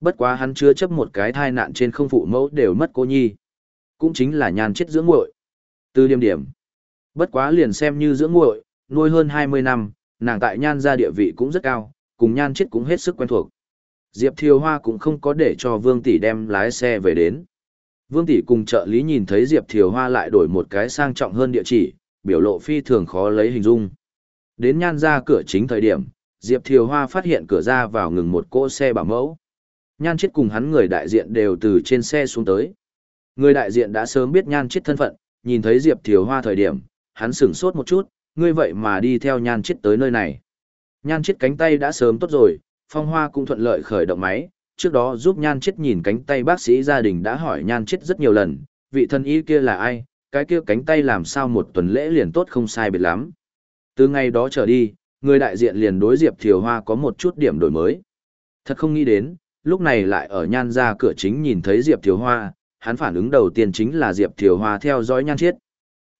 Bất quá hắn chưa chấp một cái thai nạn trên không phụ mẫu đều mất cô nhi. Cũng chính là nhan chết dưỡng muội. Từ điểm điểm. Bất quá liền xem như dưỡng muội, nuôi hơn 20 năm, nàng tại nhan gia địa vị cũng rất cao, cùng nhan chết cũng hết sức quen thuộc. Diệp Thiều Hoa cũng không có để cho Vương Tỷ đem lái xe về đến. Vương Tỷ cùng trợ lý nhìn thấy Diệp Thiều Hoa lại đổi một cái sang trọng hơn địa chỉ, biểu lộ phi thường khó lấy hình dung. Đến nhan ra cửa chính thời điểm, Diệp Thiều Hoa phát hiện cửa ra vào ngừng một cỗ xe bảo mẫu. Nhan chết cùng hắn người đại diện đều từ trên xe xuống tới. Người đại diện đã sớm biết nhan chết thân phận, nhìn thấy Diệp Thiều Hoa thời điểm, hắn sửng sốt một chút, ngươi vậy mà đi theo nhan chết tới nơi này. Nhan chết cánh tay đã sớm tốt rồi, phong hoa cũng thuận lợi khởi động máy, trước đó giúp nhan chết nhìn cánh tay bác sĩ gia đình đã hỏi nhan chết rất nhiều lần, vị thân y kia là ai, cái kia cánh tay làm sao một tuần lễ liền tốt không sai biệt lắm. Từ ngày đó trở đi, người đại diện liền đối Diệp Thiều Hoa có một chút điểm đổi mới. Thật không nghĩ đến, lúc này lại ở nhan ra cửa chính nhìn thấy Diệp Thiều Hoa, hắn phản ứng đầu tiên chính là Diệp Thiều Hoa theo dõi nhan chiết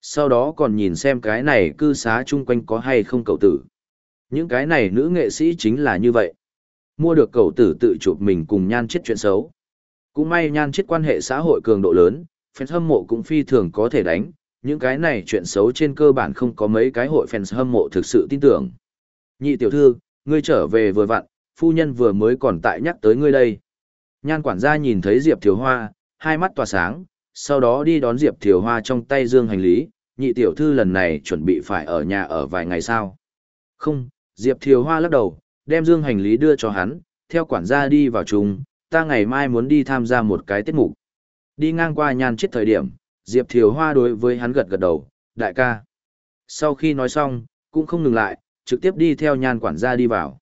Sau đó còn nhìn xem cái này cư xá chung quanh có hay không cậu tử. Những cái này nữ nghệ sĩ chính là như vậy. Mua được cậu tử tự chụp mình cùng nhan chiết chuyện xấu. Cũng may nhan chiết quan hệ xã hội cường độ lớn, fans hâm mộ cũng phi thường có thể đánh, những cái này chuyện xấu trên cơ bản không có mấy cái hội fans hâm mộ thực sự tin tưởng. Nhị tiểu thư, ngươi trở về vừa vặn, phu nhân vừa mới còn tại nhắc tới ngươi đây. Nhan quản gia nhìn thấy Diệp Thiều Hoa, hai mắt tỏa sáng, sau đó đi đón Diệp Thiều Hoa trong tay dương hành lý, nhị tiểu thư lần này chuẩn bị phải ở nhà ở vài ngày sau. Không, Diệp Thiều Hoa lắc đầu, đem dương hành lý đưa cho hắn, theo quản gia đi vào chung, ta ngày mai muốn đi tham gia một cái tiết mục. Đi ngang qua nhan chết thời điểm, Diệp Thiều Hoa đối với hắn gật gật đầu, đại ca. Sau khi nói xong, cũng không ngừng lại, trực tiếp đi theo nhan quản gia đi vào.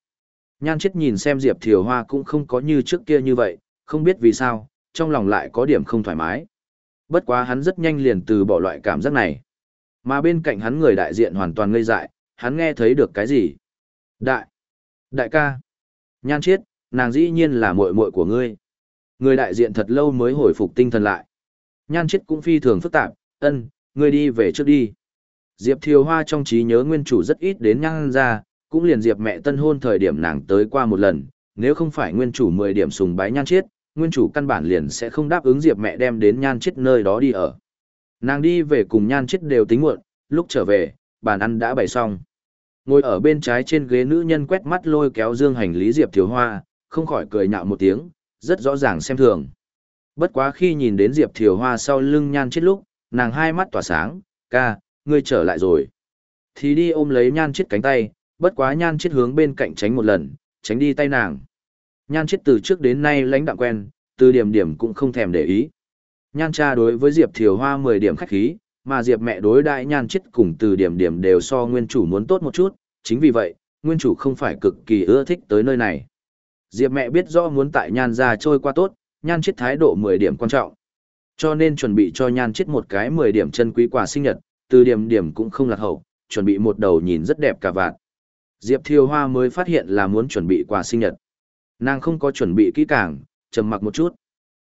Nhan chết nhìn xem Diệp Thiều Hoa cũng không có như trước kia như vậy, không biết vì sao, trong lòng lại có điểm không thoải mái. Bất quá hắn rất nhanh liền từ bỏ loại cảm giác này. Mà bên cạnh hắn người đại diện hoàn toàn ngây dại, hắn nghe thấy được cái gì? Đại! Đại ca! Nhan chết, nàng dĩ nhiên là muội muội của ngươi. Người đại diện thật lâu mới hồi phục tinh thần lại. Nhan chết cũng phi thường phức tạp, ân, ngươi đi về trước đi. Diệp Thiều Hoa trong trí nhớ nguyên chủ rất ít đến nhan ra, cũng liền Diệp mẹ tân hôn thời điểm nàng tới qua một lần, nếu không phải nguyên chủ 10 điểm sùng bái nhan chết, nguyên chủ căn bản liền sẽ không đáp ứng Diệp mẹ đem đến nhan chết nơi đó đi ở. Nàng đi về cùng nhan chết đều tính muộn, lúc trở về, bàn ăn đã bày xong. Ngồi ở bên trái trên ghế nữ nhân quét mắt lôi kéo dương hành lý Diệp Thiều Hoa, không khỏi cười nhạo một tiếng, rất rõ ràng xem thường. Bất quá khi nhìn đến Diệp Thiều Hoa sau lưng nhan chết lúc, nàng hai mắt tỏa sáng, ca, ngươi trở lại rồi. Thì đi ôm lấy nhan chết cánh tay, bất quá nhan chết hướng bên cạnh tránh một lần, tránh đi tay nàng. Nhan chết từ trước đến nay lãnh đạm quen, từ điểm điểm cũng không thèm để ý. Nhan cha đối với Diệp Thiều Hoa 10 điểm khách khí, mà Diệp mẹ đối đại nhan chết cùng từ điểm điểm đều so nguyên chủ muốn tốt một chút, chính vì vậy, nguyên chủ không phải cực kỳ ưa thích tới nơi này. Diệp mẹ biết rõ muốn tại nhan ra trôi qua tốt, nhan chết thái độ 10 điểm quan trọng. Cho nên chuẩn bị cho nhan chết một cái 10 điểm chân quý quà sinh nhật, từ điểm điểm cũng không lạc hậu, chuẩn bị một đầu nhìn rất đẹp cả vạn. Diệp Thiều Hoa mới phát hiện là muốn chuẩn bị quà sinh nhật. Nàng không có chuẩn bị kỹ càng, trầm mặc một chút.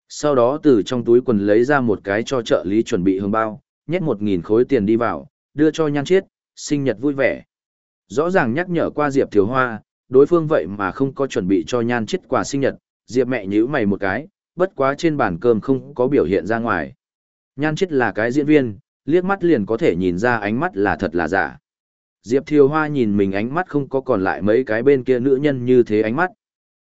Sau đó từ trong túi quần lấy ra một cái cho trợ lý chuẩn bị hương bao, nhét một nghìn khối tiền đi vào, đưa cho nhan chiết, sinh nhật vui vẻ. Rõ ràng nhắc nhở qua Diệp Thiều Hoa, đối phương vậy mà không có chuẩn bị cho nhan chiết quà sinh nhật, Diệp mẹ nhíu mày một cái, bất quá trên bàn cơm không có biểu hiện ra ngoài. Nhan chiết là cái diễn viên, liếc mắt liền có thể nhìn ra ánh mắt là thật là giả. Diệp Thiều Hoa nhìn mình ánh mắt không có còn lại mấy cái bên kia nữ nhân như thế ánh mắt.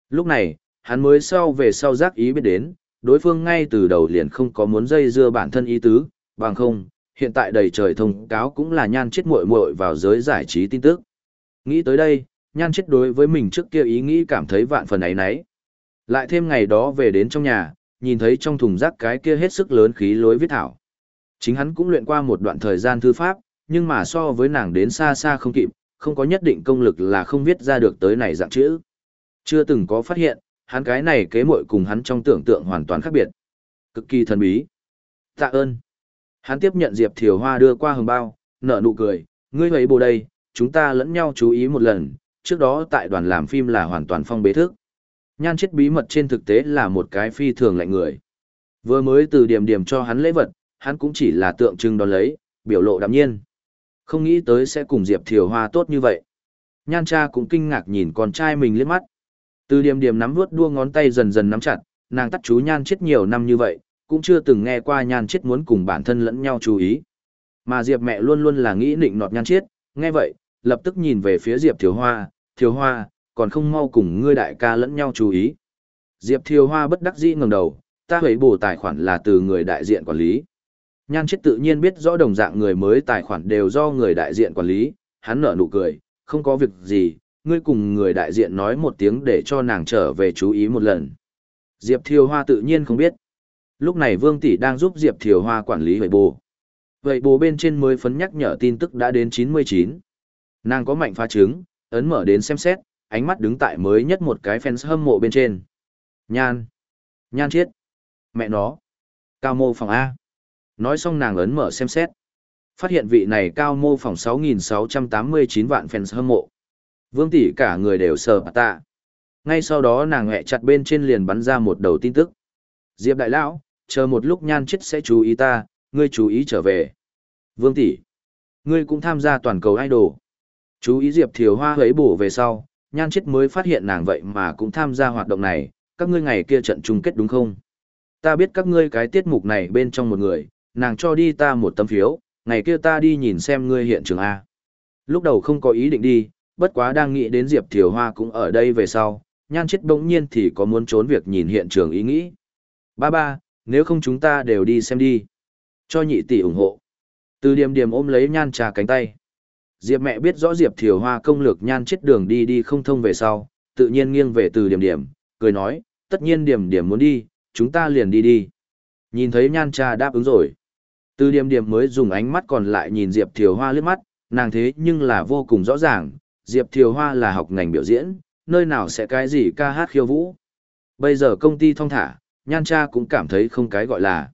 Lúc này, hắn mới sau về sau giác ý biết đến, đối phương ngay từ đầu liền không có muốn dây dưa bản thân ý tứ, bằng không, hiện tại đầy trời thông cáo cũng là nhan chết muội muội vào giới giải trí tin tức. Nghĩ tới đây, nhan chết đối với mình trước kia ý nghĩ cảm thấy vạn phần ấy nấy. Lại thêm ngày đó về đến trong nhà, nhìn thấy trong thùng rác cái kia hết sức lớn khí lối viết thảo. Chính hắn cũng luyện qua một đoạn thời gian thư pháp, nhưng mà so với nàng đến xa xa không kịp, không có nhất định công lực là không viết ra được tới này dạng chữ. Chưa từng có phát hiện, hắn cái này kế muội cùng hắn trong tưởng tượng hoàn toàn khác biệt. Cực kỳ thần bí. Tạ ơn. Hắn tiếp nhận Diệp Thiều Hoa đưa qua hồng bao, nở nụ cười, ngươi ấy bồ đây, chúng ta lẫn nhau chú ý một lần, trước đó tại đoàn làm phim là hoàn toàn phong bế thức. Nhan chết bí mật trên thực tế là một cái phi thường lạnh người. Vừa mới từ điểm điểm cho hắn lễ vật, hắn cũng chỉ là tượng trưng đón lấy, biểu lộ đạm nhiên. Không nghĩ tới sẽ cùng Diệp Thiều Hoa tốt như vậy. Nhan cha cũng kinh ngạc nhìn con trai mình liếc mắt. Từ điểm điểm nắm vuốt đua ngón tay dần dần nắm chặt, nàng tắt chú nhan chết nhiều năm như vậy, cũng chưa từng nghe qua nhan chết muốn cùng bản thân lẫn nhau chú ý. Mà Diệp mẹ luôn luôn là nghĩ nịnh nọt nhan chết, nghe vậy, lập tức nhìn về phía Diệp Thiều Hoa, Thiều Hoa, còn không mau cùng ngươi đại ca lẫn nhau chú ý. Diệp Thiều Hoa bất đắc dĩ ngẩng đầu, ta hủy bổ tài khoản là từ người đại diện quản lý. Nhan chết tự nhiên biết rõ đồng dạng người mới tài khoản đều do người đại diện quản lý, hắn nở nụ cười, không có việc gì, ngươi cùng người đại diện nói một tiếng để cho nàng trở về chú ý một lần. Diệp Thiều Hoa tự nhiên không biết. Lúc này Vương Tỷ đang giúp Diệp Thiều Hoa quản lý vậy bồ. Vậy bồ bên trên mới phấn nhắc nhở tin tức đã đến 99. Nàng có mạnh phá trứng, ấn mở đến xem xét, ánh mắt đứng tại mới nhất một cái fans hâm mộ bên trên. Nhan. Nhan chiết. Mẹ nó. Cao mô phòng A. Nói xong nàng ấn mở xem xét. Phát hiện vị này cao mô phòng 6.689 vạn fans hâm mộ. Vương tỷ cả người đều sờ bà tạ. Ngay sau đó nàng hẹ chặt bên trên liền bắn ra một đầu tin tức. Diệp đại lão, chờ một lúc nhan chết sẽ chú ý ta, ngươi chú ý trở về. Vương tỷ, ngươi cũng tham gia toàn cầu idol. Chú ý Diệp Thiều Hoa hấy bổ về sau, nhan chết mới phát hiện nàng vậy mà cũng tham gia hoạt động này, các ngươi ngày kia trận chung kết đúng không? Ta biết các ngươi cái tiết mục này bên trong một người, nàng cho đi ta một tấm phiếu, ngày kia ta đi nhìn xem ngươi hiện trường A. Lúc đầu không có ý định đi, bất quá đang nghĩ đến Diệp Thiều Hoa cũng ở đây về sau, nhan chết bỗng nhiên thì có muốn trốn việc nhìn hiện trường ý nghĩ. Ba ba, nếu không chúng ta đều đi xem đi. Cho nhị tỷ ủng hộ. Từ điểm điểm ôm lấy nhan trà cánh tay. Diệp mẹ biết rõ Diệp Thiều Hoa công lược nhan chết đường đi đi không thông về sau, tự nhiên nghiêng về từ điểm điểm, cười nói, tất nhiên điểm điểm muốn đi, chúng ta liền đi đi. Nhìn thấy nhan trà đáp ứng rồi. Từ điểm điểm mới dùng ánh mắt còn lại nhìn Diệp Thiều Hoa lướt mắt, nàng thế nhưng là vô cùng rõ ràng, Diệp Thiều Hoa là học ngành biểu diễn, nơi nào sẽ cái gì ca hát khiêu vũ. Bây giờ công ty thông thả, nhan cha cũng cảm thấy không cái gọi là.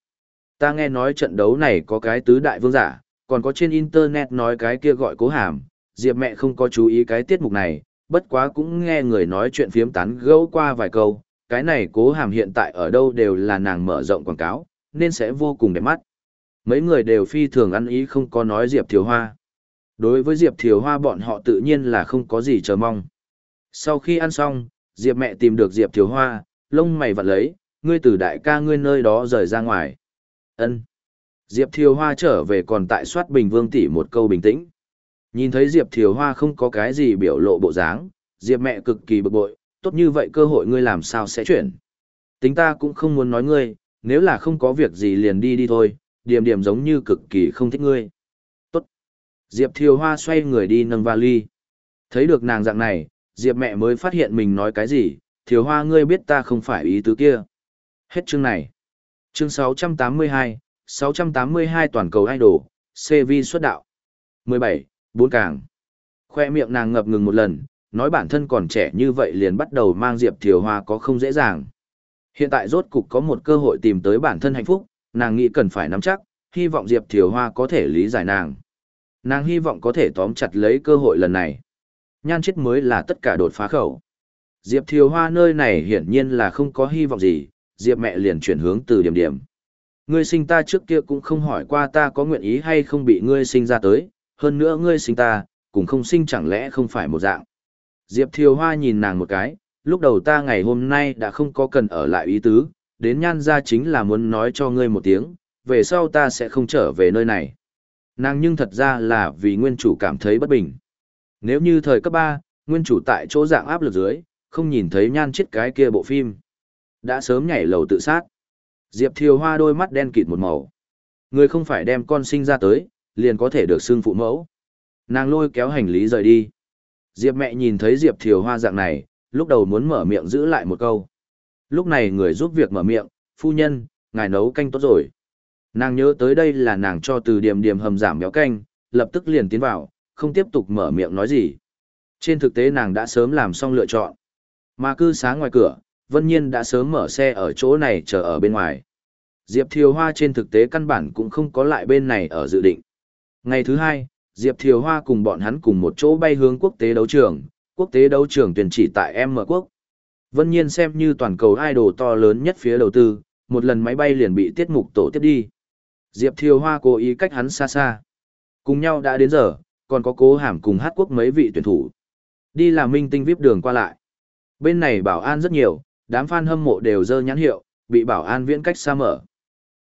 Ta nghe nói trận đấu này có cái tứ đại vương giả, còn có trên internet nói cái kia gọi cố hàm, Diệp mẹ không có chú ý cái tiết mục này, bất quá cũng nghe người nói chuyện phiếm tán gẫu qua vài câu, cái này cố hàm hiện tại ở đâu đều là nàng mở rộng quảng cáo, nên sẽ vô cùng đẹp mắt. Mấy người đều phi thường ăn ý không có nói Diệp Thiều Hoa. Đối với Diệp Thiều Hoa bọn họ tự nhiên là không có gì chờ mong. Sau khi ăn xong, Diệp mẹ tìm được Diệp Thiều Hoa, lông mày vặn lấy, ngươi từ đại ca ngươi nơi đó rời ra ngoài. Ân. Diệp Thiều Hoa trở về còn tại soát Bình Vương tỷ một câu bình tĩnh. Nhìn thấy Diệp Thiều Hoa không có cái gì biểu lộ bộ dáng, Diệp mẹ cực kỳ bực bội, tốt như vậy cơ hội ngươi làm sao sẽ chuyển. Tính ta cũng không muốn nói ngươi, nếu là không có việc gì liền đi đi thôi, điểm điểm giống như cực kỳ không thích ngươi. Tốt. Diệp Thiều Hoa xoay người đi nâng vali. Thấy được nàng dạng này, Diệp mẹ mới phát hiện mình nói cái gì, Thiều Hoa ngươi biết ta không phải ý tứ kia. Hết chương này. Chương 682, 682 toàn cầu idol, CV xuất đạo. 17, bốn càng. Khoe miệng nàng ngập ngừng một lần, nói bản thân còn trẻ như vậy liền bắt đầu mang Diệp Thiều Hoa có không dễ dàng. Hiện tại rốt cục có một cơ hội tìm tới bản thân hạnh phúc, nàng nghĩ cần phải nắm chắc, hy vọng Diệp Thiều Hoa có thể lý giải nàng. Nàng hy vọng có thể tóm chặt lấy cơ hội lần này. Nhan chết mới là tất cả đột phá khẩu. Diệp Thiều Hoa nơi này hiển nhiên là không có hy vọng gì, Diệp mẹ liền chuyển hướng từ điểm điểm. Ngươi sinh ta trước kia cũng không hỏi qua ta có nguyện ý hay không bị ngươi sinh ra tới, hơn nữa ngươi sinh ta, cũng không sinh chẳng lẽ không phải một dạng. Diệp Thiều Hoa nhìn nàng một cái, lúc đầu ta ngày hôm nay đã không có cần ở lại ý tứ, đến nhan ra chính là muốn nói cho ngươi một tiếng, về sau ta sẽ không trở về nơi này. Nàng nhưng thật ra là vì nguyên chủ cảm thấy bất bình. Nếu như thời cấp 3, nguyên chủ tại chỗ dạng áp lực dưới, không nhìn thấy nhan chết cái kia bộ phim. Đã sớm nhảy lầu tự sát. Diệp Thiều Hoa đôi mắt đen kịt một màu. Người không phải đem con sinh ra tới, liền có thể được xưng phụ mẫu. Nàng lôi kéo hành lý rời đi. Diệp mẹ nhìn thấy Diệp Thiều Hoa dạng này, lúc đầu muốn mở miệng giữ lại một câu. Lúc này người giúp việc mở miệng, phu nhân, ngài nấu canh tốt rồi. Nàng nhớ tới đây là nàng cho từ điểm điểm hầm giảm béo canh, lập tức liền tiến vào, không tiếp tục mở miệng nói gì. Trên thực tế nàng đã sớm làm xong lựa chọn. Mà cư sáng ngoài cửa, Vân Nhiên đã sớm mở xe ở chỗ này chờ ở bên ngoài. Diệp Thiều Hoa trên thực tế căn bản cũng không có lại bên này ở dự định. Ngày thứ hai, Diệp Thiều Hoa cùng bọn hắn cùng một chỗ bay hướng quốc tế đấu trường, quốc tế đấu trường tuyển chỉ tại M quốc. Vân Nhiên xem như toàn cầu idol to lớn nhất phía đầu tư, một lần máy bay liền bị tiết mục tổ tiếp đi. Diệp Thiều Hoa cố ý cách hắn xa xa. Cùng nhau đã đến giờ, còn có cố hàm cùng hát quốc mấy vị tuyển thủ. Đi làm minh tinh vip đường qua lại. Bên này bảo an rất nhiều, đám fan hâm mộ đều dơ nhãn hiệu, bị bảo an viễn cách xa mở.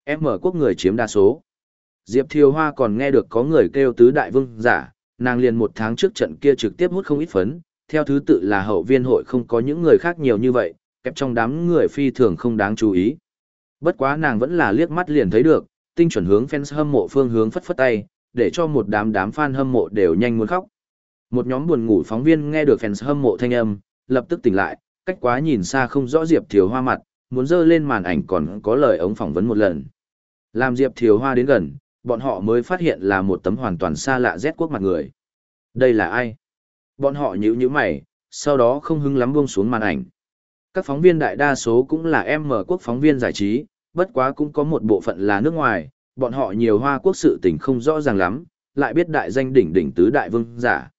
Em mở quốc người chiếm đa số. Diệp Thiều Hoa còn nghe được có người kêu tứ đại vương giả, nàng liền một tháng trước trận kia trực tiếp hút không ít phấn, theo thứ tự là hậu viên hội không có những người khác nhiều như vậy, kẹp trong đám người phi thường không đáng chú ý. Bất quá nàng vẫn là liếc mắt liền thấy được, tinh chuẩn hướng fans hâm mộ phương hướng phất phất tay, để cho một đám đám fan hâm mộ đều nhanh muốn khóc. Một nhóm buồn ngủ phóng viên nghe được fans hâm mộ thanh âm, lập tức tỉnh lại, cách quá nhìn xa không rõ Diệp Thiều Hoa mặt, muốn dơ lên màn ảnh còn có lời ống phỏng vấn một lần. Làm Diệp Thiều Hoa đến gần, bọn họ mới phát hiện là một tấm hoàn toàn xa lạ rét quốc mặt người. Đây là ai? Bọn họ nhíu nhíu mày, sau đó không hứng lắm buông xuống màn ảnh. Các phóng viên đại đa số cũng là em mở quốc phóng viên giải trí, bất quá cũng có một bộ phận là nước ngoài, bọn họ nhiều hoa quốc sự tình không rõ ràng lắm, lại biết đại danh đỉnh đỉnh tứ đại vương giả.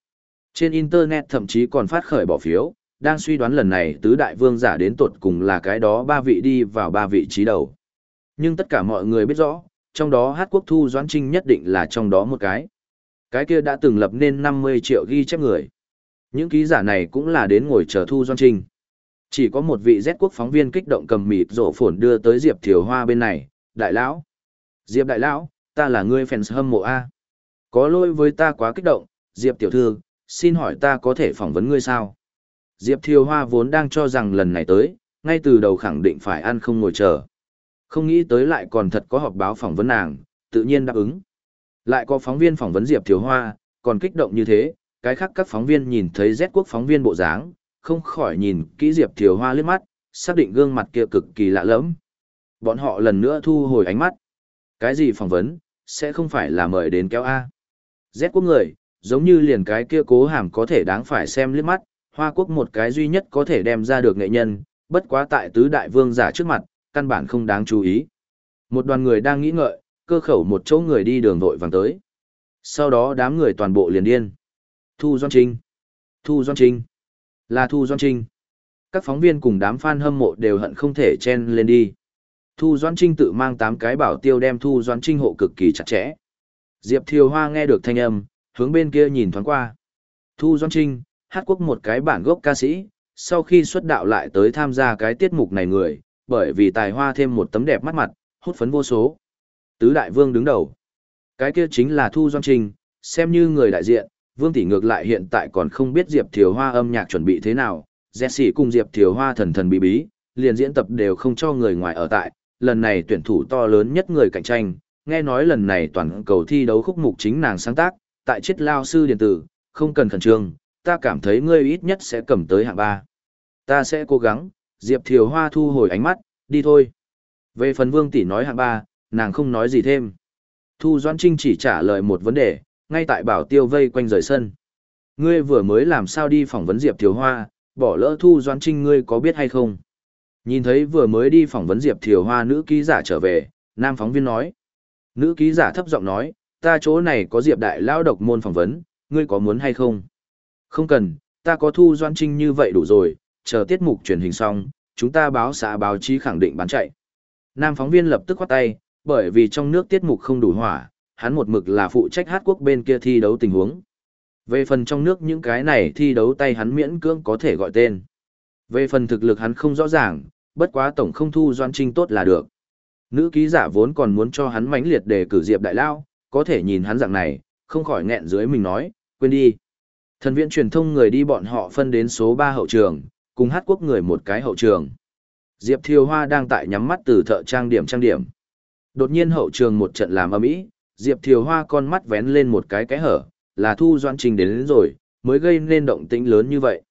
Trên Internet thậm chí còn phát khởi bỏ phiếu, đang suy đoán lần này tứ đại vương giả đến tột cùng là cái đó ba vị đi vào ba vị trí đầu. Nhưng tất cả mọi người biết rõ, trong đó hát quốc thu doãn trinh nhất định là trong đó một cái. Cái kia đã từng lập nên 50 triệu ghi chép người. Những ký giả này cũng là đến ngồi chờ thu doanh trình. Chỉ có một vị Z quốc phóng viên kích động cầm mịt rổ phổn đưa tới Diệp Thiều Hoa bên này, đại lão. Diệp đại lão, ta là người fans hâm mộ A. Có lỗi với ta quá kích động, Diệp tiểu thư, xin hỏi ta có thể phỏng vấn ngươi sao? Diệp Thiều Hoa vốn đang cho rằng lần này tới, ngay từ đầu khẳng định phải ăn không ngồi chờ. Không nghĩ tới lại còn thật có họp báo phỏng vấn nàng, tự nhiên đáp ứng. Lại có phóng viên phỏng vấn Diệp Thiều Hoa, còn kích động như thế, cái khác các phóng viên nhìn thấy Z quốc phóng viên bộ dáng, không khỏi nhìn kỹ Diệp Thiều Hoa liếc mắt, xác định gương mặt kia cực kỳ lạ lẫm. Bọn họ lần nữa thu hồi ánh mắt. Cái gì phỏng vấn, sẽ không phải là mời đến kéo A. Z quốc người, giống như liền cái kia cố hàm có thể đáng phải xem liếc mắt, Hoa quốc một cái duy nhất có thể đem ra được nghệ nhân, bất quá tại tứ đại vương giả trước mặt, căn bản không đáng chú ý. Một đoàn người đang nghĩ ngợi, cơ khẩu một chỗ người đi đường vội vàng tới. Sau đó đám người toàn bộ liền điên. Thu Doan Trinh. Thu Doan Trinh. Là Thu Doan Trinh. Các phóng viên cùng đám fan hâm mộ đều hận không thể chen lên đi. Thu Doan Trinh tự mang 8 cái bảo tiêu đem Thu Doan Trinh hộ cực kỳ chặt chẽ. Diệp Thiều Hoa nghe được thanh âm, hướng bên kia nhìn thoáng qua. Thu Doan Trinh, hát quốc một cái bản gốc ca sĩ, sau khi xuất đạo lại tới tham gia cái tiết mục này người, bởi vì tài hoa thêm một tấm đẹp mắt mặt, hút phấn vô số. Tứ đại vương đứng đầu. Cái kia chính là Thu Doan Trinh, xem như người đại diện, vương tỷ ngược lại hiện tại còn không biết Diệp Thiều Hoa âm nhạc chuẩn bị thế nào, Jesse cùng Diệp Thiều Hoa thần thần bí bí, liền diễn tập đều không cho người ngoài ở tại, lần này tuyển thủ to lớn nhất người cạnh tranh, nghe nói lần này toàn cầu thi đấu khúc mục chính nàng sáng tác, tại chết lao sư điện tử, không cần khẩn trương, ta cảm thấy ngươi ít nhất sẽ cầm tới hạng ba. Ta sẽ cố gắng, Diệp Thiều Hoa thu hồi ánh mắt, đi thôi. Về phần Vương Tỷ nói hạng ba, nàng không nói gì thêm. Thu Doãn Trinh chỉ trả lời một vấn đề, ngay tại bảo tiêu vây quanh rời sân. Ngươi vừa mới làm sao đi phỏng vấn Diệp Thiều Hoa, bỏ lỡ Thu Doan Trinh ngươi có biết hay không? Nhìn thấy vừa mới đi phỏng vấn Diệp Thiều Hoa nữ ký giả trở về, nam phóng viên nói. Nữ ký giả thấp giọng nói, ta chỗ này có Diệp Đại Lao độc môn phỏng vấn, ngươi có muốn hay không? Không cần, ta có Thu Doan Trinh như vậy đủ rồi, chờ tiết mục truyền hình xong, chúng ta báo xã báo chí khẳng định bán chạy. Nam phóng viên lập tức khoát tay, bởi vì trong nước tiết mục không đủ hỏa, hắn một mực là phụ trách hát quốc bên kia thi đấu tình huống. Về phần trong nước những cái này thi đấu tay hắn miễn cưỡng có thể gọi tên. Về phần thực lực hắn không rõ ràng, bất quá tổng không thu doan trinh tốt là được. Nữ ký giả vốn còn muốn cho hắn mãnh liệt để cử Diệp Đại Lao, có thể nhìn hắn dạng này, không khỏi nghẹn dưới mình nói, quên đi. Thần viện truyền thông người đi bọn họ phân đến số 3 hậu trường, cùng hát quốc người một cái hậu trường. Diệp Thiều Hoa đang tại nhắm mắt từ thợ trang điểm trang điểm. Đột nhiên hậu trường một trận làm ầm ĩ, Diệp Thiều Hoa con mắt vén lên một cái cái hở, là Thu Doãn Trình đến, đến rồi, mới gây nên động tĩnh lớn như vậy.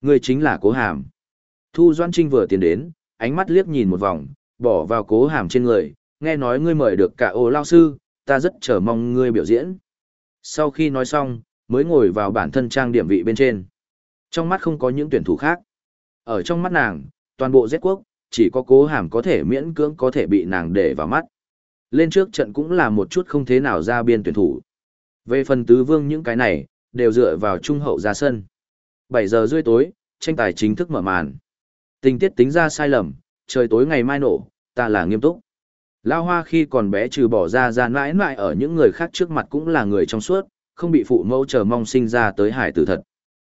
Người chính là Cố Hàm. Thu Doãn Trinh vừa tiến đến, ánh mắt liếc nhìn một vòng, bỏ vào Cố Hàm trên người, nghe nói ngươi mời được cả ô lao sư, ta rất chờ mong ngươi biểu diễn. Sau khi nói xong, mới ngồi vào bản thân trang điểm vị bên trên. Trong mắt không có những tuyển thủ khác. Ở trong mắt nàng, toàn bộ Z quốc, chỉ có cố hàm có thể miễn cưỡng có thể bị nàng để vào mắt. Lên trước trận cũng là một chút không thế nào ra biên tuyển thủ. Về phần tứ vương những cái này, đều dựa vào trung hậu ra sân. 7 giờ rưỡi tối, tranh tài chính thức mở màn. Tình tiết tính ra sai lầm, trời tối ngày mai nổ, ta là nghiêm túc. Lao hoa khi còn bé trừ bỏ ra ra mãi mãi ở những người khác trước mặt cũng là người trong suốt, không bị phụ mẫu chờ mong sinh ra tới hải tử thật.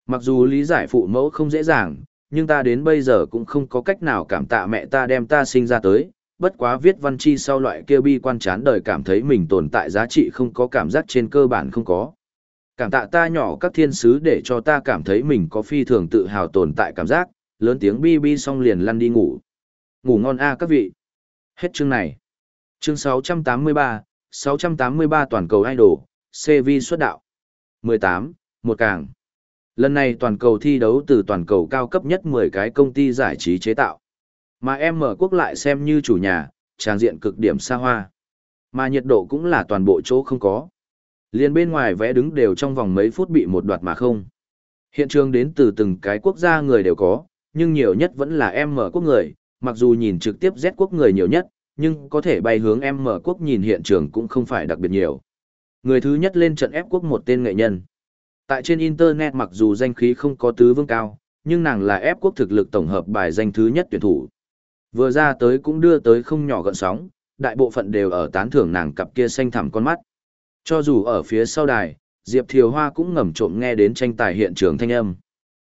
Mặc dù lý giải phụ mẫu không dễ dàng, nhưng ta đến bây giờ cũng không có cách nào cảm tạ mẹ ta đem ta sinh ra tới, bất quá viết văn chi sau loại kia bi quan chán đời cảm thấy mình tồn tại giá trị không có cảm giác trên cơ bản không có. Cảm tạ ta nhỏ các thiên sứ để cho ta cảm thấy mình có phi thường tự hào tồn tại cảm giác, lớn tiếng bi bi xong liền lăn đi ngủ. Ngủ ngon a à, các vị. Hết chương này. Chương 683, 683 toàn cầu idol, CV xuất đạo. 18, một càng. Lần này toàn cầu thi đấu từ toàn cầu cao cấp nhất 10 cái công ty giải trí chế tạo. Mà em mở quốc lại xem như chủ nhà, trang diện cực điểm xa hoa. Mà nhiệt độ cũng là toàn bộ chỗ không có. Liên bên ngoài vẽ đứng đều trong vòng mấy phút bị một đoạt mà không. Hiện trường đến từ từng cái quốc gia người đều có, nhưng nhiều nhất vẫn là em mở quốc người, mặc dù nhìn trực tiếp Z quốc người nhiều nhất, nhưng có thể bay hướng em mở quốc nhìn hiện trường cũng không phải đặc biệt nhiều. Người thứ nhất lên trận ép quốc một tên nghệ nhân. Tại trên Internet mặc dù danh khí không có tứ vương cao, nhưng nàng là ép quốc thực lực tổng hợp bài danh thứ nhất tuyển thủ. Vừa ra tới cũng đưa tới không nhỏ gợn sóng, đại bộ phận đều ở tán thưởng nàng cặp kia xanh thẳm con mắt. Cho dù ở phía sau đài, Diệp Thiều Hoa cũng ngầm trộm nghe đến tranh tài hiện trường thanh âm.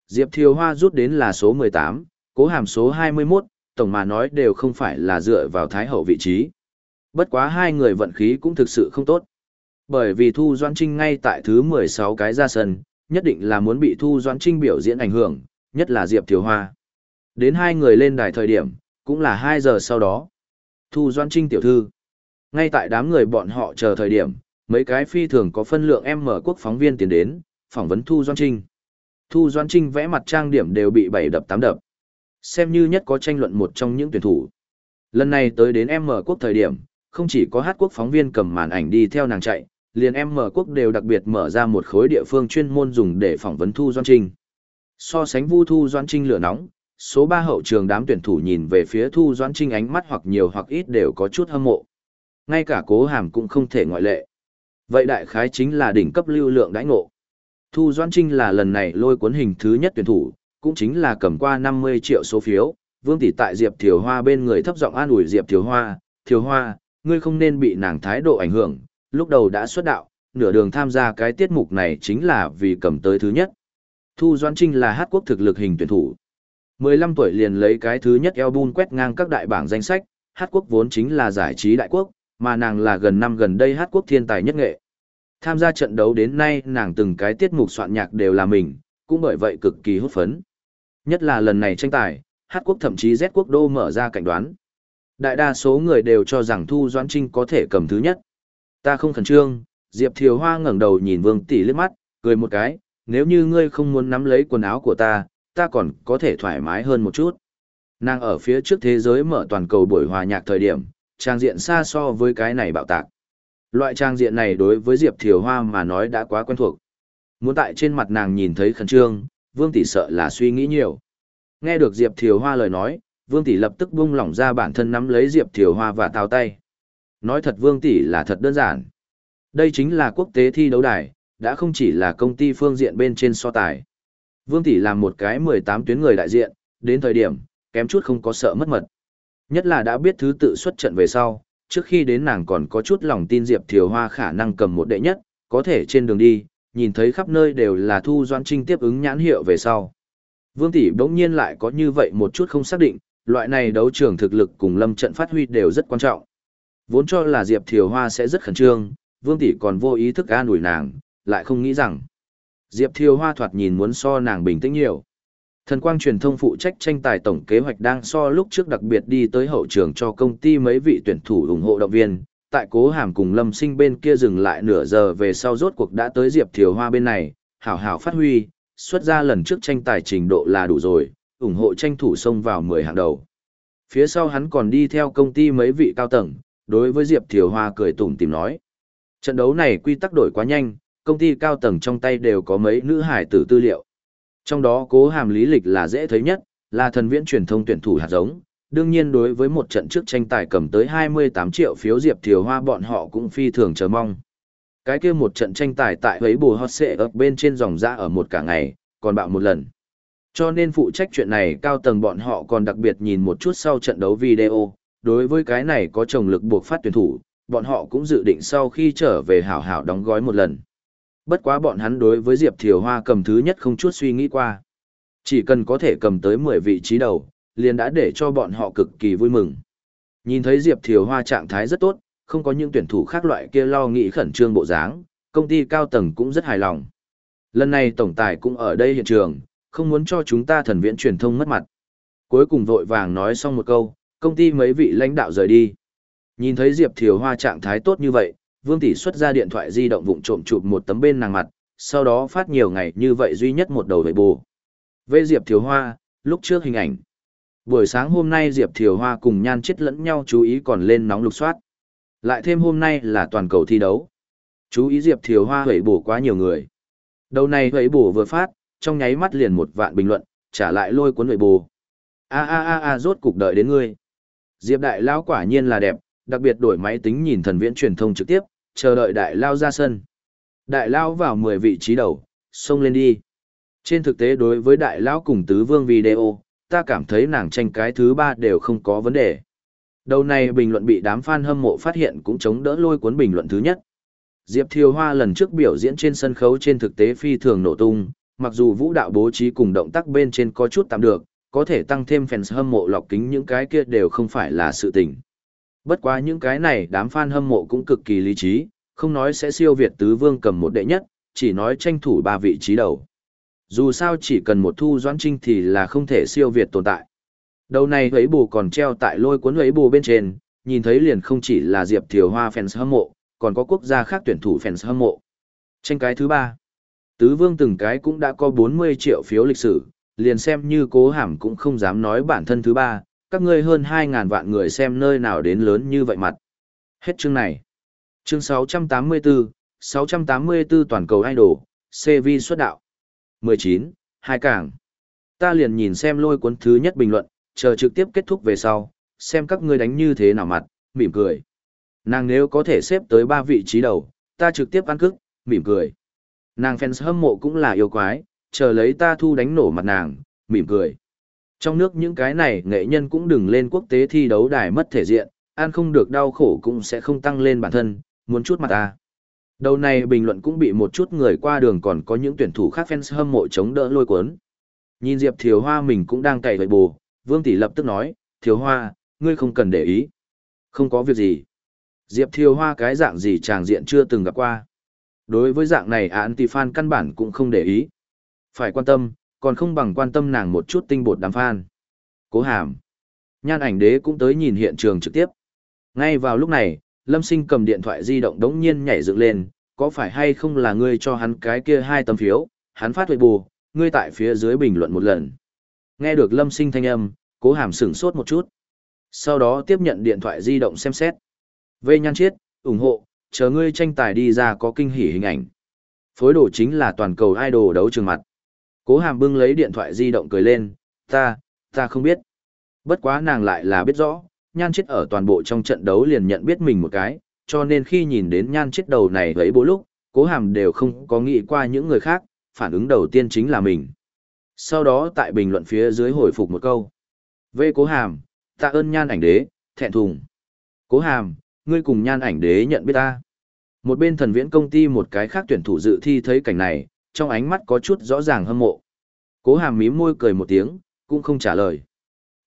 Diệp Thiều Hoa rút đến là số 18, cố hàm số 21, tổng mà nói đều không phải là dựa vào thái hậu vị trí. Bất quá hai người vận khí cũng thực sự không tốt. Bởi vì Thu Doãn Trinh ngay tại thứ 16 cái ra sân, nhất định là muốn bị Thu Doãn Trinh biểu diễn ảnh hưởng, nhất là Diệp Thiều Hoa. Đến hai người lên đài thời điểm, cũng là 2 giờ sau đó. Thu Doan Trinh tiểu thư. Ngay tại đám người bọn họ chờ thời điểm, mấy cái phi thường có phân lượng em mở quốc phóng viên tiến đến, phỏng vấn Thu Doan Trinh. Thu Doan Trinh vẽ mặt trang điểm đều bị bảy đập tám đập. Xem như nhất có tranh luận một trong những tuyển thủ. Lần này tới đến em mở quốc thời điểm, không chỉ có hát quốc phóng viên cầm màn ảnh đi theo nàng chạy, liền em mở quốc đều đặc biệt mở ra một khối địa phương chuyên môn dùng để phỏng vấn Thu Doan Trinh. So sánh Vu Thu Doan Trinh lửa nóng, số 3 hậu trường đám tuyển thủ nhìn về phía Thu doãn Trinh ánh mắt hoặc nhiều hoặc ít đều có chút hâm mộ. Ngay cả cố hàm cũng không thể ngoại lệ. Vậy đại khái chính là đỉnh cấp lưu lượng đãi ngộ. Thu doãn Trinh là lần này lôi cuốn hình thứ nhất tuyển thủ, cũng chính là cầm qua 50 triệu số phiếu, Vương tỷ tại Diệp Thiều Hoa bên người thấp giọng an ủi Diệp Thiều Hoa, "Thiều Hoa, ngươi không nên bị nàng thái độ ảnh hưởng, lúc đầu đã xuất đạo, nửa đường tham gia cái tiết mục này chính là vì cầm tới thứ nhất. Thu Doãn Trinh là hát quốc thực lực hình tuyển thủ. 15 tuổi liền lấy cái thứ nhất album quét ngang các đại bảng danh sách, hát quốc vốn chính là giải trí đại quốc, mà nàng là gần năm gần đây hát quốc thiên tài nhất nghệ. Tham gia trận đấu đến nay nàng từng cái tiết mục soạn nhạc đều là mình, cũng bởi vậy cực kỳ hút phấn. Nhất là lần này tranh tài, hát quốc thậm chí Z quốc đô mở ra cảnh đoán. Đại đa số người đều cho rằng Thu Doãn Trinh có thể cầm thứ nhất. Ta không khẩn trương, Diệp Thiều Hoa ngẩng đầu nhìn Vương Tỷ liếc mắt, cười một cái, nếu như ngươi không muốn nắm lấy quần áo của ta, ta còn có thể thoải mái hơn một chút. Nàng ở phía trước thế giới mở toàn cầu buổi hòa nhạc thời điểm, trang diện xa so với cái này bạo tạc. Loại trang diện này đối với Diệp Thiều Hoa mà nói đã quá quen thuộc. Muốn tại trên mặt nàng nhìn thấy khẩn trương, Vương Tỷ sợ là suy nghĩ nhiều. Nghe được Diệp Thiều Hoa lời nói, Vương Tỷ lập tức buông lỏng ra bản thân nắm lấy Diệp Thiều Hoa và tào tay. Nói thật Vương Tỷ là thật đơn giản. Đây chính là quốc tế thi đấu đài, đã không chỉ là công ty phương diện bên trên so tài. Vương Tỷ làm một cái 18 tuyến người đại diện, đến thời điểm, kém chút không có sợ mất mật. Nhất là đã biết thứ tự xuất trận về sau, trước khi đến nàng còn có chút lòng tin Diệp Thiều Hoa khả năng cầm một đệ nhất, có thể trên đường đi, nhìn thấy khắp nơi đều là Thu Doan Trinh tiếp ứng nhãn hiệu về sau. Vương Tỷ bỗng nhiên lại có như vậy một chút không xác định, loại này đấu trường thực lực cùng lâm trận phát huy đều rất quan trọng. Vốn cho là Diệp Thiều Hoa sẽ rất khẩn trương, Vương Tỷ còn vô ý thức an ủi nàng, lại không nghĩ rằng. Diệp Thiều Hoa thoạt nhìn muốn so nàng bình tĩnh nhiều. Thần quang truyền thông phụ trách tranh tài tổng kế hoạch đang so lúc trước đặc biệt đi tới hậu trường cho công ty mấy vị tuyển thủ ủng hộ động viên. Tại cố hàm cùng lâm sinh bên kia dừng lại nửa giờ về sau rốt cuộc đã tới Diệp Thiều Hoa bên này, hảo hảo phát huy, xuất ra lần trước tranh tài trình độ là đủ rồi, ủng hộ tranh thủ xông vào 10 hàng đầu. Phía sau hắn còn đi theo công ty mấy vị cao tầng, đối với Diệp Thiều Hoa cười tủm tìm nói. Trận đấu này quy tắc đổi quá nhanh, công ty cao tầng trong tay đều có mấy nữ hải tử tư liệu. Trong đó cố hàm lý lịch là dễ thấy nhất, là thần viễn truyền thông tuyển thủ hạt giống. Đương nhiên đối với một trận trước tranh tài cầm tới 28 triệu phiếu Diệp Thiều Hoa bọn họ cũng phi thường chờ mong. Cái kia một trận tranh tài tại ấy bù hot xệ ập bên trên dòng ra ở một cả ngày, còn bạo một lần. Cho nên phụ trách chuyện này cao tầng bọn họ còn đặc biệt nhìn một chút sau trận đấu video, đối với cái này có chồng lực buộc phát tuyển thủ, bọn họ cũng dự định sau khi trở về hảo hảo đóng gói một lần. Bất quá bọn hắn đối với Diệp Thiều Hoa cầm thứ nhất không chút suy nghĩ qua. Chỉ cần có thể cầm tới 10 vị trí đầu, liền đã để cho bọn họ cực kỳ vui mừng. Nhìn thấy Diệp Thiều Hoa trạng thái rất tốt, không có những tuyển thủ khác loại kia lo nghĩ khẩn trương bộ dáng, công ty cao tầng cũng rất hài lòng. Lần này tổng tài cũng ở đây hiện trường, không muốn cho chúng ta thần viện truyền thông mất mặt. Cuối cùng vội vàng nói xong một câu, công ty mấy vị lãnh đạo rời đi. Nhìn thấy Diệp Thiều Hoa trạng thái tốt như vậy, Vương Tỷ xuất ra điện thoại di động vụng trộm chụp một tấm bên nàng mặt, sau đó phát nhiều ngày như vậy duy nhất một đầu về bù. Về Diệp Thiều Hoa, lúc trước hình ảnh. Buổi sáng hôm nay Diệp Thiều Hoa cùng nhan chết lẫn nhau chú ý còn lên nóng lục soát. Lại thêm hôm nay là toàn cầu thi đấu. Chú ý Diệp Thiều Hoa hủy bổ quá nhiều người. Đầu này hủy bổ vừa phát, trong nháy mắt liền một vạn bình luận, trả lại lôi cuốn hủy bổ. A a a a rốt cục đợi đến ngươi. Diệp Đại Lão quả nhiên là đẹp, đặc biệt đổi máy tính nhìn thần viễn truyền thông trực tiếp, chờ đợi Đại Lao ra sân. Đại Lao vào 10 vị trí đầu, xông lên đi. Trên thực tế đối với Đại Lao cùng Tứ Vương video, ta cảm thấy nàng tranh cái thứ ba đều không có vấn đề. Đầu này bình luận bị đám fan hâm mộ phát hiện cũng chống đỡ lôi cuốn bình luận thứ nhất. Diệp Thiều Hoa lần trước biểu diễn trên sân khấu trên thực tế phi thường nổ tung, mặc dù vũ đạo bố trí cùng động tác bên trên có chút tạm được, có thể tăng thêm fans hâm mộ lọc kính những cái kia đều không phải là sự tình. Bất quá những cái này đám fan hâm mộ cũng cực kỳ lý trí, không nói sẽ siêu việt tứ vương cầm một đệ nhất, chỉ nói tranh thủ ba vị trí đầu. Dù sao chỉ cần một thu doãn trinh thì là không thể siêu việt tồn tại. Đầu này ấy bù còn treo tại lôi cuốn ấy bù bên trên, nhìn thấy liền không chỉ là Diệp Thiều Hoa fans hâm mộ, còn có quốc gia khác tuyển thủ fans hâm mộ. Tranh cái thứ ba, tứ vương từng cái cũng đã có 40 triệu phiếu lịch sử, liền xem như cố hàm cũng không dám nói bản thân thứ ba, các ngươi hơn 2.000 vạn người xem nơi nào đến lớn như vậy mặt. Hết chương này. Chương 684, 684 toàn cầu idol, CV xuất đạo. 19, hai cảng. Ta liền nhìn xem lôi cuốn thứ nhất bình luận, chờ trực tiếp kết thúc về sau, xem các ngươi đánh như thế nào mặt, mỉm cười. Nàng nếu có thể xếp tới ba vị trí đầu, ta trực tiếp ăn cức, mỉm cười. Nàng fans hâm mộ cũng là yêu quái, chờ lấy ta thu đánh nổ mặt nàng, mỉm cười. Trong nước những cái này nghệ nhân cũng đừng lên quốc tế thi đấu đài mất thể diện, ăn không được đau khổ cũng sẽ không tăng lên bản thân, muốn chút mặt ta. Đầu này bình luận cũng bị một chút người qua đường còn có những tuyển thủ khác fans hâm mộ chống đỡ lôi cuốn. Nhìn Diệp Thiều Hoa mình cũng đang cày vậy bù, Vương Tỷ lập tức nói, Thiều Hoa, ngươi không cần để ý. Không có việc gì. Diệp Thiều Hoa cái dạng gì chàng diện chưa từng gặp qua. Đối với dạng này anti-fan căn bản cũng không để ý. Phải quan tâm, còn không bằng quan tâm nàng một chút tinh bột đàm fan. Cố hàm. Nhan ảnh đế cũng tới nhìn hiện trường trực tiếp. Ngay vào lúc này, Lâm Sinh cầm điện thoại di động đống nhiên nhảy dựng lên, có phải hay không là ngươi cho hắn cái kia hai tấm phiếu, hắn phát huệ bù, ngươi tại phía dưới bình luận một lần. Nghe được Lâm Sinh thanh âm, cố hàm sửng sốt một chút. Sau đó tiếp nhận điện thoại di động xem xét. Vê nhan chiết, ủng hộ, chờ ngươi tranh tài đi ra có kinh hỉ hình ảnh. Phối đồ chính là toàn cầu idol đấu trường mặt. Cố hàm bưng lấy điện thoại di động cười lên, ta, ta không biết. Bất quá nàng lại là biết rõ, nhan chết ở toàn bộ trong trận đấu liền nhận biết mình một cái, cho nên khi nhìn đến nhan chết đầu này với bố lúc, cố hàm đều không có nghĩ qua những người khác, phản ứng đầu tiên chính là mình. Sau đó tại bình luận phía dưới hồi phục một câu. Về cố hàm, tạ ơn nhan ảnh đế, thẹn thùng. Cố hàm, ngươi cùng nhan ảnh đế nhận biết ta. Một bên thần viễn công ty một cái khác tuyển thủ dự thi thấy cảnh này, trong ánh mắt có chút rõ ràng hâm mộ. Cố hàm mím môi cười một tiếng, cũng không trả lời.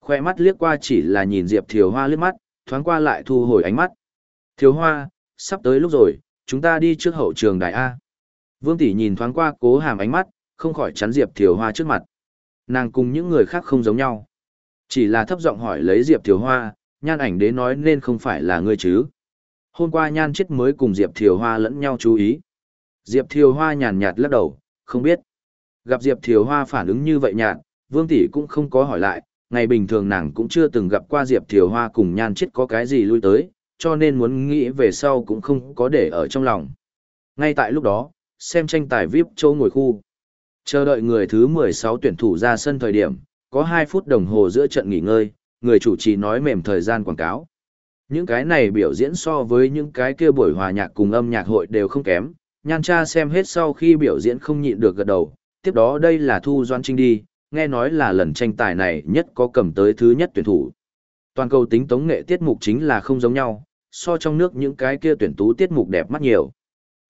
Khoe mắt liếc qua chỉ là nhìn Diệp Thiều Hoa liếc mắt, thoáng qua lại thu hồi ánh mắt. Thiều Hoa, sắp tới lúc rồi, chúng ta đi trước hậu trường đại A. Vương Tỷ nhìn thoáng qua cố hàm ánh mắt, không khỏi chắn Diệp Thiều Hoa trước mặt. Nàng cùng những người khác không giống nhau. Chỉ là thấp giọng hỏi lấy Diệp Thiều Hoa, nhan ảnh đế nói nên không phải là ngươi chứ. Hôm qua nhan chết mới cùng Diệp Thiều Hoa lẫn nhau chú ý. Diệp Thiều Hoa nhàn nhạt lắc đầu, không biết. Gặp Diệp Thiều Hoa phản ứng như vậy nhạt, Vương Tỷ cũng không có hỏi lại, ngày bình thường nàng cũng chưa từng gặp qua Diệp Thiều Hoa cùng nhan chết có cái gì lui tới, cho nên muốn nghĩ về sau cũng không có để ở trong lòng. Ngay tại lúc đó, xem tranh tài VIP châu ngồi khu. Chờ đợi người thứ 16 tuyển thủ ra sân thời điểm, có 2 phút đồng hồ giữa trận nghỉ ngơi, người chủ trì nói mềm thời gian quảng cáo. Những cái này biểu diễn so với những cái kia buổi hòa nhạc cùng âm nhạc hội đều không kém, nhan cha xem hết sau khi biểu diễn không nhịn được gật đầu, tiếp đó đây là Thu Doan Trinh đi, nghe nói là lần tranh tài này nhất có cầm tới thứ nhất tuyển thủ. Toàn cầu tính tống nghệ tiết mục chính là không giống nhau, so trong nước những cái kia tuyển tú tiết mục đẹp mắt nhiều.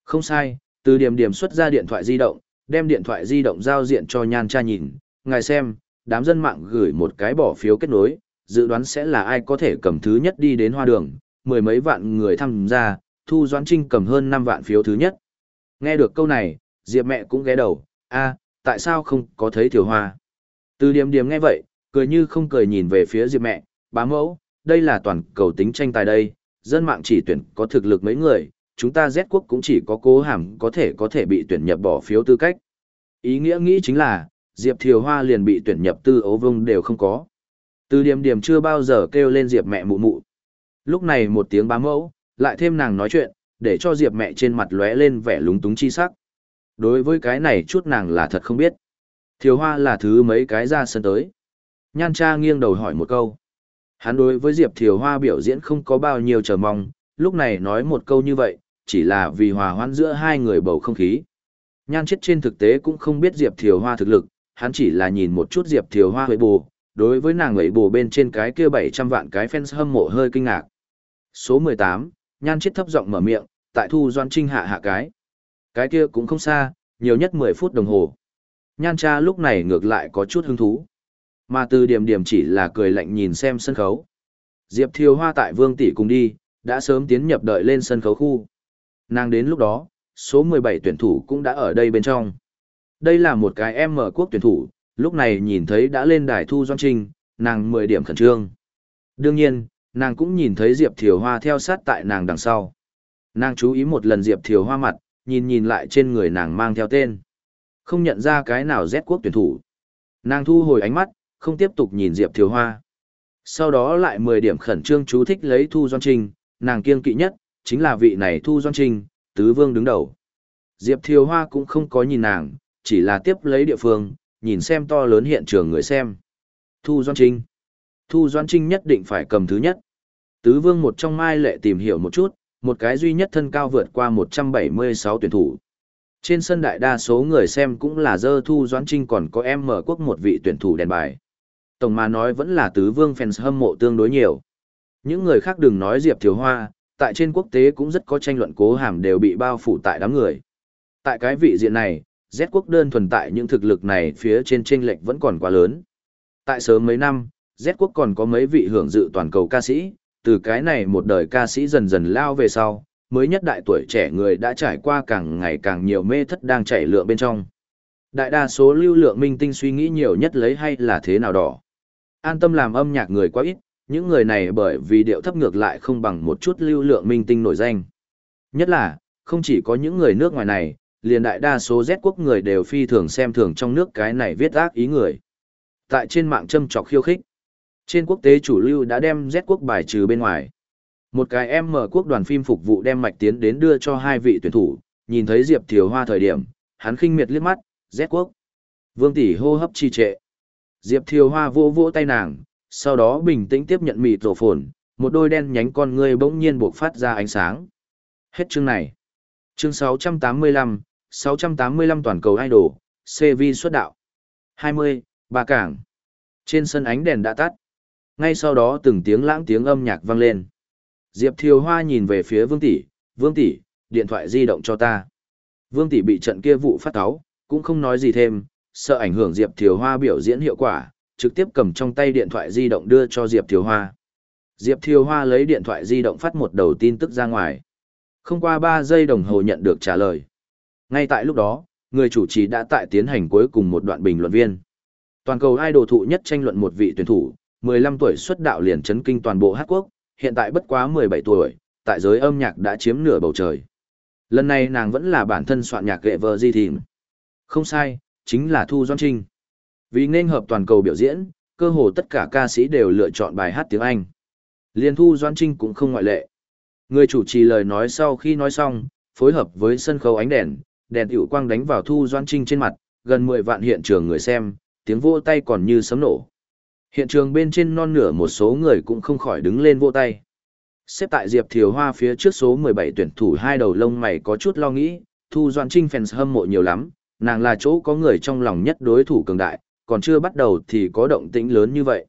Không sai, từ điểm điểm xuất ra điện thoại di động, đem điện thoại di động giao diện cho nhan cha nhìn, ngài xem, đám dân mạng gửi một cái bỏ phiếu kết nối, dự đoán sẽ là ai có thể cầm thứ nhất đi đến hoa đường, mười mấy vạn người tham gia, Thu Doãn Trinh cầm hơn 5 vạn phiếu thứ nhất. Nghe được câu này, Diệp mẹ cũng ghé đầu, a, tại sao không có thấy Thiều Hoa? Từ điểm điểm nghe vậy, cười như không cười nhìn về phía Diệp mẹ, bá mẫu, đây là toàn cầu tính tranh tài đây, dân mạng chỉ tuyển có thực lực mấy người, chúng ta Z quốc cũng chỉ có cố hàm có thể có thể bị tuyển nhập bỏ phiếu tư cách. Ý nghĩa nghĩ chính là, Diệp Thiều Hoa liền bị tuyển nhập tư ấu vương đều không có. Từ điểm điểm chưa bao giờ kêu lên Diệp mẹ mụ mụ. Lúc này một tiếng bá mẫu, lại thêm nàng nói chuyện, để cho Diệp mẹ trên mặt lóe lên vẻ lúng túng chi sắc. Đối với cái này chút nàng là thật không biết. Thiều Hoa là thứ mấy cái ra sân tới. Nhan cha nghiêng đầu hỏi một câu. Hắn đối với Diệp Thiều Hoa biểu diễn không có bao nhiêu chờ mong, lúc này nói một câu như vậy, chỉ là vì hòa hoãn giữa hai người bầu không khí. Nhan chết trên thực tế cũng không biết Diệp Thiều Hoa thực lực, hắn chỉ là nhìn một chút Diệp Thiều Hoa huệ bù, đối với nàng ấy bù bên trên cái kia 700 vạn cái fans hâm mộ hơi kinh ngạc. Số 18, Nhan chết thấp giọng mở miệng, tại Thu Doan Trinh hạ hạ cái. Cái kia cũng không xa, nhiều nhất 10 phút đồng hồ. Nhan cha lúc này ngược lại có chút hứng thú. Mà từ điểm điểm chỉ là cười lạnh nhìn xem sân khấu. Diệp Thiều Hoa tại Vương Tỷ cùng đi, đã sớm tiến nhập đợi lên sân khấu khu. Nàng đến lúc đó, số 17 tuyển thủ cũng đã ở đây bên trong. Đây là một cái em mở quốc tuyển thủ, lúc này nhìn thấy đã lên đài thu doan trinh, nàng 10 điểm khẩn trương. Đương nhiên, nàng cũng nhìn thấy Diệp Thiều Hoa theo sát tại nàng đằng sau. Nàng chú ý một lần Diệp Thiều Hoa mặt, nhìn nhìn lại trên người nàng mang theo tên. Không nhận ra cái nào rét quốc tuyển thủ. Nàng thu hồi ánh mắt, không tiếp tục nhìn Diệp Thiều Hoa. Sau đó lại 10 điểm khẩn trương chú thích lấy Thu Doan Trinh, nàng kiêng kỵ nhất, chính là vị này Thu Doan Trinh, tứ vương đứng đầu. Diệp Thiều Hoa cũng không có nhìn nàng, chỉ là tiếp lấy địa phương, nhìn xem to lớn hiện trường người xem. Thu Doan Trinh. Thu Doan Trinh nhất định phải cầm thứ nhất. Tứ vương một trong mai lệ tìm hiểu một chút, một cái duy nhất thân cao vượt qua 176 tuyển thủ. Trên sân đại đa số người xem cũng là dơ Thu Doan Trinh còn có em mở quốc một vị tuyển thủ đèn bài. Tổng mà nói vẫn là tứ vương fans hâm mộ tương đối nhiều. Những người khác đừng nói Diệp Thiều Hoa, tại trên quốc tế cũng rất có tranh luận cố hàm đều bị bao phủ tại đám người. Tại cái vị diện này, Z quốc đơn thuần tại những thực lực này phía trên tranh lệch vẫn còn quá lớn. Tại sớm mấy năm, Z quốc còn có mấy vị hưởng dự toàn cầu ca sĩ, từ cái này một đời ca sĩ dần dần lao về sau, mới nhất đại tuổi trẻ người đã trải qua càng ngày càng nhiều mê thất đang chảy lượng bên trong. Đại đa số lưu lượng minh tinh suy nghĩ nhiều nhất lấy hay là thế nào đỏ. An tâm làm âm nhạc người quá ít, những người này bởi vì điệu thấp ngược lại không bằng một chút lưu lượng minh tinh nổi danh. Nhất là, không chỉ có những người nước ngoài này, liền đại đa số Z quốc người đều phi thường xem thường trong nước cái này viết ác ý người. Tại trên mạng châm trọc khiêu khích, trên quốc tế chủ lưu đã đem Z quốc bài trừ bên ngoài. Một cái em mở quốc đoàn phim phục vụ đem mạch tiến đến đưa cho hai vị tuyển thủ, nhìn thấy Diệp Thiều Hoa thời điểm, hắn khinh miệt liếc mắt, Z quốc. Vương tỷ hô hấp trì trệ. Diệp Thiều Hoa vỗ vỗ tay nàng, sau đó bình tĩnh tiếp nhận mịt rổ phồn, một đôi đen nhánh con ngươi bỗng nhiên buộc phát ra ánh sáng. Hết chương này. Chương 685, 685 toàn cầu idol, CV xuất đạo. 20, bà Cảng. Trên sân ánh đèn đã tắt. Ngay sau đó từng tiếng lãng tiếng âm nhạc vang lên. Diệp Thiều Hoa nhìn về phía Vương Tỷ, Vương Tỷ, điện thoại di động cho ta. Vương Tỷ bị trận kia vụ phát táo cũng không nói gì thêm, sợ ảnh hưởng Diệp Thiều Hoa biểu diễn hiệu quả, trực tiếp cầm trong tay điện thoại di động đưa cho Diệp Thiều Hoa. Diệp Thiều Hoa lấy điện thoại di động phát một đầu tin tức ra ngoài. Không qua 3 giây đồng hồ nhận được trả lời. Ngay tại lúc đó, người chủ trì đã tại tiến hành cuối cùng một đoạn bình luận viên. Toàn cầu idol thụ nhất tranh luận một vị tuyển thủ, 15 tuổi xuất đạo liền chấn kinh toàn bộ Hát Quốc, hiện tại bất quá 17 tuổi, tại giới âm nhạc đã chiếm nửa bầu trời. Lần này nàng vẫn là bản thân soạn nhạc ghệ vợ di thìm. Không sai, chính là Thu Doan Trinh. Vì nên hợp toàn cầu biểu diễn, cơ hồ tất cả ca sĩ đều lựa chọn bài hát tiếng Anh. Liên Thu Doan Trinh cũng không ngoại lệ. Người chủ trì lời nói sau khi nói xong, phối hợp với sân khấu ánh đèn, đèn tiểu quang đánh vào Thu Doan Trinh trên mặt, gần 10 vạn hiện trường người xem, tiếng vỗ tay còn như sấm nổ. Hiện trường bên trên non nửa một số người cũng không khỏi đứng lên vỗ tay. Xếp tại Diệp Thiều Hoa phía trước số 17 tuyển thủ hai đầu lông mày có chút lo nghĩ, Thu Doan Trinh fans hâm mộ nhiều lắm, nàng là chỗ có người trong lòng nhất đối thủ cường đại, còn chưa bắt đầu thì có động tĩnh lớn như vậy.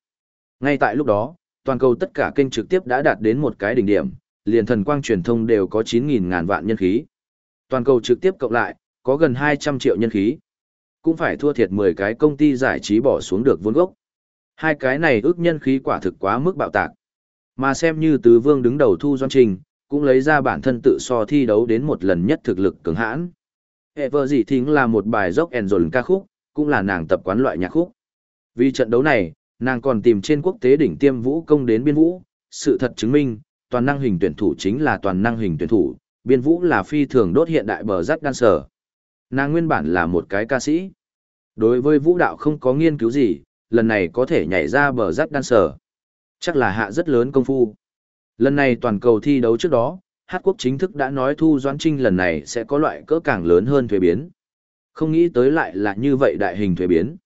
Ngay tại lúc đó, toàn cầu tất cả kênh trực tiếp đã đạt đến một cái đỉnh điểm, liền thần quang truyền thông đều có 9.000 ngàn vạn nhân khí. Toàn cầu trực tiếp cộng lại, có gần 200 triệu nhân khí. cũng phải thua thiệt 10 cái công ty giải trí bỏ xuống được vốn gốc. Hai cái này ước nhân khí quả thực quá mức bạo tạc. Mà xem như tứ vương đứng đầu thu doan trình, cũng lấy ra bản thân tự so thi đấu đến một lần nhất thực lực cường hãn. Ever gì thính là một bài dốc and dồn ca khúc, cũng là nàng tập quán loại nhạc khúc. Vì trận đấu này, nàng còn tìm trên quốc tế đỉnh tiêm vũ công đến biên vũ, sự thật chứng minh, toàn năng hình tuyển thủ chính là toàn năng hình tuyển thủ, biên vũ là phi thường đốt hiện đại bờ rắc dancer. Nàng nguyên bản là một cái ca sĩ. Đối với vũ đạo không có nghiên cứu gì, lần này có thể nhảy ra bờ rắc đan sở Chắc là hạ rất lớn công phu. Lần này toàn cầu thi đấu trước đó, Hát quốc chính thức đã nói Thu Doãn Trinh lần này sẽ có loại cỡ càng lớn hơn thuế biến. Không nghĩ tới lại là như vậy đại hình thuế biến.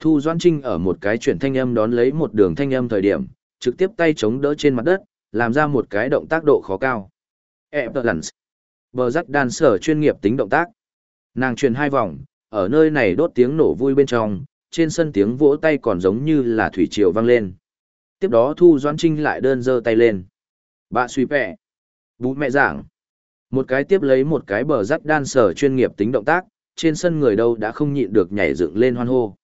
Thu Doãn Trinh ở một cái chuyển thanh âm đón lấy một đường thanh âm thời điểm, trực tiếp tay chống đỡ trên mặt đất, làm ra một cái động tác độ khó cao. Evelance. Bờ rắc đan sở chuyên nghiệp tính động tác. Nàng truyền hai vòng, ở nơi này đốt tiếng nổ vui bên trong, trên sân tiếng vỗ tay còn giống như là thủy triều vang lên. Tiếp đó Thu Doãn Trinh lại đơn giơ tay lên. Bà suy bẹ. Bú mẹ giảng. Một cái tiếp lấy một cái bờ rắc đan sở chuyên nghiệp tính động tác, trên sân người đâu đã không nhịn được nhảy dựng lên hoan hô.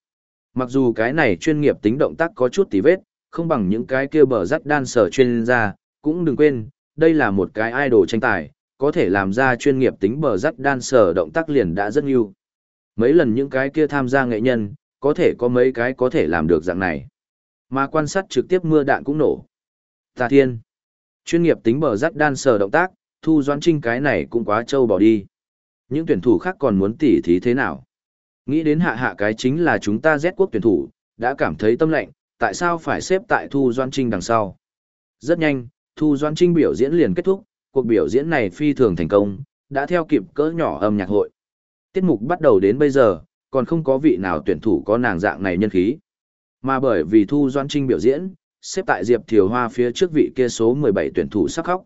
Mặc dù cái này chuyên nghiệp tính động tác có chút tí vết, không bằng những cái kia bờ rắc đan sở chuyên gia, cũng đừng quên, đây là một cái idol tranh tài, có thể làm ra chuyên nghiệp tính bờ rắc đan sở động tác liền đã rất nhiều. Mấy lần những cái kia tham gia nghệ nhân, có thể có mấy cái có thể làm được dạng này. Mà quan sát trực tiếp mưa đạn cũng nổ. Tà thiên. Chuyên nghiệp tính bờ rắc đan sờ động tác, thu doãn trinh cái này cũng quá trâu bỏ đi. Những tuyển thủ khác còn muốn tỉ thí thế nào? Nghĩ đến hạ hạ cái chính là chúng ta Z quốc tuyển thủ, đã cảm thấy tâm lệnh, tại sao phải xếp tại Thu Doãn Trinh đằng sau? Rất nhanh, Thu Doãn Trinh biểu diễn liền kết thúc, cuộc biểu diễn này phi thường thành công, đã theo kịp cỡ nhỏ âm nhạc hội. Tiết mục bắt đầu đến bây giờ, còn không có vị nào tuyển thủ có nàng dạng này nhân khí. Mà bởi vì Thu Doan Trinh biểu diễn, xếp tại Diệp Thiều Hoa phía trước vị kia số 17 tuyển thủ sắc khóc.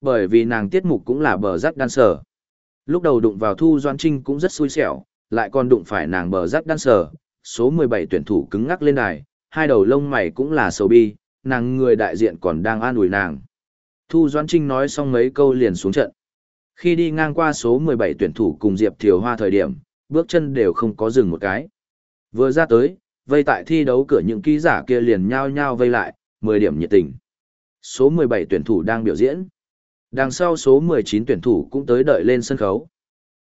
Bởi vì nàng tiết mục cũng là bờ rắc đan sở. Lúc đầu đụng vào Thu Doan Trinh cũng rất xui xẻo, lại còn đụng phải nàng bờ rắc đan sở, số 17 tuyển thủ cứng ngắc lên đài, hai đầu lông mày cũng là sầu bi, nàng người đại diện còn đang an ủi nàng. Thu Doan Trinh nói xong mấy câu liền xuống trận. Khi đi ngang qua số 17 tuyển thủ cùng Diệp Thiều Hoa thời điểm, bước chân đều không có dừng một cái. Vừa ra tới, vây tại thi đấu cửa những ký giả kia liền nhao nhao vây lại, 10 điểm nhiệt tình. Số 17 tuyển thủ đang biểu diễn. Đằng sau số 19 tuyển thủ cũng tới đợi lên sân khấu.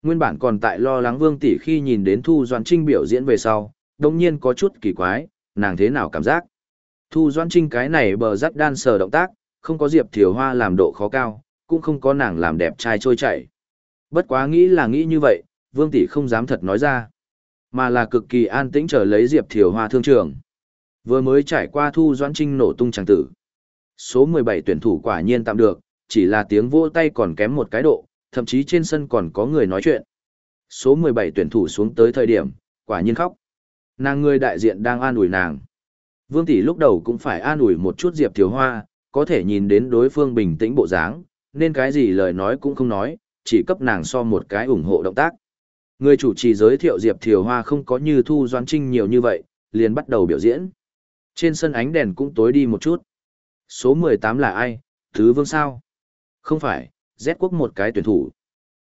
Nguyên bản còn tại lo lắng Vương Tỷ khi nhìn đến Thu Doan Trinh biểu diễn về sau, đồng nhiên có chút kỳ quái, nàng thế nào cảm giác. Thu Doan Trinh cái này bờ rắc đan sờ động tác, không có Diệp Thiều Hoa làm độ khó cao, cũng không có nàng làm đẹp trai trôi chảy. Bất quá nghĩ là nghĩ như vậy, Vương Tỷ không dám thật nói ra, mà là cực kỳ an tĩnh chờ lấy Diệp Thiều Hoa thương trường. Vừa mới trải qua Thu Doãn Trinh nổ tung tràng tử. Số 17 tuyển thủ quả nhiên tạm được, chỉ là tiếng vỗ tay còn kém một cái độ, thậm chí trên sân còn có người nói chuyện. Số 17 tuyển thủ xuống tới thời điểm, quả nhiên khóc. Nàng người đại diện đang an ủi nàng. Vương Tỷ lúc đầu cũng phải an ủi một chút Diệp Thiều Hoa, có thể nhìn đến đối phương bình tĩnh bộ dáng, nên cái gì lời nói cũng không nói, chỉ cấp nàng so một cái ủng hộ động tác. Người chủ trì giới thiệu Diệp Thiều Hoa không có như Thu Doan Trinh nhiều như vậy, liền bắt đầu biểu diễn. Trên sân ánh đèn cũng tối đi một chút. Số 18 là ai? Thứ vương sao? Không phải, Z quốc một cái tuyển thủ.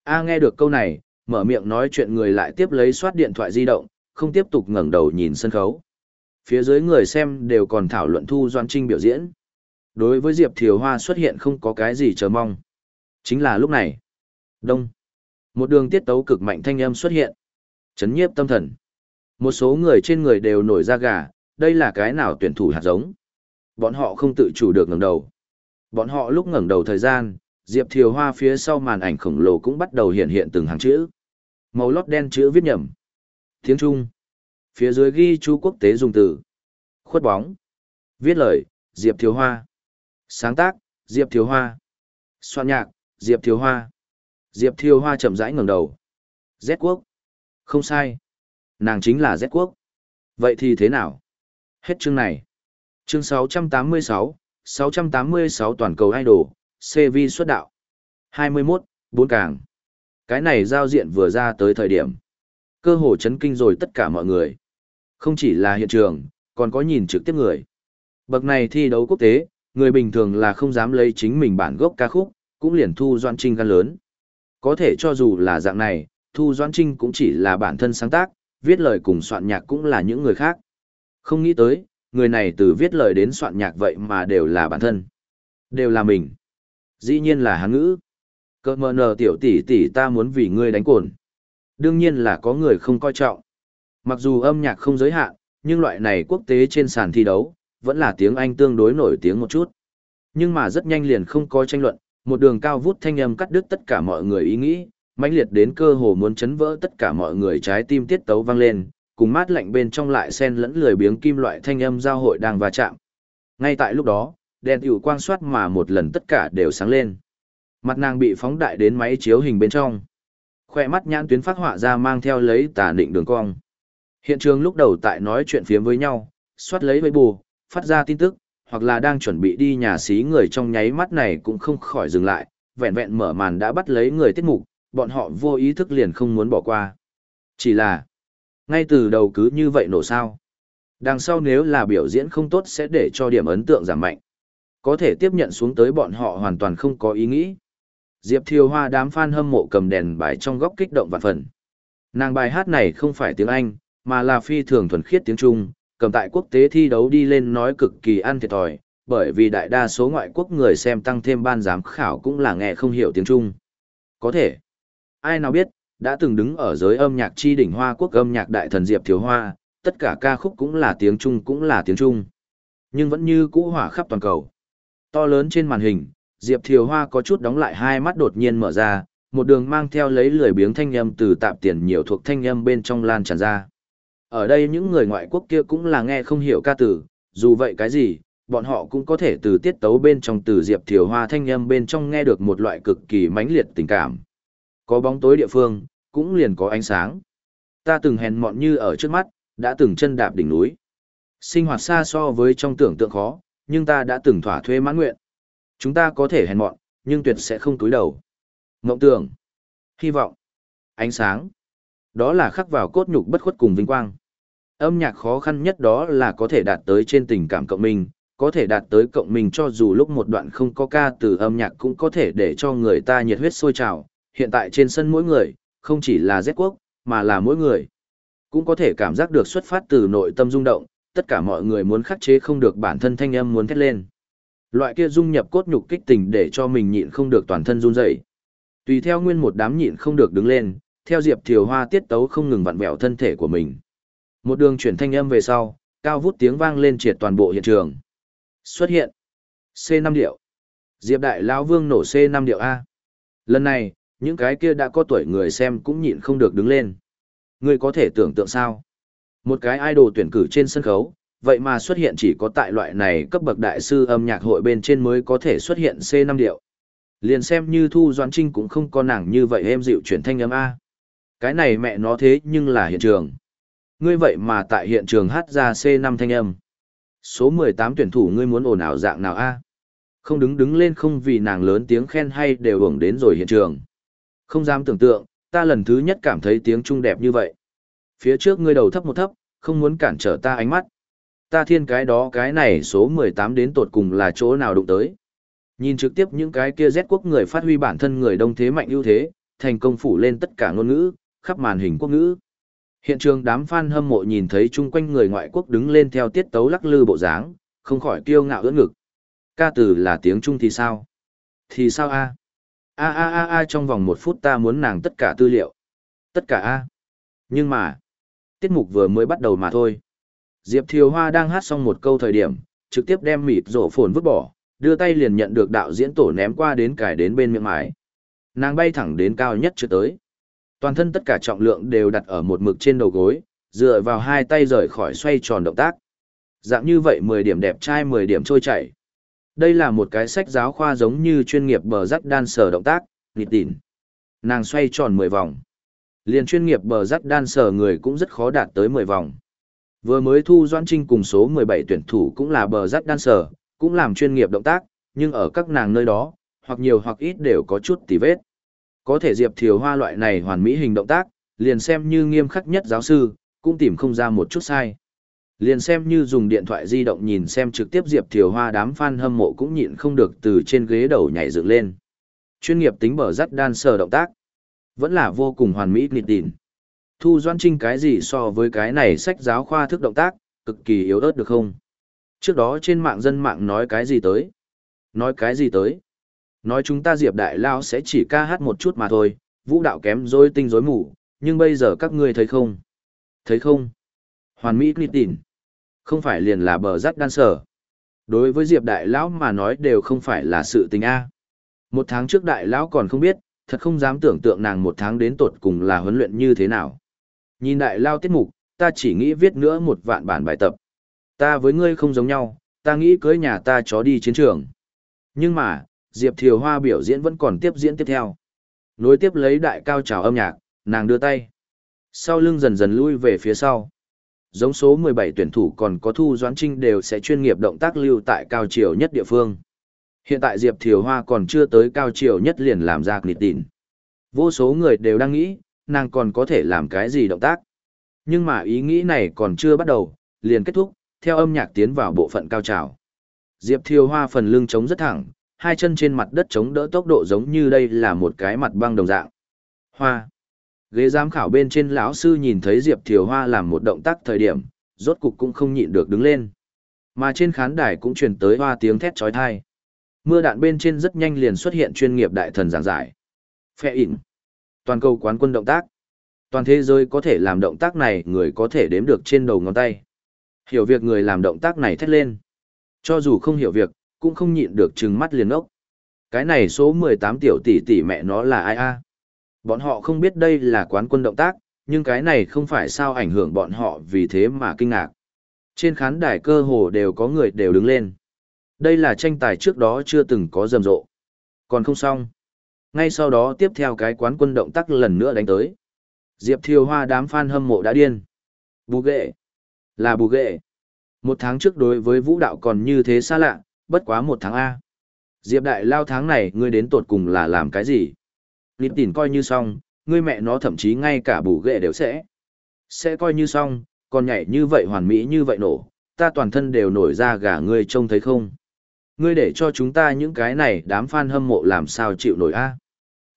A nghe được câu này, mở miệng nói chuyện người lại tiếp lấy soát điện thoại di động, không tiếp tục ngẩng đầu nhìn sân khấu. Phía dưới người xem đều còn thảo luận Thu Doan Trinh biểu diễn. Đối với Diệp Thiều Hoa xuất hiện không có cái gì chờ mong. Chính là lúc này. Đông. Một đường tiết tấu cực mạnh thanh âm xuất hiện. Chấn nhiếp tâm thần. Một số người trên người đều nổi da gà, đây là cái nào tuyển thủ hạt giống. Bọn họ không tự chủ được ngẩng đầu. Bọn họ lúc ngẩng đầu thời gian, Diệp Thiều Hoa phía sau màn ảnh khổng lồ cũng bắt đầu hiện hiện từng hàng chữ. Màu lót đen chữ viết nhầm. Tiếng Trung. Phía dưới ghi chú quốc tế dùng từ. Khuất bóng. Viết lời, Diệp Thiều Hoa. Sáng tác, Diệp Thiều Hoa. Soạn nhạc, Diệp Thiều Hoa. Diệp Thiều Hoa chậm rãi ngẩng đầu. Z quốc. Không sai. Nàng chính là Z quốc. Vậy thì thế nào? Hết chương này. Chương 686, 686 toàn cầu idol, CV xuất đạo. 21, bốn càng. Cái này giao diện vừa ra tới thời điểm. Cơ hồ chấn kinh rồi tất cả mọi người. Không chỉ là hiện trường, còn có nhìn trực tiếp người. Bậc này thi đấu quốc tế, người bình thường là không dám lấy chính mình bản gốc ca khúc, cũng liền thu doan trinh gan lớn. Có thể cho dù là dạng này, thu doãn trinh cũng chỉ là bản thân sáng tác, viết lời cùng soạn nhạc cũng là những người khác. Không nghĩ tới, người này từ viết lời đến soạn nhạc vậy mà đều là bản thân. Đều là mình. Dĩ nhiên là hán ngữ. Cơ mờ nờ tiểu tỷ tỷ ta muốn vì ngươi đánh cồn. Đương nhiên là có người không coi trọng. Mặc dù âm nhạc không giới hạn, nhưng loại này quốc tế trên sàn thi đấu, vẫn là tiếng Anh tương đối nổi tiếng một chút. Nhưng mà rất nhanh liền không có tranh luận, một đường cao vút thanh âm cắt đứt tất cả mọi người ý nghĩ, mãnh liệt đến cơ hồ muốn chấn vỡ tất cả mọi người trái tim tiết tấu vang lên, cùng mát lạnh bên trong lại xen lẫn lười biếng kim loại thanh âm giao hội đang va chạm. Ngay tại lúc đó, đèn tiểu quang soát mà một lần tất cả đều sáng lên. Mặt nàng bị phóng đại đến máy chiếu hình bên trong. Khoe mắt nhãn tuyến phát họa ra mang theo lấy tà định đường cong. Hiện trường lúc đầu tại nói chuyện phiếm với nhau, soát lấy với bù, phát ra tin tức, hoặc là đang chuẩn bị đi nhà xí người trong nháy mắt này cũng không khỏi dừng lại, vẹn vẹn mở màn đã bắt lấy người tiết mục, bọn họ vô ý thức liền không muốn bỏ qua. Chỉ là, ngay từ đầu cứ như vậy nổ sao. Đằng sau nếu là biểu diễn không tốt sẽ để cho điểm ấn tượng giảm mạnh. Có thể tiếp nhận xuống tới bọn họ hoàn toàn không có ý nghĩ. Diệp Thiều Hoa đám fan hâm mộ cầm đèn bài trong góc kích động vạn phần. Nàng bài hát này không phải tiếng Anh, mà là phi thường thuần khiết tiếng Trung, cầm tại quốc tế thi đấu đi lên nói cực kỳ ăn thiệt thòi, bởi vì đại đa số ngoại quốc người xem tăng thêm ban giám khảo cũng là nghe không hiểu tiếng Trung. Có thể, ai nào biết, đã từng đứng ở giới âm nhạc chi đỉnh Hoa quốc âm nhạc đại thần Diệp Thiếu Hoa, tất cả ca khúc cũng là tiếng Trung cũng là tiếng Trung. Nhưng vẫn như cũ hỏa khắp toàn cầu. To lớn trên màn hình, Diệp Thiều Hoa có chút đóng lại hai mắt đột nhiên mở ra, một đường mang theo lấy lười biếng thanh âm từ tạp tiền nhiều thuộc thanh âm bên trong lan tràn ra. Ở đây những người ngoại quốc kia cũng là nghe không hiểu ca từ, dù vậy cái gì, bọn họ cũng có thể từ tiết tấu bên trong từ Diệp Thiều Hoa thanh âm bên trong nghe được một loại cực kỳ mãnh liệt tình cảm. Có bóng tối địa phương, cũng liền có ánh sáng. Ta từng hèn mọn như ở trước mắt, đã từng chân đạp đỉnh núi. Sinh hoạt xa so với trong tưởng tượng khó, nhưng ta đã từng thỏa thuê mãn nguyện. Chúng ta có thể hèn mọn, nhưng tuyệt sẽ không túi đầu. Ngộng tưởng, hy vọng, ánh sáng. Đó là khắc vào cốt nhục bất khuất cùng vinh quang. Âm nhạc khó khăn nhất đó là có thể đạt tới trên tình cảm cộng minh, có thể đạt tới cộng minh cho dù lúc một đoạn không có ca từ âm nhạc cũng có thể để cho người ta nhiệt huyết sôi trào. Hiện tại trên sân mỗi người, không chỉ là Z quốc, mà là mỗi người. Cũng có thể cảm giác được xuất phát từ nội tâm rung động, tất cả mọi người muốn khắc chế không được bản thân thanh âm muốn thét lên. Loại kia dung nhập cốt nhục kích tình để cho mình nhịn không được toàn thân run rẩy. Tùy theo nguyên một đám nhịn không được đứng lên, theo Diệp Thiều Hoa tiết tấu không ngừng vặn vẹo thân thể của mình. Một đường chuyển thanh âm về sau, cao vút tiếng vang lên triệt toàn bộ hiện trường. Xuất hiện. C5 điệu. Diệp Đại Lão Vương nổ C5 điệu A. Lần này, những cái kia đã có tuổi người xem cũng nhịn không được đứng lên. Người có thể tưởng tượng sao? Một cái idol tuyển cử trên sân khấu, vậy mà xuất hiện chỉ có tại loại này cấp bậc đại sư âm nhạc hội bên trên mới có thể xuất hiện C5 điệu. Liền xem như Thu Doan Trinh cũng không có nàng như vậy em dịu chuyển thanh âm A. Cái này mẹ nó thế nhưng là hiện trường. Ngươi vậy mà tại hiện trường hát ra C5 thanh âm. Số 18 tuyển thủ ngươi muốn ồn ào dạng nào A. Không đứng đứng lên không vì nàng lớn tiếng khen hay đều hưởng đến rồi hiện trường. Không dám tưởng tượng, ta lần thứ nhất cảm thấy tiếng Trung đẹp như vậy. Phía trước ngươi đầu thấp một thấp, không muốn cản trở ta ánh mắt. Ta thiên cái đó cái này số 18 đến tột cùng là chỗ nào đụng tới. Nhìn trực tiếp những cái kia Z quốc người phát huy bản thân người đông thế mạnh ưu thế, thành công phủ lên tất cả ngôn ngữ, khắp màn hình quốc ngữ. Hiện trường đám fan hâm mộ nhìn thấy chung quanh người ngoại quốc đứng lên theo tiết tấu lắc lư bộ dáng, không khỏi kiêu ngạo ưỡn ngực. Ca từ là tiếng Trung thì sao? Thì sao a? A a a a trong vòng một phút ta muốn nàng tất cả tư liệu. Tất cả a. Nhưng mà, tiết mục vừa mới bắt đầu mà thôi. Diệp Thiều Hoa đang hát xong một câu thời điểm, trực tiếp đem mịt rổ phồn vứt bỏ, đưa tay liền nhận được đạo diễn tổ ném qua đến cài đến bên miệng mái. Nàng bay thẳng đến cao nhất chưa tới. Toàn thân tất cả trọng lượng đều đặt ở một mực trên đầu gối, dựa vào hai tay rời khỏi xoay tròn động tác. Dạng như vậy 10 điểm đẹp trai 10 điểm trôi chảy. Đây là một cái sách giáo khoa giống như chuyên nghiệp bờ rắc đan sở động tác, nghịch tỉn. Nàng xoay tròn 10 vòng. Liền chuyên nghiệp bờ rắc đan sở người cũng rất khó đạt tới 10 vòng. Vừa mới thu Doan Trinh cùng số 17 tuyển thủ cũng là bờ rắc đan sở, cũng làm chuyên nghiệp động tác, nhưng ở các nàng nơi đó, hoặc nhiều hoặc ít đều có chút tì vết. Có thể Diệp Thiều Hoa loại này hoàn mỹ hình động tác, liền xem như nghiêm khắc nhất giáo sư, cũng tìm không ra một chút sai. Liền xem như dùng điện thoại di động nhìn xem trực tiếp Diệp Thiều Hoa đám fan hâm mộ cũng nhịn không được từ trên ghế đầu nhảy dựng lên. Chuyên nghiệp tính bờ rắt đan sờ động tác. Vẫn là vô cùng hoàn mỹ nịt tịn. Thu Doan Trinh cái gì so với cái này sách giáo khoa thức động tác, cực kỳ yếu ớt được không? Trước đó trên mạng dân mạng nói cái gì tới? Nói cái gì tới? Nói chúng ta Diệp Đại Lao sẽ chỉ ca hát một chút mà thôi, vũ đạo kém dối tinh dối mù, nhưng bây giờ các ngươi thấy không? Thấy không? Hoàn Mỹ Clip Tìn. Không phải liền là bờ rắt đan sở. Đối với Diệp Đại Lão mà nói đều không phải là sự tình A. Một tháng trước Đại Lão còn không biết, thật không dám tưởng tượng nàng một tháng đến tột cùng là huấn luyện như thế nào. Nhìn Đại Lao tiết mục, ta chỉ nghĩ viết nữa một vạn bản bài tập. Ta với ngươi không giống nhau, ta nghĩ cưới nhà ta chó đi chiến trường. Nhưng mà, Diệp Thiều Hoa biểu diễn vẫn còn tiếp diễn tiếp theo. Nối tiếp lấy đại cao trào âm nhạc, nàng đưa tay. Sau lưng dần dần lui về phía sau. Giống số 17 tuyển thủ còn có Thu Doãn Trinh đều sẽ chuyên nghiệp động tác lưu tại cao chiều nhất địa phương. Hiện tại Diệp Thiều Hoa còn chưa tới cao chiều nhất liền làm ra nịt tịn. Vô số người đều đang nghĩ, nàng còn có thể làm cái gì động tác. Nhưng mà ý nghĩ này còn chưa bắt đầu, liền kết thúc, theo âm nhạc tiến vào bộ phận cao trào. Diệp Thiều Hoa phần lưng chống rất thẳng, hai chân trên mặt đất chống đỡ tốc độ giống như đây là một cái mặt băng đồng dạng. Hoa. Ghế giám khảo bên trên lão sư nhìn thấy Diệp Thiều Hoa làm một động tác thời điểm, rốt cục cũng không nhịn được đứng lên. Mà trên khán đài cũng truyền tới hoa tiếng thét chói tai. Mưa đạn bên trên rất nhanh liền xuất hiện chuyên nghiệp đại thần giảng giải. Phe ỉn. Toàn cầu quán quân động tác. Toàn thế giới có thể làm động tác này người có thể đếm được trên đầu ngón tay. Hiểu việc người làm động tác này thét lên. Cho dù không hiểu việc, cũng không nhịn được trừng mắt liền ốc. Cái này số 18 tiểu tỷ tỷ mẹ nó là ai a? Bọn họ không biết đây là quán quân động tác, nhưng cái này không phải sao ảnh hưởng bọn họ vì thế mà kinh ngạc. Trên khán đài cơ hồ đều có người đều đứng lên. Đây là tranh tài trước đó chưa từng có rầm rộ. Còn không xong. Ngay sau đó tiếp theo cái quán quân động tác lần nữa đánh tới. Diệp Thiều Hoa đám fan hâm mộ đã điên. Bù ghệ. Là bù ghệ. Một tháng trước đối với vũ đạo còn như thế xa lạ, bất quá một tháng A. Diệp Đại Lao tháng này ngươi đến tột cùng là làm cái gì? Lịp tỉn coi như xong, ngươi mẹ nó thậm chí ngay cả bù ghệ đều sẽ. Sẽ coi như xong, còn nhảy như vậy hoàn mỹ như vậy nổ, ta toàn thân đều nổi ra gà ngươi trông thấy không? Ngươi để cho chúng ta những cái này đám fan hâm mộ làm sao chịu nổi a?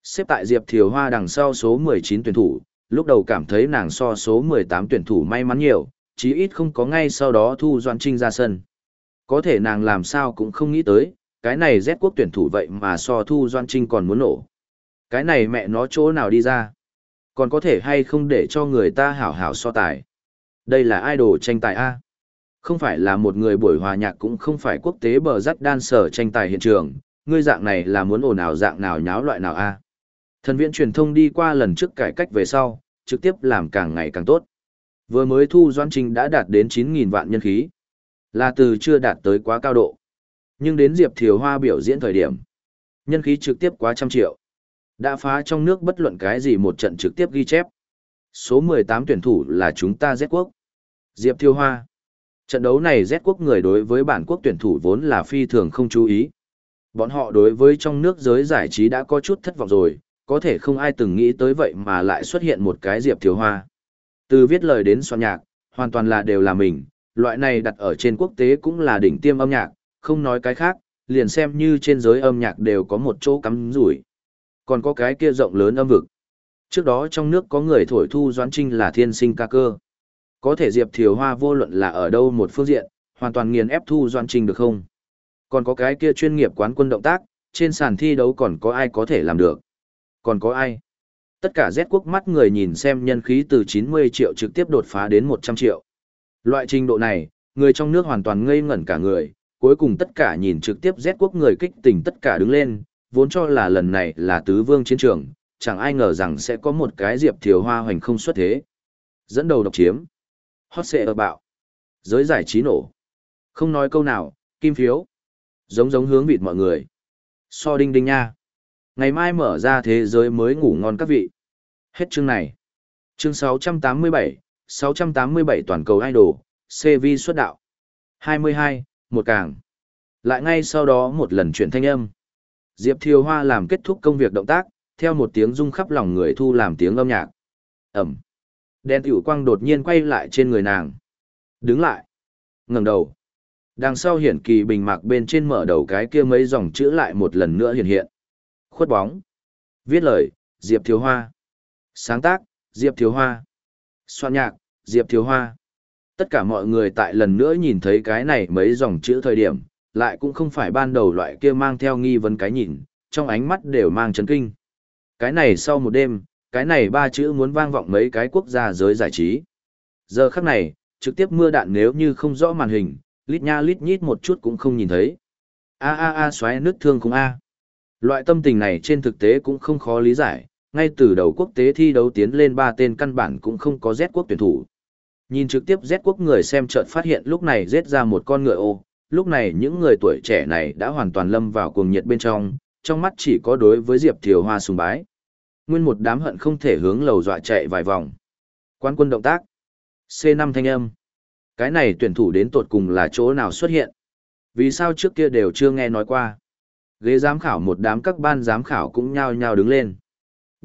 Xếp tại Diệp Thiều Hoa đằng sau số 19 tuyển thủ, lúc đầu cảm thấy nàng so số 18 tuyển thủ may mắn nhiều, chí ít không có ngay sau đó thu Doan Trinh ra sân. Có thể nàng làm sao cũng không nghĩ tới, cái này Z quốc tuyển thủ vậy mà so thu Doan Trinh còn muốn nổ. Cái này mẹ nó chỗ nào đi ra? Còn có thể hay không để cho người ta hảo hảo so tài? Đây là idol tranh tài A. Không phải là một người buổi hòa nhạc cũng không phải quốc tế bờ rắc đan sở tranh tài hiện trường, ngươi dạng này là muốn ồn ào dạng nào nháo loại nào A. Thần viện truyền thông đi qua lần trước cải cách về sau, trực tiếp làm càng ngày càng tốt. Vừa mới thu doan trình đã đạt đến 9.000 vạn nhân khí. Là từ chưa đạt tới quá cao độ. Nhưng đến Diệp Thiều Hoa biểu diễn thời điểm, nhân khí trực tiếp quá trăm triệu. Đã phá trong nước bất luận cái gì một trận trực tiếp ghi chép. Số 18 tuyển thủ là chúng ta Z quốc. Diệp Thiêu Hoa. Trận đấu này Z quốc người đối với bản quốc tuyển thủ vốn là phi thường không chú ý. Bọn họ đối với trong nước giới giải trí đã có chút thất vọng rồi, có thể không ai từng nghĩ tới vậy mà lại xuất hiện một cái Diệp Thiều Hoa. Từ viết lời đến soạn nhạc, hoàn toàn là đều là mình, loại này đặt ở trên quốc tế cũng là đỉnh tiêm âm nhạc, không nói cái khác, liền xem như trên giới âm nhạc đều có một chỗ cắm rủi. Còn có cái kia rộng lớn âm vực. Trước đó trong nước có người thổi thu Doãn Trinh là thiên sinh ca cơ. Có thể Diệp Thiều Hoa vô luận là ở đâu một phương diện, hoàn toàn nghiền ép thu Doãn Trinh được không? Còn có cái kia chuyên nghiệp quán quân động tác, trên sàn thi đấu còn có ai có thể làm được? Còn có ai? Tất cả Z quốc mắt người nhìn xem nhân khí từ 90 triệu trực tiếp đột phá đến 100 triệu. Loại trình độ này, người trong nước hoàn toàn ngây ngẩn cả người, cuối cùng tất cả nhìn trực tiếp Z quốc người kích tỉnh tất cả đứng lên, vốn cho là lần này là tứ vương chiến trường, chẳng ai ngờ rằng sẽ có một cái diệp thiều hoa hoành không xuất thế. Dẫn đầu độc chiếm. Hot xệ ở bạo. Giới giải trí nổ. Không nói câu nào, kim phiếu. Giống giống hướng vịt mọi người. So đinh đinh nha. Ngày mai mở ra thế giới mới ngủ ngon các vị. Hết chương này. Chương 687, 687 toàn cầu idol, CV xuất đạo. 22, một càng. Lại ngay sau đó một lần chuyển thanh âm. Diệp Thiều Hoa làm kết thúc công việc động tác, theo một tiếng rung khắp lòng người thu làm tiếng âm nhạc. Ẩm. Đèn tiểu quang đột nhiên quay lại trên người nàng. Đứng lại. ngẩng đầu. Đằng sau hiển kỳ bình mạc bên trên mở đầu cái kia mấy dòng chữ lại một lần nữa hiện hiện. Khuất bóng. Viết lời, Diệp Thiếu Hoa. Sáng tác, Diệp Thiếu Hoa. Soạn nhạc, Diệp Thiếu Hoa. Tất cả mọi người tại lần nữa nhìn thấy cái này mấy dòng chữ thời điểm, lại cũng không phải ban đầu loại kia mang theo nghi vấn cái nhìn, trong ánh mắt đều mang chấn kinh. Cái này sau một đêm, cái này ba chữ muốn vang vọng mấy cái quốc gia giới giải trí. Giờ khắc này, trực tiếp mưa đạn nếu như không rõ màn hình, lít nha lít nhít một chút cũng không nhìn thấy. A a a xoáy nước thương không a. Loại tâm tình này trên thực tế cũng không khó lý giải, ngay từ đầu quốc tế thi đấu tiến lên ba tên căn bản cũng không có Z quốc tuyển thủ. Nhìn trực tiếp Z quốc người xem chợt phát hiện lúc này giết ra một con ngựa ô, lúc này những người tuổi trẻ này đã hoàn toàn lâm vào cuồng nhiệt bên trong, trong mắt chỉ có đối với Diệp Thiều Hoa sùng bái. Nguyên một đám hận không thể hướng lầu dọa chạy vài vòng. Quan quân động tác. C5 thanh âm. Cái này tuyển thủ đến tột cùng là chỗ nào xuất hiện? Vì sao trước kia đều chưa nghe nói qua? Ghế giám khảo một đám các ban giám khảo cũng nhao nhao đứng lên.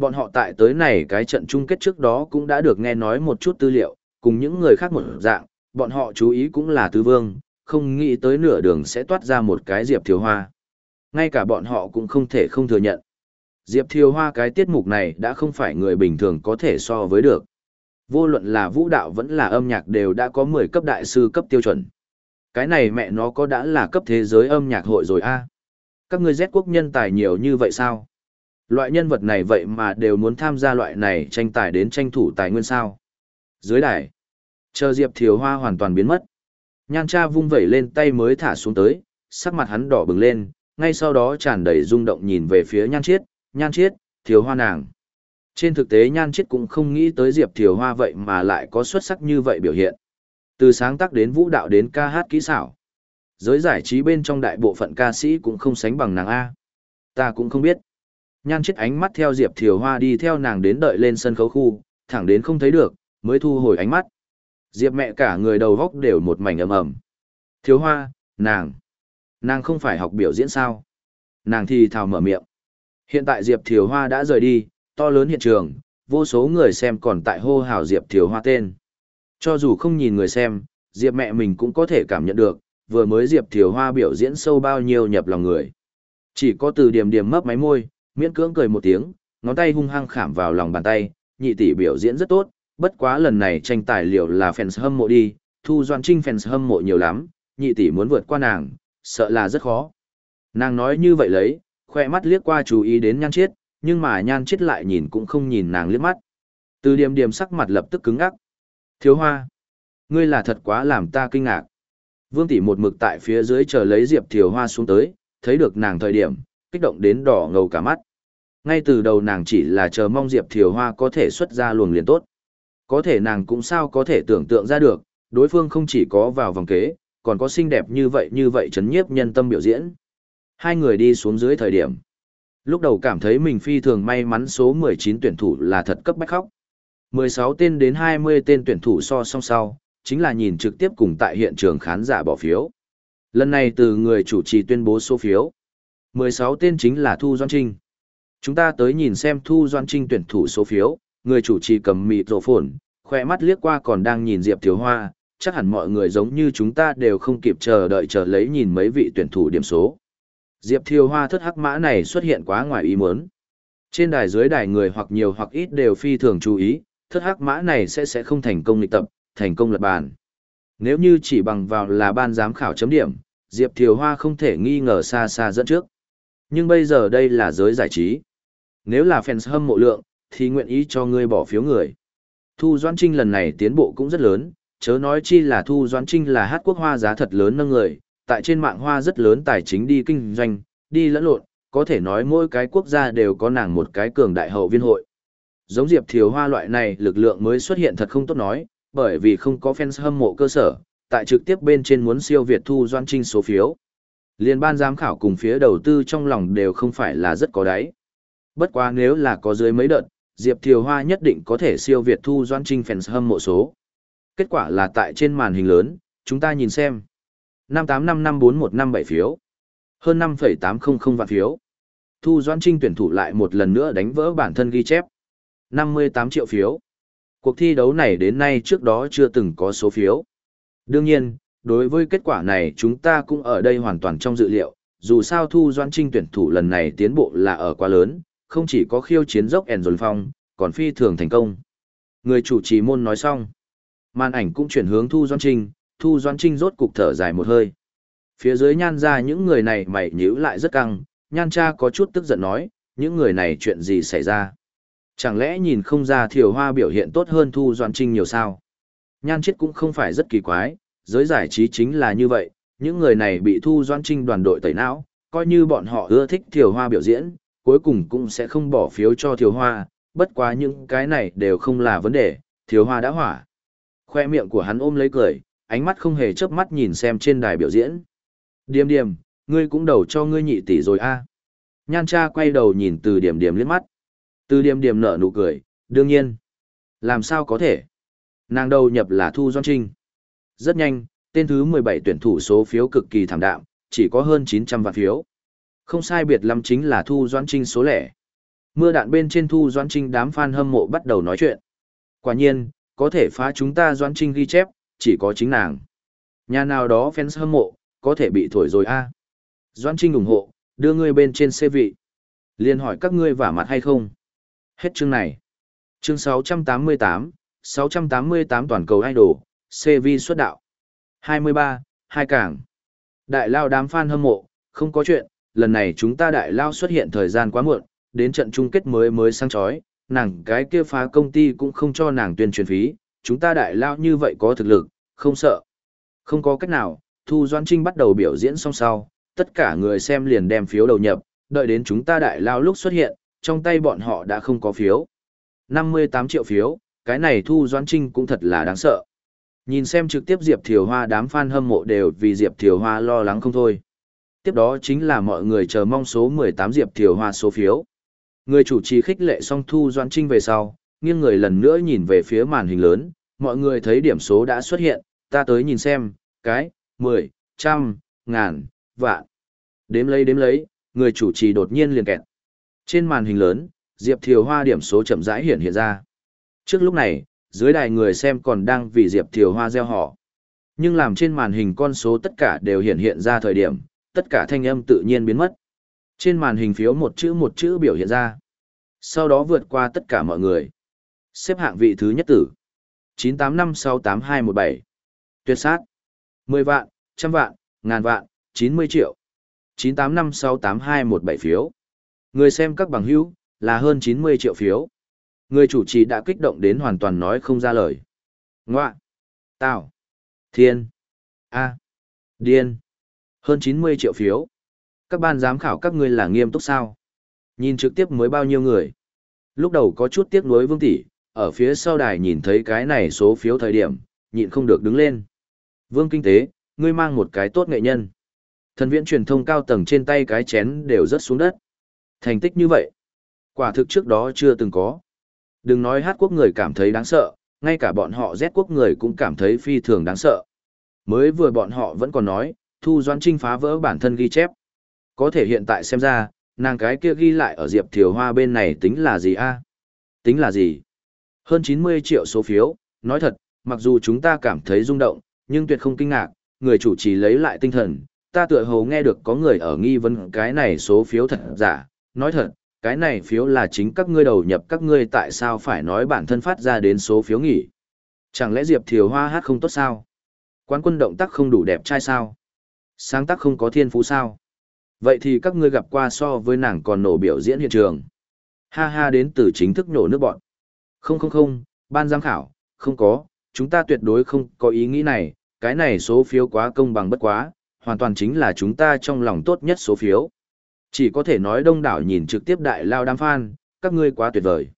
Bọn họ tại tới này cái trận chung kết trước đó cũng đã được nghe nói một chút tư liệu, cùng những người khác một dạng, bọn họ chú ý cũng là tứ vương, không nghĩ tới nửa đường sẽ toát ra một cái Diệp Thiều Hoa. Ngay cả bọn họ cũng không thể không thừa nhận. Diệp Thiều Hoa cái tiết mục này đã không phải người bình thường có thể so với được. Vô luận là vũ đạo vẫn là âm nhạc đều đã có 10 cấp đại sư cấp tiêu chuẩn. Cái này mẹ nó có đã là cấp thế giới âm nhạc hội rồi a Các ngươi Z quốc nhân tài nhiều như vậy sao? Loại nhân vật này vậy mà đều muốn tham gia loại này tranh tài đến tranh thủ tài nguyên sao? Dưới đài, chờ Diệp Thiều Hoa hoàn toàn biến mất. Nhan cha vung vẩy lên tay mới thả xuống tới, sắc mặt hắn đỏ bừng lên, ngay sau đó tràn đầy rung động nhìn về phía nhan chiết, nhan chiết, Thiều Hoa nàng. Trên thực tế nhan chiết cũng không nghĩ tới Diệp Thiều Hoa vậy mà lại có xuất sắc như vậy biểu hiện. Từ sáng tác đến vũ đạo đến ca hát kỹ xảo. Giới giải trí bên trong đại bộ phận ca sĩ cũng không sánh bằng nàng A. Ta cũng không biết. Nhan chết ánh mắt theo Diệp Thiều Hoa đi theo nàng đến đợi lên sân khấu khu, thẳng đến không thấy được, mới thu hồi ánh mắt. Diệp mẹ cả người đầu góc đều một mảnh ầm ầm. Thiếu Hoa, nàng, nàng không phải học biểu diễn sao? Nàng thì thào mở miệng. Hiện tại Diệp Thiều Hoa đã rời đi, to lớn hiện trường, vô số người xem còn tại hô hào Diệp Thiều Hoa tên. Cho dù không nhìn người xem, Diệp mẹ mình cũng có thể cảm nhận được, vừa mới Diệp Thiều Hoa biểu diễn sâu bao nhiêu nhập lòng người. Chỉ có từ điểm điểm mấp máy môi, miễn cưỡng cười một tiếng, ngón tay hung hăng khảm vào lòng bàn tay, nhị tỷ biểu diễn rất tốt, bất quá lần này tranh tài liệu là fans hâm mộ đi, Thu Doan Trinh fans hâm mộ nhiều lắm, nhị tỷ muốn vượt qua nàng, sợ là rất khó. Nàng nói như vậy lấy, khoe mắt liếc qua chú ý đến nhan chiết, nhưng mà nhan chiết lại nhìn cũng không nhìn nàng liếc mắt. Từ điểm điểm sắc mặt lập tức cứng ngắc. Thiếu hoa, ngươi là thật quá làm ta kinh ngạc. Vương tỷ một mực tại phía dưới chờ lấy Diệp Thiều Hoa xuống tới, thấy được nàng thời điểm, kích động đến đỏ ngầu cả mắt. Ngay từ đầu nàng chỉ là chờ mong Diệp Thiều Hoa có thể xuất ra luồng liền tốt. Có thể nàng cũng sao có thể tưởng tượng ra được, đối phương không chỉ có vào vòng kế, còn có xinh đẹp như vậy như vậy chấn nhiếp nhân tâm biểu diễn. Hai người đi xuống dưới thời điểm. Lúc đầu cảm thấy mình phi thường may mắn số 19 tuyển thủ là thật cấp bách khóc. 16 tên đến 20 tên tuyển thủ so song sau, chính là nhìn trực tiếp cùng tại hiện trường khán giả bỏ phiếu. Lần này từ người chủ trì tuyên bố số phiếu. 16 tên chính là Thu Doan Trinh. Chúng ta tới nhìn xem Thu Doan Trinh tuyển thủ số phiếu, người chủ trì cầm mịt rổ phồn, khỏe mắt liếc qua còn đang nhìn Diệp Thiếu Hoa, chắc hẳn mọi người giống như chúng ta đều không kịp chờ đợi chờ lấy nhìn mấy vị tuyển thủ điểm số. Diệp Thiều Hoa thất hắc mã này xuất hiện quá ngoài ý muốn. Trên đài dưới đài người hoặc nhiều hoặc ít đều phi thường chú ý, thất hắc mã này sẽ sẽ không thành công lịch tập, thành công lật bàn. Nếu như chỉ bằng vào là ban giám khảo chấm điểm, Diệp Thiều Hoa không thể nghi ngờ xa xa dẫn trước. Nhưng bây giờ đây là giới giải trí. Nếu là fans hâm mộ lượng, thì nguyện ý cho ngươi bỏ phiếu người. Thu Doãn Trinh lần này tiến bộ cũng rất lớn, chớ nói chi là Thu Doãn Trinh là hát quốc hoa giá thật lớn nâng người, tại trên mạng hoa rất lớn tài chính đi kinh doanh, đi lẫn lộn, có thể nói mỗi cái quốc gia đều có nàng một cái cường đại hậu viên hội. Giống Diệp Thiều Hoa loại này lực lượng mới xuất hiện thật không tốt nói, bởi vì không có fans hâm mộ cơ sở, tại trực tiếp bên trên muốn siêu Việt Thu Doãn Trinh số phiếu. Liên ban giám khảo cùng phía đầu tư trong lòng đều không phải là rất có đáy. Bất quá nếu là có dưới mấy đợt, Diệp Thiều Hoa nhất định có thể siêu Việt Thu Doan Trinh fans hâm mộ số. Kết quả là tại trên màn hình lớn, chúng ta nhìn xem. 585541157 phiếu. Hơn 5,800 vạn phiếu. Thu Doan Trinh tuyển thủ lại một lần nữa đánh vỡ bản thân ghi chép. 58 triệu phiếu. Cuộc thi đấu này đến nay trước đó chưa từng có số phiếu. Đương nhiên, đối với kết quả này chúng ta cũng ở đây hoàn toàn trong dự liệu, dù sao Thu Doan Trinh tuyển thủ lần này tiến bộ là ở quá lớn, không chỉ có khiêu chiến dốc ẻn dồn phong, còn phi thường thành công. Người chủ trì môn nói xong. Màn ảnh cũng chuyển hướng Thu Doan Trinh, Thu Doan Trinh rốt cục thở dài một hơi. Phía dưới nhan ra những người này mày nhíu lại rất căng, nhan cha có chút tức giận nói, những người này chuyện gì xảy ra. Chẳng lẽ nhìn không ra thiểu hoa biểu hiện tốt hơn Thu Doan Trinh nhiều sao? Nhan chết cũng không phải rất kỳ quái, giới giải trí chính là như vậy, những người này bị Thu Doan Trinh đoàn đội tẩy não, coi như bọn họ ưa thích thiểu hoa biểu diễn, cuối cùng cũng sẽ không bỏ phiếu cho Thiếu hoa, bất quá những cái này đều không là vấn đề, Thiếu hoa đã hỏa. Khoe miệng của hắn ôm lấy cười, ánh mắt không hề chớp mắt nhìn xem trên đài biểu diễn. Điềm điềm, ngươi cũng đầu cho ngươi nhị tỷ rồi a. À. Nhan cha quay đầu nhìn từ điểm điểm liếc mắt. Từ điểm điểm nở nụ cười, đương nhiên. Làm sao có thể? Nàng đầu nhập là Thu Doan Trinh. Rất nhanh, tên thứ 17 tuyển thủ số phiếu cực kỳ thảm đạm, chỉ có hơn 900 vạn phiếu. Không sai biệt lắm chính là Thu doãn Trinh số lẻ. Mưa đạn bên trên Thu doãn Trinh đám fan hâm mộ bắt đầu nói chuyện. Quả nhiên, có thể phá chúng ta doãn Trinh ghi chép, chỉ có chính nàng. Nhà nào đó fans hâm mộ, có thể bị thổi rồi a. doãn Trinh ủng hộ, đưa ngươi bên trên xe vị. Liên hỏi các ngươi vả mặt hay không? Hết chương này. Chương 688, 688 toàn cầu idol, CV xuất đạo. 23, hai cảng. Đại lao đám fan hâm mộ, không có chuyện, lần này chúng ta đại lao xuất hiện thời gian quá muộn, đến trận chung kết mới mới sang chói, nàng cái kia phá công ty cũng không cho nàng tuyên truyền phí, chúng ta đại lao như vậy có thực lực, không sợ. Không có cách nào, Thu Doan Trinh bắt đầu biểu diễn xong sau, tất cả người xem liền đem phiếu đầu nhập, đợi đến chúng ta đại lao lúc xuất hiện, trong tay bọn họ đã không có phiếu. 58 triệu phiếu, cái này Thu Doan Trinh cũng thật là đáng sợ. Nhìn xem trực tiếp Diệp Thiều Hoa đám fan hâm mộ đều vì Diệp Thiều Hoa lo lắng không thôi. Tiếp đó chính là mọi người chờ mong số 18 Diệp Thiều Hoa số phiếu. Người chủ trì khích lệ Song Thu Doan Trinh về sau, nghiêng người lần nữa nhìn về phía màn hình lớn, mọi người thấy điểm số đã xuất hiện, ta tới nhìn xem, cái, 10, trăm, ngàn, vạn. Đếm lấy đếm lấy, người chủ trì đột nhiên liền kẹt. Trên màn hình lớn, Diệp Thiều Hoa điểm số chậm rãi hiện hiện ra. Trước lúc này, dưới đài người xem còn đang vì Diệp Thiều Hoa gieo họ. Nhưng làm trên màn hình con số tất cả đều hiện hiện ra thời điểm, tất cả thanh âm tự nhiên biến mất. Trên màn hình phiếu một chữ một chữ biểu hiện ra. Sau đó vượt qua tất cả mọi người. Xếp hạng vị thứ nhất tử. 9856217. Tuyệt sát. 10 vạn, trăm vạn, ngàn vạn, 90 triệu. 985682217 phiếu. Người xem các bằng hữu, là hơn 90 triệu phiếu. Người chủ trì đã kích động đến hoàn toàn nói không ra lời. Ngoạ. Tào. Thiên. A. Điên. Hơn 90 triệu phiếu. Các ban giám khảo các ngươi là nghiêm túc sao? Nhìn trực tiếp mới bao nhiêu người. Lúc đầu có chút tiếc nuối vương tỷ, ở phía sau đài nhìn thấy cái này số phiếu thời điểm, nhịn không được đứng lên. Vương kinh tế, ngươi mang một cái tốt nghệ nhân. Thần viễn truyền thông cao tầng trên tay cái chén đều rớt xuống đất. Thành tích như vậy, quả thực trước đó chưa từng có. Đừng nói hát quốc người cảm thấy đáng sợ, ngay cả bọn họ Z quốc người cũng cảm thấy phi thường đáng sợ. Mới vừa bọn họ vẫn còn nói, Thu Doãn Trinh phá vỡ bản thân ghi chép. Có thể hiện tại xem ra, nàng cái kia ghi lại ở Diệp Thiều Hoa bên này tính là gì a? Tính là gì? Hơn 90 triệu số phiếu, nói thật, mặc dù chúng ta cảm thấy rung động, nhưng tuyệt không kinh ngạc, người chủ trì lấy lại tinh thần, ta tựa hồ nghe được có người ở nghi vấn cái này số phiếu thật giả, nói thật, cái này phiếu là chính các ngươi đầu nhập các ngươi tại sao phải nói bản thân phát ra đến số phiếu nghỉ. Chẳng lẽ Diệp Thiều Hoa hát không tốt sao? Quán quân động tác không đủ đẹp trai sao? Sáng tác không có thiên phú sao? Vậy thì các ngươi gặp qua so với nàng còn nổ biểu diễn hiện trường. Ha ha đến từ chính thức nổ nước bọn. Không không không, ban giám khảo, không có, chúng ta tuyệt đối không có ý nghĩ này, cái này số phiếu quá công bằng bất quá, hoàn toàn chính là chúng ta trong lòng tốt nhất số phiếu. Chỉ có thể nói đông đảo nhìn trực tiếp đại lao đám fan, các ngươi quá tuyệt vời.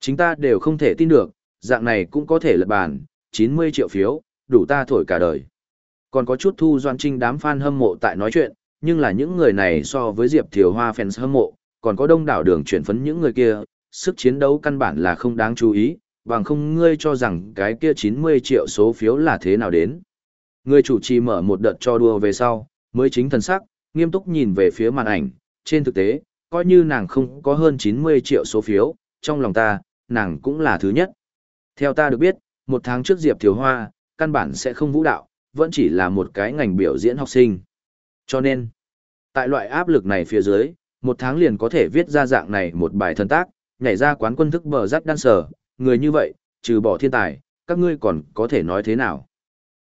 Chính ta đều không thể tin được, dạng này cũng có thể lật bàn, 90 triệu phiếu, đủ ta thổi cả đời. Còn có chút thu doan trinh đám fan hâm mộ tại nói chuyện, nhưng là những người này so với Diệp Thiều Hoa fans hâm mộ, còn có đông đảo đường chuyển phấn những người kia, sức chiến đấu căn bản là không đáng chú ý, bằng không ngươi cho rằng cái kia 90 triệu số phiếu là thế nào đến. Người chủ trì mở một đợt cho đua về sau, mới chính thần sắc, nghiêm túc nhìn về phía màn ảnh, trên thực tế, coi như nàng không có hơn 90 triệu số phiếu, trong lòng ta, nàng cũng là thứ nhất. Theo ta được biết, một tháng trước Diệp Thiều Hoa, căn bản sẽ không vũ đạo, vẫn chỉ là một cái ngành biểu diễn học sinh. Cho nên, tại loại áp lực này phía dưới, một tháng liền có thể viết ra dạng này một bài thân tác, nhảy ra quán quân thức bờ rắc đan sở, người như vậy, trừ bỏ thiên tài, các ngươi còn có thể nói thế nào.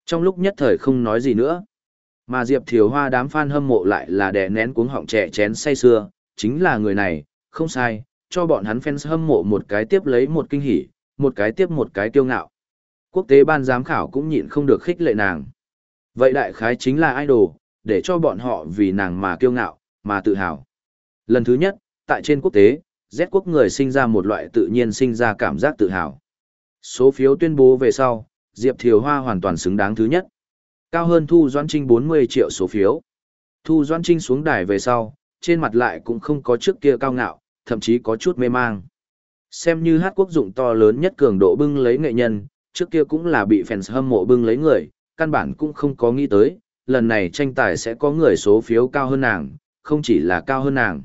Trong lúc nhất thời không nói gì nữa. Mà Diệp Thiều Hoa đám fan hâm mộ lại là đè nén cuống họng trẻ chén say xưa, chính là người này, không sai, cho bọn hắn fans hâm mộ một cái tiếp lấy một kinh hỉ, một cái tiếp một cái kiêu ngạo. Quốc tế ban giám khảo cũng nhịn không được khích lệ nàng. Vậy đại khái chính là idol, để cho bọn họ vì nàng mà kiêu ngạo, mà tự hào. Lần thứ nhất, tại trên quốc tế, Z quốc người sinh ra một loại tự nhiên sinh ra cảm giác tự hào. Số phiếu tuyên bố về sau, Diệp Thiều Hoa hoàn toàn xứng đáng thứ nhất. Cao hơn Thu Doãn Trinh 40 triệu số phiếu. Thu Doãn Trinh xuống đài về sau, trên mặt lại cũng không có trước kia cao ngạo, thậm chí có chút mê mang. Xem như hát quốc dụng to lớn nhất cường độ bưng lấy nghệ nhân, trước kia cũng là bị fans hâm mộ bưng lấy người, căn bản cũng không có nghĩ tới, lần này tranh tài sẽ có người số phiếu cao hơn nàng, không chỉ là cao hơn nàng.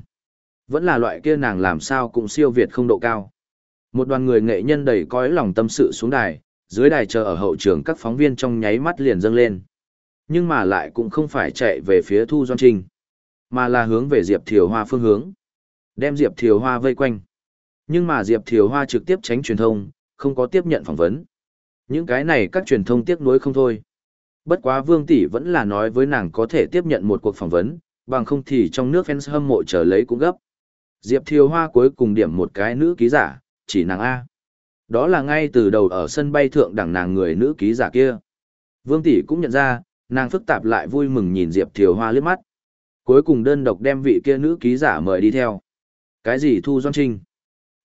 Vẫn là loại kia nàng làm sao cũng siêu việt không độ cao. Một đoàn người nghệ nhân đầy cõi lòng tâm sự xuống đài, dưới đài chờ ở hậu trường các phóng viên trong nháy mắt liền dâng lên. Nhưng mà lại cũng không phải chạy về phía Thu Doan Trinh, mà là hướng về Diệp Thiều Hoa phương hướng. Đem Diệp Thiều Hoa vây quanh. Nhưng mà Diệp Thiều Hoa trực tiếp tránh truyền thông, không có tiếp nhận phỏng vấn. Những cái này các truyền thông tiếc nuối không thôi. Bất quá Vương Tỷ vẫn là nói với nàng có thể tiếp nhận một cuộc phỏng vấn, bằng không thì trong nước fans hâm mộ chờ lấy cũng gấp. Diệp Thiều Hoa cuối cùng điểm một cái nữ ký giả, chỉ nàng A. Đó là ngay từ đầu ở sân bay thượng đẳng nàng người nữ ký giả kia. Vương Tỷ cũng nhận ra, nàng phức tạp lại vui mừng nhìn Diệp Thiều Hoa liếc mắt. Cuối cùng đơn độc đem vị kia nữ ký giả mời đi theo. Cái gì Thu Doan Trinh?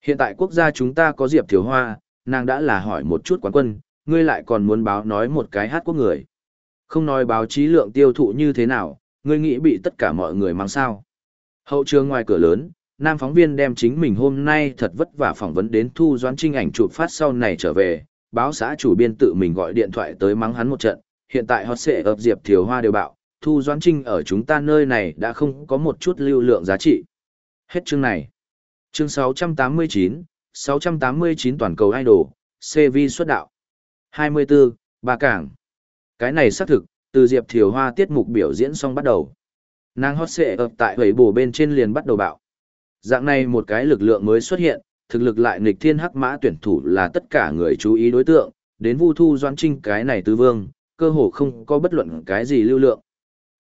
Hiện tại quốc gia chúng ta có Diệp Thiều Hoa, nàng đã là hỏi một chút quán quân, ngươi lại còn muốn báo nói một cái hát quốc người. Không nói báo chí lượng tiêu thụ như thế nào, ngươi nghĩ bị tất cả mọi người mang sao. Hậu trường ngoài cửa lớn, nam phóng viên đem chính mình hôm nay thật vất vả phỏng vấn đến thu doãn trinh ảnh chụp phát sau này trở về, báo xã chủ biên tự mình gọi điện thoại tới mắng hắn một trận, hiện tại hot sẽ ập diệp thiều hoa đều bạo, thu doãn trinh ở chúng ta nơi này đã không có một chút lưu lượng giá trị. Hết chương này. Chương 689, 689 toàn cầu idol, CV xuất đạo. 24, Ba Cảng. Cái này xác thực, từ Diệp Thiều Hoa tiết mục biểu diễn xong bắt đầu. Nàng hot xệ ập tại hầy bổ bên trên liền bắt đầu bạo. Dạng này một cái lực lượng mới xuất hiện, thực lực lại nghịch thiên hắc mã tuyển thủ là tất cả người chú ý đối tượng, đến vu thu doan trinh cái này tứ vương, cơ hồ không có bất luận cái gì lưu lượng.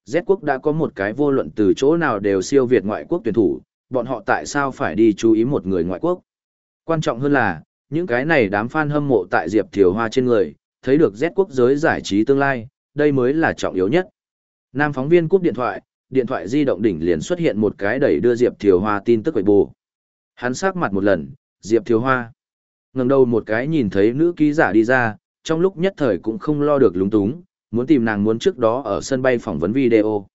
Z quốc đã có một cái vô luận từ chỗ nào đều siêu việt ngoại quốc tuyển thủ, bọn họ tại sao phải đi chú ý một người ngoại quốc. Quan trọng hơn là, những cái này đám fan hâm mộ tại Diệp Thiều Hoa trên người, thấy được Z quốc giới giải trí tương lai, đây mới là trọng yếu nhất. Nam phóng viên cúp điện thoại, điện thoại di động đỉnh liền xuất hiện một cái đẩy đưa Diệp Thiều Hoa tin tức quậy bù. Hắn sắc mặt một lần, Diệp Thiều Hoa. ngẩng đầu một cái nhìn thấy nữ ký giả đi ra, trong lúc nhất thời cũng không lo được lúng túng, muốn tìm nàng muốn trước đó ở sân bay phỏng vấn video.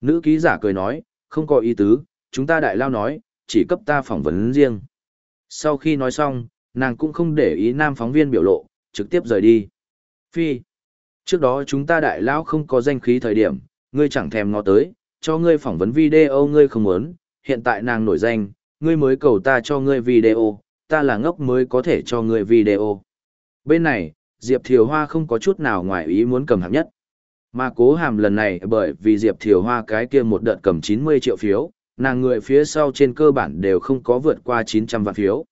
Nữ ký giả cười nói, không có ý tứ, chúng ta đại lao nói, chỉ cấp ta phỏng vấn riêng. Sau khi nói xong, nàng cũng không để ý nam phóng viên biểu lộ, trực tiếp rời đi. Phi. Trước đó chúng ta đại lão không có danh khí thời điểm, ngươi chẳng thèm ngó tới, cho ngươi phỏng vấn video ngươi không muốn, hiện tại nàng nổi danh, ngươi mới cầu ta cho ngươi video, ta là ngốc mới có thể cho ngươi video. Bên này, Diệp Thiều Hoa không có chút nào ngoài ý muốn cầm hạng nhất. Mà cố hàm lần này bởi vì Diệp Thiều Hoa cái kia một đợt cầm 90 triệu phiếu, nàng người phía sau trên cơ bản đều không có vượt qua 900 vạn phiếu.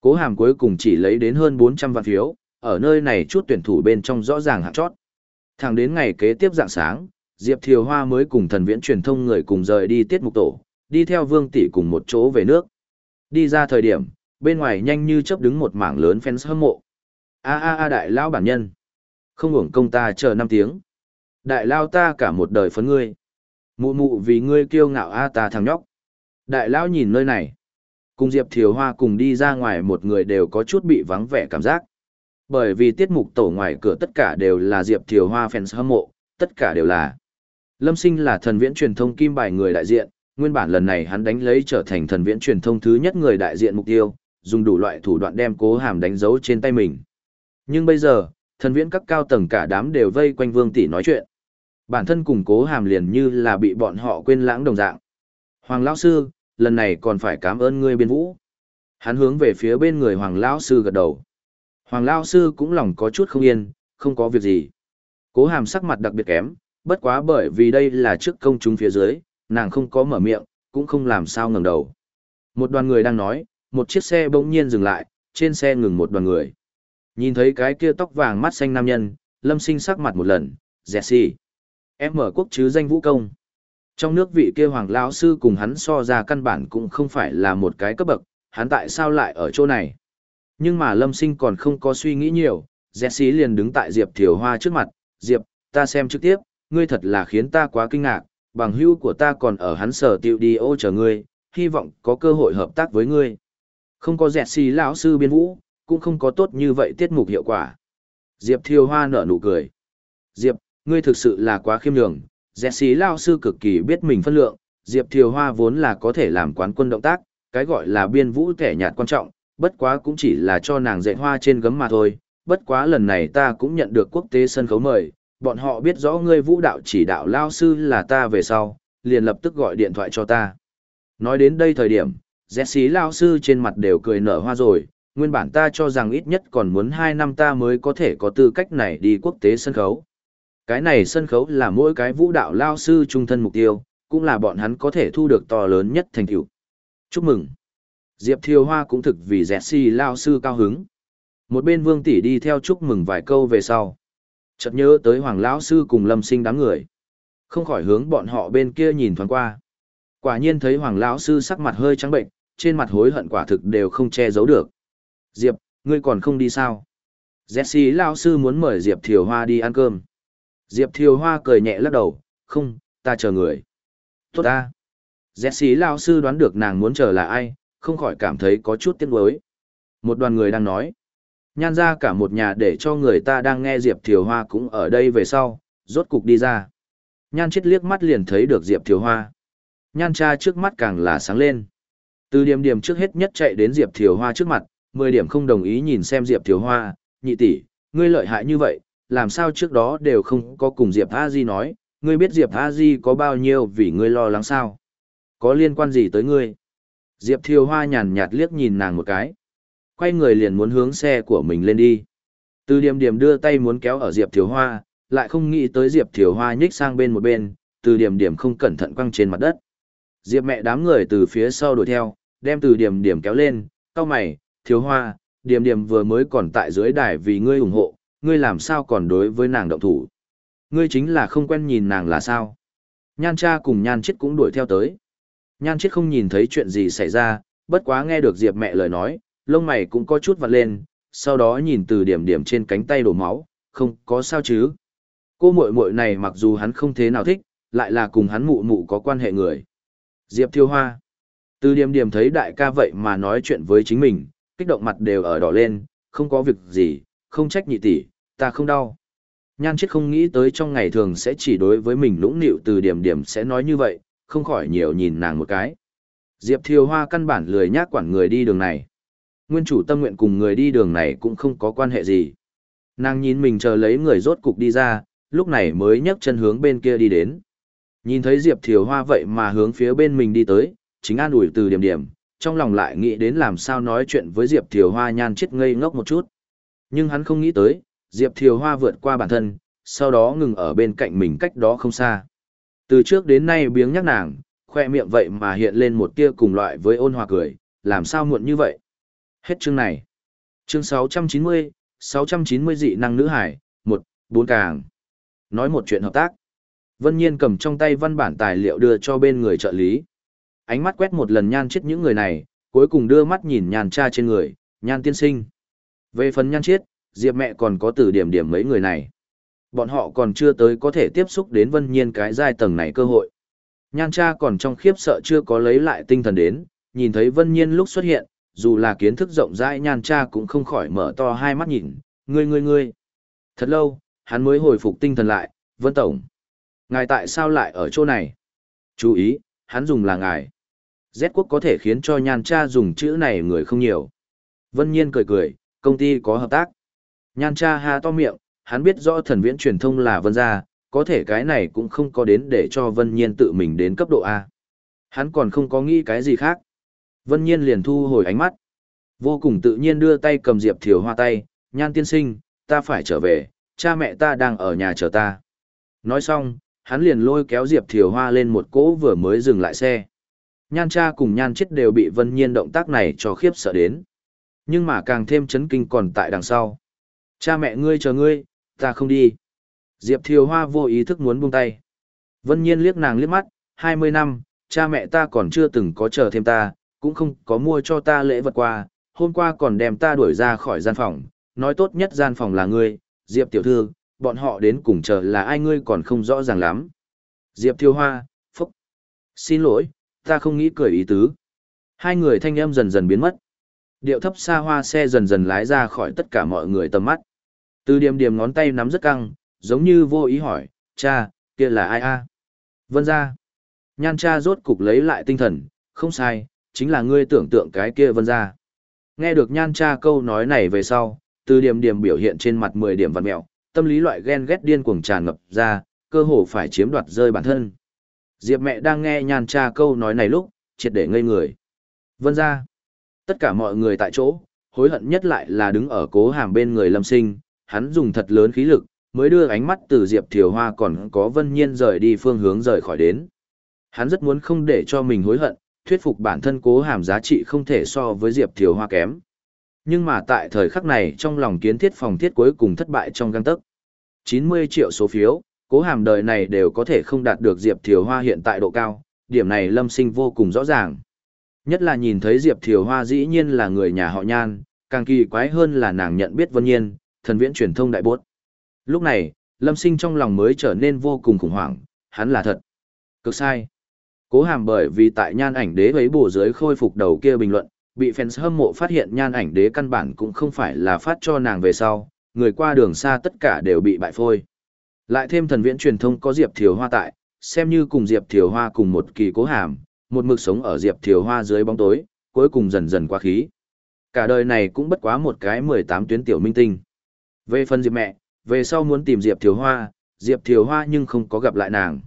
Cố hàm cuối cùng chỉ lấy đến hơn 400 vạn phiếu, ở nơi này chút tuyển thủ bên trong rõ ràng hạng chót. Thẳng đến ngày kế tiếp dạng sáng, Diệp Thiều Hoa mới cùng thần viễn truyền thông người cùng rời đi tiết mục tổ, đi theo Vương Tỷ cùng một chỗ về nước. Đi ra thời điểm, bên ngoài nhanh như chớp đứng một mảng lớn fans hâm mộ. A a a đại lao bản nhân. Không hưởng công ta chờ 5 tiếng. Đại lao ta cả một đời phấn ngươi. Mụ mụ vì ngươi kiêu ngạo a ta thằng nhóc. Đại lao nhìn nơi này. Cùng Diệp Thiều Hoa cùng đi ra ngoài một người đều có chút bị vắng vẻ cảm giác. Bởi vì tiết mục tổ ngoài cửa tất cả đều là Diệp Thiều Hoa fans hâm mộ, tất cả đều là. Lâm Sinh là thần viễn truyền thông kim bài người đại diện, nguyên bản lần này hắn đánh lấy trở thành thần viễn truyền thông thứ nhất người đại diện mục tiêu, dùng đủ loại thủ đoạn đem cố hàm đánh dấu trên tay mình. Nhưng bây giờ, thần viễn các cao tầng cả đám đều vây quanh Vương Tỷ nói chuyện. Bản thân cùng cố hàm liền như là bị bọn họ quên lãng đồng dạng. Hoàng Lão Sư, lần này còn phải cảm ơn ngươi biên vũ. Hắn hướng về phía bên người Hoàng Lão Sư gật đầu. Hoàng Lao Sư cũng lòng có chút không yên, không có việc gì. Cố hàm sắc mặt đặc biệt kém, bất quá bởi vì đây là trước công chúng phía dưới, nàng không có mở miệng, cũng không làm sao ngẩng đầu. Một đoàn người đang nói, một chiếc xe bỗng nhiên dừng lại, trên xe ngừng một đoàn người. Nhìn thấy cái kia tóc vàng mắt xanh nam nhân, lâm sinh sắc mặt một lần, Jesse. Em mở quốc chứ danh vũ công. Trong nước vị kia hoàng lão sư cùng hắn so ra căn bản cũng không phải là một cái cấp bậc, hắn tại sao lại ở chỗ này? Nhưng mà lâm sinh còn không có suy nghĩ nhiều, Jesse liền đứng tại Diệp Thiều Hoa trước mặt, Diệp, ta xem trực tiếp, ngươi thật là khiến ta quá kinh ngạc, bằng hữu của ta còn ở hắn sở tiệu đi ô chờ ngươi, hy vọng có cơ hội hợp tác với ngươi. Không có Jesse lão sư biên vũ, cũng không có tốt như vậy tiết mục hiệu quả. Diệp Thiều Hoa nở nụ cười. Diệp, ngươi thực sự là quá khiêm nhường, Jesse lão sư cực kỳ biết mình phân lượng, Diệp Thiều Hoa vốn là có thể làm quán quân động tác, cái gọi là biên vũ thẻ nhạt quan trọng, bất quá cũng chỉ là cho nàng dạy hoa trên gấm mà thôi, bất quá lần này ta cũng nhận được quốc tế sân khấu mời, bọn họ biết rõ ngươi vũ đạo chỉ đạo lao sư là ta về sau, liền lập tức gọi điện thoại cho ta. Nói đến đây thời điểm, Jesse lao sư trên mặt đều cười nở hoa rồi, nguyên bản ta cho rằng ít nhất còn muốn 2 năm ta mới có thể có tư cách này đi quốc tế sân khấu. Cái này sân khấu là mỗi cái vũ đạo lao sư trung thân mục tiêu, cũng là bọn hắn có thể thu được to lớn nhất thành tựu. Chúc mừng! Diệp Thiều Hoa cũng thực vì Jesse lao sư cao hứng. Một bên Vương tỷ đi theo chúc mừng vài câu về sau. Chợt nhớ tới Hoàng lão sư cùng Lâm Sinh đám người, không khỏi hướng bọn họ bên kia nhìn thoáng qua. Quả nhiên thấy Hoàng lão sư sắc mặt hơi trắng bệnh, trên mặt hối hận quả thực đều không che giấu được. Diệp, ngươi còn không đi sao? Jesse lão sư muốn mời Diệp Thiều Hoa đi ăn cơm. Diệp Thiều Hoa cười nhẹ lắc đầu, không, ta chờ người. Tốt ta. Jesse lão sư đoán được nàng muốn chờ là ai, không khỏi cảm thấy có chút tiếc nuối. Một đoàn người đang nói. Nhan ra cả một nhà để cho người ta đang nghe Diệp Thiều Hoa cũng ở đây về sau, rốt cục đi ra. Nhan chết liếc mắt liền thấy được Diệp Thiều Hoa. Nhan cha trước mắt càng là sáng lên. Từ điểm điểm trước hết nhất chạy đến Diệp Thiều Hoa trước mặt, 10 điểm không đồng ý nhìn xem Diệp Thiều Hoa, nhị tỷ, ngươi lợi hại như vậy, làm sao trước đó đều không có cùng Diệp A Di nói, ngươi biết Diệp A Di có bao nhiêu vì ngươi lo lắng sao? Có liên quan gì tới ngươi? Diệp Thiều Hoa nhàn nhạt liếc nhìn nàng một cái. Quay người liền muốn hướng xe của mình lên đi. Từ điểm điểm đưa tay muốn kéo ở Diệp Thiều Hoa, lại không nghĩ tới Diệp Thiều Hoa nhích sang bên một bên, từ điểm điểm không cẩn thận quăng trên mặt đất. Diệp mẹ đám người từ phía sau đuổi theo, đem từ điểm điểm kéo lên, cau mày, Thiều Hoa, điểm điểm vừa mới còn tại dưới đài vì ngươi ủng hộ, ngươi làm sao còn đối với nàng động thủ. Ngươi chính là không quen nhìn nàng là sao. Nhan cha cùng nhan chết cũng đuổi theo tới. Nhan chết không nhìn thấy chuyện gì xảy ra, bất quá nghe được Diệp mẹ lời nói, lông mày cũng có chút vặt lên, sau đó nhìn từ điểm điểm trên cánh tay đổ máu, không có sao chứ. Cô muội muội này mặc dù hắn không thế nào thích, lại là cùng hắn mụ mụ có quan hệ người. Diệp Thiêu Hoa. Từ điểm điểm thấy đại ca vậy mà nói chuyện với chính mình, kích động mặt đều ở đỏ lên, không có việc gì, không trách nhị tỷ, ta không đau. Nhan chết không nghĩ tới trong ngày thường sẽ chỉ đối với mình lũng nịu từ điểm điểm sẽ nói như vậy, không khỏi nhiều nhìn nàng một cái. Diệp Thiều Hoa căn bản lười nhác quản người đi đường này. Nguyên chủ tâm nguyện cùng người đi đường này cũng không có quan hệ gì. Nàng nhìn mình chờ lấy người rốt cục đi ra, lúc này mới nhấc chân hướng bên kia đi đến. Nhìn thấy Diệp Thiều Hoa vậy mà hướng phía bên mình đi tới, chính an ủi từ điểm điểm, trong lòng lại nghĩ đến làm sao nói chuyện với Diệp Thiều Hoa nhan chết ngây ngốc một chút. Nhưng hắn không nghĩ tới, Diệp Thiều Hoa vượt qua bản thân, sau đó ngừng ở bên cạnh mình cách đó không xa. Từ trước đến nay biếng nhắc nàng, khoe miệng vậy mà hiện lên một tia cùng loại với ôn hòa cười, làm sao muộn như vậy. Hết chương này. Chương 690, 690 dị năng nữ hải, 1, 4 càng. Nói một chuyện hợp tác. Vân Nhiên cầm trong tay văn bản tài liệu đưa cho bên người trợ lý. Ánh mắt quét một lần nhan chết những người này, cuối cùng đưa mắt nhìn nhàn cha trên người, nhan tiên sinh. Về phần nhan chết, Diệp mẹ còn có từ điểm điểm mấy người này. Bọn họ còn chưa tới có thể tiếp xúc đến vân nhiên cái giai tầng này cơ hội. Nhan cha còn trong khiếp sợ chưa có lấy lại tinh thần đến, nhìn thấy vân nhiên lúc xuất hiện, dù là kiến thức rộng rãi nhan cha cũng không khỏi mở to hai mắt nhìn, ngươi ngươi ngươi. Thật lâu, hắn mới hồi phục tinh thần lại, vân tổng. Ngài tại sao lại ở chỗ này? Chú ý, hắn dùng là ngài. Z quốc có thể khiến cho nhan cha dùng chữ này người không nhiều. Vân nhiên cười cười, công ty có hợp tác. Nhan cha ha to miệng, hắn biết rõ thần viễn truyền thông là vân gia, có thể cái này cũng không có đến để cho vân nhiên tự mình đến cấp độ A. Hắn còn không có nghĩ cái gì khác. Vân nhiên liền thu hồi ánh mắt. Vô cùng tự nhiên đưa tay cầm Diệp Thiều Hoa tay, nhan tiên sinh, ta phải trở về, cha mẹ ta đang ở nhà chờ ta. Nói xong, hắn liền lôi kéo Diệp Thiều Hoa lên một cỗ vừa mới dừng lại xe. Nhan cha cùng nhan chết đều bị vân nhiên động tác này cho khiếp sợ đến. Nhưng mà càng thêm chấn kinh còn tại đằng sau. Cha mẹ ngươi chờ ngươi, ta không đi. Diệp Thiều Hoa vô ý thức muốn buông tay. Vân Nhiên liếc nàng liếc mắt, 20 năm, cha mẹ ta còn chưa từng có chờ thêm ta, cũng không có mua cho ta lễ vật qua, hôm qua còn đem ta đuổi ra khỏi gian phòng, nói tốt nhất gian phòng là ngươi, Diệp tiểu thư, bọn họ đến cùng chờ là ai ngươi còn không rõ ràng lắm. Diệp Thiều Hoa, phúc. Xin lỗi, ta không nghĩ cười ý tứ. Hai người thanh âm dần dần biến mất. Điệu thấp xa hoa xe dần dần lái ra khỏi tất cả mọi người tầm mắt. Từ điểm điểm ngón tay nắm rất căng, giống như vô ý hỏi, cha, kia là ai a? Vân gia, Nhan cha rốt cục lấy lại tinh thần, không sai, chính là ngươi tưởng tượng cái kia vân gia. Nghe được nhan cha câu nói này về sau, từ điểm điểm biểu hiện trên mặt 10 điểm vằn mẹo, tâm lý loại ghen ghét điên cuồng tràn ngập ra, cơ hồ phải chiếm đoạt rơi bản thân. Diệp mẹ đang nghe nhan cha câu nói này lúc, triệt để ngây người. Vân gia, Tất cả mọi người tại chỗ, hối hận nhất lại là đứng ở cố hàm bên người lâm sinh, hắn dùng thật lớn khí lực, mới đưa ánh mắt từ Diệp Thiều Hoa còn có Vân Nhiên rời đi phương hướng rời khỏi đến. Hắn rất muốn không để cho mình hối hận, thuyết phục bản thân cố hàm giá trị không thể so với Diệp Thiều Hoa kém. Nhưng mà tại thời khắc này trong lòng kiến thiết phòng thiết cuối cùng thất bại trong găng tấc. 90 triệu số phiếu, cố hàm đời này đều có thể không đạt được Diệp Thiều Hoa hiện tại độ cao, điểm này lâm sinh vô cùng rõ ràng. Nhất là nhìn thấy Diệp Thiều Hoa dĩ nhiên là người nhà họ nhan, càng kỳ quái hơn là nàng nhận biết Vân Nhiên, thần viễn truyền thông đại bốt. Lúc này, lâm sinh trong lòng mới trở nên vô cùng khủng hoảng, hắn là thật. Cực sai. Cố hàm bởi vì tại nhan ảnh đế ấy bổ dưới khôi phục đầu kia bình luận, bị fans hâm mộ phát hiện nhan ảnh đế căn bản cũng không phải là phát cho nàng về sau, người qua đường xa tất cả đều bị bại phôi. Lại thêm thần viễn truyền thông có Diệp Thiều Hoa tại, xem như cùng Diệp Thiều Hoa cùng một kỳ cố hàm, một mực sống ở Diệp Thiều Hoa dưới bóng tối, cuối cùng dần dần qua khí. Cả đời này cũng bất quá một cái 18 tuyến tiểu minh tinh. Về phần Diệp mẹ, về sau muốn tìm Diệp Thiều Hoa, Diệp Thiều Hoa nhưng không có gặp lại nàng.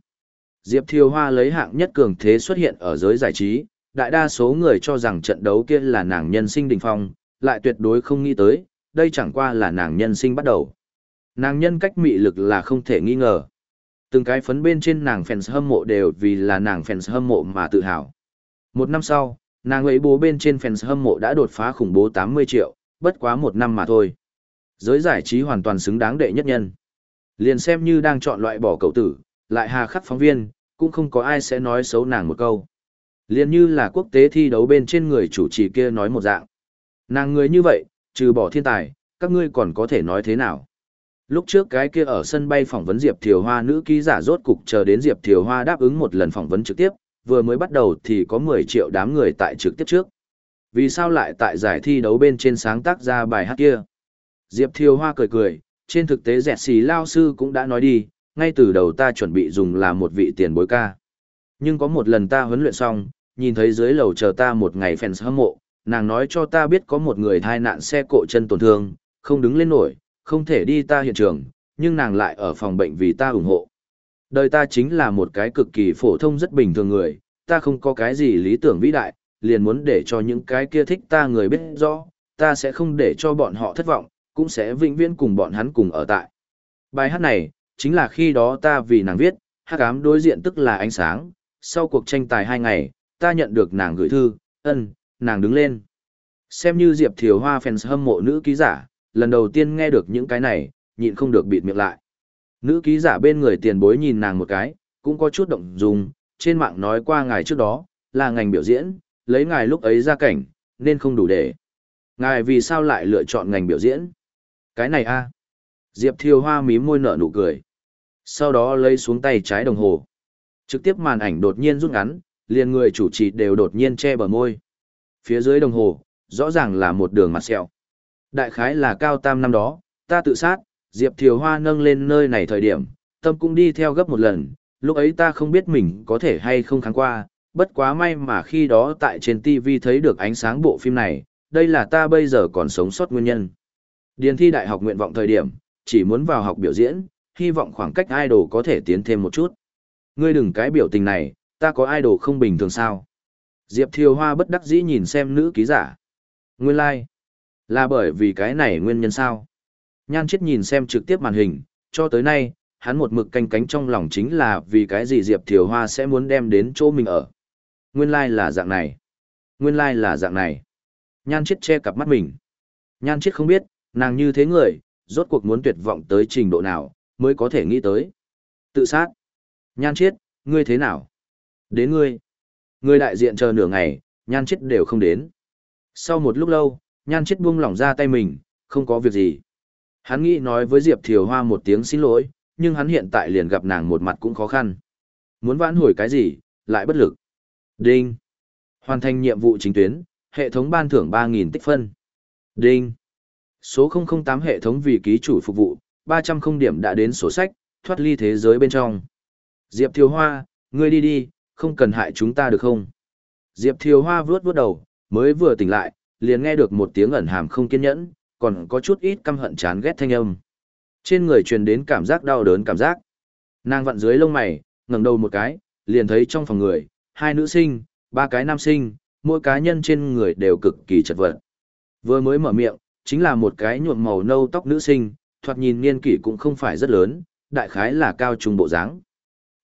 Diệp Thiều Hoa lấy hạng nhất cường thế xuất hiện ở giới giải trí, đại đa số người cho rằng trận đấu kia là nàng nhân sinh đỉnh phong, lại tuyệt đối không nghĩ tới, đây chẳng qua là nàng nhân sinh bắt đầu. Nàng nhân cách mị lực là không thể nghi ngờ. Từng cái phấn bên trên nàng fans hâm mộ đều vì là nàng fans hâm mộ mà tự hào. Một năm sau, nàng ấy bố bên trên fans hâm mộ đã đột phá khủng bố 80 triệu, bất quá một năm mà thôi. Giới giải trí hoàn toàn xứng đáng đệ nhất nhân. Liền xem như đang chọn loại bỏ cậu tử, lại hà khắc phóng viên, cũng không có ai sẽ nói xấu nàng một câu. Liền như là quốc tế thi đấu bên trên người chủ trì kia nói một dạng. Nàng người như vậy, trừ bỏ thiên tài, các ngươi còn có thể nói thế nào? Lúc trước cái kia ở sân bay phỏng vấn Diệp Thiều Hoa nữ ký giả rốt cục chờ đến Diệp Thiều Hoa đáp ứng một lần phỏng vấn trực tiếp, vừa mới bắt đầu thì có 10 triệu đám người tại trực tiếp trước. Vì sao lại tại giải thi đấu bên trên sáng tác ra bài hát kia? Diệp Thiều Hoa cười cười, trên thực tế dẹt xì lao sư cũng đã nói đi, ngay từ đầu ta chuẩn bị dùng là một vị tiền bối ca. Nhưng có một lần ta huấn luyện xong, nhìn thấy dưới lầu chờ ta một ngày fans hâm mộ, nàng nói cho ta biết có một người thai nạn xe cộ chân tổn thương, không đứng lên nổi, không thể đi ta hiện trường, nhưng nàng lại ở phòng bệnh vì ta ủng hộ. Đời ta chính là một cái cực kỳ phổ thông rất bình thường người, ta không có cái gì lý tưởng vĩ đại, liền muốn để cho những cái kia thích ta người biết rõ, ta sẽ không để cho bọn họ thất vọng, cũng sẽ vĩnh viễn cùng bọn hắn cùng ở tại. Bài hát này, chính là khi đó ta vì nàng viết, hát cám đối diện tức là ánh sáng, sau cuộc tranh tài hai ngày, ta nhận được nàng gửi thư, ân, nàng đứng lên. Xem như Diệp Thiều Hoa fans hâm mộ nữ ký giả, lần đầu tiên nghe được những cái này, nhịn không được bịt miệng lại. Nữ ký giả bên người tiền bối nhìn nàng một cái, cũng có chút động dung, trên mạng nói qua ngài trước đó, là ngành biểu diễn, lấy ngài lúc ấy ra cảnh, nên không đủ để. Ngài vì sao lại lựa chọn ngành biểu diễn? Cái này a Diệp Thiều Hoa mím môi nở nụ cười. Sau đó lấy xuống tay trái đồng hồ. Trực tiếp màn ảnh đột nhiên rút ngắn, liền người chủ trì đều đột nhiên che bờ môi. Phía dưới đồng hồ, rõ ràng là một đường mặt sẹo. Đại khái là cao tam năm đó, ta tự sát, Diệp Thiều Hoa nâng lên nơi này thời điểm, tâm cũng đi theo gấp một lần, lúc ấy ta không biết mình có thể hay không kháng qua, bất quá may mà khi đó tại trên TV thấy được ánh sáng bộ phim này, đây là ta bây giờ còn sống sót nguyên nhân. Điền thi đại học nguyện vọng thời điểm, chỉ muốn vào học biểu diễn, hy vọng khoảng cách idol có thể tiến thêm một chút. Ngươi đừng cái biểu tình này, ta có idol không bình thường sao? Diệp Thiều Hoa bất đắc dĩ nhìn xem nữ ký giả. Nguyên lai, like. là bởi vì cái này nguyên nhân sao? Nhan chết nhìn xem trực tiếp màn hình, cho tới nay, hắn một mực canh cánh trong lòng chính là vì cái gì Diệp Thiều Hoa sẽ muốn đem đến chỗ mình ở. Nguyên lai like là dạng này. Nguyên lai like là dạng này. Nhan chết che cặp mắt mình. Nhan chết không biết, nàng như thế người, rốt cuộc muốn tuyệt vọng tới trình độ nào, mới có thể nghĩ tới. Tự sát. Nhan chết, ngươi thế nào? Đến ngươi. Ngươi đại diện chờ nửa ngày, nhan chết đều không đến. Sau một lúc lâu, nhan chết buông lỏng ra tay mình, không có việc gì. Hắn nghĩ nói với Diệp Thiều Hoa một tiếng xin lỗi, nhưng hắn hiện tại liền gặp nàng một mặt cũng khó khăn. Muốn vãn hồi cái gì, lại bất lực. Đinh. Hoàn thành nhiệm vụ chính tuyến, hệ thống ban thưởng 3.000 tích phân. Đinh. Số 008 hệ thống vì ký chủ phục vụ, 300 không điểm đã đến sổ sách, thoát ly thế giới bên trong. Diệp Thiều Hoa, ngươi đi đi, không cần hại chúng ta được không? Diệp Thiều Hoa vuốt vuốt đầu, mới vừa tỉnh lại, liền nghe được một tiếng ẩn hàm không kiên nhẫn, còn có chút ít căm hận chán ghét thanh âm. Trên người truyền đến cảm giác đau đớn cảm giác. Nàng vặn dưới lông mày, ngẩng đầu một cái, liền thấy trong phòng người, hai nữ sinh, ba cái nam sinh, mỗi cá nhân trên người đều cực kỳ chật vật. Vừa mới mở miệng, chính là một cái nhuộm màu nâu tóc nữ sinh, thoạt nhìn niên kỷ cũng không phải rất lớn, đại khái là cao trung bộ dáng.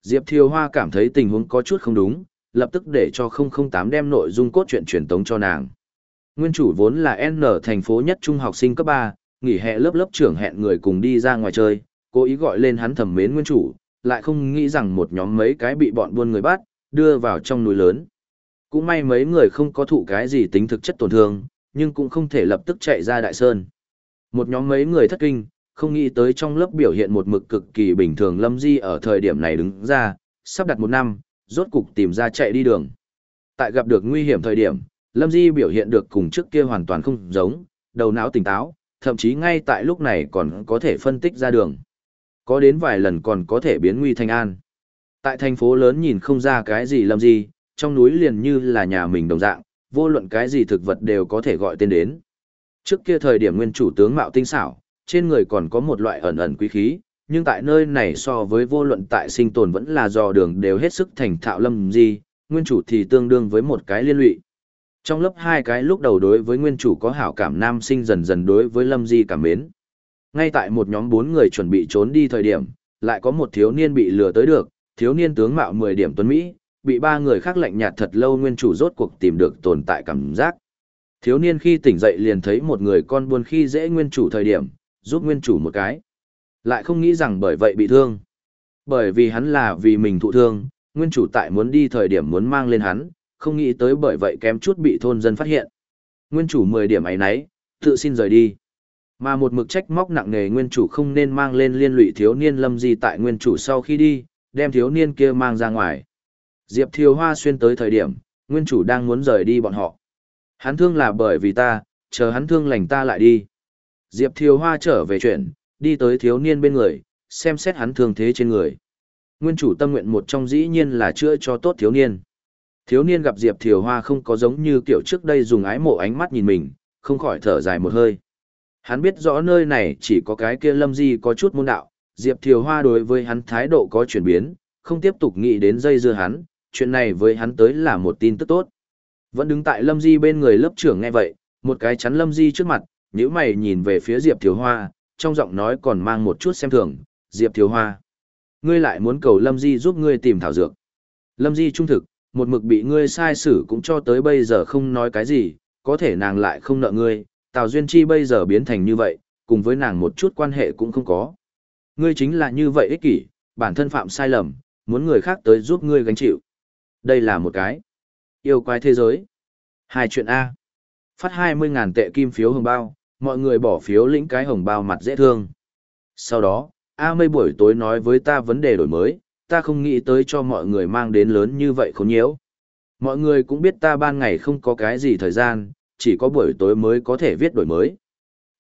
Diệp Thiều Hoa cảm thấy tình huống có chút không đúng, lập tức để cho 008 đem nội dung cốt truyện truyền tống cho nàng. Nguyên chủ vốn là N thành phố nhất trung học sinh cấp 3, nghỉ hè lớp lớp trưởng hẹn người cùng đi ra ngoài chơi, cố ý gọi lên hắn thẩm mến nguyên chủ, lại không nghĩ rằng một nhóm mấy cái bị bọn buôn người bắt, đưa vào trong núi lớn. Cũng may mấy người không có thụ cái gì tính thực chất tổn thương, nhưng cũng không thể lập tức chạy ra đại sơn. Một nhóm mấy người thất kinh, không nghĩ tới trong lớp biểu hiện một mực cực kỳ bình thường Lâm Di ở thời điểm này đứng ra, sắp đặt một năm, rốt cục tìm ra chạy đi đường. Tại gặp được nguy hiểm thời điểm, Lâm Di biểu hiện được cùng trước kia hoàn toàn không giống, đầu não tỉnh táo, thậm chí ngay tại lúc này còn có thể phân tích ra đường. Có đến vài lần còn có thể biến nguy thành an. Tại thành phố lớn nhìn không ra cái gì Lâm Di, trong núi liền như là nhà mình đồng dạng, vô luận cái gì thực vật đều có thể gọi tên đến. Trước kia thời điểm nguyên chủ tướng mạo tinh xảo, trên người còn có một loại ẩn ẩn quý khí, nhưng tại nơi này so với vô luận tại sinh tồn vẫn là do đường đều hết sức thành thạo lâm gì, nguyên chủ thì tương đương với một cái liên lụy. Trong lớp hai cái lúc đầu đối với nguyên chủ có hảo cảm nam sinh dần dần đối với lâm di cảm mến. Ngay tại một nhóm bốn người chuẩn bị trốn đi thời điểm, lại có một thiếu niên bị lừa tới được, thiếu niên tướng mạo 10 điểm tuấn Mỹ, bị ba người khác lạnh nhạt thật lâu nguyên chủ rốt cuộc tìm được tồn tại cảm giác. Thiếu niên khi tỉnh dậy liền thấy một người con buồn khi dễ nguyên chủ thời điểm, giúp nguyên chủ một cái. Lại không nghĩ rằng bởi vậy bị thương. Bởi vì hắn là vì mình thụ thương, nguyên chủ tại muốn đi thời điểm muốn mang lên hắn, không nghĩ tới bởi vậy kém chút bị thôn dân phát hiện. Nguyên chủ 10 điểm ấy nấy, tự xin rời đi. Mà một mực trách móc nặng nề nguyên chủ không nên mang lên liên lụy thiếu niên lâm gì tại nguyên chủ sau khi đi, đem thiếu niên kia mang ra ngoài. Diệp Thiều Hoa xuyên tới thời điểm, nguyên chủ đang muốn rời đi bọn họ. Hắn thương là bởi vì ta, chờ hắn thương lành ta lại đi. Diệp Thiều Hoa trở về chuyện, đi tới thiếu niên bên người, xem xét hắn thương thế trên người. Nguyên chủ tâm nguyện một trong dĩ nhiên là chữa cho tốt thiếu niên. Thiếu niên gặp Diệp Thiều Hoa không có giống như kiểu trước đây dùng ái mộ ánh mắt nhìn mình, không khỏi thở dài một hơi. Hắn biết rõ nơi này chỉ có cái kia lâm di có chút môn đạo, Diệp Thiều Hoa đối với hắn thái độ có chuyển biến, không tiếp tục nghĩ đến dây dưa hắn, chuyện này với hắn tới là một tin tức tốt. Vẫn đứng tại lâm di bên người lớp trưởng nghe vậy, một cái chắn lâm di trước mặt, nếu mày nhìn về phía Diệp Thiếu Hoa, trong giọng nói còn mang một chút xem thường, Diệp Thiếu Hoa. Ngươi lại muốn cầu Lâm Di giúp ngươi tìm thảo dược. Lâm Di trung thực, một mực bị ngươi sai xử cũng cho tới bây giờ không nói cái gì, có thể nàng lại không nợ ngươi, Tào Duyên Chi bây giờ biến thành như vậy, cùng với nàng một chút quan hệ cũng không có. Ngươi chính là như vậy ích kỷ, bản thân phạm sai lầm, muốn người khác tới giúp ngươi gánh chịu. Đây là một cái yêu quái thế giới. Hai chuyện A. Phát 20.000 tệ kim phiếu hồng bao, mọi người bỏ phiếu lĩnh cái hồng bao mặt dễ thương. Sau đó, A mây buổi tối nói với ta vấn đề đổi mới, ta không nghĩ tới cho mọi người mang đến lớn như vậy khốn nhiễu. Mọi người cũng biết ta ban ngày không có cái gì thời gian, chỉ có buổi tối mới có thể viết đổi mới.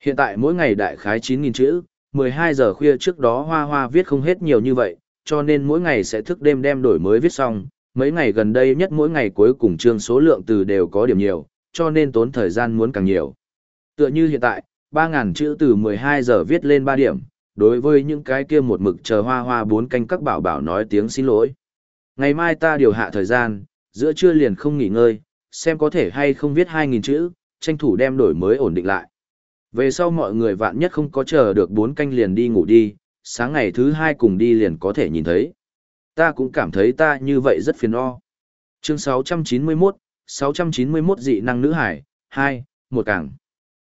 Hiện tại mỗi ngày đại khái 9.000 chữ, 12 giờ khuya trước đó hoa hoa viết không hết nhiều như vậy, cho nên mỗi ngày sẽ thức đêm đem đổi mới viết xong. Mấy ngày gần đây nhất mỗi ngày cuối cùng chương số lượng từ đều có điểm nhiều, cho nên tốn thời gian muốn càng nhiều. Tựa như hiện tại, 3.000 chữ từ 12 giờ viết lên 3 điểm, đối với những cái kia một mực chờ hoa hoa bốn canh các bảo bảo nói tiếng xin lỗi. Ngày mai ta điều hạ thời gian, giữa trưa liền không nghỉ ngơi, xem có thể hay không viết 2.000 chữ, tranh thủ đem đổi mới ổn định lại. Về sau mọi người vạn nhất không có chờ được bốn canh liền đi ngủ đi, sáng ngày thứ hai cùng đi liền có thể nhìn thấy. Ta cũng cảm thấy ta như vậy rất phiền o. Chương 691, 691 dị năng nữ hải, 2, một càng.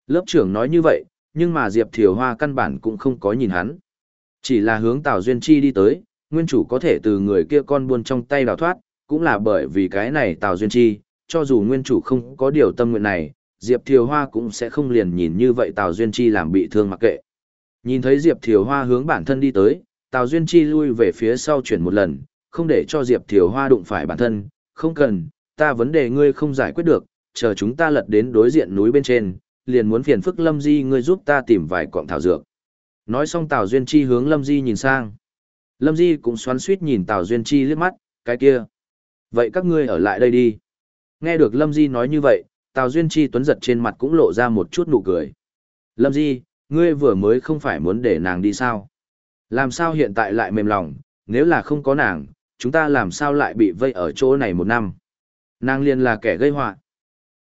Lớp trưởng nói như vậy, Nhưng mà Diệp Thiều Hoa căn bản cũng không có nhìn hắn. Chỉ là hướng Tào Duyên Chi đi tới, nguyên chủ có thể từ người kia con buôn trong tay đào thoát, cũng là bởi vì cái này Tào Duyên Chi, cho dù nguyên chủ không có điều tâm nguyện này, Diệp Thiều Hoa cũng sẽ không liền nhìn như vậy Tào Duyên Chi làm bị thương mặc kệ. Nhìn thấy Diệp Thiều Hoa hướng bản thân đi tới, Tào Duyên Chi lui về phía sau chuyển một lần, không để cho Diệp Thiều Hoa đụng phải bản thân, không cần, ta vấn đề ngươi không giải quyết được, chờ chúng ta lật đến đối diện núi bên trên, liền muốn phiền phức Lâm Di ngươi giúp ta tìm vài cọng thảo dược. Nói xong Tào Duyên Chi hướng Lâm Di nhìn sang. Lâm Di cũng xoắn suýt nhìn Tào Duyên Chi liếc mắt, cái kia. Vậy các ngươi ở lại đây đi. Nghe được Lâm Di nói như vậy, Tào Duyên Chi tuấn giật trên mặt cũng lộ ra một chút nụ cười. Lâm Di, ngươi vừa mới không phải muốn để nàng đi sao? Làm sao hiện tại lại mềm lòng, nếu là không có nàng, chúng ta làm sao lại bị vây ở chỗ này một năm? Nàng liền là kẻ gây họa.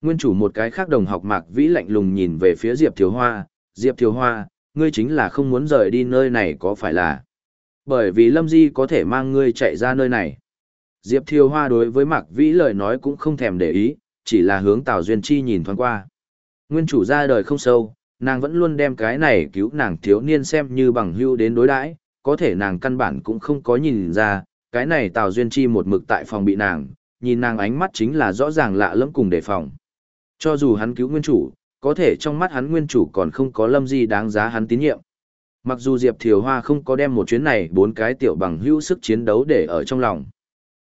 Nguyên chủ một cái khác đồng học Mạc Vĩ lạnh lùng nhìn về phía Diệp Thiếu Hoa, Diệp Thiếu Hoa, ngươi chính là không muốn rời đi nơi này có phải là? Bởi vì Lâm Di có thể mang ngươi chạy ra nơi này. Diệp Thiều Hoa đối với Mạc Vĩ lời nói cũng không thèm để ý, chỉ là hướng Tào Duyên Chi nhìn thoáng qua. Nguyên chủ ra đời không sâu, nàng vẫn luôn đem cái này cứu nàng thiếu niên xem như bằng hữu đến đối đãi, có thể nàng căn bản cũng không có nhìn ra, cái này Tào Duyên Chi một mực tại phòng bị nàng, nhìn nàng ánh mắt chính là rõ ràng lạ lẫm cùng đề phòng. Cho dù hắn cứu nguyên chủ, có thể trong mắt hắn nguyên chủ còn không có lâm gì đáng giá hắn tín nhiệm. Mặc dù Diệp Thiều Hoa không có đem một chuyến này bốn cái tiểu bằng hữu sức chiến đấu để ở trong lòng.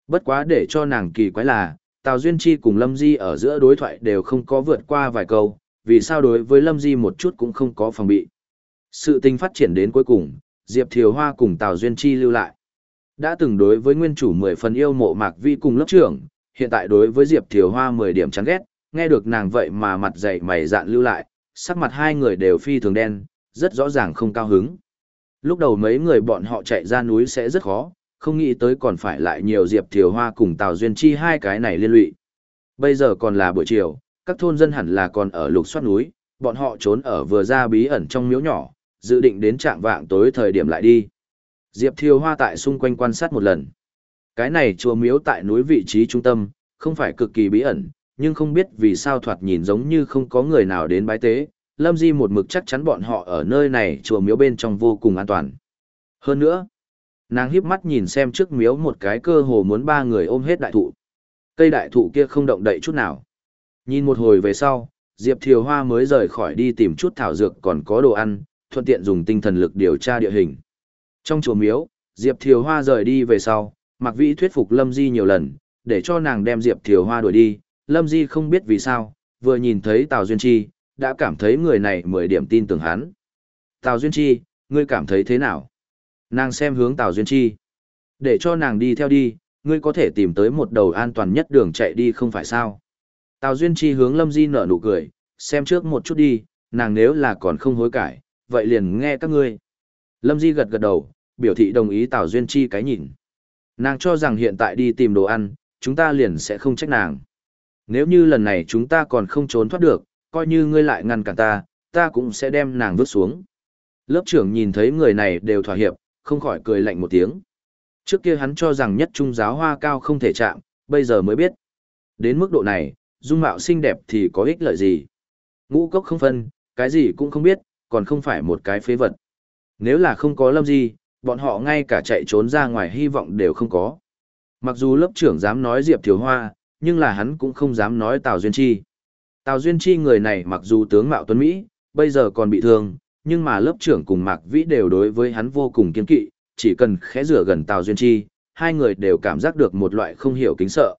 Bất quá để cho nàng kỳ quái là, Tào Duyên Chi cùng Lâm Di ở giữa đối thoại đều không có vượt qua vài câu, vì sao đối với Lâm Di một chút cũng không có phòng bị. Sự tình phát triển đến cuối cùng, Diệp Thiều Hoa cùng Tào Duyên Chi lưu lại. Đã từng đối với nguyên chủ mười phần yêu mộ Mạc Vi cùng lớp trưởng, hiện tại đối với Diệp Thiều Hoa mười điểm chán ghét, nghe được nàng vậy mà mặt dày mày dạn lưu lại, sắc mặt hai người đều phi thường đen, rất rõ ràng không cao hứng. Lúc đầu mấy người bọn họ chạy ra núi sẽ rất khó, không nghĩ tới còn phải lại nhiều Diệp Thiều Hoa cùng Tào Duyên Chi hai cái này liên lụy. Bây giờ còn là buổi chiều, các thôn dân hẳn là còn ở lục soát núi, bọn họ trốn ở vừa ra bí ẩn trong miếu nhỏ, dự định đến trạng vạng tối thời điểm lại đi. Diệp Thiều Hoa tại xung quanh quan sát một lần. Cái này chùa miếu tại núi vị trí trung tâm, không phải cực kỳ bí ẩn, nhưng không biết vì sao thoạt nhìn giống như không có người nào đến bái tế. Lâm Di một mực chắc chắn bọn họ ở nơi này chùa miếu bên trong vô cùng an toàn. Hơn nữa, nàng híp mắt nhìn xem trước miếu một cái cơ hồ muốn ba người ôm hết đại thụ. Cây đại thụ kia không động đậy chút nào. Nhìn một hồi về sau, Diệp Thiều Hoa mới rời khỏi đi tìm chút thảo dược còn có đồ ăn, thuận tiện dùng tinh thần lực điều tra địa hình. Trong chùa miếu, Diệp Thiều Hoa rời đi về sau, Mạc Vĩ thuyết phục Lâm Di nhiều lần, để cho nàng đem Diệp Thiều Hoa đuổi đi. Lâm Di không biết vì sao, vừa nhìn thấy Tào Duyên Chi, đã cảm thấy người này mười điểm tin tưởng hắn. Tào Duyên Chi, ngươi cảm thấy thế nào? Nàng xem hướng Tào Duyên Chi. Để cho nàng đi theo đi, ngươi có thể tìm tới một đầu an toàn nhất đường chạy đi không phải sao. Tào Duyên Chi hướng Lâm Di nở nụ cười, xem trước một chút đi, nàng nếu là còn không hối cải, vậy liền nghe các ngươi. Lâm Di gật gật đầu, biểu thị đồng ý Tào Duyên Chi cái nhìn. Nàng cho rằng hiện tại đi tìm đồ ăn, chúng ta liền sẽ không trách nàng. Nếu như lần này chúng ta còn không trốn thoát được, coi như ngươi lại ngăn cản ta, ta cũng sẽ đem nàng vứt xuống. Lớp trưởng nhìn thấy người này đều thỏa hiệp, không khỏi cười lạnh một tiếng. Trước kia hắn cho rằng nhất trung giáo hoa cao không thể chạm, bây giờ mới biết. Đến mức độ này, dung mạo xinh đẹp thì có ích lợi gì? Ngũ cốc không phân, cái gì cũng không biết, còn không phải một cái phế vật. Nếu là không có lâm gì, bọn họ ngay cả chạy trốn ra ngoài hy vọng đều không có. Mặc dù lớp trưởng dám nói Diệp Thiếu Hoa, nhưng là hắn cũng không dám nói Tào Duyên Chi. Tào Duyên Chi người này mặc dù tướng mạo tuấn Mỹ, bây giờ còn bị thương, nhưng mà lớp trưởng cùng Mạc Vĩ đều đối với hắn vô cùng kiên kỵ, chỉ cần khẽ rửa gần Tào Duyên Chi, hai người đều cảm giác được một loại không hiểu kính sợ.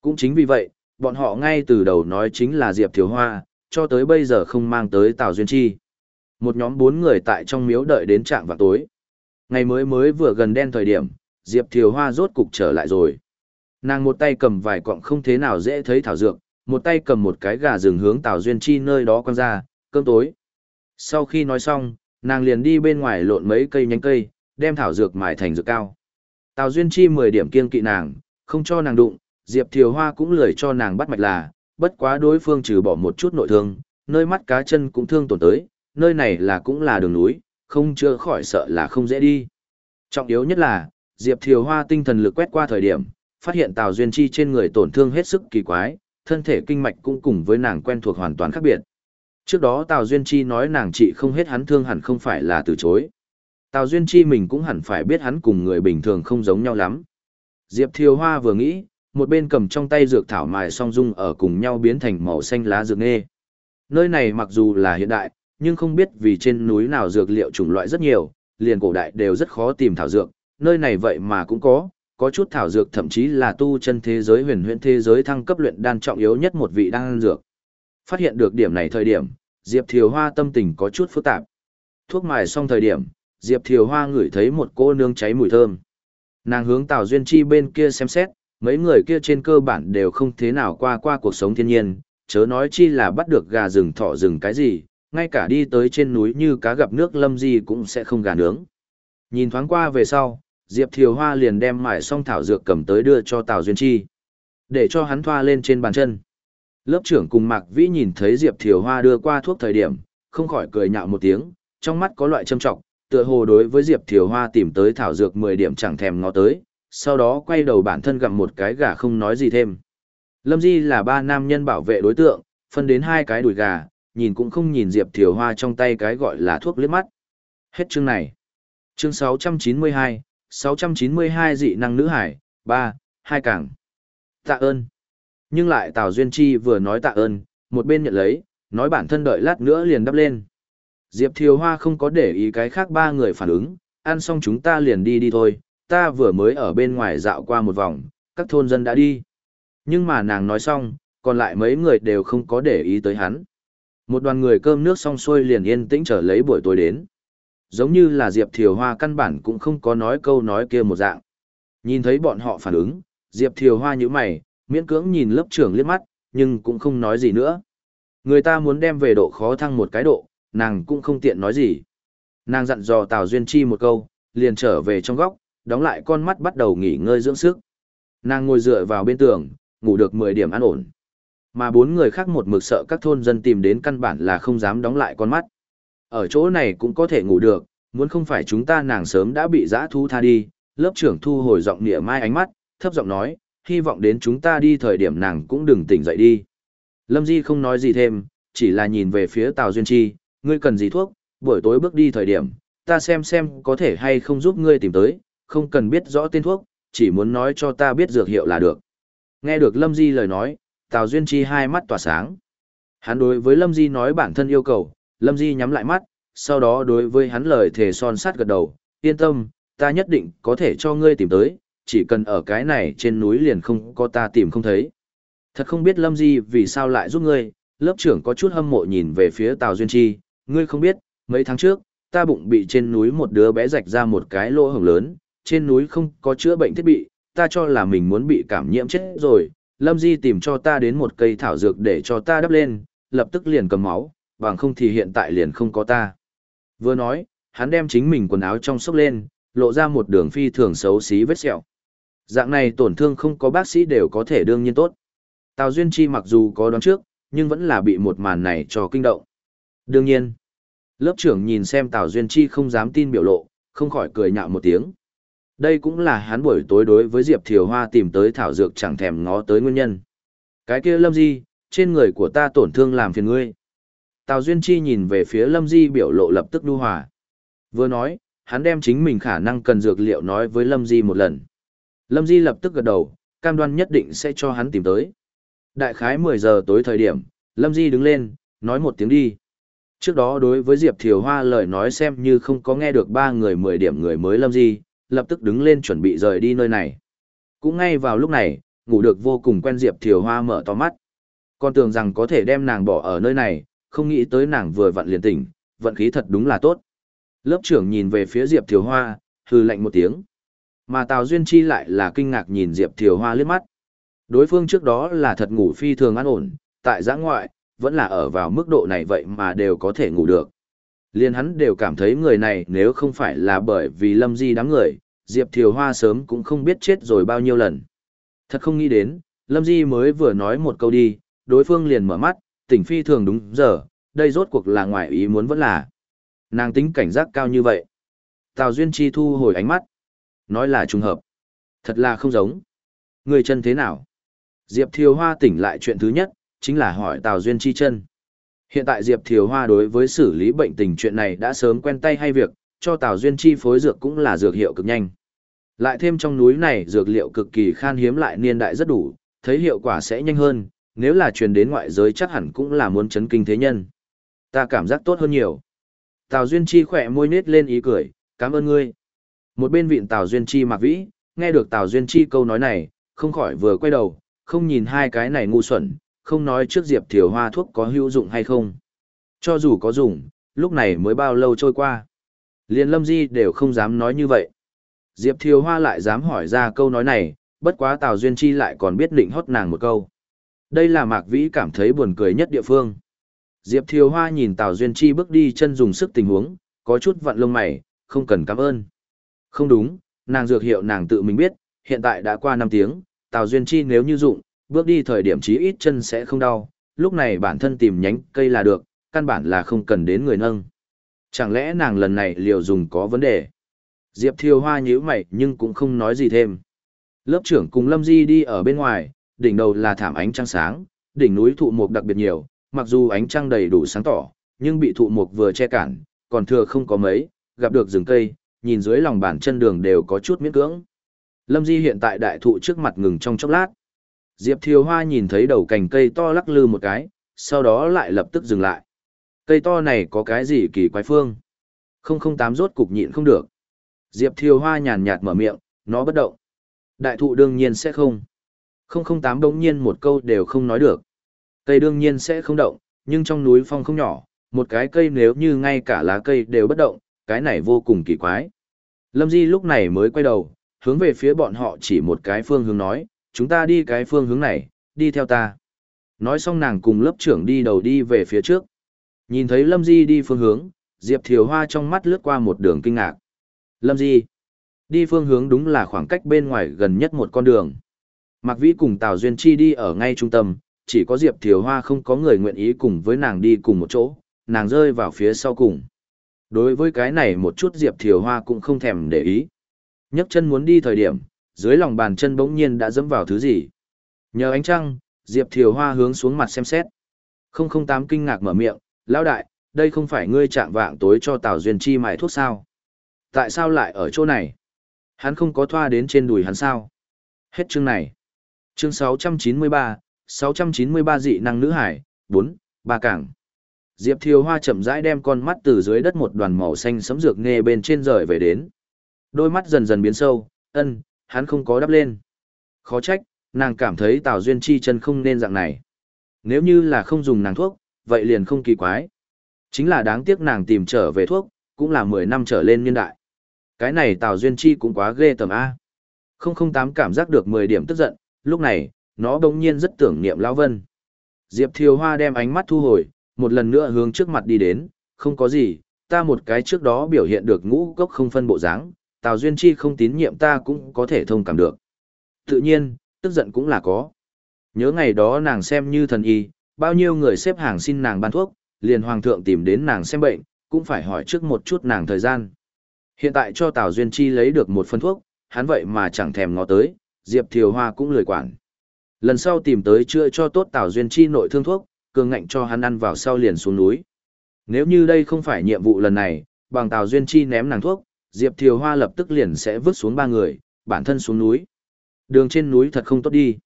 Cũng chính vì vậy, bọn họ ngay từ đầu nói chính là Diệp Thiếu Hoa, cho tới bây giờ không mang tới Tào Duyên Chi. Một nhóm bốn người tại trong miếu đợi đến trạng vào tối. Ngày mới mới vừa gần đen thời điểm, Diệp Thiều Hoa rốt cục trở lại rồi. Nàng một tay cầm vài quặng không thế nào dễ thấy thảo dược, một tay cầm một cái gà rừng hướng Tào Duyên Chi nơi đó quăng ra, cơm tối. Sau khi nói xong, nàng liền đi bên ngoài lộn mấy cây nhánh cây, đem thảo dược mài thành dược cao. Tào Duyên Chi 10 điểm kiên kỵ nàng, không cho nàng đụng, Diệp Thiều Hoa cũng lười cho nàng bắt mạch là, bất quá đối phương trừ bỏ một chút nội thương, nơi mắt cá chân cũng thương tổn tới, nơi này là cũng là đường núi, không chữa khỏi sợ là không dễ đi. Trọng yếu nhất là, Diệp Thiều Hoa tinh thần lực quét qua thời điểm, phát hiện Tào Duyên Chi trên người tổn thương hết sức kỳ quái, thân thể kinh mạch cũng cùng với nàng quen thuộc hoàn toàn khác biệt. Trước đó Tào Duyên Chi nói nàng trị không hết hắn thương hẳn không phải là từ chối. Tào Duyên Chi mình cũng hẳn phải biết hắn cùng người bình thường không giống nhau lắm. Diệp Thiều Hoa vừa nghĩ, một bên cầm trong tay dược thảo mài song dung ở cùng nhau biến thành màu xanh lá dược nê. Nơi này mặc dù là hiện đại, nhưng không biết vì trên núi nào dược liệu chủng loại rất nhiều, liền cổ đại đều rất khó tìm thảo dược, nơi này vậy mà cũng có, có chút thảo dược thậm chí là tu chân thế giới huyền huyễn thế giới thăng cấp luyện đan trọng yếu nhất một vị đan dược. Phát hiện được điểm này thời điểm, Diệp Thiều Hoa tâm tình có chút phức tạp. Thuốc mài xong thời điểm, Diệp Thiều Hoa ngửi thấy một cô nương cháy mùi thơm. Nàng hướng Tào Duyên Chi bên kia xem xét, mấy người kia trên cơ bản đều không thế nào qua qua cuộc sống thiên nhiên, chớ nói chi là bắt được gà rừng thỏ rừng cái gì, ngay cả đi tới trên núi như cá gặp nước lâm gì cũng sẽ không gà nướng. Nhìn thoáng qua về sau, Diệp Thiều Hoa liền đem mải xong thảo dược cầm tới đưa cho Tào Duyên Chi, để cho hắn thoa lên trên bàn chân. Lớp trưởng cùng Mạc Vĩ nhìn thấy Diệp Thiều Hoa đưa qua thuốc thời điểm, không khỏi cười nhạo một tiếng, trong mắt có loại châm trọng, tựa hồ đối với Diệp Thiều Hoa tìm tới thảo dược 10 điểm chẳng thèm ngó tới, sau đó quay đầu bản thân gặm một cái gà không nói gì thêm. Lâm Di là ba nam nhân bảo vệ đối tượng, phân đến hai cái đùi gà, nhìn cũng không nhìn Diệp Thiều Hoa trong tay cái gọi là thuốc liếc mắt. Hết chương này. Chương 692, 692 dị năng nữ hải, 3, hai cảng. Tạ ơn. Nhưng lại Tào Duyên Chi vừa nói tạ ơn, một bên nhận lấy, nói bản thân đợi lát nữa liền đắp lên. Diệp Thiều Hoa không có để ý cái khác ba người phản ứng, ăn xong chúng ta liền đi đi thôi, ta vừa mới ở bên ngoài dạo qua một vòng, các thôn dân đã đi. Nhưng mà nàng nói xong, còn lại mấy người đều không có để ý tới hắn. Một đoàn người cơm nước xong xuôi liền yên tĩnh trở lấy buổi tối đến. Giống như là Diệp Thiều Hoa căn bản cũng không có nói câu nói kia một dạng. Nhìn thấy bọn họ phản ứng, Diệp Thiều Hoa như mày, miễn cưỡng nhìn lớp trưởng liếc mắt, nhưng cũng không nói gì nữa. Người ta muốn đem về độ khó thăng một cái độ, nàng cũng không tiện nói gì. Nàng dặn dò Tào Duyên Chi một câu, liền trở về trong góc, đóng lại con mắt bắt đầu nghỉ ngơi dưỡng sức. Nàng ngồi dựa vào bên tường, ngủ được 10 điểm an ổn. Mà bốn người khác một mực sợ các thôn dân tìm đến căn bản là không dám đóng lại con mắt. Ở chỗ này cũng có thể ngủ được, muốn không phải chúng ta nàng sớm đã bị giã thu tha đi, lớp trưởng thu hồi giọng nịa mai ánh mắt, thấp giọng nói, hy vọng đến chúng ta đi thời điểm nàng cũng đừng tỉnh dậy đi. Lâm Di không nói gì thêm, chỉ là nhìn về phía Tào Duyên Chi, ngươi cần gì thuốc, buổi tối bước đi thời điểm, ta xem xem có thể hay không giúp ngươi tìm tới, không cần biết rõ tên thuốc, chỉ muốn nói cho ta biết dược hiệu là được. Nghe được Lâm Di lời nói, Tào Duyên Chi hai mắt tỏa sáng. Hắn đối với Lâm Di nói bản thân yêu cầu, Lâm Di nhắm lại mắt, sau đó đối với hắn lời thề son sát gật đầu, yên tâm, ta nhất định có thể cho ngươi tìm tới, chỉ cần ở cái này trên núi liền không có ta tìm không thấy. Thật không biết Lâm Di vì sao lại giúp ngươi, lớp trưởng có chút hâm mộ nhìn về phía Tào Duyên Chi, ngươi không biết, mấy tháng trước, ta bụng bị trên núi một đứa bé rạch ra một cái lỗ hổng lớn, trên núi không có chữa bệnh thiết bị, ta cho là mình muốn bị cảm nhiễm chết rồi, Lâm Di tìm cho ta đến một cây thảo dược để cho ta đắp lên, lập tức liền cầm máu, bằng không thì hiện tại liền không có ta. Vừa nói, hắn đem chính mình quần áo trong sốc lên, lộ ra một đường phi thường xấu xí vết sẹo. Dạng này tổn thương không có bác sĩ đều có thể đương nhiên tốt. Tào Duyên Chi mặc dù có đoán trước, nhưng vẫn là bị một màn này cho kinh động. Đương nhiên, lớp trưởng nhìn xem Tào Duyên Chi không dám tin biểu lộ, không khỏi cười nhạo một tiếng. Đây cũng là hắn buổi tối đối với Diệp Thiều Hoa tìm tới thảo dược chẳng thèm ngó tới nguyên nhân. Cái kia Lâm Di, trên người của ta tổn thương làm phiền ngươi. Tào Duyên Chi nhìn về phía Lâm Di biểu lộ lập tức đu hòa. Vừa nói, hắn đem chính mình khả năng cần dược liệu nói với Lâm Di một lần. Lâm Di lập tức gật đầu, cam đoan nhất định sẽ cho hắn tìm tới. Đại khái 10 giờ tối thời điểm, Lâm Di đứng lên, nói một tiếng đi. Trước đó đối với Diệp Thiều Hoa lời nói xem như không có nghe được ba người 10 điểm người mới Lâm Di, lập tức đứng lên chuẩn bị rời đi nơi này. Cũng ngay vào lúc này, ngủ được vô cùng quen Diệp Thiều Hoa mở to mắt. Con tưởng rằng có thể đem nàng bỏ ở nơi này, không nghĩ tới nàng vừa vặn liền tỉnh, vận khí thật đúng là tốt. Lớp trưởng nhìn về phía Diệp Thiều Hoa, hư lạnh một tiếng. Mà Tào Duyên Chi lại là kinh ngạc nhìn Diệp Thiều Hoa liếc mắt. Đối phương trước đó là thật ngủ phi thường an ổn, tại giã ngoại, vẫn là ở vào mức độ này vậy mà đều có thể ngủ được. Liên hắn đều cảm thấy người này nếu không phải là bởi vì lâm di đám người, Diệp Thiều Hoa sớm cũng không biết chết rồi bao nhiêu lần. Thật không nghĩ đến, lâm di mới vừa nói một câu đi, đối phương liền mở mắt, tỉnh phi thường đúng giờ, đây rốt cuộc là ngoại ý muốn vẫn là. Nàng tính cảnh giác cao như vậy. Tào Duyên Chi thu hồi ánh mắt. Nói là trùng hợp. Thật là không giống. Người chân thế nào? Diệp Thiều Hoa tỉnh lại chuyện thứ nhất, chính là hỏi Tào Duyên Chi chân. Hiện tại Diệp Thiều Hoa đối với xử lý bệnh tình chuyện này đã sớm quen tay hay việc, cho Tào Duyên Chi phối dược cũng là dược hiệu cực nhanh. Lại thêm trong núi này dược liệu cực kỳ khan hiếm lại niên đại rất đủ, thấy hiệu quả sẽ nhanh hơn, nếu là truyền đến ngoại giới chắc hẳn cũng là muốn chấn kinh thế nhân. Ta cảm giác tốt hơn nhiều. Tào Duyên Chi khỏe môi nết lên ý cười, cảm ơn ngươi. Một bên vịn Tào Duyên Chi mặc vĩ, nghe được Tào Duyên Chi câu nói này, không khỏi vừa quay đầu, không nhìn hai cái này ngu xuẩn, không nói trước Diệp Thiều Hoa thuốc có hữu dụng hay không. Cho dù có dùng, lúc này mới bao lâu trôi qua. Liên Lâm Di đều không dám nói như vậy. Diệp Thiều Hoa lại dám hỏi ra câu nói này, bất quá Tào Duyên Chi lại còn biết định hót nàng một câu. Đây là Mạc Vĩ cảm thấy buồn cười nhất địa phương. Diệp Thiều Hoa nhìn Tào Duyên Chi bước đi chân dùng sức tình huống, có chút vặn lông mày, không cần cảm ơn. Không đúng, nàng dược hiệu nàng tự mình biết, hiện tại đã qua 5 tiếng, Tào Duyên Chi nếu như dụng, bước đi thời điểm chí ít chân sẽ không đau, lúc này bản thân tìm nhánh cây là được, căn bản là không cần đến người nâng. Chẳng lẽ nàng lần này liều dùng có vấn đề? Diệp Thiều Hoa nhíu mày nhưng cũng không nói gì thêm. Lớp trưởng cùng Lâm Di đi ở bên ngoài, đỉnh đầu là thảm ánh trăng sáng, đỉnh núi thụ mục đặc biệt nhiều, mặc dù ánh trăng đầy đủ sáng tỏ, nhưng bị thụ mục vừa che cản, còn thừa không có mấy, gặp được rừng cây, nhìn dưới lòng bàn chân đường đều có chút miễn cưỡng. Lâm Di hiện tại đại thụ trước mặt ngừng trong chốc lát. Diệp Thiều Hoa nhìn thấy đầu cành cây to lắc lư một cái, sau đó lại lập tức dừng lại. Cây to này có cái gì kỳ quái phương? Không không tám rốt cục nhịn không được. Diệp Thiều Hoa nhàn nhạt mở miệng, nó bất động. Đại thụ đương nhiên sẽ không. Không không tám đống nhiên một câu đều không nói được. Cây đương nhiên sẽ không động, nhưng trong núi phong không nhỏ, một cái cây nếu như ngay cả lá cây đều bất động, cái này vô cùng kỳ quái. Lâm Di lúc này mới quay đầu, hướng về phía bọn họ chỉ một cái phương hướng nói, chúng ta đi cái phương hướng này, đi theo ta. Nói xong nàng cùng lớp trưởng đi đầu đi về phía trước. Nhìn thấy Lâm Di đi phương hướng, Diệp Thiều Hoa trong mắt lướt qua một đường kinh ngạc. Lâm Di, đi phương hướng đúng là khoảng cách bên ngoài gần nhất một con đường. Mạc Vĩ cùng Tào Duyên Chi đi ở ngay trung tâm, chỉ có Diệp Thiều Hoa không có người nguyện ý cùng với nàng đi cùng một chỗ, nàng rơi vào phía sau cùng. Đối với cái này một chút Diệp Thiều Hoa cũng không thèm để ý. nhấc chân muốn đi thời điểm, dưới lòng bàn chân bỗng nhiên đã dẫm vào thứ gì. Nhờ ánh trăng, Diệp Thiều Hoa hướng xuống mặt xem xét. 008 kinh ngạc mở miệng, lão đại, đây không phải ngươi chạm vạng tối cho Tào Duyên Chi mài thuốc sao? Tại sao lại ở chỗ này? Hắn không có thoa đến trên đùi hắn sao? Hết chương này. Chương 693, 693 dị năng nữ hải, 4, ba cảng. Diệp Thiều Hoa chậm rãi đem con mắt từ dưới đất một đoàn màu xanh sẫm dược nghe bên trên rời về đến. Đôi mắt dần dần biến sâu, ân, hắn không có đáp lên. Khó trách, nàng cảm thấy Tào Duyên Chi chân không nên dạng này. Nếu như là không dùng nàng thuốc, vậy liền không kỳ quái. Chính là đáng tiếc nàng tìm trở về thuốc, cũng là 10 năm trở lên niên đại. Cái này Tào Duyên Chi cũng quá ghê tầm A. 008 cảm giác được 10 điểm tức giận, lúc này, nó đồng nhiên rất tưởng niệm Lão Vân. Diệp Thiều Hoa đem ánh mắt thu hồi, một lần nữa hướng trước mặt đi đến, không có gì, ta một cái trước đó biểu hiện được ngũ cốc không phân bộ dáng, Tào Duyên Chi không tín nhiệm ta cũng có thể thông cảm được. Tự nhiên, tức giận cũng là có. Nhớ ngày đó nàng xem như thần y, bao nhiêu người xếp hàng xin nàng ban thuốc, liền hoàng thượng tìm đến nàng xem bệnh, cũng phải hỏi trước một chút nàng thời gian. Hiện tại cho Tào Duyên Chi lấy được một phân thuốc, hắn vậy mà chẳng thèm ngó tới, Diệp Thiều Hoa cũng lười quản. Lần sau tìm tới chữa cho tốt Tào Duyên Chi nội thương thuốc, cường ngạnh cho hắn ăn vào sau liền xuống núi. Nếu như đây không phải nhiệm vụ lần này, bằng Tào Duyên Chi ném nàng thuốc, Diệp Thiều Hoa lập tức liền sẽ vứt xuống ba người, bản thân xuống núi. Đường trên núi thật không tốt đi.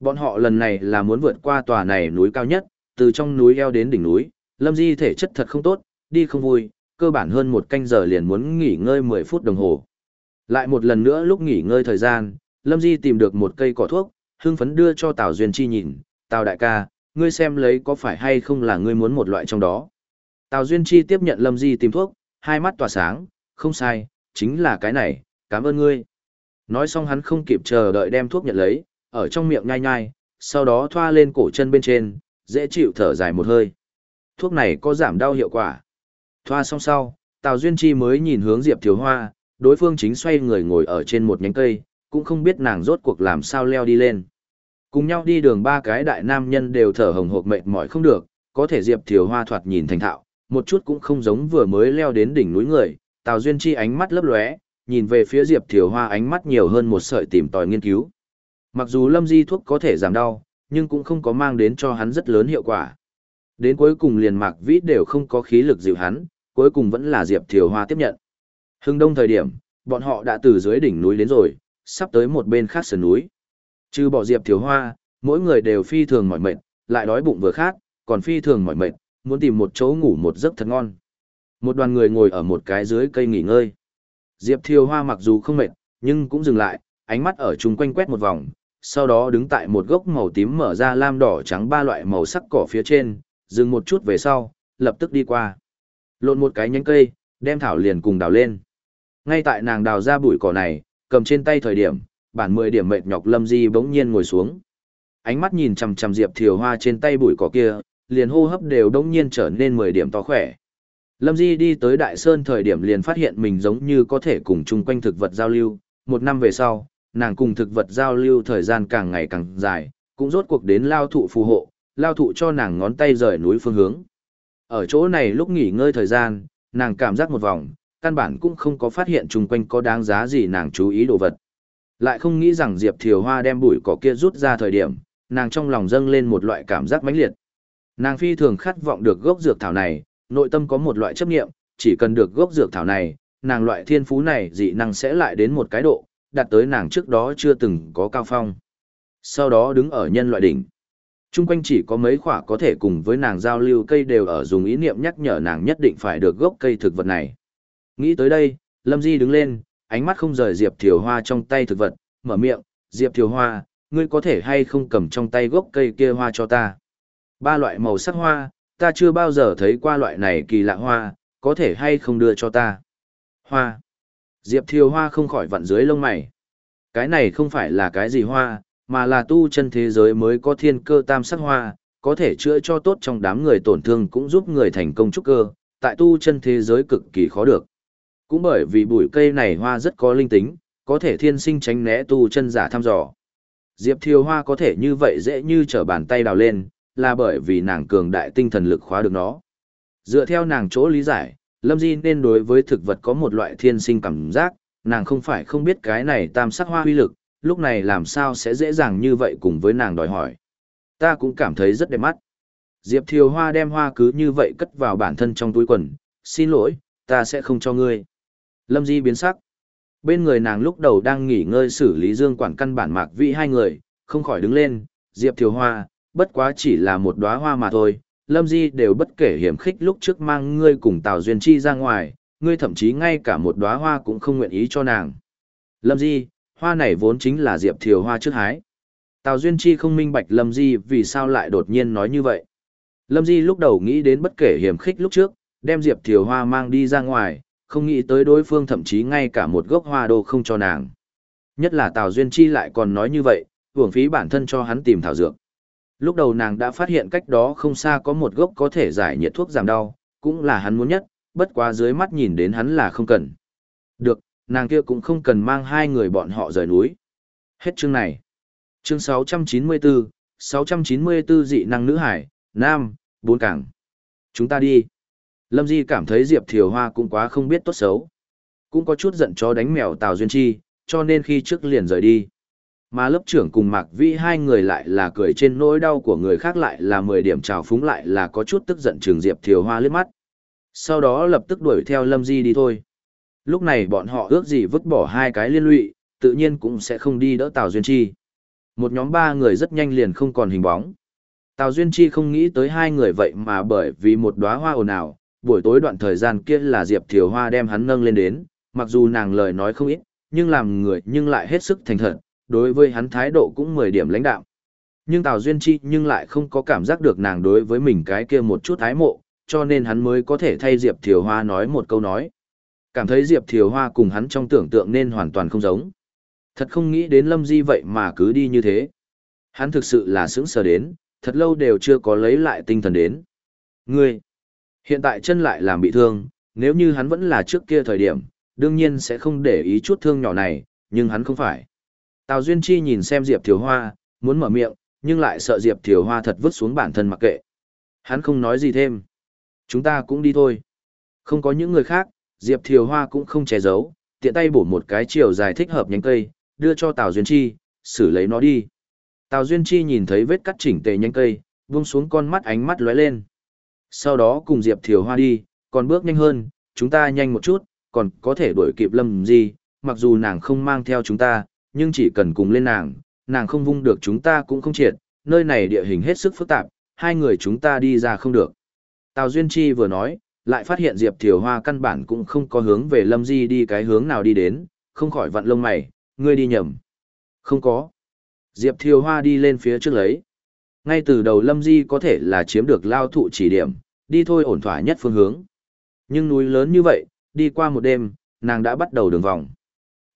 Bọn họ lần này là muốn vượt qua tòa này núi cao nhất, từ trong núi eo đến đỉnh núi, Lâm Di thể chất thật không tốt, đi không vui, cơ bản hơn một canh giờ liền muốn nghỉ ngơi 10 phút đồng hồ. Lại một lần nữa lúc nghỉ ngơi thời gian, Lâm Di tìm được một cây cỏ thuốc, hưng phấn đưa cho Tào Duyên Chi nhìn, Tào đại ca, ngươi xem lấy có phải hay không là ngươi muốn một loại trong đó. Tào Duyên Chi tiếp nhận Lâm Di tìm thuốc, hai mắt tỏa sáng, không sai, chính là cái này, cảm ơn ngươi. Nói xong hắn không kịp chờ đợi đem thuốc nhận lấy, ở trong miệng nhai nhai, sau đó thoa lên cổ chân bên trên, dễ chịu thở dài một hơi. Thuốc này có giảm đau hiệu quả. Thoa xong sau, Tào Duyên Chi mới nhìn hướng Diệp Thiếu Hoa, đối phương chính xoay người ngồi ở trên một nhánh cây, cũng không biết nàng rốt cuộc làm sao leo đi lên. Cùng nhau đi đường ba cái đại nam nhân đều thở hồng hộc mệt mỏi không được, có thể Diệp thiếu Hoa thoạt nhìn thành thạo, một chút cũng không giống vừa mới leo đến đỉnh núi người, Tào Duyên Chi ánh mắt lấp lóe, nhìn về phía Diệp Thiều Hoa ánh mắt nhiều hơn một sợi tìm tòi nghiên cứu. Mặc dù Lâm Di thuốc có thể giảm đau, nhưng cũng không có mang đến cho hắn rất lớn hiệu quả. Đến cuối cùng liền Mạc Vĩ đều không có khí lực dịu hắn, cuối cùng vẫn là Diệp Thiều Hoa tiếp nhận. Hưng đông thời điểm, bọn họ đã từ dưới đỉnh núi đến rồi, sắp tới một bên khác sườn núi. Trừ bỏ Diệp Thiều Hoa, mỗi người đều phi thường mỏi mệt, lại đói bụng vừa khát, còn phi thường mỏi mệt, muốn tìm một chỗ ngủ một giấc thật ngon. Một đoàn người ngồi ở một cái dưới cây nghỉ ngơi. Diệp Thiều Hoa mặc dù không mệt, nhưng cũng dừng lại, ánh mắt ở chung quanh quét một vòng, sau đó đứng tại một gốc màu tím mở ra lam đỏ trắng ba loại màu sắc cỏ phía trên, dừng một chút về sau, lập tức đi qua. Lộn một cái nhánh cây, đem thảo liền cùng đào lên. Ngay tại nàng đào ra bụi cỏ này, cầm trên tay thời điểm, bản 10 điểm mệt nhọc Lâm Di bỗng nhiên ngồi xuống. Ánh mắt nhìn chằm chằm Diệp Thiều Hoa trên tay bụi cỏ kia, liền hô hấp đều đống nhiên trở nên 10 điểm to khỏe. Lâm Di đi tới Đại Sơn thời điểm liền phát hiện mình giống như có thể cùng chung quanh thực vật giao lưu, một năm về sau, nàng cùng thực vật giao lưu thời gian càng ngày càng dài, cũng rốt cuộc đến lao thụ phù hộ, lao thụ cho nàng ngón tay rời núi phương hướng. Ở chỗ này lúc nghỉ ngơi thời gian, nàng cảm giác một vòng, căn bản cũng không có phát hiện chung quanh có đáng giá gì nàng chú ý đồ vật. Lại không nghĩ rằng Diệp Thiều Hoa đem bụi cỏ kia rút ra thời điểm, nàng trong lòng dâng lên một loại cảm giác mãnh liệt. Nàng phi thường khát vọng được gốc dược thảo này, nội tâm có một loại chấp nghiệm, chỉ cần được gốc dược thảo này, nàng loại thiên phú này dị năng sẽ lại đến một cái độ, đạt tới nàng trước đó chưa từng có cao phong. Sau đó đứng ở nhân loại đỉnh. Trung quanh chỉ có mấy khỏa có thể cùng với nàng giao lưu cây đều ở dùng ý niệm nhắc nhở nàng nhất định phải được gốc cây thực vật này. Nghĩ tới đây, Lâm Di đứng lên, ánh mắt không rời Diệp Thiều Hoa trong tay thực vật, mở miệng, Diệp Thiều Hoa, ngươi có thể hay không cầm trong tay gốc cây kia hoa cho ta. Ba loại màu sắc hoa, ta chưa bao giờ thấy qua loại này kỳ lạ hoa, có thể hay không đưa cho ta. Hoa. Diệp Thiều Hoa không khỏi vặn dưới lông mày. Cái này không phải là cái gì hoa, mà là tu chân thế giới mới có thiên cơ tam sắc hoa, có thể chữa cho tốt trong đám người tổn thương cũng giúp người thành công trúc cơ, tại tu chân thế giới cực kỳ khó được. Cũng bởi vì bụi cây này hoa rất có linh tính, có thể thiên sinh tránh né tu chân giả thăm dò. Diệp Thiều Hoa có thể như vậy dễ như trở bàn tay đào lên, là bởi vì nàng cường đại tinh thần lực khóa được nó. Dựa theo nàng chỗ lý giải, Lâm Di nên đối với thực vật có một loại thiên sinh cảm giác, nàng không phải không biết cái này tam sắc hoa huy lực, lúc này làm sao sẽ dễ dàng như vậy cùng với nàng đòi hỏi. Ta cũng cảm thấy rất đẹp mắt. Diệp Thiều Hoa đem hoa cứ như vậy cất vào bản thân trong túi quần, xin lỗi, ta sẽ không cho ngươi. Lâm Di biến sắc. Bên người nàng lúc đầu đang nghỉ ngơi xử lý dương quản căn bản mạc vị hai người, không khỏi đứng lên, Diệp Thiều Hoa, bất quá chỉ là một đóa hoa mà thôi, Lâm Di đều bất kể hiểm khích lúc trước mang ngươi cùng Tào Duyên Chi ra ngoài, ngươi thậm chí ngay cả một đóa hoa cũng không nguyện ý cho nàng. Lâm Di, hoa này vốn chính là Diệp Thiều Hoa trước hái. Tào Duyên Chi không minh bạch Lâm Di vì sao lại đột nhiên nói như vậy. Lâm Di lúc đầu nghĩ đến bất kể hiểm khích lúc trước, đem Diệp Thiều Hoa mang đi ra ngoài, không nghĩ tới đối phương thậm chí ngay cả một gốc hoa đô không cho nàng. Nhất là Tào Duyên Chi lại còn nói như vậy, hưởng phí bản thân cho hắn tìm thảo dược. Lúc đầu nàng đã phát hiện cách đó không xa có một gốc có thể giải nhiệt thuốc giảm đau, cũng là hắn muốn nhất, bất quá dưới mắt nhìn đến hắn là không cần. Được, nàng kia cũng không cần mang hai người bọn họ rời núi. Hết chương này. Chương 694, 694 dị năng nữ hải, nam, bốn cảng. Chúng ta đi. Lâm Di cảm thấy Diệp Thiều Hoa cũng quá không biết tốt xấu. Cũng có chút giận chó đánh mèo Tào Duyên Chi, cho nên khi trước liền rời đi. Mà lớp trưởng cùng Mạc Vĩ hai người lại là cười trên nỗi đau của người khác lại là 10 điểm trào phúng lại là có chút tức giận trường Diệp Thiều Hoa liếc mắt. Sau đó lập tức đuổi theo Lâm Di đi thôi. Lúc này bọn họ ước gì vứt bỏ hai cái liên lụy, tự nhiên cũng sẽ không đi đỡ Tào Duyên Chi. Một nhóm ba người rất nhanh liền không còn hình bóng. Tào Duyên Chi không nghĩ tới hai người vậy mà bởi vì một đóa hoa ồn ào, buổi tối đoạn thời gian kia là Diệp Thiều Hoa đem hắn nâng lên đến, mặc dù nàng lời nói không ít, nhưng làm người nhưng lại hết sức thành thật, đối với hắn thái độ cũng 10 điểm lãnh đạo. Nhưng Tào Duyên Chi nhưng lại không có cảm giác được nàng đối với mình cái kia một chút ái mộ, cho nên hắn mới có thể thay Diệp Thiều Hoa nói một câu nói. Cảm thấy Diệp Thiều Hoa cùng hắn trong tưởng tượng nên hoàn toàn không giống. Thật không nghĩ đến Lâm Di vậy mà cứ đi như thế. Hắn thực sự là sững sờ đến, thật lâu đều chưa có lấy lại tinh thần đến. Ngươi, hiện tại chân lại làm bị thương, nếu như hắn vẫn là trước kia thời điểm, đương nhiên sẽ không để ý chút thương nhỏ này, nhưng hắn không phải. Tào Duyên Chi nhìn xem Diệp Thiều Hoa, muốn mở miệng, nhưng lại sợ Diệp Thiều Hoa thật vứt xuống bản thân mặc kệ. Hắn không nói gì thêm. Chúng ta cũng đi thôi. Không có những người khác, Diệp Thiều Hoa cũng không che giấu, tiện tay bổ một cái chiều dài thích hợp nhánh cây, đưa cho Tào Duyên Chi, xử lấy nó đi. Tào Duyên Chi nhìn thấy vết cắt chỉnh tề nhánh cây, buông xuống con mắt ánh mắt lóe lên. Sau đó cùng Diệp Thiều Hoa đi, còn bước nhanh hơn, chúng ta nhanh một chút, còn có thể đuổi kịp Lâm Di, mặc dù nàng không mang theo chúng ta, nhưng chỉ cần cùng lên nàng, nàng không vung được chúng ta cũng không triệt, nơi này địa hình hết sức phức tạp, hai người chúng ta đi ra không được. Tào Duyên Chi vừa nói, lại phát hiện Diệp Thiều Hoa căn bản cũng không có hướng về Lâm Di đi cái hướng nào đi đến, không khỏi vặn lông mày, ngươi đi nhầm. Không có. Diệp Thiều Hoa đi lên phía trước lấy. Ngay từ đầu Lâm Di có thể là chiếm được lao thụ chỉ điểm, đi thôi ổn thỏa nhất phương hướng. Nhưng núi lớn như vậy, đi qua một đêm, nàng đã bắt đầu đường vòng.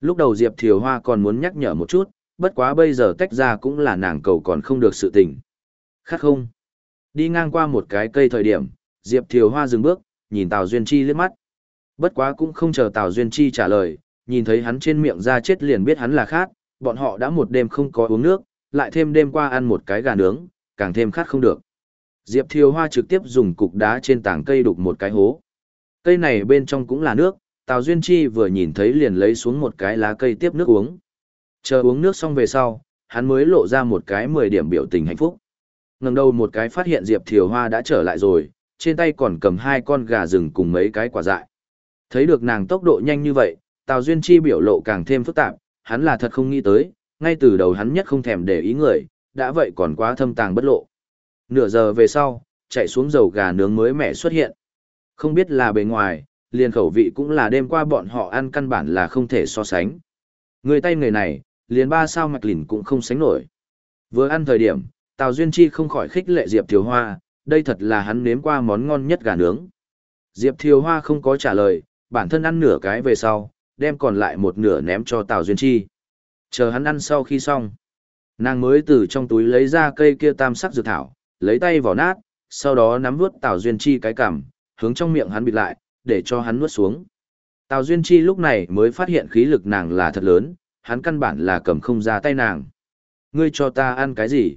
Lúc đầu Diệp Thiều Hoa còn muốn nhắc nhở một chút, bất quá bây giờ tách ra cũng là nàng cầu còn không được sự tình. Khác không? Đi ngang qua một cái cây thời điểm, Diệp Thiều Hoa dừng bước, nhìn Tào Duyên Chi liếc mắt. Bất quá cũng không chờ Tào Duyên Chi trả lời, nhìn thấy hắn trên miệng ra chết liền biết hắn là khát, bọn họ đã một đêm không có uống nước, lại thêm đêm qua ăn một cái gà nướng, càng thêm khát không được. Diệp Thiều Hoa trực tiếp dùng cục đá trên tảng cây đục một cái hố. Cây này bên trong cũng là nước, Tào Duyên Chi vừa nhìn thấy liền lấy xuống một cái lá cây tiếp nước uống. Chờ uống nước xong về sau, hắn mới lộ ra một cái 10 điểm biểu tình hạnh phúc. Ngẩng đầu một cái phát hiện Diệp Thiều Hoa đã trở lại rồi, trên tay còn cầm hai con gà rừng cùng mấy cái quả dại. Thấy được nàng tốc độ nhanh như vậy, Tào Duyên Chi biểu lộ càng thêm phức tạp, hắn là thật không nghĩ tới, ngay từ đầu hắn nhất không thèm để ý người, đã vậy còn quá thâm tàng bất lộ. Nửa giờ về sau, chạy xuống dầu gà nướng mới mẻ xuất hiện. Không biết là bề ngoài, liền khẩu vị cũng là đêm qua bọn họ ăn căn bản là không thể so sánh. Người tay người này, liền ba sao mạch lìn cũng không sánh nổi. Vừa ăn thời điểm, Tào Duyên Chi không khỏi khích lệ Diệp Thiều Hoa, đây thật là hắn nếm qua món ngon nhất gà nướng. Diệp Thiều Hoa không có trả lời, bản thân ăn nửa cái về sau, đem còn lại một nửa ném cho Tào Duyên Chi. Chờ hắn ăn sau khi xong, nàng mới từ trong túi lấy ra cây kia tam sắc dược thảo, lấy tay vào nát, sau đó nắm vuốt Tào Duyên Chi cái cằm, hướng trong miệng hắn bịt lại, để cho hắn nuốt xuống. Tào Duyên Chi lúc này mới phát hiện khí lực nàng là thật lớn, hắn căn bản là cầm không ra tay nàng. Ngươi cho ta ăn cái gì?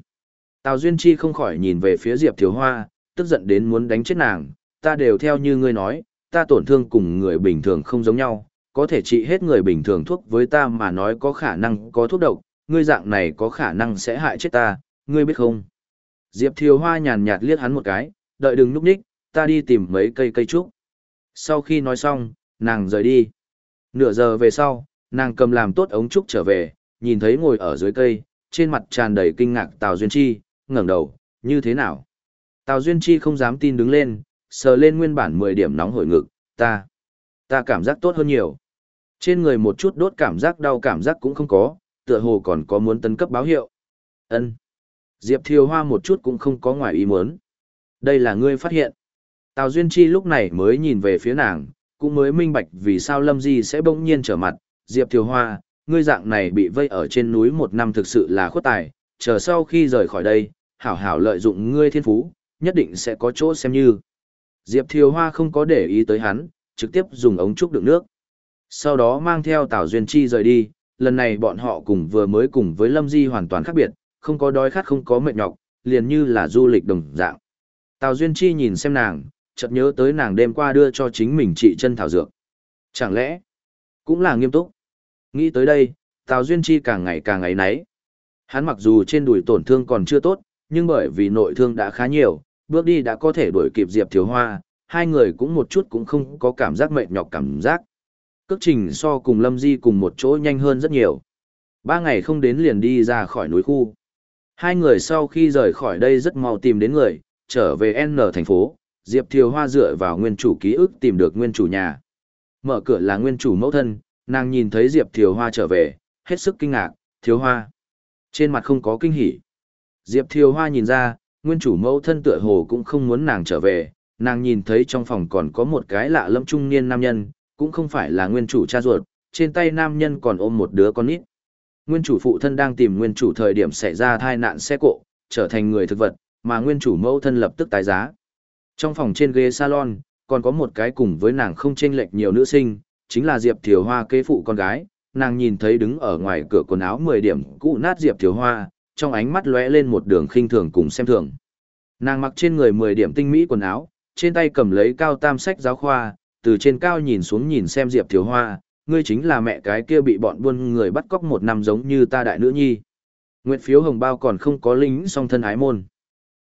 Tào Duyên Chi không khỏi nhìn về phía Diệp Thiếu Hoa, tức giận đến muốn đánh chết nàng, ta đều theo như ngươi nói, ta tổn thương cùng người bình thường không giống nhau, có thể trị hết người bình thường thuốc với ta mà nói có khả năng có thuốc độc, ngươi dạng này có khả năng sẽ hại chết ta, ngươi biết không? Diệp Thiều Hoa nhàn nhạt liếc hắn một cái, đợi đừng núp ních, ta đi tìm mấy cây cây trúc. Sau khi nói xong, nàng rời đi. Nửa giờ về sau, nàng cầm làm tốt ống trúc trở về, nhìn thấy ngồi ở dưới cây, trên mặt tràn đầy kinh ngạc Tào Duyên Chi, ngẩng đầu, như thế nào? Tào Duyên Chi không dám tin đứng lên, sờ lên nguyên bản 10 điểm nóng hổi ngực, ta, ta cảm giác tốt hơn nhiều. Trên người một chút đốt cảm giác đau cảm giác cũng không có, tựa hồ còn có muốn tấn cấp báo hiệu. Ân. Diệp Thiều Hoa một chút cũng không có ngoài ý muốn. Đây là ngươi phát hiện. Tào Duyên Chi lúc này mới nhìn về phía nàng, cũng mới minh bạch vì sao Lâm Di sẽ bỗng nhiên trở mặt. Diệp Thiều Hoa, ngươi dạng này bị vây ở trên núi một năm thực sự là khuất tài, chờ sau khi rời khỏi đây, hảo hảo lợi dụng ngươi thiên phú, nhất định sẽ có chỗ xem như. Diệp Thiều Hoa không có để ý tới hắn, trực tiếp dùng ống trúc đựng nước. Sau đó mang theo Tào Duyên Chi rời đi, lần này bọn họ cùng vừa mới cùng với Lâm Di hoàn toàn khác biệt, không có đói khát không có mệt nhọc, liền như là du lịch đồng dạng. Tào Duyên Chi nhìn xem nàng, chợt nhớ tới nàng đêm qua đưa cho chính mình trị chân thảo dược. Chẳng lẽ, cũng là nghiêm túc. Nghĩ tới đây, Tào Duyên Chi càng ngày càng ấy náy. Hắn mặc dù trên đùi tổn thương còn chưa tốt, nhưng bởi vì nội thương đã khá nhiều, bước đi đã có thể đuổi kịp Diệp Thiếu Hoa, hai người cũng một chút cũng không có cảm giác mệt nhọc cảm giác. Cước trình so cùng Lâm Di cùng một chỗ nhanh hơn rất nhiều. Ba ngày không đến liền đi ra khỏi núi khu. Hai người sau khi rời khỏi đây rất mau tìm đến người, trở về N thành phố, Diệp Thiều Hoa dựa vào nguyên chủ ký ức tìm được nguyên chủ nhà. Mở cửa là nguyên chủ mẫu thân, nàng nhìn thấy Diệp Thiều Hoa trở về, hết sức kinh ngạc, Thiều Hoa. Trên mặt không có kinh hỉ. Diệp Thiều Hoa nhìn ra, nguyên chủ mẫu thân tựa hồ cũng không muốn nàng trở về, nàng nhìn thấy trong phòng còn có một cái lạ lâm trung niên nam nhân, cũng không phải là nguyên chủ cha ruột, trên tay nam nhân còn ôm một đứa con nít. Nguyên chủ phụ thân đang tìm nguyên chủ thời điểm xảy ra tai nạn xe cộ, trở thành người thực vật, mà nguyên chủ mẫu thân lập tức tái giá. Trong phòng trên ghế salon, còn có một cái cùng với nàng không chênh lệch nhiều nữ sinh, chính là Diệp Thiều Hoa kế phụ con gái, nàng nhìn thấy đứng ở ngoài cửa quần áo 10 điểm cũ nát Diệp Thiều Hoa, trong ánh mắt lóe lên một đường khinh thường cùng xem thường. Nàng mặc trên người 10 điểm tinh mỹ quần áo, trên tay cầm lấy cao tam sách giáo khoa, từ trên cao nhìn xuống nhìn xem Diệp Thiều Hoa, ngươi chính là mẹ cái kia bị bọn buôn người bắt cóc một năm giống như ta đại nữ nhi. Nguyệt phiếu hồng bao còn không có lính song thân ái môn.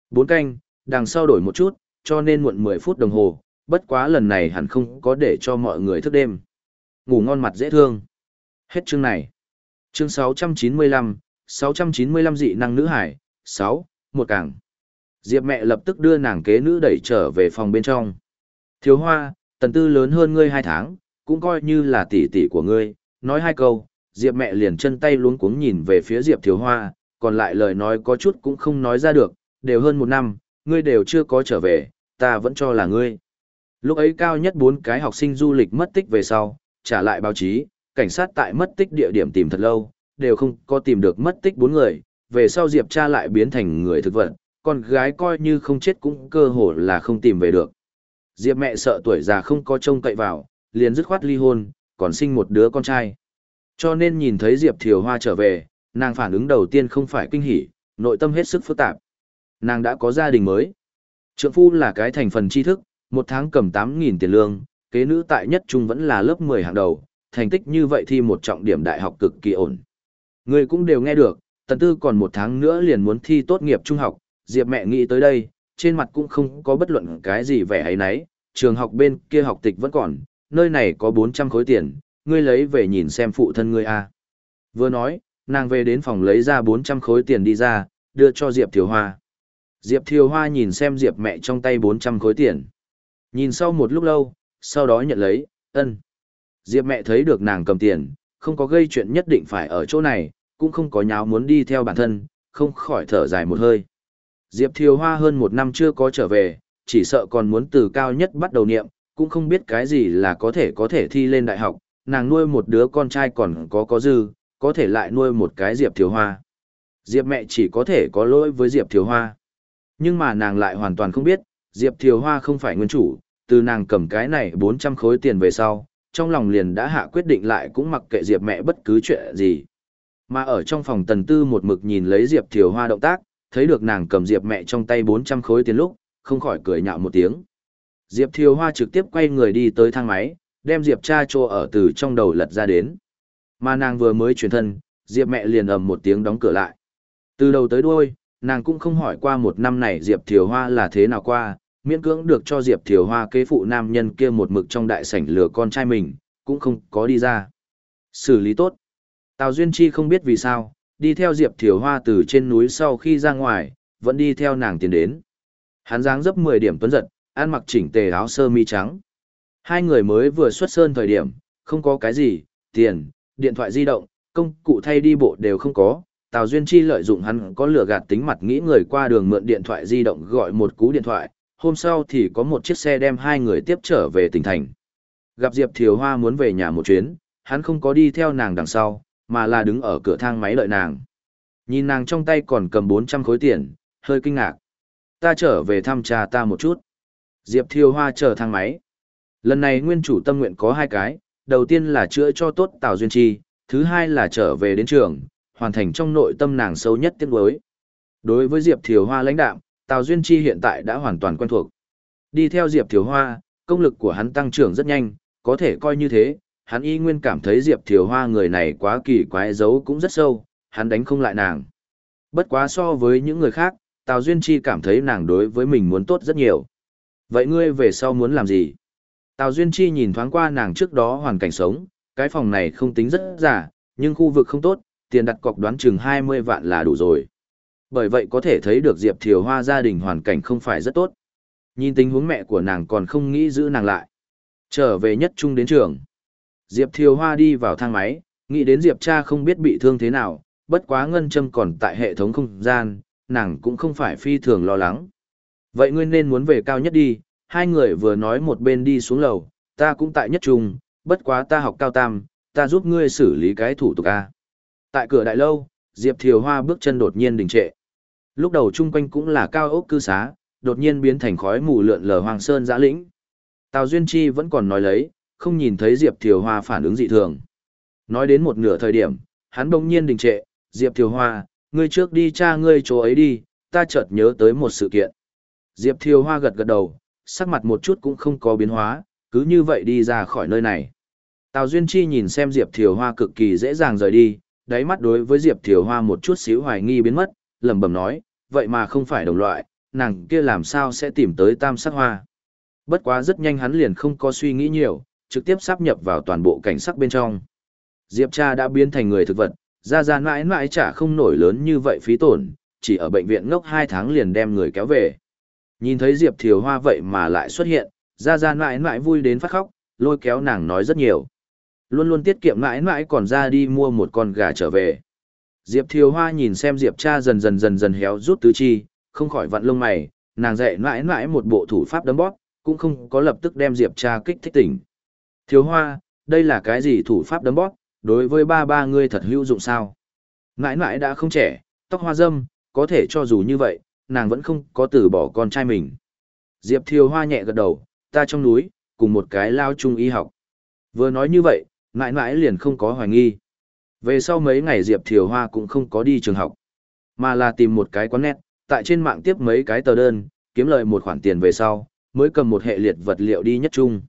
Bốn canh, đằng sau đổi một chút, cho nên muộn 10 phút đồng hồ, bất quá lần này hẳn không có để cho mọi người thức đêm. Ngủ ngon mặt dễ thương. Hết chương này. Chương 695, 695 dị năng nữ hải, 6, một càng. Diệp mẹ lập tức đưa nàng kế nữ đẩy trở về phòng bên trong. Thiếu hoa, tần tư lớn hơn ngươi hai tháng, cũng coi như là tỷ tỷ của ngươi, nói hai câu, Diệp mẹ liền chân tay luống cuống nhìn về phía Diệp thiếu hoa, còn lại lời nói có chút cũng không nói ra được, đều hơn một năm, ngươi đều chưa có trở về, ta vẫn cho là ngươi. Lúc ấy cao nhất bốn cái học sinh du lịch mất tích về sau, trả lại báo chí, cảnh sát tại mất tích địa điểm tìm thật lâu, đều không có tìm được mất tích bốn người, về sau Diệp cha lại biến thành người thực vật, con gái coi như không chết cũng cơ hồ là không tìm về được. Diệp mẹ sợ tuổi già không có trông cậy vào, liền dứt khoát ly hôn, còn sinh một đứa con trai. Cho nên nhìn thấy Diệp Thiều Hoa trở về, nàng phản ứng đầu tiên không phải kinh hỉ, nội tâm hết sức phức tạp. Nàng đã có gia đình mới. Trượng phu là cái thành phần tri thức, một tháng cầm 8.000 tiền lương, kế nữ tại nhất trung vẫn là lớp 10 hàng đầu, thành tích như vậy thì một trọng điểm đại học cực kỳ ổn. Người cũng đều nghe được, tần tư còn một tháng nữa liền muốn thi tốt nghiệp trung học, Diệp mẹ nghĩ tới đây, trên mặt cũng không có bất luận cái gì vẻ ấy nấy, trường học bên kia học tịch vẫn còn, nơi này có 400 khối tiền, ngươi lấy về nhìn xem phụ thân ngươi a. Vừa nói, nàng về đến phòng lấy ra 400 khối tiền đi ra, đưa cho Diệp Thiều Hoa. Diệp Thiều Hoa nhìn xem Diệp mẹ trong tay 400 khối tiền. Nhìn sau một lúc lâu, sau đó nhận lấy, ân. Diệp mẹ thấy được nàng cầm tiền, không có gây chuyện nhất định phải ở chỗ này, cũng không có nháo muốn đi theo bản thân, không khỏi thở dài một hơi. Diệp Thiều Hoa hơn một năm chưa có trở về, chỉ sợ còn muốn từ cao nhất bắt đầu niệm, cũng không biết cái gì là có thể có thể thi lên đại học, nàng nuôi một đứa con trai còn có có dư, có thể lại nuôi một cái Diệp Thiều Hoa. Diệp mẹ chỉ có thể có lỗi với Diệp Thiều Hoa. Nhưng mà nàng lại hoàn toàn không biết, Diệp Thiều Hoa không phải nguyên chủ, từ nàng cầm cái này 400 khối tiền về sau, trong lòng liền đã hạ quyết định lại cũng mặc kệ Diệp mẹ bất cứ chuyện gì. Mà ở trong phòng tần tư một mực nhìn lấy Diệp Thiều Hoa động tác, thấy được nàng cầm Diệp mẹ trong tay 400 khối tiền lúc, không khỏi cười nhạo một tiếng. Diệp Thiều Hoa trực tiếp quay người đi tới thang máy, đem Diệp cha trô ở từ trong đầu lật ra đến. Mà nàng vừa mới chuyển thân, Diệp mẹ liền ầm một tiếng đóng cửa lại. Từ đầu tới đuôi, nàng cũng không hỏi qua một năm này Diệp Thiều Hoa là thế nào qua, miễn cưỡng được cho Diệp Thiều Hoa kế phụ nam nhân kia một mực trong đại sảnh lừa con trai mình, cũng không có đi ra. Xử lý tốt. Tào Duyên Chi không biết vì sao, đi theo Diệp Thiều Hoa từ trên núi sau khi ra ngoài, vẫn đi theo nàng tiến đến. Hắn dáng dấp 10 điểm tuấn giật, ăn mặc chỉnh tề áo sơ mi trắng. Hai người mới vừa xuất sơn thời điểm, không có cái gì, tiền, điện thoại di động, công cụ thay đi bộ đều không có. Tào Duyên Chi lợi dụng hắn có lửa gạt tính mặt nghĩ người qua đường mượn điện thoại di động gọi một cú điện thoại, hôm sau thì có một chiếc xe đem hai người tiếp trở về tỉnh thành. Gặp Diệp Thiều Hoa muốn về nhà một chuyến, hắn không có đi theo nàng đằng sau, mà là đứng ở cửa thang máy đợi nàng. Nhìn nàng trong tay còn cầm 400 khối tiền, hơi kinh ngạc. Ta trở về thăm cha ta một chút. Diệp Thiều Hoa chờ thang máy. Lần này nguyên chủ tâm nguyện có hai cái, đầu tiên là chữa cho tốt Tào Duyên Chi, thứ hai là trở về đến trường, hoàn thành trong nội tâm nàng sâu nhất tiếc đối. Đối với Diệp Thiều Hoa lãnh đạm, Tào Duyên Chi hiện tại đã hoàn toàn quen thuộc. Đi theo Diệp Thiều Hoa, công lực của hắn tăng trưởng rất nhanh, có thể coi như thế, hắn y nguyên cảm thấy Diệp Thiều Hoa người này quá kỳ quái giấu cũng rất sâu, hắn đánh không lại nàng. Bất quá so với những người khác, Tào Duyên Chi cảm thấy nàng đối với mình muốn tốt rất nhiều. Vậy ngươi về sau muốn làm gì? Tào Duyên Chi nhìn thoáng qua nàng trước đó hoàn cảnh sống, cái phòng này không tính rất giả, nhưng khu vực không tốt, tiền đặt cọc đoán chừng 20 vạn là đủ rồi. Bởi vậy có thể thấy được Diệp Thiều Hoa gia đình hoàn cảnh không phải rất tốt. Nhìn tình huống mẹ của nàng còn không nghĩ giữ nàng lại. Trở về nhất trung đến trường. Diệp Thiều Hoa đi vào thang máy, nghĩ đến Diệp cha không biết bị thương thế nào, bất quá ngân châm còn tại hệ thống không gian, nàng cũng không phải phi thường lo lắng. Vậy ngươi nên muốn về cao nhất đi, hai người vừa nói một bên đi xuống lầu, ta cũng tại nhất trung, bất quá ta học cao tam, ta giúp ngươi xử lý cái thủ tục A. Tại cửa đại lâu, Diệp Thiều Hoa bước chân đột nhiên đình trệ. Lúc đầu chung quanh cũng là cao ốc cư xá, đột nhiên biến thành khói mù lượn lờ hoàng sơn giã lĩnh. Tào Duyên Chi vẫn còn nói lấy, không nhìn thấy Diệp Thiều Hoa phản ứng dị thường. Nói đến một nửa thời điểm, hắn bỗng nhiên đình trệ, Diệp Thiều Hoa, ngươi trước đi cha ngươi chỗ ấy đi, ta chợt nhớ tới một sự kiện. Diệp Thiều Hoa gật gật đầu, sắc mặt một chút cũng không có biến hóa, cứ như vậy đi ra khỏi nơi này. Tào Duyên Chi nhìn xem Diệp Thiều Hoa cực kỳ dễ dàng rời đi, đáy mắt đối với Diệp Thiều Hoa một chút xíu hoài nghi biến mất, lẩm bẩm nói, vậy mà không phải đồng loại, nàng kia làm sao sẽ tìm tới tam sắc hoa. Bất quá rất nhanh hắn liền không có suy nghĩ nhiều, trực tiếp sắp nhập vào toàn bộ cảnh sắc bên trong. Diệp cha đã biến thành người thực vật, ra ra mãi mãi chả không nổi lớn như vậy phí tổn, chỉ ở bệnh viện ngốc 2 tháng liền đem người kéo về. Nhìn thấy Diệp Thiều Hoa vậy mà lại xuất hiện, ra ra mãi mãi vui đến phát khóc, lôi kéo nàng nói rất nhiều. Luôn luôn tiết kiệm mãi mãi còn ra đi mua một con gà trở về. Diệp Thiều Hoa nhìn xem Diệp cha dần dần dần dần héo rút tứ chi, không khỏi vặn lông mày, nàng dạy mãi mãi một bộ thủ pháp đấm bóp, cũng không có lập tức đem Diệp cha kích thích tỉnh. Thiều Hoa, đây là cái gì thủ pháp đấm bóp, đối với ba ba ngươi thật hữu dụng sao? Mãi mãi đã không trẻ, tóc hoa dâm, có thể cho dù như vậy, nàng vẫn không có từ bỏ con trai mình. Diệp Thiều Hoa nhẹ gật đầu, ta trong núi, cùng một cái lao chung y học. Vừa nói như vậy, mãi mãi liền không có hoài nghi. Về sau mấy ngày Diệp Thiều Hoa cũng không có đi trường học, mà là tìm một cái quán nét, tại trên mạng tiếp mấy cái tờ đơn, kiếm lời một khoản tiền về sau, mới cầm một hệ liệt vật liệu đi nhất trung.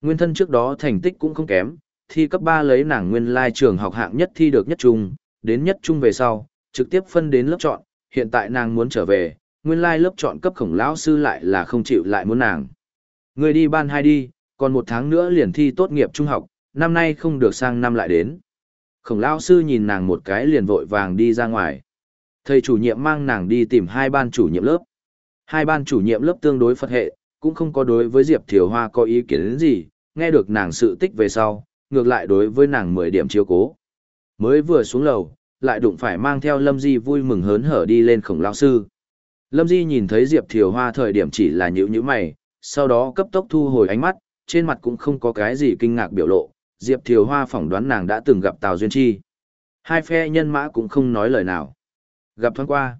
Nguyên thân trước đó thành tích cũng không kém, thi cấp 3 lấy nàng nguyên lai trường học hạng nhất thi được nhất trung, đến nhất trung về sau, trực tiếp phân đến lớp chọn, hiện tại nàng muốn trở về, nguyên lai lớp chọn cấp khổng lão sư lại là không chịu lại muốn nàng. Người đi ban hai đi, còn một tháng nữa liền thi tốt nghiệp trung học, năm nay không được sang năm lại đến. Khổng lão sư nhìn nàng một cái liền vội vàng đi ra ngoài. Thầy chủ nhiệm mang nàng đi tìm hai ban chủ nhiệm lớp. Hai ban chủ nhiệm lớp tương đối Phật hệ, cũng không có đối với Diệp Thiều Hoa có ý kiến gì, nghe được nàng sự tích về sau, ngược lại đối với nàng 10 điểm chiếu cố. Mới vừa xuống lầu, lại đụng phải mang theo Lâm Di vui mừng hớn hở đi lên khổng lão sư. Lâm Di nhìn thấy Diệp Thiều Hoa thời điểm chỉ là nhữ nhữ mày, sau đó cấp tốc thu hồi ánh mắt, trên mặt cũng không có cái gì kinh ngạc biểu lộ, Diệp Thiều Hoa phỏng đoán nàng đã từng gặp Tào Duyên Chi. Hai phe nhân mã cũng không nói lời nào. Gặp thoáng qua.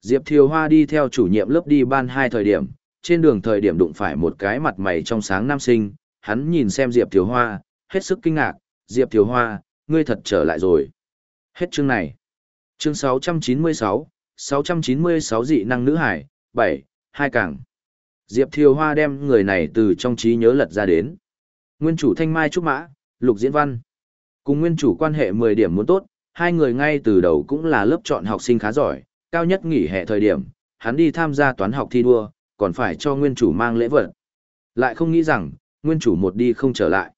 Diệp Thiều Hoa đi theo chủ nhiệm lớp đi ban hai thời điểm, trên đường thời điểm đụng phải một cái mặt mày trong sáng nam sinh, hắn nhìn xem Diệp Thiều Hoa, hết sức kinh ngạc, Diệp Thiều Hoa, ngươi thật trở lại rồi. Hết chương này. Chương 696, 696 dị năng nữ hải, 7, hai càng. Diệp Thiều Hoa đem người này từ trong trí nhớ lật ra đến. Nguyên chủ Thanh Mai Trúc Mã, Lục Diễn Văn. Cùng nguyên chủ quan hệ 10 điểm muốn tốt, hai người ngay từ đầu cũng là lớp chọn học sinh khá giỏi, cao nhất nghỉ hè thời điểm, hắn đi tham gia toán học thi đua, còn phải cho nguyên chủ mang lễ vật. Lại không nghĩ rằng, nguyên chủ một đi không trở lại.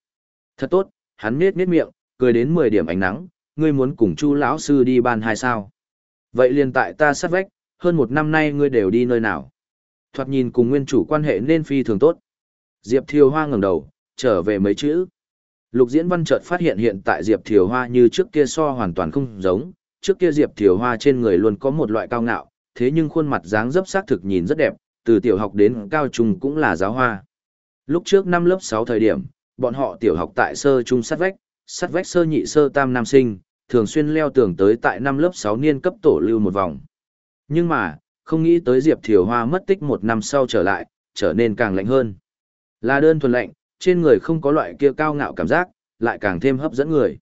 Thật tốt, hắn nết nết miệng, cười đến 10 điểm ánh nắng, ngươi muốn cùng chu lão sư đi ban hai sao. Vậy liền tại ta sát vách, hơn một năm nay ngươi đều đi nơi nào. Thoạt nhìn cùng nguyên chủ quan hệ nên phi thường tốt. Diệp Thiều Hoa ngẩng đầu, trở về mấy chữ. Lục Diễn Văn chợt phát hiện hiện tại Diệp Thiều Hoa như trước kia so hoàn toàn không giống, trước kia Diệp Thiều Hoa trên người luôn có một loại cao ngạo, thế nhưng khuôn mặt dáng dấp sắc thực nhìn rất đẹp, từ tiểu học đến cao trung cũng là giáo hoa. Lúc trước năm lớp 6 thời điểm, bọn họ tiểu học tại sơ trung sát vách, sát vách sơ nhị sơ tam nam sinh, thường xuyên leo tường tới tại năm lớp 6 niên cấp tổ lưu một vòng. Nhưng mà, không nghĩ tới Diệp Thiều Hoa mất tích một năm sau trở lại, trở nên càng lạnh hơn. Là đơn thuần lạnh, trên người không có loại kia cao ngạo cảm giác, lại càng thêm hấp dẫn người.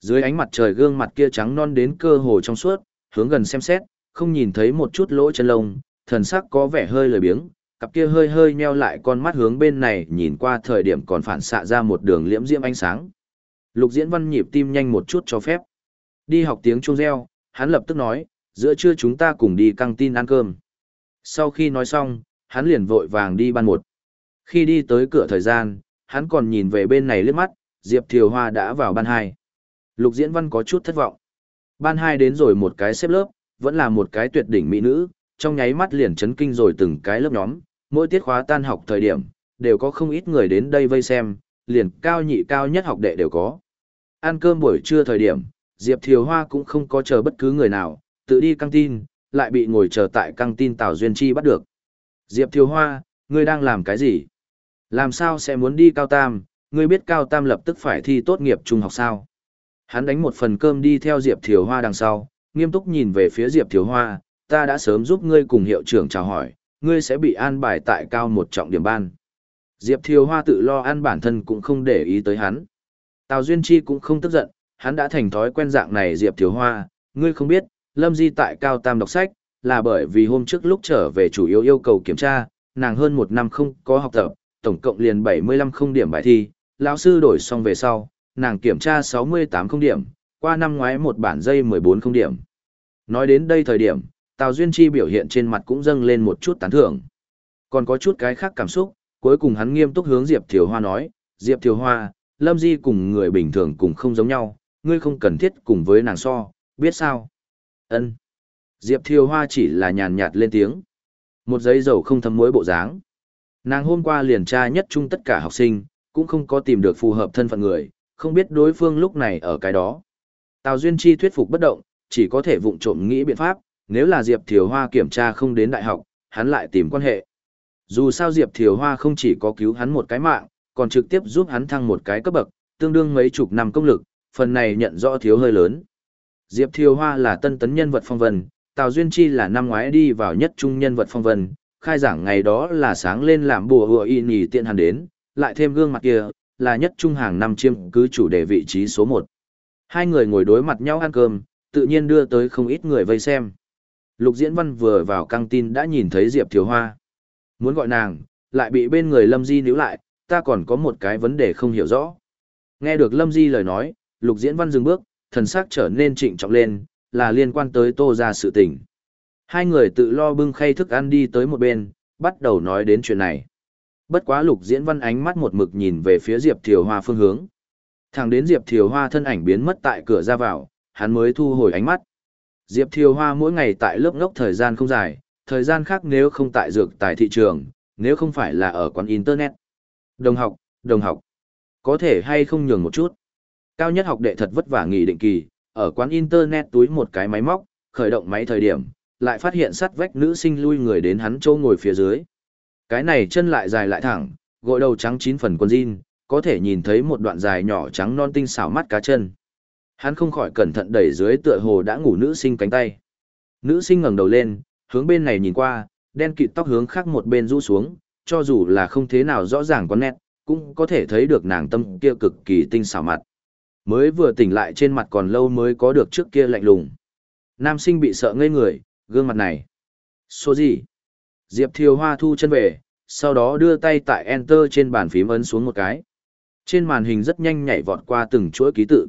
Dưới ánh mặt trời gương mặt kia trắng non đến cơ hồ trong suốt, hướng gần xem xét, không nhìn thấy một chút lỗ chân lông, thần sắc có vẻ hơi lười biếng, cặp kia hơi hơi nheo lại con mắt hướng bên này nhìn qua thời điểm còn phản xạ ra một đường liễm diễm ánh sáng. Lục diễn văn nhịp tim nhanh một chút cho phép. Đi học tiếng chuông reo, hắn lập tức nói, giữa trưa chúng ta cùng đi căng tin ăn cơm. Sau khi nói xong, hắn liền vội vàng đi ban một. Khi đi tới cửa thời gian, hắn còn nhìn về bên này liếc mắt, Diệp Thiều Hoa đã vào ban hai. Lục diễn văn có chút thất vọng. Ban hai đến rồi một cái xếp lớp, vẫn là một cái tuyệt đỉnh mỹ nữ, trong nháy mắt liền chấn kinh rồi từng cái lớp nhóm, mỗi tiết khóa tan học thời điểm, đều có không ít người đến đây vây xem, liền cao nhị cao nhất học đệ đều có. Ăn cơm buổi trưa thời điểm, Diệp Thiều Hoa cũng không có chờ bất cứ người nào, tự đi căng tin, lại bị ngồi chờ tại căng tin Tào Duyên Chi bắt được. Diệp Thiều Hoa, ngươi đang làm cái gì? Làm sao sẽ muốn đi cao tam, ngươi biết cao tam lập tức phải thi tốt nghiệp trung học sao? Hắn đánh một phần cơm đi theo Diệp Thiều Hoa đằng sau, nghiêm túc nhìn về phía Diệp Thiều Hoa, ta đã sớm giúp ngươi cùng hiệu trưởng chào hỏi, ngươi sẽ bị an bài tại cao một trọng điểm ban. Diệp Thiều Hoa tự lo ăn bản thân cũng không để ý tới hắn. Tào Duyên Chi cũng không tức giận, hắn đã thành thói quen dạng này Diệp Thiều Hoa, ngươi không biết, Lâm Di tại cao tam đọc sách, là bởi vì hôm trước lúc trở về chủ yếu yêu cầu kiểm tra, nàng hơn một năm không có học tập, tổng cộng liền 75 không điểm bài thi, lão sư đổi xong về sau, nàng kiểm tra 68 không điểm, qua năm ngoái một bản dây 14 không điểm. Nói đến đây thời điểm, Tào Duyên Chi biểu hiện trên mặt cũng dâng lên một chút tán thưởng. Còn có chút cái khác cảm xúc, cuối cùng hắn nghiêm túc hướng Diệp Thiều Hoa nói, Diệp Thiều Hoa, Lâm Di cùng người bình thường cùng không giống nhau, ngươi không cần thiết cùng với nàng so, biết sao? Ân. Diệp Thiều Hoa chỉ là nhàn nhạt lên tiếng. Một giấy dầu không thấm muối bộ dáng. Nàng hôm qua liền tra nhất chung tất cả học sinh, cũng không có tìm được phù hợp thân phận người, không biết đối phương lúc này ở cái đó. Tào Duyên Chi thuyết phục bất động, chỉ có thể vụng trộm nghĩ biện pháp, nếu là Diệp Thiều Hoa kiểm tra không đến đại học, hắn lại tìm quan hệ. Dù sao Diệp Thiều Hoa không chỉ có cứu hắn một cái mạng, còn trực tiếp giúp hắn thăng một cái cấp bậc, tương đương mấy chục năm công lực, phần này nhận rõ thiếu hơi lớn. Diệp Thiều Hoa là tân tấn nhân vật phong vân, Tào Duyên Chi là năm ngoái đi vào nhất trung nhân vật phong vân, khai giảng ngày đó là sáng lên làm bùa hùa y nhì tiện hàn đến, lại thêm gương mặt kia, là nhất trung hàng năm chiêm cứ chủ đề vị trí số 1. Hai người ngồi đối mặt nhau ăn cơm, tự nhiên đưa tới không ít người vây xem. Lục Diễn Văn vừa vào căng tin đã nhìn thấy Diệp Thiều Hoa. Muốn gọi nàng, lại bị bên người Lâm Di níu lại, ta còn có một cái vấn đề không hiểu rõ. Nghe được Lâm Di lời nói, Lục Diễn Văn dừng bước, thần sắc trở nên trịnh trọng lên, là liên quan tới tô ra sự tình. Hai người tự lo bưng khay thức ăn đi tới một bên, bắt đầu nói đến chuyện này. Bất quá Lục Diễn Văn ánh mắt một mực nhìn về phía Diệp Thiều Hoa phương hướng. Thẳng đến Diệp Thiều Hoa thân ảnh biến mất tại cửa ra vào, hắn mới thu hồi ánh mắt. Diệp Thiều Hoa mỗi ngày tại lớp ngốc thời gian không dài, thời gian khác nếu không tại dược tại thị trường, nếu không phải là ở quán Internet. Đồng học, đồng học, có thể hay không nhường một chút. Cao nhất học đệ thật vất vả nghỉ định kỳ, ở quán Internet túi một cái máy móc, khởi động máy thời điểm, lại phát hiện sắt vách nữ sinh lui người đến hắn chỗ ngồi phía dưới. Cái này chân lại dài lại thẳng, gội đầu trắng chín phần quần jean, có thể nhìn thấy một đoạn dài nhỏ trắng non tinh xảo mắt cá chân. Hắn không khỏi cẩn thận đẩy dưới tựa hồ đã ngủ nữ sinh cánh tay. Nữ sinh ngẩng đầu lên, hướng bên này nhìn qua, đen kịt tóc hướng khác một bên rũ xuống, cho dù là không thế nào rõ ràng có nét, cũng có thể thấy được nàng tâm kia cực kỳ tinh xảo mặt. Mới vừa tỉnh lại trên mặt còn lâu mới có được trước kia lạnh lùng. Nam sinh bị sợ ngây người, gương mặt này. Số gì? Diệp Thiều Hoa thu chân về, sau đó đưa tay tại Enter trên bàn phím ấn xuống một cái. Trên màn hình rất nhanh nhảy vọt qua từng chuỗi ký tự.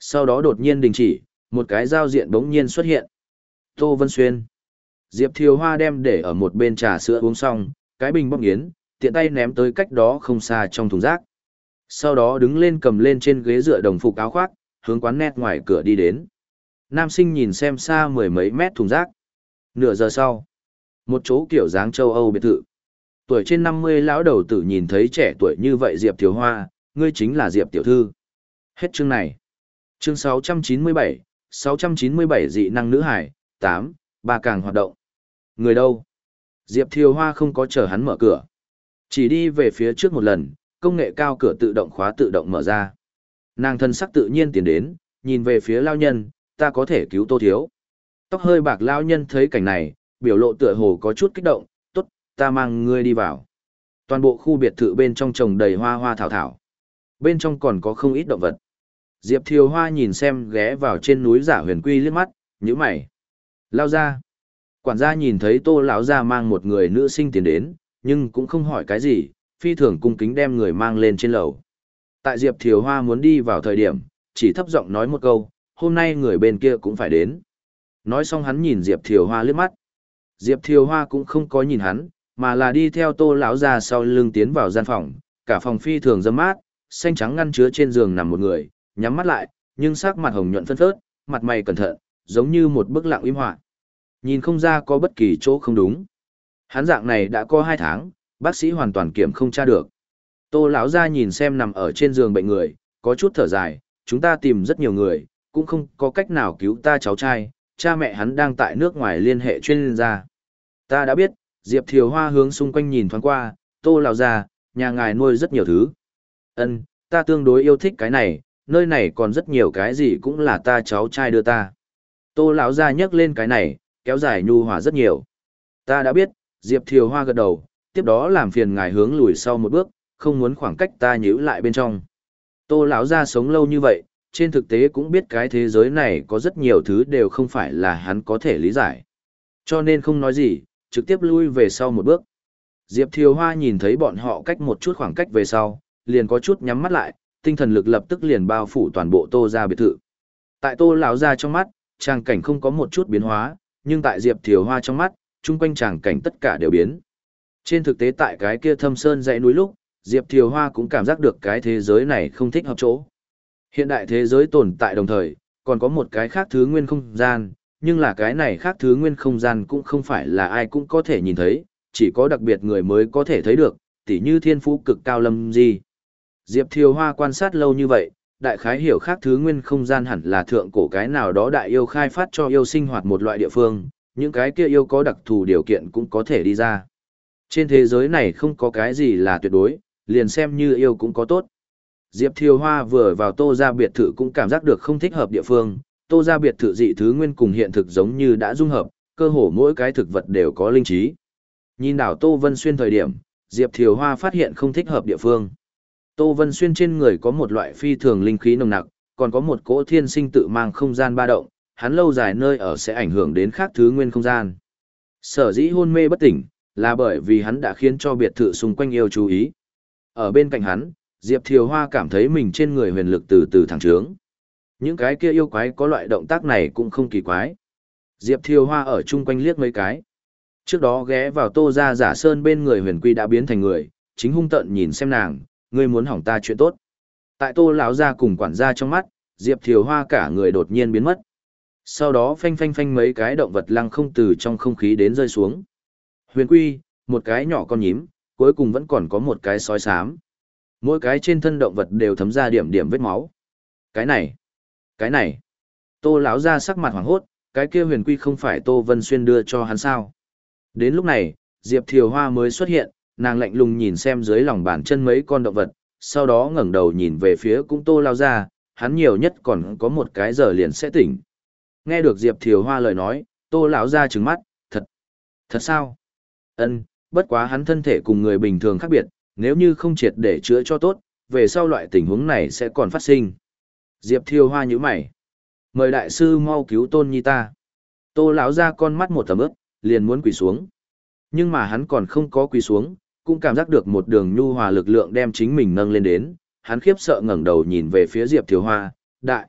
Sau đó đột nhiên đình chỉ, một cái giao diện bỗng nhiên xuất hiện. Tô Vân Xuyên. Diệp Thiều Hoa đem để ở một bên trà sữa uống xong, cái bình bóc nghiến, tiện tay ném tới cách đó không xa trong thùng rác. Sau đó đứng lên cầm lên trên ghế dựa đồng phục áo khoác, hướng quán nét ngoài cửa đi đến. Nam sinh nhìn xem xa mười mấy mét thùng rác. Nửa giờ sau, một chỗ kiểu dáng châu Âu biệt thự. Tuổi trên 50 lão đầu tử nhìn thấy trẻ tuổi như vậy Diệp Thiều Hoa, ngươi chính là Diệp Tiểu Thư. Hết chương này. Chương 697, 697 dị năng nữ hải, 8, ba càng hoạt động. Người đâu? Diệp Thiều Hoa không có chờ hắn mở cửa. Chỉ đi về phía trước một lần, công nghệ cao cửa tự động khóa tự động mở ra. Nàng thân sắc tự nhiên tiến đến, nhìn về phía lao nhân, ta có thể cứu tô thiếu. Tóc hơi bạc lao nhân thấy cảnh này, biểu lộ tựa hồ có chút kích động, tốt, ta mang ngươi đi vào. Toàn bộ khu biệt thự bên trong trồng đầy hoa hoa thảo thảo. Bên trong còn có không ít động vật. Diệp Thiều Hoa nhìn xem ghé vào trên núi giả huyền quy liếc mắt, nhíu mày. Lao ra. Quản gia nhìn thấy tô lão gia mang một người nữ sinh tiến đến, nhưng cũng không hỏi cái gì, phi thường cung kính đem người mang lên trên lầu. Tại Diệp Thiều Hoa muốn đi vào thời điểm, chỉ thấp giọng nói một câu, hôm nay người bên kia cũng phải đến. Nói xong hắn nhìn Diệp Thiều Hoa liếc mắt. Diệp Thiều Hoa cũng không có nhìn hắn, mà là đi theo tô lão ra sau lưng tiến vào gian phòng, cả phòng phi thường dâm mát, xanh trắng ngăn chứa trên giường nằm một người, nhắm mắt lại, nhưng sắc mặt hồng nhuận phân phớt, mặt mày cẩn thận, giống như một bức lặng im họa. Nhìn không ra có bất kỳ chỗ không đúng. Hắn dạng này đã có hai tháng, bác sĩ hoàn toàn kiểm không tra được. Tô lão ra nhìn xem nằm ở trên giường bệnh người, có chút thở dài, chúng ta tìm rất nhiều người, cũng không có cách nào cứu ta cháu trai, cha mẹ hắn đang tại nước ngoài liên hệ chuyên gia. Ta đã biết, Diệp Thiều Hoa hướng xung quanh nhìn thoáng qua, tô lão ra, nhà ngài nuôi rất nhiều thứ. Ân, ta tương đối yêu thích cái này, nơi này còn rất nhiều cái gì cũng là ta cháu trai đưa ta. Tô lão ra nhắc lên cái này, kéo dài nhu hòa rất nhiều. Ta đã biết, Diệp Thiều Hoa gật đầu, tiếp đó làm phiền ngài hướng lùi sau một bước, không muốn khoảng cách ta nhíu lại bên trong. Tô lão gia sống lâu như vậy, trên thực tế cũng biết cái thế giới này có rất nhiều thứ đều không phải là hắn có thể lý giải. Cho nên không nói gì, trực tiếp lui về sau một bước. Diệp Thiều Hoa nhìn thấy bọn họ cách một chút khoảng cách về sau, liền có chút nhắm mắt lại, tinh thần lực lập tức liền bao phủ toàn bộ Tô gia biệt thự. Tại Tô lão gia trong mắt, tràng cảnh không có một chút biến hóa, nhưng tại Diệp Thiều Hoa trong mắt, chung quanh tràng cảnh tất cả đều biến. Trên thực tế tại cái kia thâm sơn dãy núi lúc, Diệp Thiều Hoa cũng cảm giác được cái thế giới này không thích hợp chỗ. Hiện đại thế giới tồn tại đồng thời, còn có một cái khác thứ nguyên không gian, nhưng là cái này khác thứ nguyên không gian cũng không phải là ai cũng có thể nhìn thấy, chỉ có đặc biệt người mới có thể thấy được, tỉ như thiên phú cực cao lâm gì. Diệp Thiều Hoa quan sát lâu như vậy, đại khái hiểu khác thứ nguyên không gian hẳn là thượng cổ cái nào đó đại yêu khai phát cho yêu sinh hoạt một loại địa phương, những cái kia yêu có đặc thù điều kiện cũng có thể đi ra. Trên thế giới này không có cái gì là tuyệt đối, liền xem như yêu cũng có tốt. Diệp Thiều Hoa vừa vào tô ra biệt thự cũng cảm giác được không thích hợp địa phương, tô ra biệt thự dị thứ nguyên cùng hiện thực giống như đã dung hợp, cơ hồ mỗi cái thực vật đều có linh trí. Nhìn đảo Tô Vân Xuyên thời điểm, Diệp Thiều Hoa phát hiện không thích hợp địa phương. Tô Vân Xuyên trên người có một loại phi thường linh khí nồng nặc, còn có một cỗ thiên sinh tự mang không gian ba động, hắn lâu dài nơi ở sẽ ảnh hưởng đến khác thứ nguyên không gian. Sở dĩ hôn mê bất tỉnh, là bởi vì hắn đã khiến cho biệt thự xung quanh yêu chú ý. Ở bên cạnh hắn, Diệp Thiều Hoa cảm thấy mình trên người huyền lực từ từ thẳng trướng. Những cái kia yêu quái có loại động tác này cũng không kỳ quái. Diệp Thiều Hoa ở chung quanh liếc mấy cái. Trước đó ghé vào tô ra giả sơn bên người huyền quy đã biến thành người, chính hung tận nhìn xem nàng, ngươi muốn hỏng ta chuyện tốt. Tại tô lão ra cùng quản gia trong mắt, Diệp Thiều Hoa cả người đột nhiên biến mất. Sau đó phanh phanh phanh mấy cái động vật lăng không từ trong không khí đến rơi xuống. Huyền quy, một cái nhỏ con nhím, cuối cùng vẫn còn có một cái sói xám. Mỗi cái trên thân động vật đều thấm ra điểm điểm vết máu. Cái này, cái này. Tô lão ra sắc mặt hoảng hốt, cái kia huyền quy không phải Tô Vân Xuyên đưa cho hắn sao. Đến lúc này, Diệp Thiều Hoa mới xuất hiện, nàng lạnh lùng nhìn xem dưới lòng bàn chân mấy con động vật, sau đó ngẩng đầu nhìn về phía cũng Tô lao ra, hắn nhiều nhất còn có một cái giờ liền sẽ tỉnh. Nghe được Diệp Thiều Hoa lời nói, Tô lão ra trừng mắt, thật, thật sao? Ân, bất quá hắn thân thể cùng người bình thường khác biệt, nếu như không triệt để chữa cho tốt, về sau loại tình huống này sẽ còn phát sinh. Diệp Thiều Hoa nhíu mày. Mời đại sư mau cứu Tôn Nhi ta. Tô lão ra con mắt một tầm ướp, liền muốn quỳ xuống. Nhưng mà hắn còn không có quỳ xuống, cũng cảm giác được một đường nhu hòa lực lượng đem chính mình nâng lên đến, hắn khiếp sợ ngẩng đầu nhìn về phía Diệp Thiều Hoa, đại,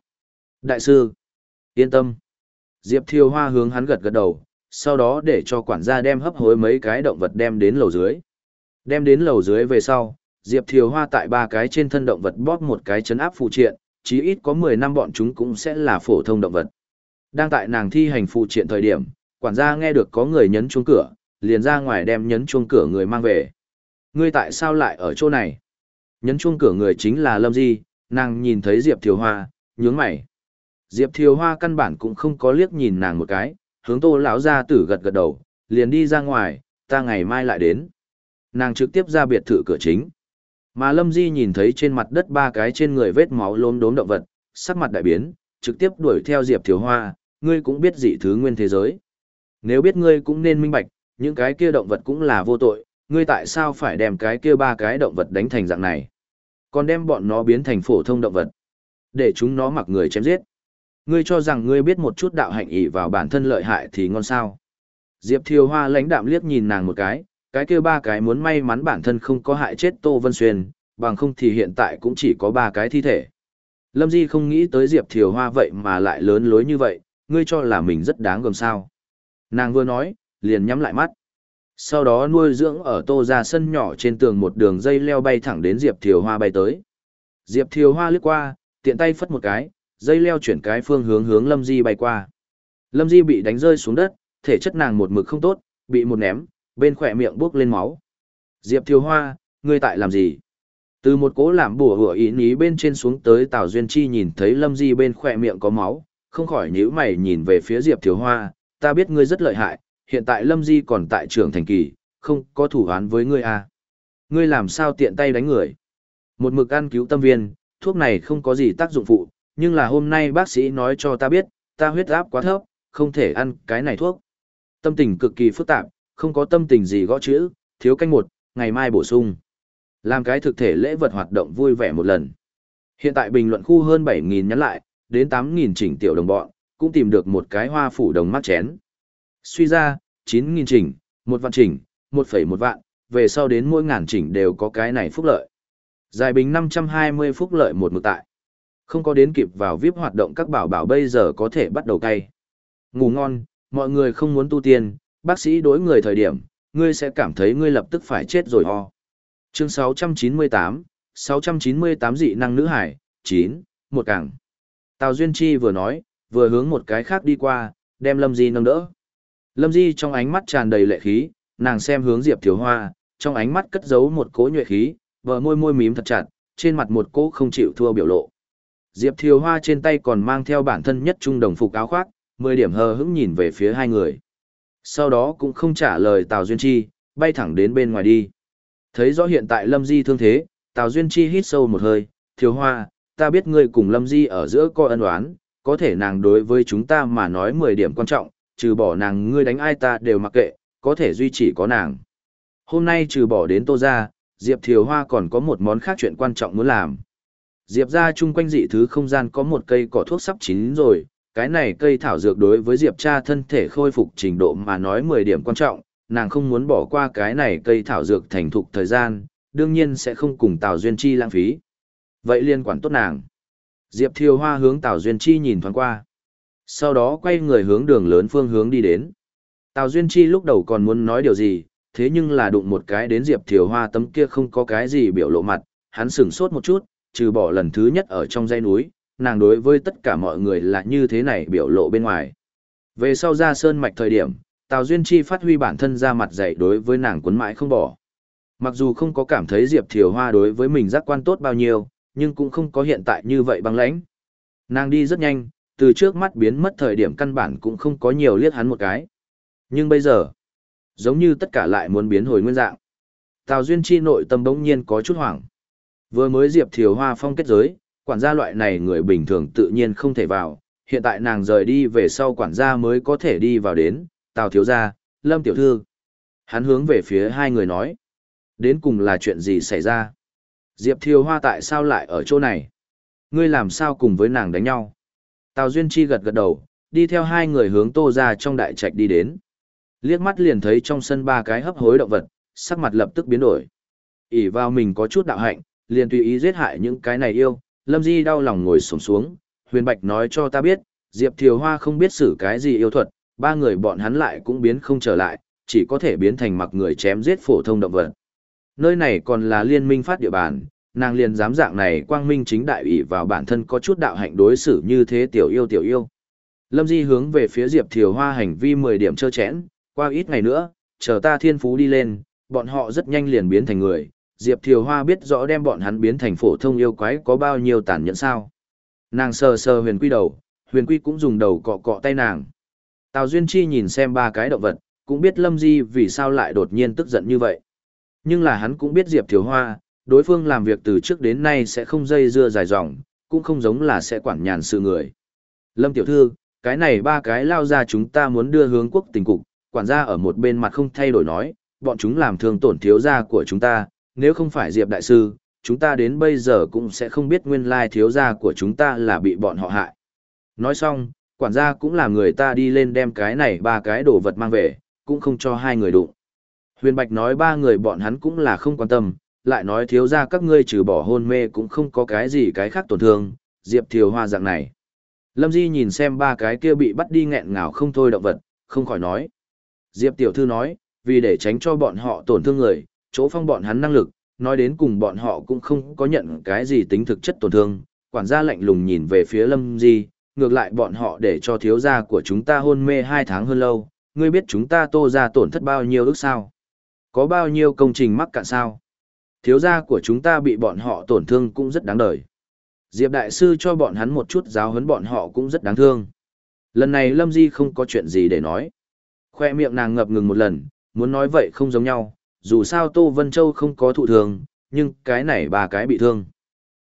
đại sư, yên tâm. Diệp Thiều Hoa hướng hắn gật gật đầu, sau đó để cho quản gia đem hấp hối mấy cái động vật đem đến lầu dưới. Đem đến lầu dưới về sau, Diệp Thiều Hoa tại ba cái trên thân động vật bóp một cái chấn áp phụ triện, chí ít có 10 năm bọn chúng cũng sẽ là phổ thông động vật. Đang tại nàng thi hành phụ triện thời điểm, quản gia nghe được có người nhấn chuông cửa, liền ra ngoài đem nhấn chuông cửa người mang về. Ngươi tại sao lại ở chỗ này? Nhấn chuông cửa người chính là Lâm Di, nàng nhìn thấy Diệp Thiều Hoa, nhướng mày. Diệp Thiều Hoa căn bản cũng không có liếc nhìn nàng một cái, hướng tô lão ra tử gật gật đầu, liền đi ra ngoài, ta ngày mai lại đến. Nàng trực tiếp ra biệt thự cửa chính. Mà Lâm Di nhìn thấy trên mặt đất ba cái trên người vết máu lốm đốm động vật, sắc mặt đại biến, trực tiếp đuổi theo Diệp Thiều Hoa, ngươi cũng biết dị thứ nguyên thế giới. Nếu biết ngươi cũng nên minh bạch, những cái kia động vật cũng là vô tội, ngươi tại sao phải đem cái kia ba cái động vật đánh thành dạng này? Còn đem bọn nó biến thành phổ thông động vật, để chúng nó mặc người chém giết. Ngươi cho rằng ngươi biết một chút đạo hạnh ỷ vào bản thân lợi hại thì ngon sao? Diệp Thiều Hoa lãnh đạm liếc nhìn nàng một cái, cái kia ba cái muốn may mắn bản thân không có hại chết Tô Vân Xuyên, bằng không thì hiện tại cũng chỉ có ba cái thi thể. Lâm Di không nghĩ tới Diệp Thiều Hoa vậy mà lại lớn lối như vậy, ngươi cho là mình rất đáng gồm sao. Nàng vừa nói, liền nhắm lại mắt. Sau đó nuôi dưỡng ở tô ra sân nhỏ trên tường một đường dây leo bay thẳng đến Diệp Thiều Hoa bay tới. Diệp Thiều Hoa lướt qua, tiện tay phất một cái, dây leo chuyển cái phương hướng hướng Lâm Di bay qua. Lâm Di bị đánh rơi xuống đất, thể chất nàng một mực không tốt, bị một ném, bên khỏe miệng buốc lên máu. Diệp Thiều Hoa, ngươi tại làm gì? Từ một cố làm bùa hủa ý ní bên trên xuống tới Tào Duyên Chi nhìn thấy Lâm Di bên khỏe miệng có máu, không khỏi nhíu mày nhìn về phía Diệp Thiều Hoa, ta biết ngươi rất lợi hại, hiện tại Lâm Di còn tại trường thành kỳ, không có thủ án với ngươi à. Ngươi làm sao tiện tay đánh người? Một mực ăn cứu tâm viên, thuốc này không có gì tác dụng phụ, nhưng là hôm nay bác sĩ nói cho ta biết, ta huyết áp quá thấp, không thể ăn cái này thuốc. Tâm tình cực kỳ phức tạp, không có tâm tình gì gõ chữ, thiếu canh một, ngày mai bổ sung. Làm cái thực thể lễ vật hoạt động vui vẻ một lần. Hiện tại bình luận khu hơn 7.000 nhắn lại, đến 8.000 chỉnh tiểu đồng bọn, cũng tìm được một cái hoa phủ đồng mắt chén. Suy ra, 9.000 chỉnh, một vạn chỉnh, 1,1 vạn, về sau đến mỗi ngàn chỉnh đều có cái này phúc lợi. Dài bình 520 phúc lợi một mực tại. Không có đến kịp vào VIP hoạt động các bảo bảo bây giờ có thể bắt đầu cay. Ngủ ngon, mọi người không muốn tu tiên, bác sĩ đối người thời điểm, ngươi sẽ cảm thấy ngươi lập tức phải chết rồi ho. Chương 698, 698 dị năng nữ hải, 9, một càng. Tào Duyên Chi vừa nói, vừa hướng một cái khác đi qua, đem Lâm Di nâng đỡ. Lâm Di trong ánh mắt tràn đầy lệ khí, nàng xem hướng Diệp Thiếu Hoa, trong ánh mắt cất giấu một cỗ nhuệ khí, bờ môi môi mím thật chặt, trên mặt một cỗ không chịu thua biểu lộ. Diệp Thiều Hoa trên tay còn mang theo bản thân nhất trung đồng phục áo khoác, 10 điểm hờ hững nhìn về phía hai người. Sau đó cũng không trả lời Tào Duyên Chi, bay thẳng đến bên ngoài đi. Thấy rõ hiện tại Lâm Di thương thế, Tào Duyên Chi hít sâu một hơi, Thiếu Hoa, ta biết ngươi cùng Lâm Di ở giữa có ân oán, có thể nàng đối với chúng ta mà nói 10 điểm quan trọng, trừ bỏ nàng ngươi đánh ai ta đều mặc kệ, có thể duy trì có nàng. Hôm nay trừ bỏ đến Tô ra, Diệp Thiều Hoa còn có một món khác chuyện quan trọng muốn làm. Diệp ra chung quanh dị thứ không gian có một cây cỏ thuốc sắp chín rồi, cái này cây thảo dược đối với Diệp cha thân thể khôi phục trình độ mà nói 10 điểm quan trọng, nàng không muốn bỏ qua cái này cây thảo dược thành thục thời gian, đương nhiên sẽ không cùng Tào Duyên Chi lãng phí. Vậy liên quản tốt nàng. Diệp Thiều Hoa hướng Tào Duyên Chi nhìn thoáng qua. Sau đó quay người hướng đường lớn phương hướng đi đến. Tào Duyên Chi lúc đầu còn muốn nói điều gì, thế nhưng là đụng một cái đến Diệp Thiều Hoa tấm kia không có cái gì biểu lộ mặt, hắn sửng sốt một chút, trừ bỏ lần thứ nhất ở trong dãy núi, nàng đối với tất cả mọi người là như thế này biểu lộ bên ngoài. Về sau ra sơn mạch thời điểm, Tào Duyên Chi phát huy bản thân ra mặt dạy đối với nàng cuốn mãi không bỏ. Mặc dù không có cảm thấy Diệp Thiều Hoa đối với mình giác quan tốt bao nhiêu, nhưng cũng không có hiện tại như vậy băng lãnh. Nàng đi rất nhanh, từ trước mắt biến mất thời điểm căn bản cũng không có nhiều liếc hắn một cái. Nhưng bây giờ, giống như tất cả lại muốn biến hồi nguyên dạng. Tào Duyên Chi nội tâm bỗng nhiên có chút hoảng. Vừa mới Diệp Thiều Hoa phong kết giới, quản gia loại này người bình thường tự nhiên không thể vào, hiện tại nàng rời đi về sau quản gia mới có thể đi vào đến, Tào Thiếu Gia, Lâm Tiểu Thư. Hắn hướng về phía hai người nói. Đến cùng là chuyện gì xảy ra? Diệp Thiều Hoa tại sao lại ở chỗ này? Ngươi làm sao cùng với nàng đánh nhau? Tào Duyên Chi gật gật đầu, đi theo hai người hướng tô ra trong đại trạch đi đến. Liếc mắt liền thấy trong sân ba cái hấp hối động vật, sắc mặt lập tức biến đổi. ỉ vào mình có chút đạo hạnh, liền tùy ý giết hại những cái này yêu, Lâm Di đau lòng ngồi xổm xuống, Huyền Bạch nói cho ta biết, Diệp Thiều Hoa không biết xử cái gì yêu thuật, ba người bọn hắn lại cũng biến không trở lại, chỉ có thể biến thành mặc người chém giết phổ thông động vật. Nơi này còn là liên minh phát địa bàn, nàng liền dám dạng này quang minh chính đại ủy vào bản thân có chút đạo hạnh đối xử như thế tiểu yêu tiểu yêu. Lâm Di hướng về phía Diệp Thiều Hoa hành vi 10 điểm chơ chẽn, qua ít ngày nữa, chờ ta thiên phú đi lên, bọn họ rất nhanh liền biến thành người, Diệp Thiều Hoa biết rõ đem bọn hắn biến thành phổ thông yêu quái có bao nhiêu tàn nhẫn sao. Nàng sờ sờ huyền quy đầu, huyền quy cũng dùng đầu cọ cọ tay nàng. Tào Duyên Chi nhìn xem ba cái động vật, cũng biết Lâm Di vì sao lại đột nhiên tức giận như vậy. Nhưng là hắn cũng biết Diệp Thiều Hoa, đối phương làm việc từ trước đến nay sẽ không dây dưa dài dòng, cũng không giống là sẽ quản nhàn sự người. Lâm Tiểu Thư, cái này ba cái lao ra chúng ta muốn đưa hướng quốc tình cục, quản gia ở một bên mặt không thay đổi nói, bọn chúng làm thương tổn thiếu gia của chúng ta, nếu không phải Diệp Đại Sư, chúng ta đến bây giờ cũng sẽ không biết nguyên lai thiếu gia của chúng ta là bị bọn họ hại. Nói xong, quản gia cũng là người ta đi lên đem cái này ba cái đồ vật mang về, cũng không cho hai người đụng. Huyền Bạch nói ba người bọn hắn cũng là không quan tâm, lại nói thiếu gia các ngươi trừ bỏ hôn mê cũng không có cái gì cái khác tổn thương, Diệp Thiều Hoa dạng này. Lâm Di nhìn xem ba cái kia bị bắt đi nghẹn ngào không thôi động vật, không khỏi nói. Diệp Tiểu Thư nói, vì để tránh cho bọn họ tổn thương người, chỗ phong bọn hắn năng lực, nói đến cùng bọn họ cũng không có nhận cái gì tính thực chất tổn thương, quản gia lạnh lùng nhìn về phía Lâm Di, ngược lại bọn họ để cho thiếu gia của chúng ta hôn mê hai tháng hơn lâu, ngươi biết chúng ta tô ra tổn thất bao nhiêu ước sao? Có bao nhiêu công trình mắc cạn sao? Thiếu gia của chúng ta bị bọn họ tổn thương cũng rất đáng đời. Diệp Đại Sư cho bọn hắn một chút giáo huấn bọn họ cũng rất đáng thương. Lần này Lâm Di không có chuyện gì để nói. Khoe miệng nàng ngập ngừng một lần, muốn nói vậy không giống nhau, dù sao Tô Vân Châu không có thụ thương, nhưng cái này ba cái bị thương.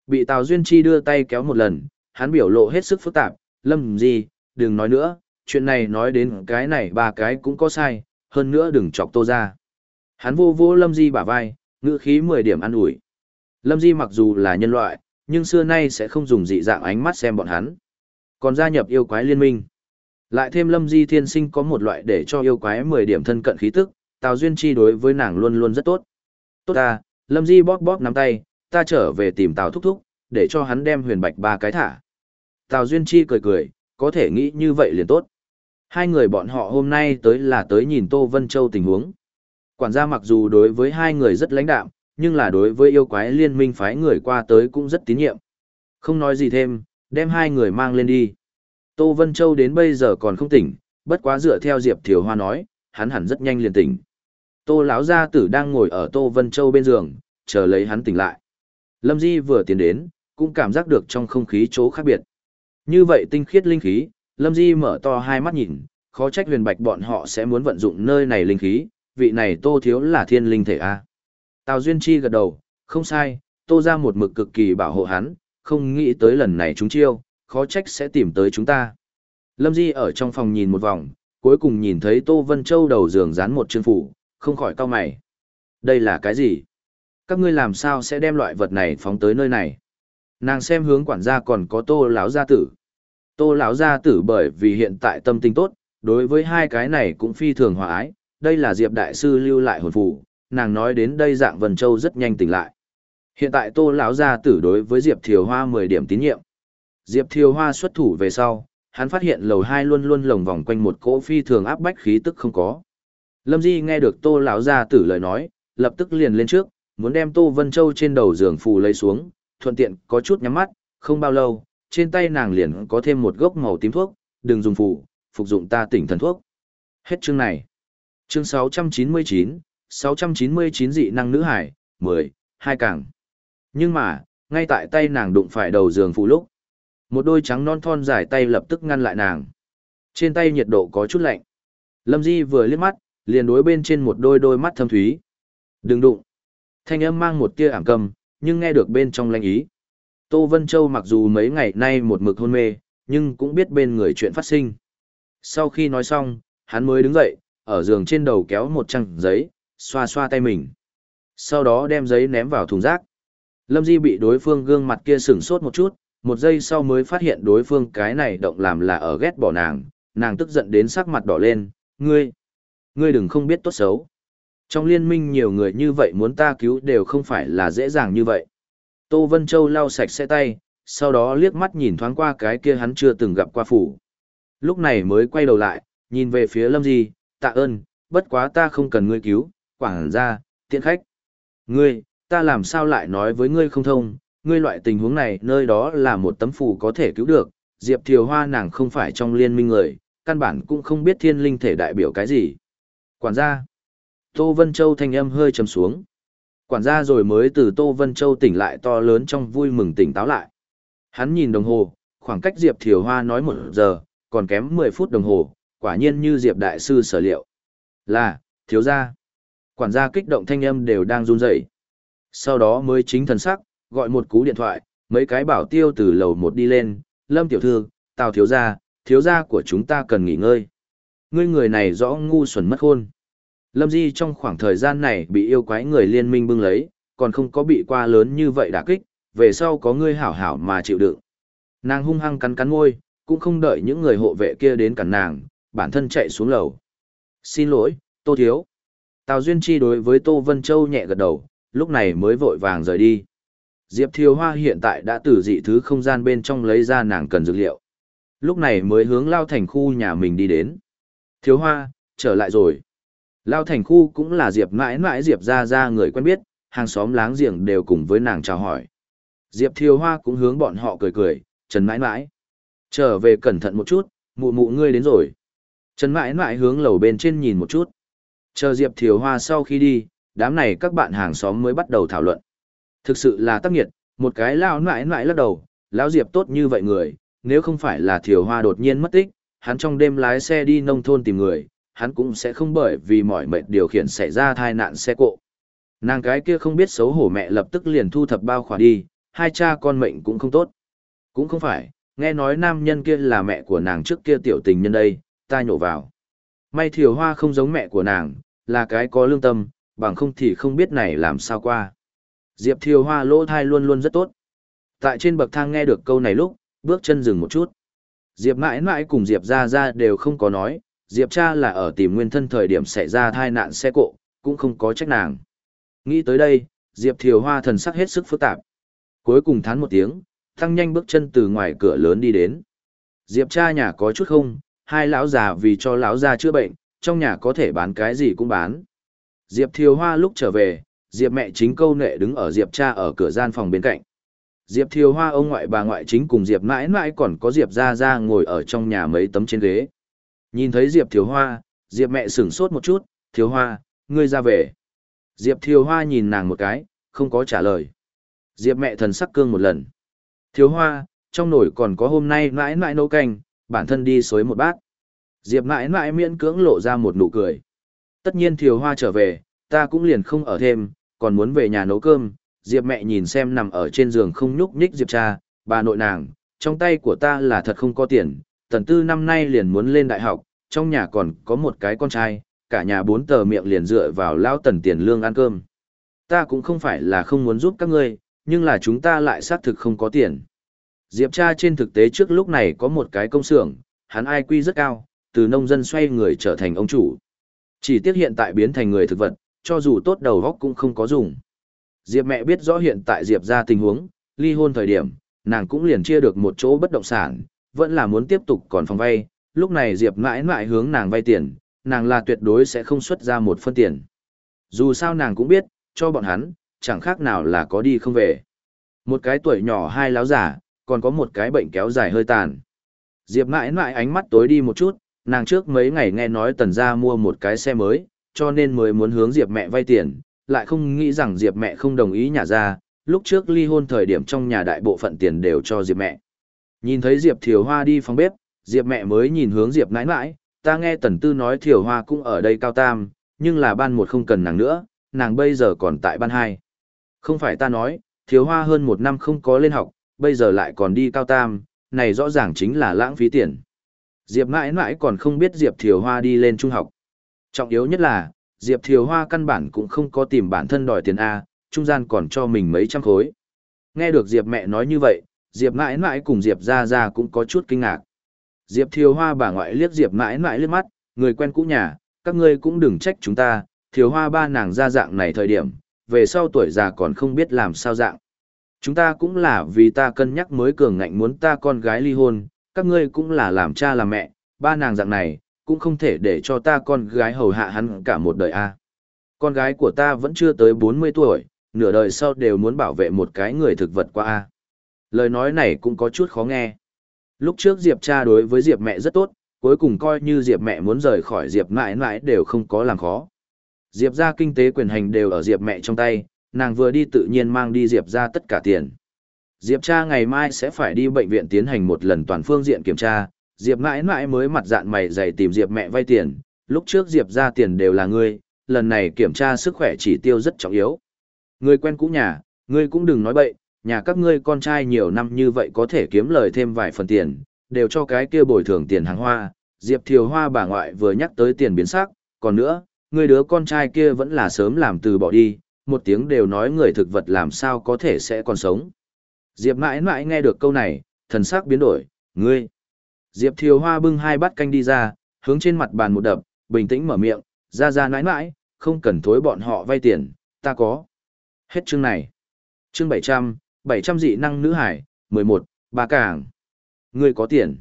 Bị Tào Duyên Chi đưa tay kéo một lần, hắn biểu lộ hết sức phức tạp, Lâm Di, đừng nói nữa, chuyện này nói đến cái này ba cái cũng có sai, hơn nữa đừng chọc Tô ra. Hắn vô vô Lâm Di bả vai, ngữ khí 10 điểm ăn ủi. Lâm Di mặc dù là nhân loại, nhưng xưa nay sẽ không dùng dị dạng ánh mắt xem bọn hắn. Còn gia nhập yêu quái liên minh. Lại thêm Lâm Di thiên sinh có một loại để cho yêu quái 10 điểm thân cận khí tức, Tào Duyên Chi đối với nàng luôn luôn rất tốt. Tốt ta, Lâm Di bóp bóp nắm tay, ta trở về tìm Tào Thúc Thúc, để cho hắn đem huyền bạch ba cái thả. Tào Duyên Chi cười cười, có thể nghĩ như vậy liền tốt. Hai người bọn họ hôm nay tới là tới nhìn Tô Vân Châu tình huống. Quản gia mặc dù đối với hai người rất lãnh đạm, nhưng là đối với yêu quái liên minh phái người qua tới cũng rất tín nhiệm. Không nói gì thêm, đem hai người mang lên đi. Tô Vân Châu đến bây giờ còn không tỉnh, bất quá dựa theo Diệp Thiều Hoa nói, hắn hẳn rất nhanh liền tỉnh. Tô lão gia tử đang ngồi ở Tô Vân Châu bên giường, chờ lấy hắn tỉnh lại. Lâm Di vừa tiến đến, cũng cảm giác được trong không khí chỗ khác biệt. Như vậy tinh khiết linh khí, Lâm Di mở to hai mắt nhìn, khó trách huyền bạch bọn họ sẽ muốn vận dụng nơi này linh khí, vị này Tô Thiếu là thiên linh thể A. Tào Duyên Chi gật đầu, không sai, Tô ra một mực cực kỳ bảo hộ hắn, không nghĩ tới lần này chúng chiêu, khó trách sẽ tìm tới chúng ta. Lâm Di ở trong phòng nhìn một vòng, cuối cùng nhìn thấy Tô Vân Châu đầu giường dán một chương phủ, không khỏi cau mày. Đây là cái gì? Các ngươi làm sao sẽ đem loại vật này phóng tới nơi này? Nàng xem hướng quản gia còn có Tô lão gia tử. Tô lão gia tử bởi vì hiện tại tâm tình tốt, đối với hai cái này cũng phi thường hòa ái, đây là Diệp đại sư lưu lại hồn phù, nàng nói đến đây dạng Vân Châu rất nhanh tỉnh lại. Hiện tại Tô lão gia tử đối với Diệp Thiều Hoa 10 điểm tín nhiệm. Diệp Thiều Hoa xuất thủ về sau, hắn phát hiện lầu 2 luôn luôn lồng vòng quanh một cỗ phi thường áp bách khí tức không có. Lâm Di nghe được Tô lão gia tử lời nói, lập tức liền lên trước, muốn đem Tô Vân Châu trên đầu giường phù lấy xuống, thuận tiện có chút nhắm mắt, không bao lâu, trên tay nàng liền có thêm một gốc màu tím thuốc, đừng dùng phù, phục dụng ta tỉnh thần thuốc. Hết chương này. Chương 699, 699 dị năng nữ hải, 10, hai càng. Nhưng mà, ngay tại tay nàng đụng phải đầu giường phù lúc, một đôi trắng non thon dài tay lập tức ngăn lại nàng. Trên tay nhiệt độ có chút lạnh. Lâm Di vừa liếc mắt, liền đối bên trên một đôi đôi mắt thâm thúy. Đừng đụng. Thanh âm mang một tia ảm cầm, nhưng nghe được bên trong lanh ý. Tô Vân Châu mặc dù mấy ngày nay một mực hôn mê, nhưng cũng biết bên người chuyện phát sinh. Sau khi nói xong, hắn mới đứng dậy, ở giường trên đầu kéo một trang giấy, xoa xoa tay mình. Sau đó đem giấy ném vào thùng rác. Lâm Di bị đối phương gương mặt kia sửng sốt một chút, một giây sau mới phát hiện đối phương cái này động làm là ở ghét bỏ nàng, nàng tức giận đến sắc mặt đỏ lên, ngươi, ngươi đừng không biết tốt xấu. Trong liên minh nhiều người như vậy muốn ta cứu đều không phải là dễ dàng như vậy. Tô Vân Châu lau sạch xe tay, sau đó liếc mắt nhìn thoáng qua cái kia hắn chưa từng gặp qua phủ. Lúc này mới quay đầu lại, nhìn về phía Lâm Di, tạ ơn, bất quá ta không cần ngươi cứu, quảng ra, tiện khách. Ngươi, ta làm sao lại nói với ngươi không thông, ngươi loại tình huống này nơi đó là một tấm phủ có thể cứu được, Diệp Thiều Hoa nàng không phải trong liên minh người, căn bản cũng không biết thiên linh thể đại biểu cái gì. Quản gia, Tô Vân Châu thanh âm hơi trầm xuống. Quản gia rồi mới từ Tô Vân Châu tỉnh lại to lớn trong vui mừng tỉnh táo lại. Hắn nhìn đồng hồ, khoảng cách Diệp Thiều Hoa nói một giờ, còn kém 10 phút đồng hồ, quả nhiên như Diệp Đại Sư sở liệu. Là, thiếu gia. Quản gia kích động thanh âm đều đang run rẩy. Sau đó mới chính thần sắc, gọi một cú điện thoại, mấy cái bảo tiêu từ lầu một đi lên, Lâm tiểu thư, Tào thiếu gia, thiếu gia của chúng ta cần nghỉ ngơi. Ngươi người này rõ ngu xuẩn mất khôn. Lâm Di trong khoảng thời gian này bị yêu quái người liên minh bưng lấy, còn không có bị qua lớn như vậy đả kích, về sau có ngươi hảo hảo mà chịu đựng. Nàng hung hăng cắn cắn môi, cũng không đợi những người hộ vệ kia đến cản nàng, bản thân chạy xuống lầu. Xin lỗi, Tô Thiếu. Tào Duyên Chi đối với Tô Vân Châu nhẹ gật đầu, lúc này mới vội vàng rời đi. Diệp Thiều Hoa hiện tại đã từ dị thứ không gian bên trong lấy ra nàng cần dược liệu. Lúc này mới hướng Lao Thành khu nhà mình đi đến. Thiếu Hoa, trở lại rồi. Lao Thành khu cũng là Diệp mãi mãi Diệp ra ra người quen biết, hàng xóm láng giềng đều cùng với nàng chào hỏi. Diệp Thiều Hoa cũng hướng bọn họ cười cười, Trần mãi mãi. Trở về cẩn thận một chút, mụ mụ ngươi đến rồi. Trần mãi mãi hướng lầu bên trên nhìn một chút. Chờ Diệp Thiều Hoa sau khi đi, đám này các bạn hàng xóm mới bắt đầu thảo luận. Thực sự là tắc nghiệt, một cái lao mãi mãi lắc đầu, lão Diệp tốt như vậy người, nếu không phải là Thiều Hoa đột nhiên mất tích, hắn trong đêm lái xe đi nông thôn tìm người, hắn cũng sẽ không bởi vì mỏi mệt điều khiển xảy ra tai nạn xe cộ. Nàng cái kia không biết xấu hổ mẹ lập tức liền thu thập bao khỏa đi, hai cha con mệnh cũng không tốt. Cũng không phải, nghe nói nam nhân kia là mẹ của nàng trước kia tiểu tình nhân đây, ta nhổ vào. May thiều hoa không giống mẹ của nàng, là cái có lương tâm, bằng không thì không biết này làm sao qua. Diệp thiều hoa lỗ thai luôn luôn rất tốt. Tại trên bậc thang nghe được câu này lúc, bước chân dừng một chút. Diệp mãi mãi cùng Diệp ra ra đều không có nói, Diệp cha là ở tìm nguyên thân thời điểm xảy ra thai nạn xe cộ, cũng không có trách nàng. Nghĩ tới đây, Diệp thiều hoa thần sắc hết sức phức tạp. Cuối cùng thán một tiếng, tăng nhanh bước chân từ ngoài cửa lớn đi đến. Diệp cha nhà có chút không, hai lão già vì cho lão già chữa bệnh, trong nhà có thể bán cái gì cũng bán. Diệp Thiều Hoa lúc trở về, Diệp mẹ chính câu nệ đứng ở Diệp cha ở cửa gian phòng bên cạnh. Diệp Thiều Hoa ông ngoại bà ngoại chính cùng Diệp mãi mãi còn có Diệp ra ra ngồi ở trong nhà mấy tấm trên ghế. Nhìn thấy Diệp Thiều Hoa, Diệp mẹ sửng sốt một chút, Thiều Hoa, ngươi ra về. Diệp Thiều Hoa nhìn nàng một cái, không có trả lời. Diệp mẹ thần sắc cương một lần. Thiều Hoa, trong nồi còn có hôm nay mãi mãi nấu canh, bản thân đi xối một bát. Diệp mãi mãi miễn cưỡng lộ ra một nụ cười. Tất nhiên Thiều Hoa trở về, ta cũng liền không ở thêm, còn muốn về nhà nấu cơm. Diệp mẹ nhìn xem nằm ở trên giường không nhúc nhích Diệp cha, bà nội nàng, trong tay của ta là thật không có tiền, tần tư năm nay liền muốn lên đại học, trong nhà còn có một cái con trai, cả nhà bốn tờ miệng liền dựa vào lao tần tiền lương ăn cơm. Ta cũng không phải là không muốn giúp các ngươi, nhưng là chúng ta lại xác thực không có tiền. Diệp cha trên thực tế trước lúc này có một cái công xưởng, hắn ai quy rất cao, từ nông dân xoay người trở thành ông chủ. Chỉ tiếc hiện tại biến thành người thực vật, cho dù tốt đầu góc cũng không có dùng. Diệp mẹ biết rõ hiện tại Diệp ra tình huống, ly hôn thời điểm, nàng cũng liền chia được một chỗ bất động sản, vẫn là muốn tiếp tục còn phòng vay, lúc này Diệp mãi mãi hướng nàng vay tiền, nàng là tuyệt đối sẽ không xuất ra một phân tiền. Dù sao nàng cũng biết, cho bọn hắn, chẳng khác nào là có đi không về. Một cái tuổi nhỏ hai láo giả, còn có một cái bệnh kéo dài hơi tàn. Diệp mãi mãi ánh mắt tối đi một chút, nàng trước mấy ngày nghe nói tần gia mua một cái xe mới, cho nên mới muốn hướng Diệp mẹ vay tiền, lại không nghĩ rằng Diệp mẹ không đồng ý nhà ra, lúc trước ly hôn thời điểm trong nhà đại bộ phận tiền đều cho Diệp mẹ. Nhìn thấy Diệp Thiều Hoa đi phòng bếp, Diệp mẹ mới nhìn hướng Diệp nãi nãi, ta nghe Tần Tư nói Thiều Hoa cũng ở đây cao tam, nhưng là ban một không cần nàng nữa, nàng bây giờ còn tại ban hai. Không phải ta nói, Thiều Hoa hơn một năm không có lên học, bây giờ lại còn đi cao tam, này rõ ràng chính là lãng phí tiền. Diệp mãi mãi còn không biết Diệp Thiều Hoa đi lên trung học. Trọng yếu nhất là, Diệp Thiều Hoa căn bản cũng không có tìm bản thân đòi tiền A, trung gian còn cho mình mấy trăm khối. Nghe được Diệp mẹ nói như vậy, Diệp mãi mãi cùng Diệp ra ra cũng có chút kinh ngạc. Diệp Thiều Hoa bà ngoại liếc Diệp mãi mãi liếc mắt, người quen cũ nhà, các ngươi cũng đừng trách chúng ta, Thiều Hoa ba nàng ra dạng này thời điểm, về sau tuổi già còn không biết làm sao dạng. Chúng ta cũng là vì ta cân nhắc mới cường ngạnh muốn ta con gái ly hôn, các ngươi cũng là làm cha làm mẹ, ba nàng dạng này, cũng không thể để cho ta con gái hầu hạ hắn cả một đời a. Con gái của ta vẫn chưa tới 40 tuổi, nửa đời sau đều muốn bảo vệ một cái người thực vật qua a. Lời nói này cũng có chút khó nghe. Lúc trước Diệp cha đối với Diệp mẹ rất tốt, cuối cùng coi như Diệp mẹ muốn rời khỏi Diệp mãi mãi đều không có làm khó. Diệp ra kinh tế quyền hành đều ở Diệp mẹ trong tay, nàng vừa đi tự nhiên mang đi Diệp ra tất cả tiền. Diệp cha ngày mai sẽ phải đi bệnh viện tiến hành một lần toàn phương diện kiểm tra, Diệp mãi mãi mới mặt dạn mày dày tìm Diệp mẹ vay tiền, lúc trước Diệp ra tiền đều là ngươi, lần này kiểm tra sức khỏe chỉ tiêu rất trọng yếu. Ngươi quen cũ nhà, ngươi cũng đừng nói bậy, nhà các ngươi con trai nhiều năm như vậy có thể kiếm lời thêm vài phần tiền, đều cho cái kia bồi thường tiền hàng hoa, Diệp Thiều Hoa bà ngoại vừa nhắc tới tiền biến sắc, còn nữa, người đứa con trai kia vẫn là sớm làm từ bỏ đi, một tiếng đều nói người thực vật làm sao có thể sẽ còn sống. Diệp mãi mãi nghe được câu này, thần sắc biến đổi, ngươi. Diệp Thiều Hoa bưng hai bát canh đi ra, hướng trên mặt bàn một đập, bình tĩnh mở miệng, ra ra nãi nãi, không cần thối bọn họ vay tiền, ta có. Hết chương này. Chương 700, 700 dị năng nữ hải, 11, bà cảng. người có tiền.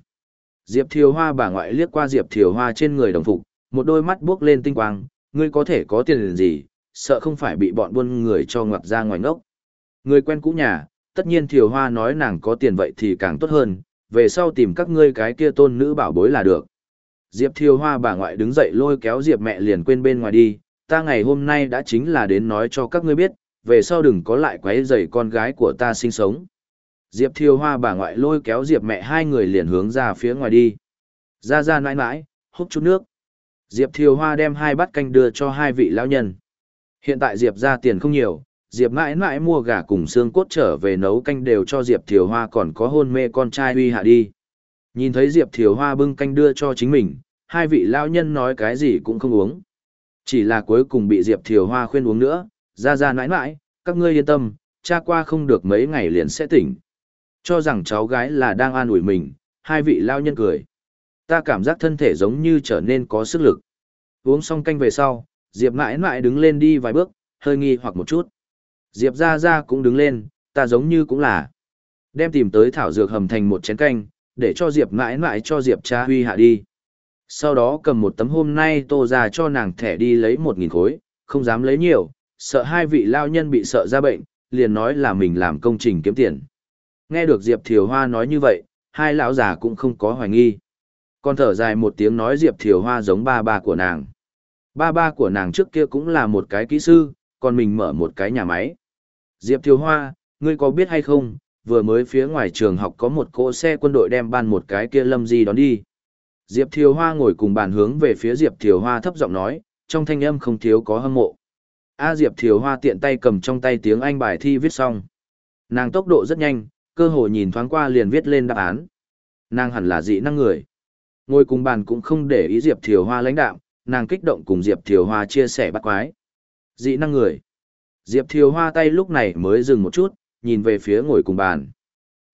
Diệp Thiều Hoa bà ngoại liếc qua Diệp Thiều Hoa trên người đồng phục, một đôi mắt buốc lên tinh quang, ngươi có thể có tiền gì, sợ không phải bị bọn buôn người cho ngoặt ra ngoài ngốc. Người quen cũ nhà, tất nhiên Thiều Hoa nói nàng có tiền vậy thì càng tốt hơn, về sau tìm các ngươi cái kia tôn nữ bảo bối là được. Diệp Thiều Hoa bà ngoại đứng dậy lôi kéo Diệp mẹ liền quên bên ngoài đi, ta ngày hôm nay đã chính là đến nói cho các ngươi biết, về sau đừng có lại quấy rầy con gái của ta sinh sống. Diệp Thiều Hoa bà ngoại lôi kéo Diệp mẹ hai người liền hướng ra phía ngoài đi. Ra ra nãi nãi, hút chút nước. Diệp Thiều Hoa đem hai bát canh đưa cho hai vị lão nhân. Hiện tại Diệp ra tiền không nhiều, Diệp mãi mãi mua gà cùng xương cốt trở về nấu canh đều cho Diệp Thiều Hoa còn có hôn mê con trai huy hạ đi. Nhìn thấy Diệp Thiều Hoa bưng canh đưa cho chính mình, hai vị lão nhân nói cái gì cũng không uống. Chỉ là cuối cùng bị Diệp Thiều Hoa khuyên uống nữa, ra ra nãi nãi, các ngươi yên tâm, cha qua không được mấy ngày liền sẽ tỉnh. Cho rằng cháu gái là đang an ủi mình, hai vị lao nhân cười. Ta cảm giác thân thể giống như trở nên có sức lực. Uống xong canh về sau, Diệp mãi mãi đứng lên đi vài bước, hơi nghi hoặc một chút. Diệp ra ra cũng đứng lên, ta giống như cũng là. Đem tìm tới thảo dược hầm thành một chén canh, để cho Diệp mãi mãi cho Diệp cha huy hạ đi. Sau đó cầm một tấm hôm nay tô ra cho nàng thẻ đi lấy một nghìn khối, không dám lấy nhiều, sợ hai vị lao nhân bị sợ ra bệnh, liền nói là mình làm công trình kiếm tiền. Nghe được Diệp Thiều Hoa nói như vậy, hai lão già cũng không có hoài nghi. Còn thở dài một tiếng nói Diệp Thiều Hoa giống ba ba của nàng. Ba ba của nàng trước kia cũng là một cái kỹ sư, còn mình mở một cái nhà máy. Diệp Thiều Hoa, ngươi có biết hay không, vừa mới phía ngoài trường học có một cỗ xe quân đội đem ban một cái kia lâm di đón đi. Diệp Thiều Hoa ngồi cùng bàn hướng về phía Diệp Thiều Hoa thấp giọng nói, trong thanh âm không thiếu có hâm mộ. A Diệp Thiều Hoa tiện tay cầm trong tay tiếng Anh bài thi viết xong. Nàng tốc độ rất nhanh, cơ hội nhìn thoáng qua liền viết lên đáp án. Nàng hẳn là dị năng người. Ngồi cùng bàn cũng không để ý Diệp Thiều Hoa lãnh đạo, nàng kích động cùng Diệp Thiều Hoa chia sẻ bắt quái. Dị năng người. Diệp Thiều Hoa tay lúc này mới dừng một chút, nhìn về phía ngồi cùng bàn.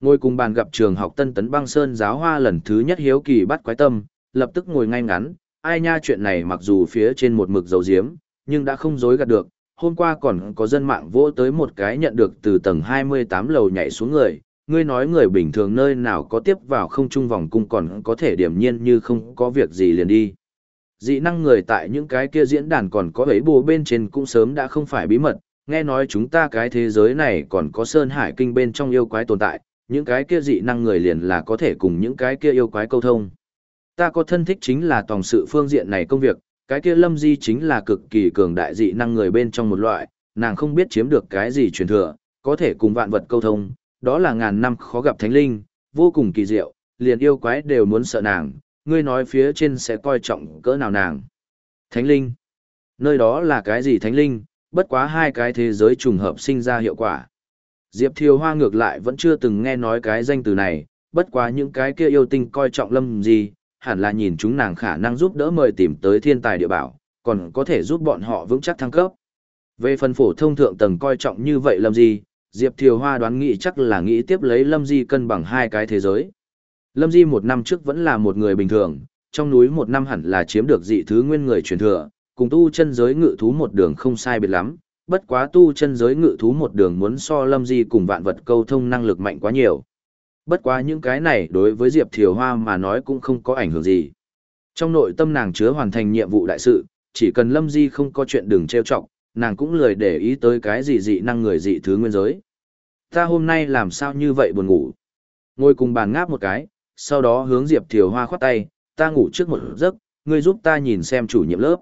Ngồi cùng bàn gặp trường học Tân Tấn Băng Sơn giáo hoa lần thứ nhất hiếu kỳ bắt quái tâm, lập tức ngồi ngay ngắn, ai nha chuyện này mặc dù phía trên một mực dấu diếm, nhưng đã không dối gạt được. Hôm qua còn có dân mạng vỗ tới một cái nhận được từ tầng 28 lầu nhảy xuống người, ngươi nói người bình thường nơi nào có tiếp vào không trung vòng cung còn có thể điểm nhiên như không có việc gì liền đi. Dị năng người tại những cái kia diễn đàn còn có ấy bù bên trên cũng sớm đã không phải bí mật, nghe nói chúng ta cái thế giới này còn có sơn hải kinh bên trong yêu quái tồn tại, những cái kia dị năng người liền là có thể cùng những cái kia yêu quái câu thông. Ta có thân thích chính là tòng sự phương diện này công việc, cái kia lâm di chính là cực kỳ cường đại dị năng người bên trong một loại, nàng không biết chiếm được cái gì truyền thừa, có thể cùng vạn vật câu thông, đó là ngàn năm khó gặp thánh linh, vô cùng kỳ diệu, liền yêu quái đều muốn sợ nàng, ngươi nói phía trên sẽ coi trọng cỡ nào nàng. Thánh linh. Nơi đó là cái gì thánh linh, bất quá hai cái thế giới trùng hợp sinh ra hiệu quả. Diệp Thiều Hoa ngược lại vẫn chưa từng nghe nói cái danh từ này, bất quá những cái kia yêu tinh coi trọng lâm gì, hẳn là nhìn chúng nàng khả năng giúp đỡ mời tìm tới thiên tài địa bảo, còn có thể giúp bọn họ vững chắc thăng cấp. Về phần phổ thông thượng tầng coi trọng như vậy lâm gì, Diệp Thiều Hoa đoán nghĩ chắc là nghĩ tiếp lấy lâm di cân bằng hai cái thế giới. Lâm di một năm trước vẫn là một người bình thường, trong núi một năm hẳn là chiếm được dị thứ nguyên người truyền thừa, cùng tu chân giới ngự thú một đường không sai biệt lắm, bất quá tu chân giới ngự thú một đường muốn so lâm di cùng vạn vật câu thông năng lực mạnh quá nhiều. Bất quá những cái này đối với Diệp Thiều Hoa mà nói cũng không có ảnh hưởng gì. Trong nội tâm nàng chứa hoàn thành nhiệm vụ đại sự, chỉ cần lâm di không có chuyện đừng trêu chọc, nàng cũng lười để ý tới cái gì dị năng người dị thứ nguyên giới. Ta hôm nay làm sao như vậy buồn ngủ. Ngồi cùng bàn ngáp một cái, sau đó hướng Diệp Thiều Hoa khoát tay, ta ngủ trước một giấc, ngươi giúp ta nhìn xem chủ nhiệm lớp.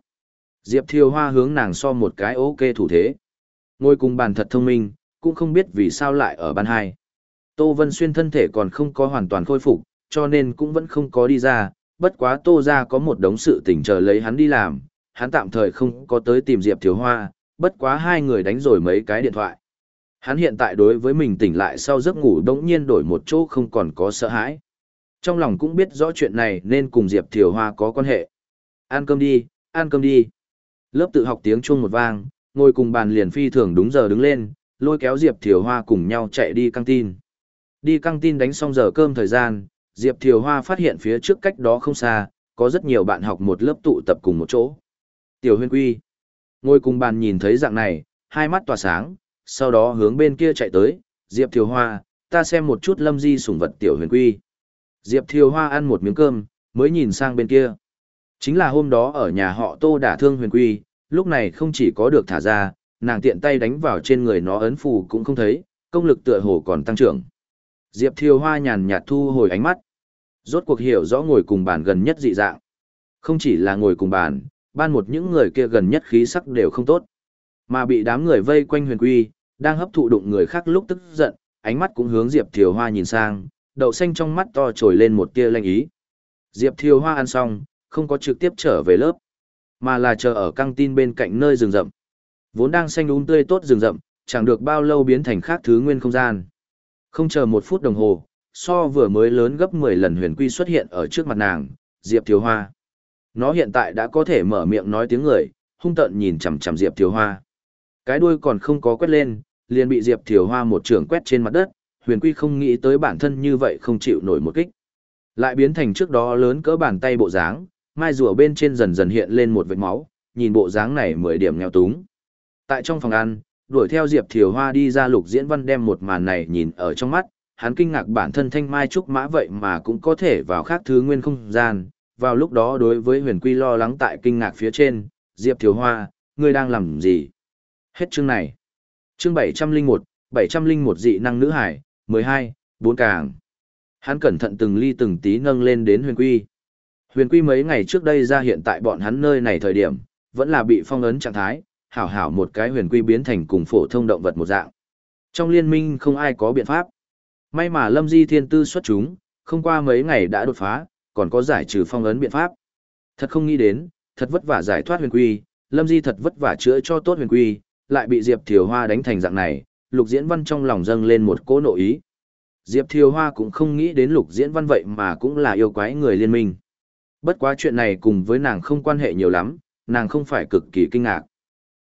Diệp Thiều Hoa hướng nàng so một cái ok thủ thế. Ngồi cùng bàn thật thông minh, cũng không biết vì sao lại ở ban hai. Tô Vân Xuyên thân thể còn không có hoàn toàn khôi phục, cho nên cũng vẫn không có đi ra, bất quá Tô ra có một đống sự tình chờ lấy hắn đi làm, hắn tạm thời không có tới tìm Diệp Thiều Hoa, bất quá hai người đánh rồi mấy cái điện thoại. Hắn hiện tại đối với mình tỉnh lại sau giấc ngủ đống nhiên đổi một chỗ không còn có sợ hãi. Trong lòng cũng biết rõ chuyện này nên cùng Diệp Thiều Hoa có quan hệ. Ăn cơm đi, ăn cơm đi. Lớp tự học tiếng chuông một vang, ngồi cùng bàn liền phi thường đúng giờ đứng lên, lôi kéo Diệp Thiều Hoa cùng nhau chạy đi căng tin. Đi căng tin đánh xong giờ cơm thời gian, Diệp Thiều Hoa phát hiện phía trước cách đó không xa, có rất nhiều bạn học một lớp tụ tập cùng một chỗ. Tiểu huyên quy. Ngồi cùng bàn nhìn thấy dạng này, hai mắt tỏa sáng, sau đó hướng bên kia chạy tới, Diệp Thiều Hoa, ta xem một chút lâm di sủng vật tiểu huyền quy. Diệp Thiều Hoa ăn một miếng cơm, mới nhìn sang bên kia. Chính là hôm đó ở nhà họ tô đả thương huyền quy, lúc này không chỉ có được thả ra, nàng tiện tay đánh vào trên người nó ấn phù cũng không thấy, công lực tựa hồ còn tăng trưởng. Diệp Thiều Hoa nhàn nhạt thu hồi ánh mắt. Rốt cuộc hiểu rõ ngồi cùng bàn gần nhất dị dạng. Không chỉ là ngồi cùng bàn, ban một những người kia gần nhất khí sắc đều không tốt. Mà bị đám người vây quanh huyền quy, đang hấp thụ đụng người khác lúc tức giận, ánh mắt cũng hướng Diệp Thiều Hoa nhìn sang, đậu xanh trong mắt to trồi lên một tia lanh ý. Diệp Thiều Hoa ăn xong, không có trực tiếp trở về lớp, mà là chờ ở căng tin bên cạnh nơi rừng rậm. Vốn đang xanh úng um tươi tốt rừng rậm, chẳng được bao lâu biến thành khác thứ nguyên không gian. Không chờ một phút đồng hồ, so vừa mới lớn gấp 10 lần huyền quy xuất hiện ở trước mặt nàng, Diệp Thiếu Hoa. Nó hiện tại đã có thể mở miệng nói tiếng người, hung tợn nhìn chằm chằm Diệp Thiếu Hoa. Cái đuôi còn không có quét lên, liền bị Diệp Thiều Hoa một trường quét trên mặt đất, huyền quy không nghĩ tới bản thân như vậy không chịu nổi một kích. Lại biến thành trước đó lớn cỡ bàn tay bộ dáng, mai rùa bên trên dần dần hiện lên một vệt máu, nhìn bộ dáng này mười điểm nghèo túng. Tại trong phòng ăn, đuổi theo Diệp Thiều Hoa đi ra lục diễn văn đem một màn này nhìn ở trong mắt, hắn kinh ngạc bản thân thanh mai trúc mã vậy mà cũng có thể vào khác thứ nguyên không gian, vào lúc đó đối với huyền quy lo lắng tại kinh ngạc phía trên, Diệp Thiều Hoa, ngươi đang làm gì? Hết chương này. Chương 701, 701 dị năng nữ hải, 12, bốn càng. Hắn cẩn thận từng ly từng tí nâng lên đến huyền quy. Huyền quy mấy ngày trước đây ra hiện tại bọn hắn nơi này thời điểm, vẫn là bị phong ấn trạng thái, hảo hảo một cái huyền quy biến thành cùng phổ thông động vật một dạng. Trong liên minh không ai có biện pháp. May mà Lâm Di Thiên Tư xuất chúng, không qua mấy ngày đã đột phá, còn có giải trừ phong ấn biện pháp. Thật không nghĩ đến, thật vất vả giải thoát huyền quy, Lâm Di thật vất vả chữa cho tốt huyền quy, lại bị Diệp Thiều Hoa đánh thành dạng này, Lục Diễn Văn trong lòng dâng lên một cỗ nội ý. Diệp Thiều Hoa cũng không nghĩ đến Lục Diễn Văn vậy mà cũng là yêu quái người liên minh. Bất quá chuyện này cùng với nàng không quan hệ nhiều lắm, nàng không phải cực kỳ kinh ngạc.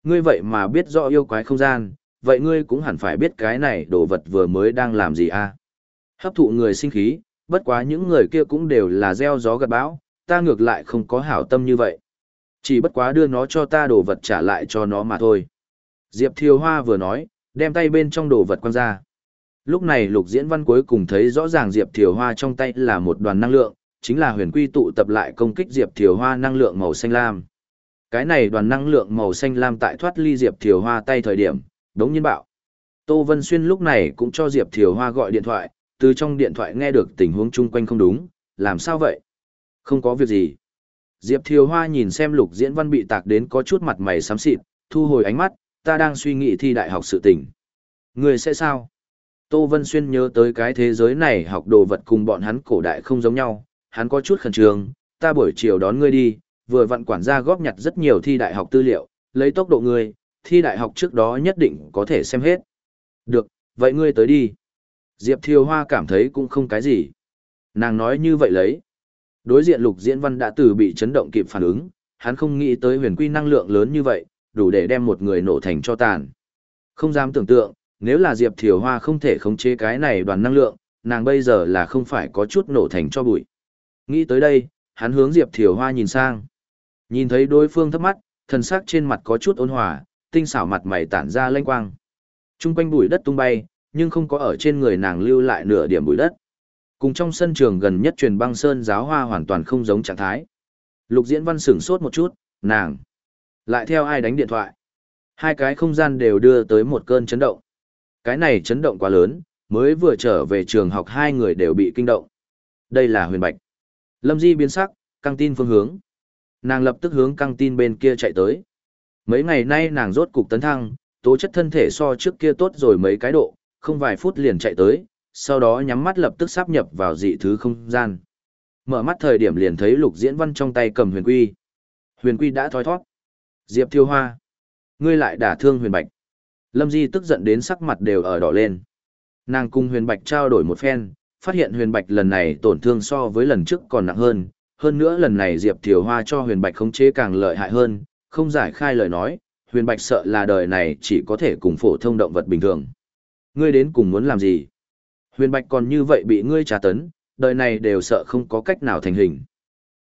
Ngươi vậy mà biết rõ yêu quái không gian, vậy ngươi cũng hẳn phải biết cái này đồ vật vừa mới đang làm gì a? À? Hấp thụ người sinh khí, bất quá những người kia cũng đều là gieo gió gặt bão, ta ngược lại không có hảo tâm như vậy. Chỉ bất quá đưa nó cho ta đồ vật trả lại cho nó mà thôi. Diệp Thiều Hoa vừa nói, đem tay bên trong đồ vật quăng ra. Lúc này Lục Diễn Văn cuối cùng thấy rõ ràng Diệp Thiều Hoa trong tay là một đoàn năng lượng, chính là huyền quy tụ tập lại công kích Diệp Thiều Hoa năng lượng màu xanh lam. Cái này đoàn năng lượng màu xanh lam tại thoát ly Diệp Thiều Hoa tay thời điểm, đống nhiên bạo. Tô Vân Xuyên lúc này cũng cho Diệp Thiều Hoa gọi điện thoại, từ trong điện thoại nghe được tình huống chung quanh không đúng, làm sao vậy? Không có việc gì. Diệp Thiều Hoa nhìn xem lục diễn văn bị tạc đến có chút mặt mày xám xịt, thu hồi ánh mắt, ta đang suy nghĩ thi đại học sự tình. Người sẽ sao? Tô Vân Xuyên nhớ tới cái thế giới này học đồ vật cùng bọn hắn cổ đại không giống nhau, hắn có chút khẩn trương, ta buổi chiều đón ngươi đi, vừa vặn quản gia góp nhặt rất nhiều thi đại học tư liệu, lấy tốc độ ngươi, thi đại học trước đó nhất định có thể xem hết. Được, vậy ngươi tới đi. Diệp Thiều Hoa cảm thấy cũng không cái gì. Nàng nói như vậy lấy. Đối diện lục diễn văn đã từ bị chấn động kịp phản ứng, hắn không nghĩ tới huyền quy năng lượng lớn như vậy, đủ để đem một người nổ thành cho tàn. Không dám tưởng tượng, nếu là Diệp Thiều Hoa không thể khống chế cái này đoàn năng lượng, nàng bây giờ là không phải có chút nổ thành cho bụi. Nghĩ tới đây, hắn hướng Diệp Thiều Hoa nhìn sang. Nhìn thấy đối phương thấp mắt, thần sắc trên mặt có chút ôn hòa, tinh xảo mặt mày tản ra lanh quang. Trung quanh bụi đất tung bay, nhưng không có ở trên người nàng lưu lại nửa điểm bụi đất. Cùng trong sân trường gần nhất truyền băng sơn giáo hoa hoàn toàn không giống trạng thái. Lục diễn văn sửng sốt một chút, nàng. Lại theo ai đánh điện thoại. Hai cái không gian đều đưa tới một cơn chấn động. Cái này chấn động quá lớn, mới vừa trở về trường học hai người đều bị kinh động. Đây là huyền bạch. Lâm Di biến sắc, căng tin phương hướng. Nàng lập tức hướng căng tin bên kia chạy tới. Mấy ngày nay nàng rốt cục tấn thăng, tố chất thân thể so trước kia tốt rồi mấy cái độ, không vài phút liền chạy tới, sau đó nhắm mắt lập tức sáp nhập vào dị thứ không gian. Mở mắt thời điểm liền thấy lục diễn văn trong tay cầm huyền quy. Huyền quy đã thoi thoát. Diệp thiêu hoa. Ngươi lại đả thương huyền bạch. Lâm Di tức giận đến sắc mặt đều ở đỏ lên. Nàng cùng huyền bạch trao đổi một phen, phát hiện huyền bạch lần này tổn thương so với lần trước còn nặng hơn. Hơn nữa lần này Diệp Thiều Hoa cho huyền bạch khống chế càng lợi hại hơn, không giải khai lời nói, huyền bạch sợ là đời này chỉ có thể cùng phổ thông động vật bình thường. Ngươi đến cùng muốn làm gì? Huyền bạch còn như vậy bị ngươi trả tấn, đời này đều sợ không có cách nào thành hình.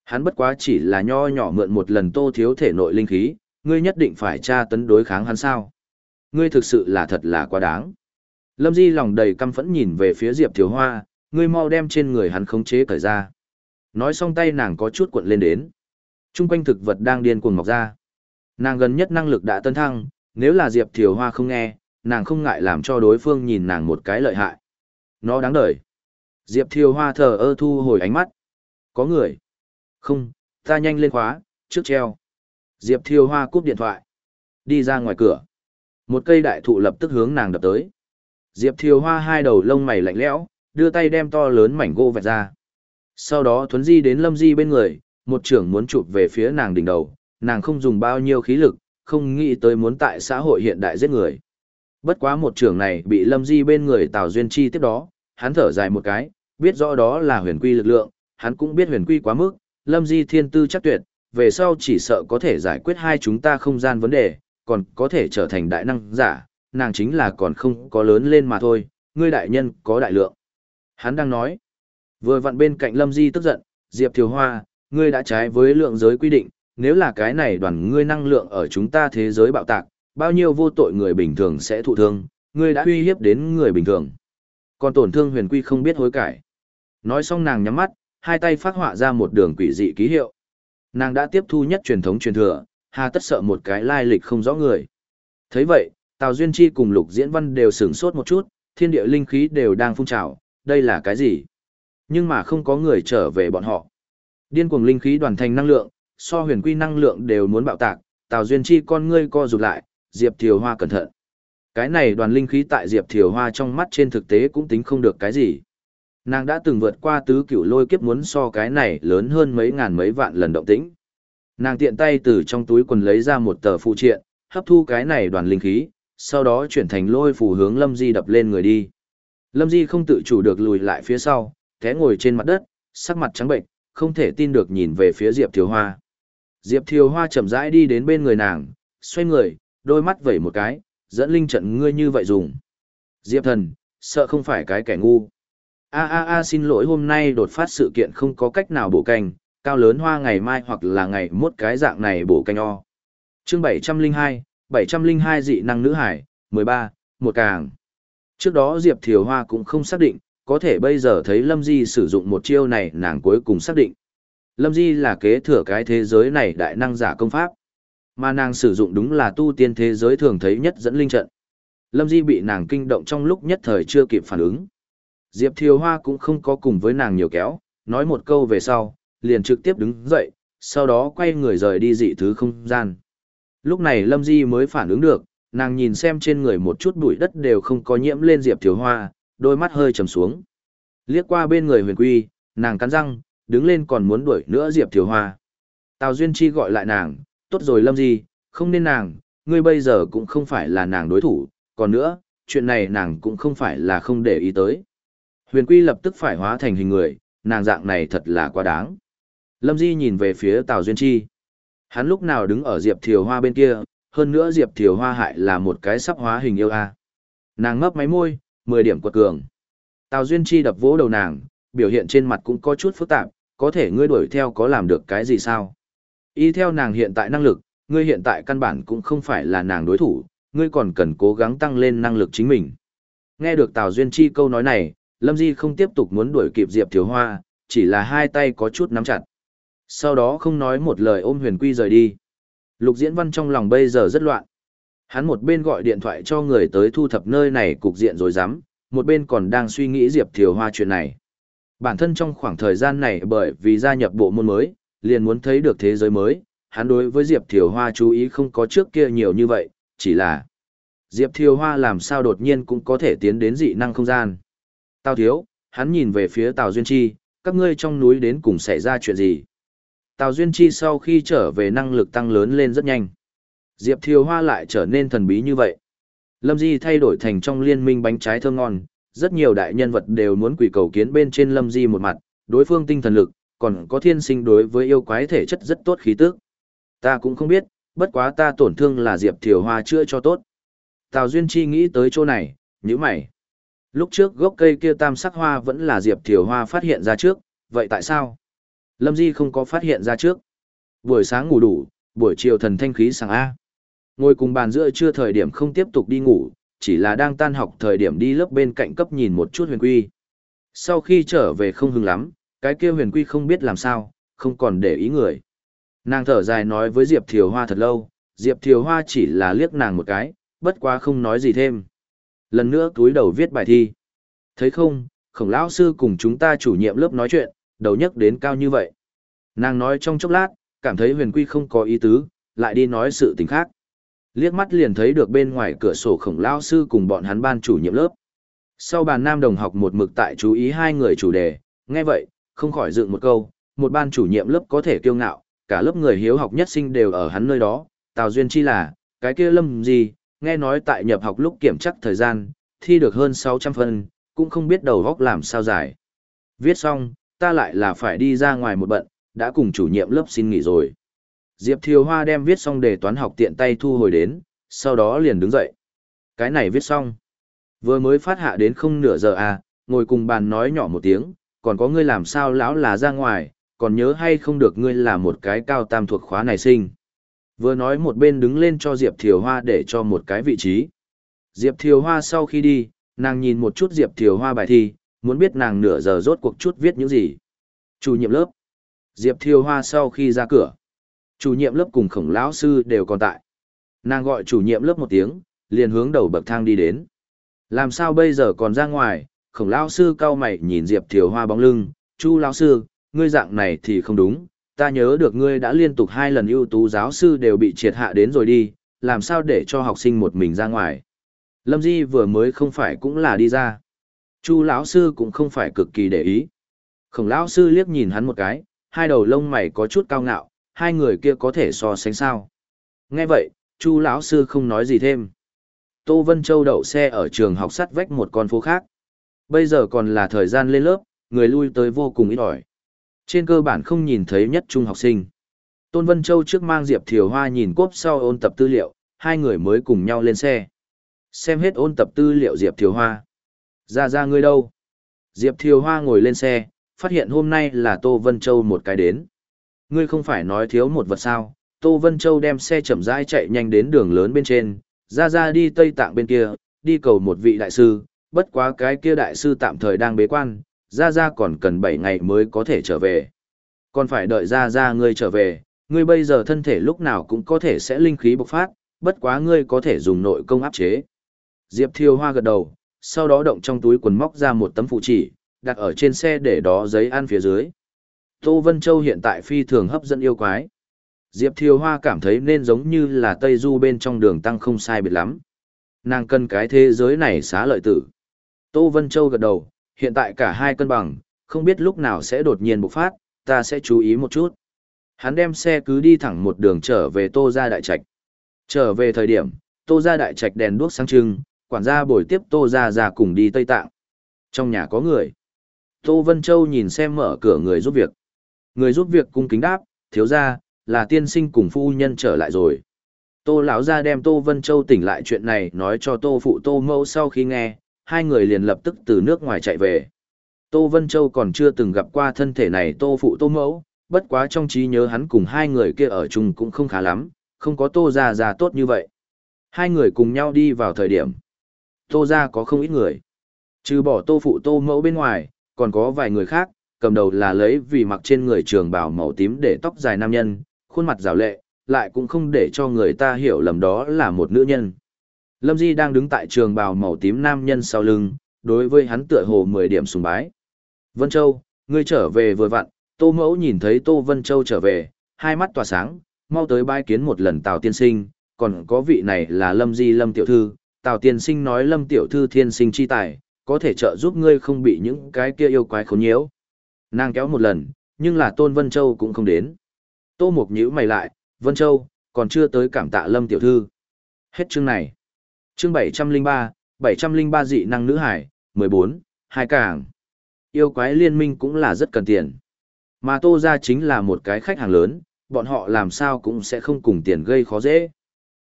Hắn bất quá chỉ là nho nhỏ mượn một lần tô thiếu thể nội linh khí, ngươi nhất định phải tra tấn đối kháng hắn sao? Ngươi thực sự là thật là quá đáng. Lâm Di lòng đầy căm phẫn nhìn về phía Diệp Thiếu Hoa, ngươi mau đem trên người hắn khống chế cởi ra. Nói xong tay nàng có chút cuộn lên đến. Trung quanh thực vật đang điên cuồng mọc ra. Nàng gần nhất năng lực đã tân thăng, nếu là Diệp Thiều Hoa không nghe, nàng không ngại làm cho đối phương nhìn nàng một cái lợi hại. Nó đáng đời. Diệp Thiều Hoa thờ ơ thu hồi ánh mắt. Có người. Không, ta nhanh lên khóa, trước treo. Diệp Thiều Hoa cúp điện thoại. Đi ra ngoài cửa. Một cây đại thụ lập tức hướng nàng đập tới. Diệp Thiều Hoa hai đầu lông mày lạnh lẽo, đưa tay đem to lớn mảnh gỗ vẹt ra. Sau đó thuấn di đến lâm di bên người, một trưởng muốn chụp về phía nàng đỉnh đầu, nàng không dùng bao nhiêu khí lực, không nghĩ tới muốn tại xã hội hiện đại giết người. Bất quá một trưởng này bị lâm di bên người Tào Duyên Chi tiếp đó, hắn thở dài một cái, biết rõ đó là huyền quy lực lượng, hắn cũng biết huyền quy quá mức, lâm di thiên tư chắc tuyệt, về sau chỉ sợ có thể giải quyết hai chúng ta không gian vấn đề, còn có thể trở thành đại năng giả, nàng chính là còn không có lớn lên mà thôi, ngươi đại nhân có đại lượng. Hắn đang nói, vừa vặn bên cạnh lâm di tức giận, Diệp Thiều Hoa, ngươi đã trái với lượng giới quy định, nếu là cái này đoàn ngươi năng lượng ở chúng ta thế giới bạo tạc, bao nhiêu vô tội người bình thường sẽ thụ thương, ngươi đã uy hiếp đến người bình thường. Còn tổn thương huyền quy không biết hối cải. Nói xong nàng nhắm mắt, hai tay phát họa ra một đường quỷ dị ký hiệu. Nàng đã tiếp thu nhất truyền thống truyền thừa, hà tất sợ một cái lai lịch không rõ người. thấy vậy, Tào Duyên Chi cùng Lục Diễn Văn đều sửng sốt một chút, thiên địa linh khí đều đang phun trào, đây là cái gì? Nhưng mà không có người trở về bọn họ. Điên cuồng linh khí đoàn thành năng lượng, so huyền quy năng lượng đều muốn bạo tạc, Tào Duyên Chi con ngươi co rụt lại, Diệp Thiều Hoa cẩn thận. Cái này đoàn linh khí tại Diệp Thiều Hoa trong mắt trên thực tế cũng tính không được cái gì. Nàng đã từng vượt qua tứ cửu lôi kiếp muốn so cái này lớn hơn mấy ngàn mấy vạn lần động tĩnh. Nàng tiện tay từ trong túi quần lấy ra một tờ phụ triện, hấp thu cái này đoàn linh khí, sau đó chuyển thành lôi phù hướng Lâm Di đập lên người đi. Lâm Di không tự chủ được lùi lại phía sau, té ngồi trên mặt đất, sắc mặt trắng bệnh, không thể tin được nhìn về phía Diệp Thiều Hoa. Diệp Thiều Hoa chậm rãi đi đến bên người nàng, xoay người, đôi mắt vẩy một cái, dẫn linh trận ngươi như vậy dùng. Diệp thần, sợ không phải cái kẻ ngu. A a a xin lỗi hôm nay đột phát sự kiện không có cách nào bổ canh, cao lớn hoa ngày mai hoặc là ngày mốt cái dạng này bổ canh o. Chương 702, 702 dị năng nữ hải, 13, một càng. Trước đó Diệp Thiều Hoa cũng không xác định, có thể bây giờ thấy Lâm Di sử dụng một chiêu này nàng cuối cùng xác định. Lâm Di là kế thừa cái thế giới này đại năng giả công pháp. Mà nàng sử dụng đúng là tu tiên thế giới thường thấy nhất dẫn linh trận. Lâm Di bị nàng kinh động trong lúc nhất thời chưa kịp phản ứng. Diệp Thiều Hoa cũng không có cùng với nàng nhiều kéo, nói một câu về sau, liền trực tiếp đứng dậy, sau đó quay người rời đi dị thứ không gian. Lúc này Lâm Di mới phản ứng được, nàng nhìn xem trên người một chút bụi đất đều không có nhiễm lên Diệp Thiếu Hoa, đôi mắt hơi trầm xuống. Liếc qua bên người huyền quy, nàng cắn răng, đứng lên còn muốn đuổi nữa Diệp Thiếu Hoa. Tào Duyên Chi gọi lại nàng, tốt rồi Lâm Di, không nên nàng, ngươi bây giờ cũng không phải là nàng đối thủ, còn nữa, chuyện này nàng cũng không phải là không để ý tới. Huyền Quy lập tức phải hóa thành hình người, nàng dạng này thật là quá đáng. Lâm Di nhìn về phía Tào Duyên Chi. Hắn lúc nào đứng ở Diệp Thiều Hoa bên kia, hơn nữa Diệp Thiều Hoa hại là một cái sắp hóa hình yêu a. Nàng ngấp máy môi, 10 điểm quật cường. Tào Duyên Chi đập vỗ đầu nàng, biểu hiện trên mặt cũng có chút phức tạp, có thể ngươi đuổi theo có làm được cái gì sao? Y theo nàng hiện tại năng lực, ngươi hiện tại căn bản cũng không phải là nàng đối thủ, ngươi còn cần cố gắng tăng lên năng lực chính mình. Nghe được Tào Duyên Chi câu nói này, Lâm Di không tiếp tục muốn đuổi kịp Diệp Thiếu Hoa, chỉ là hai tay có chút nắm chặt. Sau đó không nói một lời ôm huyền quy rời đi. Lục diễn văn trong lòng bây giờ rất loạn. Hắn một bên gọi điện thoại cho người tới thu thập nơi này cục diện rồi dám, một bên còn đang suy nghĩ Diệp Thiều Hoa chuyện này. Bản thân trong khoảng thời gian này bởi vì gia nhập bộ môn mới, liền muốn thấy được thế giới mới, hắn đối với Diệp Thiều Hoa chú ý không có trước kia nhiều như vậy, chỉ là Diệp Thiều Hoa làm sao đột nhiên cũng có thể tiến đến dị năng không gian. Tào thiếu, hắn nhìn về phía Tào Duyên Chi, các ngươi trong núi đến cùng xảy ra chuyện gì? Tào Duyên Chi sau khi trở về năng lực tăng lớn lên rất nhanh. Diệp Thiều Hoa lại trở nên thần bí như vậy. Lâm Di thay đổi thành trong liên minh bánh trái thơm ngon, rất nhiều đại nhân vật đều muốn quỷ cầu kiến bên trên Lâm Di một mặt, đối phương tinh thần lực, còn có thiên sinh đối với yêu quái thể chất rất tốt khí tức. Ta cũng không biết, bất quá ta tổn thương là Diệp Thiều Hoa chữa cho tốt. Tào Duyên Chi nghĩ tới chỗ này, như mày. Lúc trước gốc cây kia tam sắc hoa vẫn là Diệp Thiều Hoa phát hiện ra trước, vậy tại sao? Lâm Di không có phát hiện ra trước. Buổi sáng ngủ đủ, buổi chiều thần thanh khí sảng A. Ngồi cùng bàn giữa trưa thời điểm không tiếp tục đi ngủ, chỉ là đang tan học thời điểm đi lớp bên cạnh cấp nhìn một chút huyền quy. Sau khi trở về không hứng lắm, cái kia huyền quy không biết làm sao, không còn để ý người. Nàng thở dài nói với Diệp Thiều Hoa thật lâu, Diệp Thiều Hoa chỉ là liếc nàng một cái, bất quá không nói gì thêm. Lần nữa túi đầu viết bài thi. Thấy không, khổng lão sư cùng chúng ta chủ nhiệm lớp nói chuyện, đầu nhấc đến cao như vậy. Nàng nói trong chốc lát, cảm thấy huyền quy không có ý tứ, lại đi nói sự tình khác. Liếc mắt liền thấy được bên ngoài cửa sổ khổng lão sư cùng bọn hắn ban chủ nhiệm lớp. Sau bàn nam đồng học một mực tại chú ý hai người chủ đề, nghe vậy, không khỏi dựng một câu, một ban chủ nhiệm lớp có thể kiêu ngạo, cả lớp người hiếu học nhất sinh đều ở hắn nơi đó, Tào Duyên chi là, cái kia lâm gì, nghe nói tại nhập học lúc kiểm chắc thời gian, thi được hơn 600 phân, cũng không biết đầu góc làm sao giải. Viết xong, ta lại là phải đi ra ngoài một bận, đã cùng chủ nhiệm lớp xin nghỉ rồi. Diệp Thiều Hoa đem viết xong đề toán học tiện tay thu hồi đến, sau đó liền đứng dậy. Cái này viết xong. Vừa mới phát hạ đến không nửa giờ à, ngồi cùng bàn nói nhỏ một tiếng, còn có ngươi làm sao lão là ra ngoài, còn nhớ hay không được ngươi là một cái cao tam thuộc khóa này sinh. Vừa nói một bên đứng lên cho Diệp Thiều Hoa để cho một cái vị trí. Diệp Thiều Hoa sau khi đi, nàng nhìn một chút Diệp Thiều Hoa bài thi, muốn biết nàng nửa giờ rốt cuộc chút viết những gì. Chủ nhiệm lớp. Diệp Thiều Hoa sau khi ra cửa. Chủ nhiệm lớp cùng khổng lão sư đều còn tại. Nàng gọi chủ nhiệm lớp một tiếng, liền hướng đầu bậc thang đi đến. Làm sao bây giờ còn ra ngoài, khổng lão sư cao mày nhìn Diệp Thiều Hoa bóng lưng, chu lão sư, ngươi dạng này thì không đúng, ta nhớ được ngươi đã liên tục hai lần ưu tú giáo sư đều bị triệt hạ đến rồi đi, làm sao để cho học sinh một mình ra ngoài. Lâm Di vừa mới không phải cũng là đi ra. Chu lão sư cũng không phải cực kỳ để ý. Khổng lão sư liếc nhìn hắn một cái, hai đầu lông mày có chút cao ngạo, hai người kia có thể so sánh sao? Nghe vậy, Chu lão sư không nói gì thêm. Tô Vân Châu đậu xe ở trường học sắt vách một con phố khác. Bây giờ còn là thời gian lên lớp, người lui tới vô cùng ít ỏi. Trên cơ bản không nhìn thấy nhất trung học sinh. Tôn Vân Châu trước mang Diệp Thiều Hoa nhìn cốp sau ôn tập tư liệu, hai người mới cùng nhau lên xe. Xem hết ôn tập tư liệu Diệp Thiều Hoa. Ra ra ngươi đâu? Diệp Thiều Hoa ngồi lên xe, phát hiện hôm nay là Tô Vân Châu một cái đến. Ngươi không phải nói thiếu một vật sao? Tô Vân Châu đem xe chậm rãi chạy nhanh đến đường lớn bên trên, ra ra đi Tây Tạng bên kia, đi cầu một vị đại sư, bất quá cái kia đại sư tạm thời đang bế quan, ra ra còn cần 7 ngày mới có thể trở về. Còn phải đợi ra ra ngươi trở về, ngươi bây giờ thân thể lúc nào cũng có thể sẽ linh khí bộc phát, bất quá ngươi có thể dùng nội công áp chế. Diệp Thiêu Hoa gật đầu, sau đó động trong túi quần móc ra một tấm phụ chỉ, đặt ở trên xe để đó giấy ăn phía dưới. Tô Vân Châu hiện tại phi thường hấp dẫn yêu quái. Diệp Thiều Hoa cảm thấy nên giống như là Tây Du bên trong đường tăng không sai biệt lắm. Nàng cần cái thế giới này xá lợi tử. Tô Vân Châu gật đầu, hiện tại cả hai cân bằng, không biết lúc nào sẽ đột nhiên bộc phát, ta sẽ chú ý một chút. Hắn đem xe cứ đi thẳng một đường trở về Tô Gia Đại Trạch. Trở về thời điểm, Tô Gia Đại Trạch đèn đuốc sáng trưng, quản gia bồi tiếp Tô Gia ra cùng đi Tây Tạng. Trong nhà có người. Tô Vân Châu nhìn xem mở cửa người giúp việc. Người giúp việc cung kính đáp, thiếu gia, là tiên sinh cùng phu nhân trở lại rồi. Tô lão gia đem Tô Vân Châu tỉnh lại chuyện này nói cho Tô phụ Tô mẫu sau khi nghe, hai người liền lập tức từ nước ngoài chạy về. Tô Vân Châu còn chưa từng gặp qua thân thể này Tô phụ Tô mẫu, bất quá trong trí nhớ hắn cùng hai người kia ở chung cũng không khá lắm, không có Tô gia gia tốt như vậy. Hai người cùng nhau đi vào thời điểm. Tô gia có không ít người. Trừ bỏ Tô phụ Tô mẫu bên ngoài, còn có vài người khác, cầm đầu là lấy vì mặc trên người trường bào màu tím để tóc dài nam nhân, khuôn mặt rào lệ, lại cũng không để cho người ta hiểu lầm đó là một nữ nhân. Lâm Di đang đứng tại trường bào màu tím nam nhân sau lưng, đối với hắn tựa hồ 10 điểm sùng bái. Vân Châu, ngươi trở về vừa vặn, Tô Mẫu nhìn thấy Tô Vân Châu trở về, hai mắt tỏa sáng, mau tới bái kiến một lần Tào Tiên Sinh, còn có vị này là Lâm Di Lâm Tiểu Thư, Tào Tiên Sinh nói Lâm Tiểu Thư thiên sinh chi tài, có thể trợ giúp ngươi không bị những cái kia yêu quái khốn nhiễu. Nàng kéo một lần, nhưng là Tôn Vân Châu cũng không đến. Tô Mục nhíu mày lại, Vân Châu, còn chưa tới cảm tạ Lâm Tiểu Thư. Hết chương này. Chương 703, 703 dị năng nữ hải, 14, hai càng. Yêu quái liên minh cũng là rất cần tiền. Mà Tô ra chính là một cái khách hàng lớn, bọn họ làm sao cũng sẽ không cùng tiền gây khó dễ.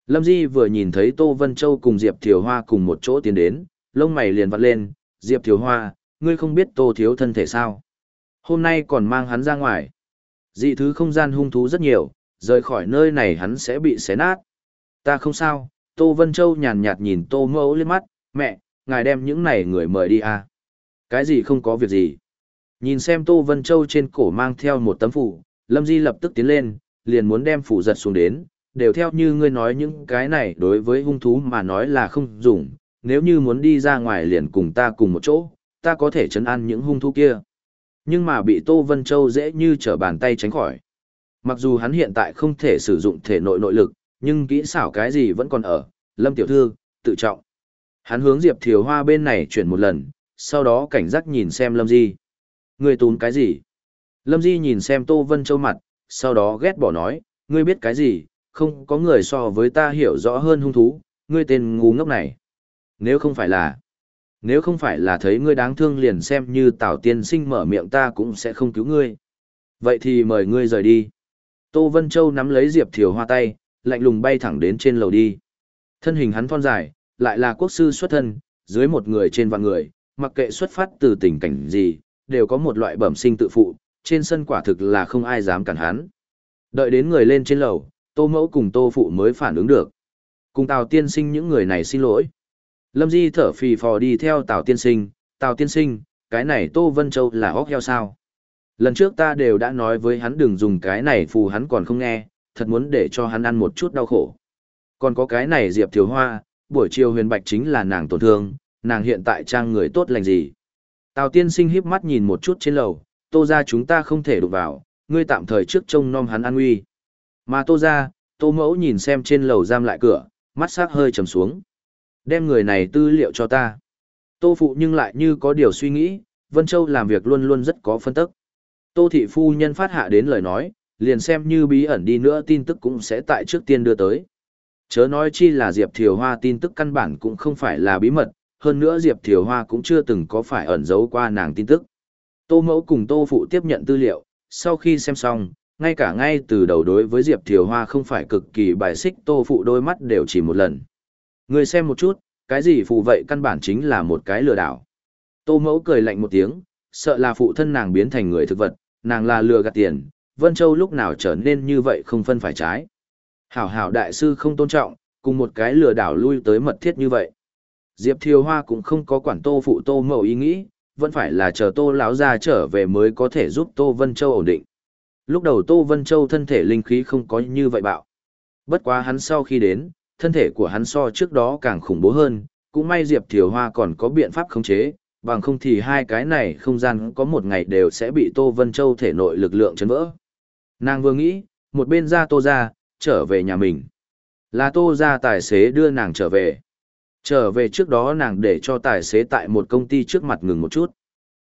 Lâm Di vừa nhìn thấy Tô Vân Châu cùng Diệp Thiều Hoa cùng một chỗ tiến đến, lông mày liền vặn lên, Diệp Thiều Hoa, ngươi không biết Tô Thiếu thân thể sao. Hôm nay còn mang hắn ra ngoài. Dị thứ không gian hung thú rất nhiều, rời khỏi nơi này hắn sẽ bị xé nát. Ta không sao, Tô Vân Châu nhàn nhạt nhìn Tô Mẫu lên mắt, mẹ, ngài đem những này người mời đi à. Cái gì không có việc gì. Nhìn xem Tô Vân Châu trên cổ mang theo một tấm phủ, Lâm Di lập tức tiến lên, liền muốn đem phủ giật xuống đến, đều theo như ngươi nói những cái này đối với hung thú mà nói là không dùng, nếu như muốn đi ra ngoài liền cùng ta cùng một chỗ, ta có thể chấn an những hung thú kia. Nhưng mà bị Tô Vân Châu dễ như trở bàn tay tránh khỏi. Mặc dù hắn hiện tại không thể sử dụng thể nội nội lực, nhưng kỹ xảo cái gì vẫn còn ở, Lâm Tiểu Thư, tự trọng. Hắn hướng Diệp Thiều Hoa bên này chuyển một lần, sau đó cảnh giác nhìn xem Lâm Di. Người tún cái gì? Lâm Di nhìn xem Tô Vân Châu mặt, sau đó ghét bỏ nói, ngươi biết cái gì, không có người so với ta hiểu rõ hơn hung thú, ngươi tên ngu ngốc này. Nếu không phải là, nếu không phải là thấy ngươi đáng thương liền xem như Tào Tiên Sinh mở miệng ta cũng sẽ không cứu ngươi. Vậy thì mời ngươi rời đi. Tô Vân Châu nắm lấy Diệp Thiều Hoa tay, lạnh lùng bay thẳng đến trên lầu đi. Thân hình hắn thon dài, lại là quốc sư xuất thân, dưới một người trên vạn người, mặc kệ xuất phát từ tình cảnh gì, đều có một loại bẩm sinh tự phụ, trên sân quả thực là không ai dám cản hắn. Đợi đến người lên trên lầu, Tô Mẫu cùng Tô Phụ mới phản ứng được. Cùng Tào Tiên Sinh những người này xin lỗi. Lâm Di thở phì phò đi theo Tào Tiên Sinh, Tào Tiên Sinh, cái này Tô Vân Châu là óc heo sao? Lần trước ta đều đã nói với hắn đừng dùng cái này phù hắn còn không nghe, thật muốn để cho hắn ăn một chút đau khổ. Còn có cái này Diệp Thiếu Hoa, buổi chiều huyền bạch chính là nàng tổn thương, nàng hiện tại trang người tốt lành gì. Tào tiên sinh híp mắt nhìn một chút trên lầu, tô ra chúng ta không thể đụng vào, ngươi tạm thời trước trông nom hắn an nguy. Mà tô ra, tô mẫu nhìn xem trên lầu giam lại cửa, mắt sắc hơi trầm xuống. Đem người này tư liệu cho ta. Tô phụ nhưng lại như có điều suy nghĩ, Vân Châu làm việc luôn luôn rất có phân tức. Tô thị phu nhân phát hạ đến lời nói, liền xem như bí ẩn đi nữa tin tức cũng sẽ tại trước tiên đưa tới. Chớ nói chi là Diệp Thiều Hoa tin tức căn bản cũng không phải là bí mật, hơn nữa Diệp Thiều Hoa cũng chưa từng có phải ẩn giấu qua nàng tin tức. Tô mẫu cùng Tô phụ tiếp nhận tư liệu, sau khi xem xong, ngay cả ngay từ đầu đối với Diệp Thiều Hoa không phải cực kỳ bài xích Tô phụ đôi mắt đều chỉ một lần. Người xem một chút, cái gì phụ vậy căn bản chính là một cái lừa đảo. Tô mẫu cười lạnh một tiếng, sợ là phụ thân nàng biến thành người thực vật, nàng là lừa gạt tiền, Vân Châu lúc nào trở nên như vậy không phân phải trái. Hảo hảo đại sư không tôn trọng, cùng một cái lừa đảo lui tới mật thiết như vậy. Diệp Thiều Hoa cũng không có quản tô phụ tô mẫu ý nghĩ, vẫn phải là chờ tô lão ra trở về mới có thể giúp tô Vân Châu ổn định. Lúc đầu tô Vân Châu thân thể linh khí không có như vậy bạo. Bất quá hắn sau khi đến, thân thể của hắn so trước đó càng khủng bố hơn, cũng may Diệp Thiều Hoa còn có biện pháp khống chế, bằng không thì hai cái này không gian có một ngày đều sẽ bị Tô Vân Châu thể nội lực lượng chấn vỡ. Nàng vừa nghĩ, một bên ra Tô ra, trở về nhà mình. Là Tô ra tài xế đưa nàng trở về. Trở về trước đó nàng để cho tài xế tại một công ty trước mặt ngừng một chút.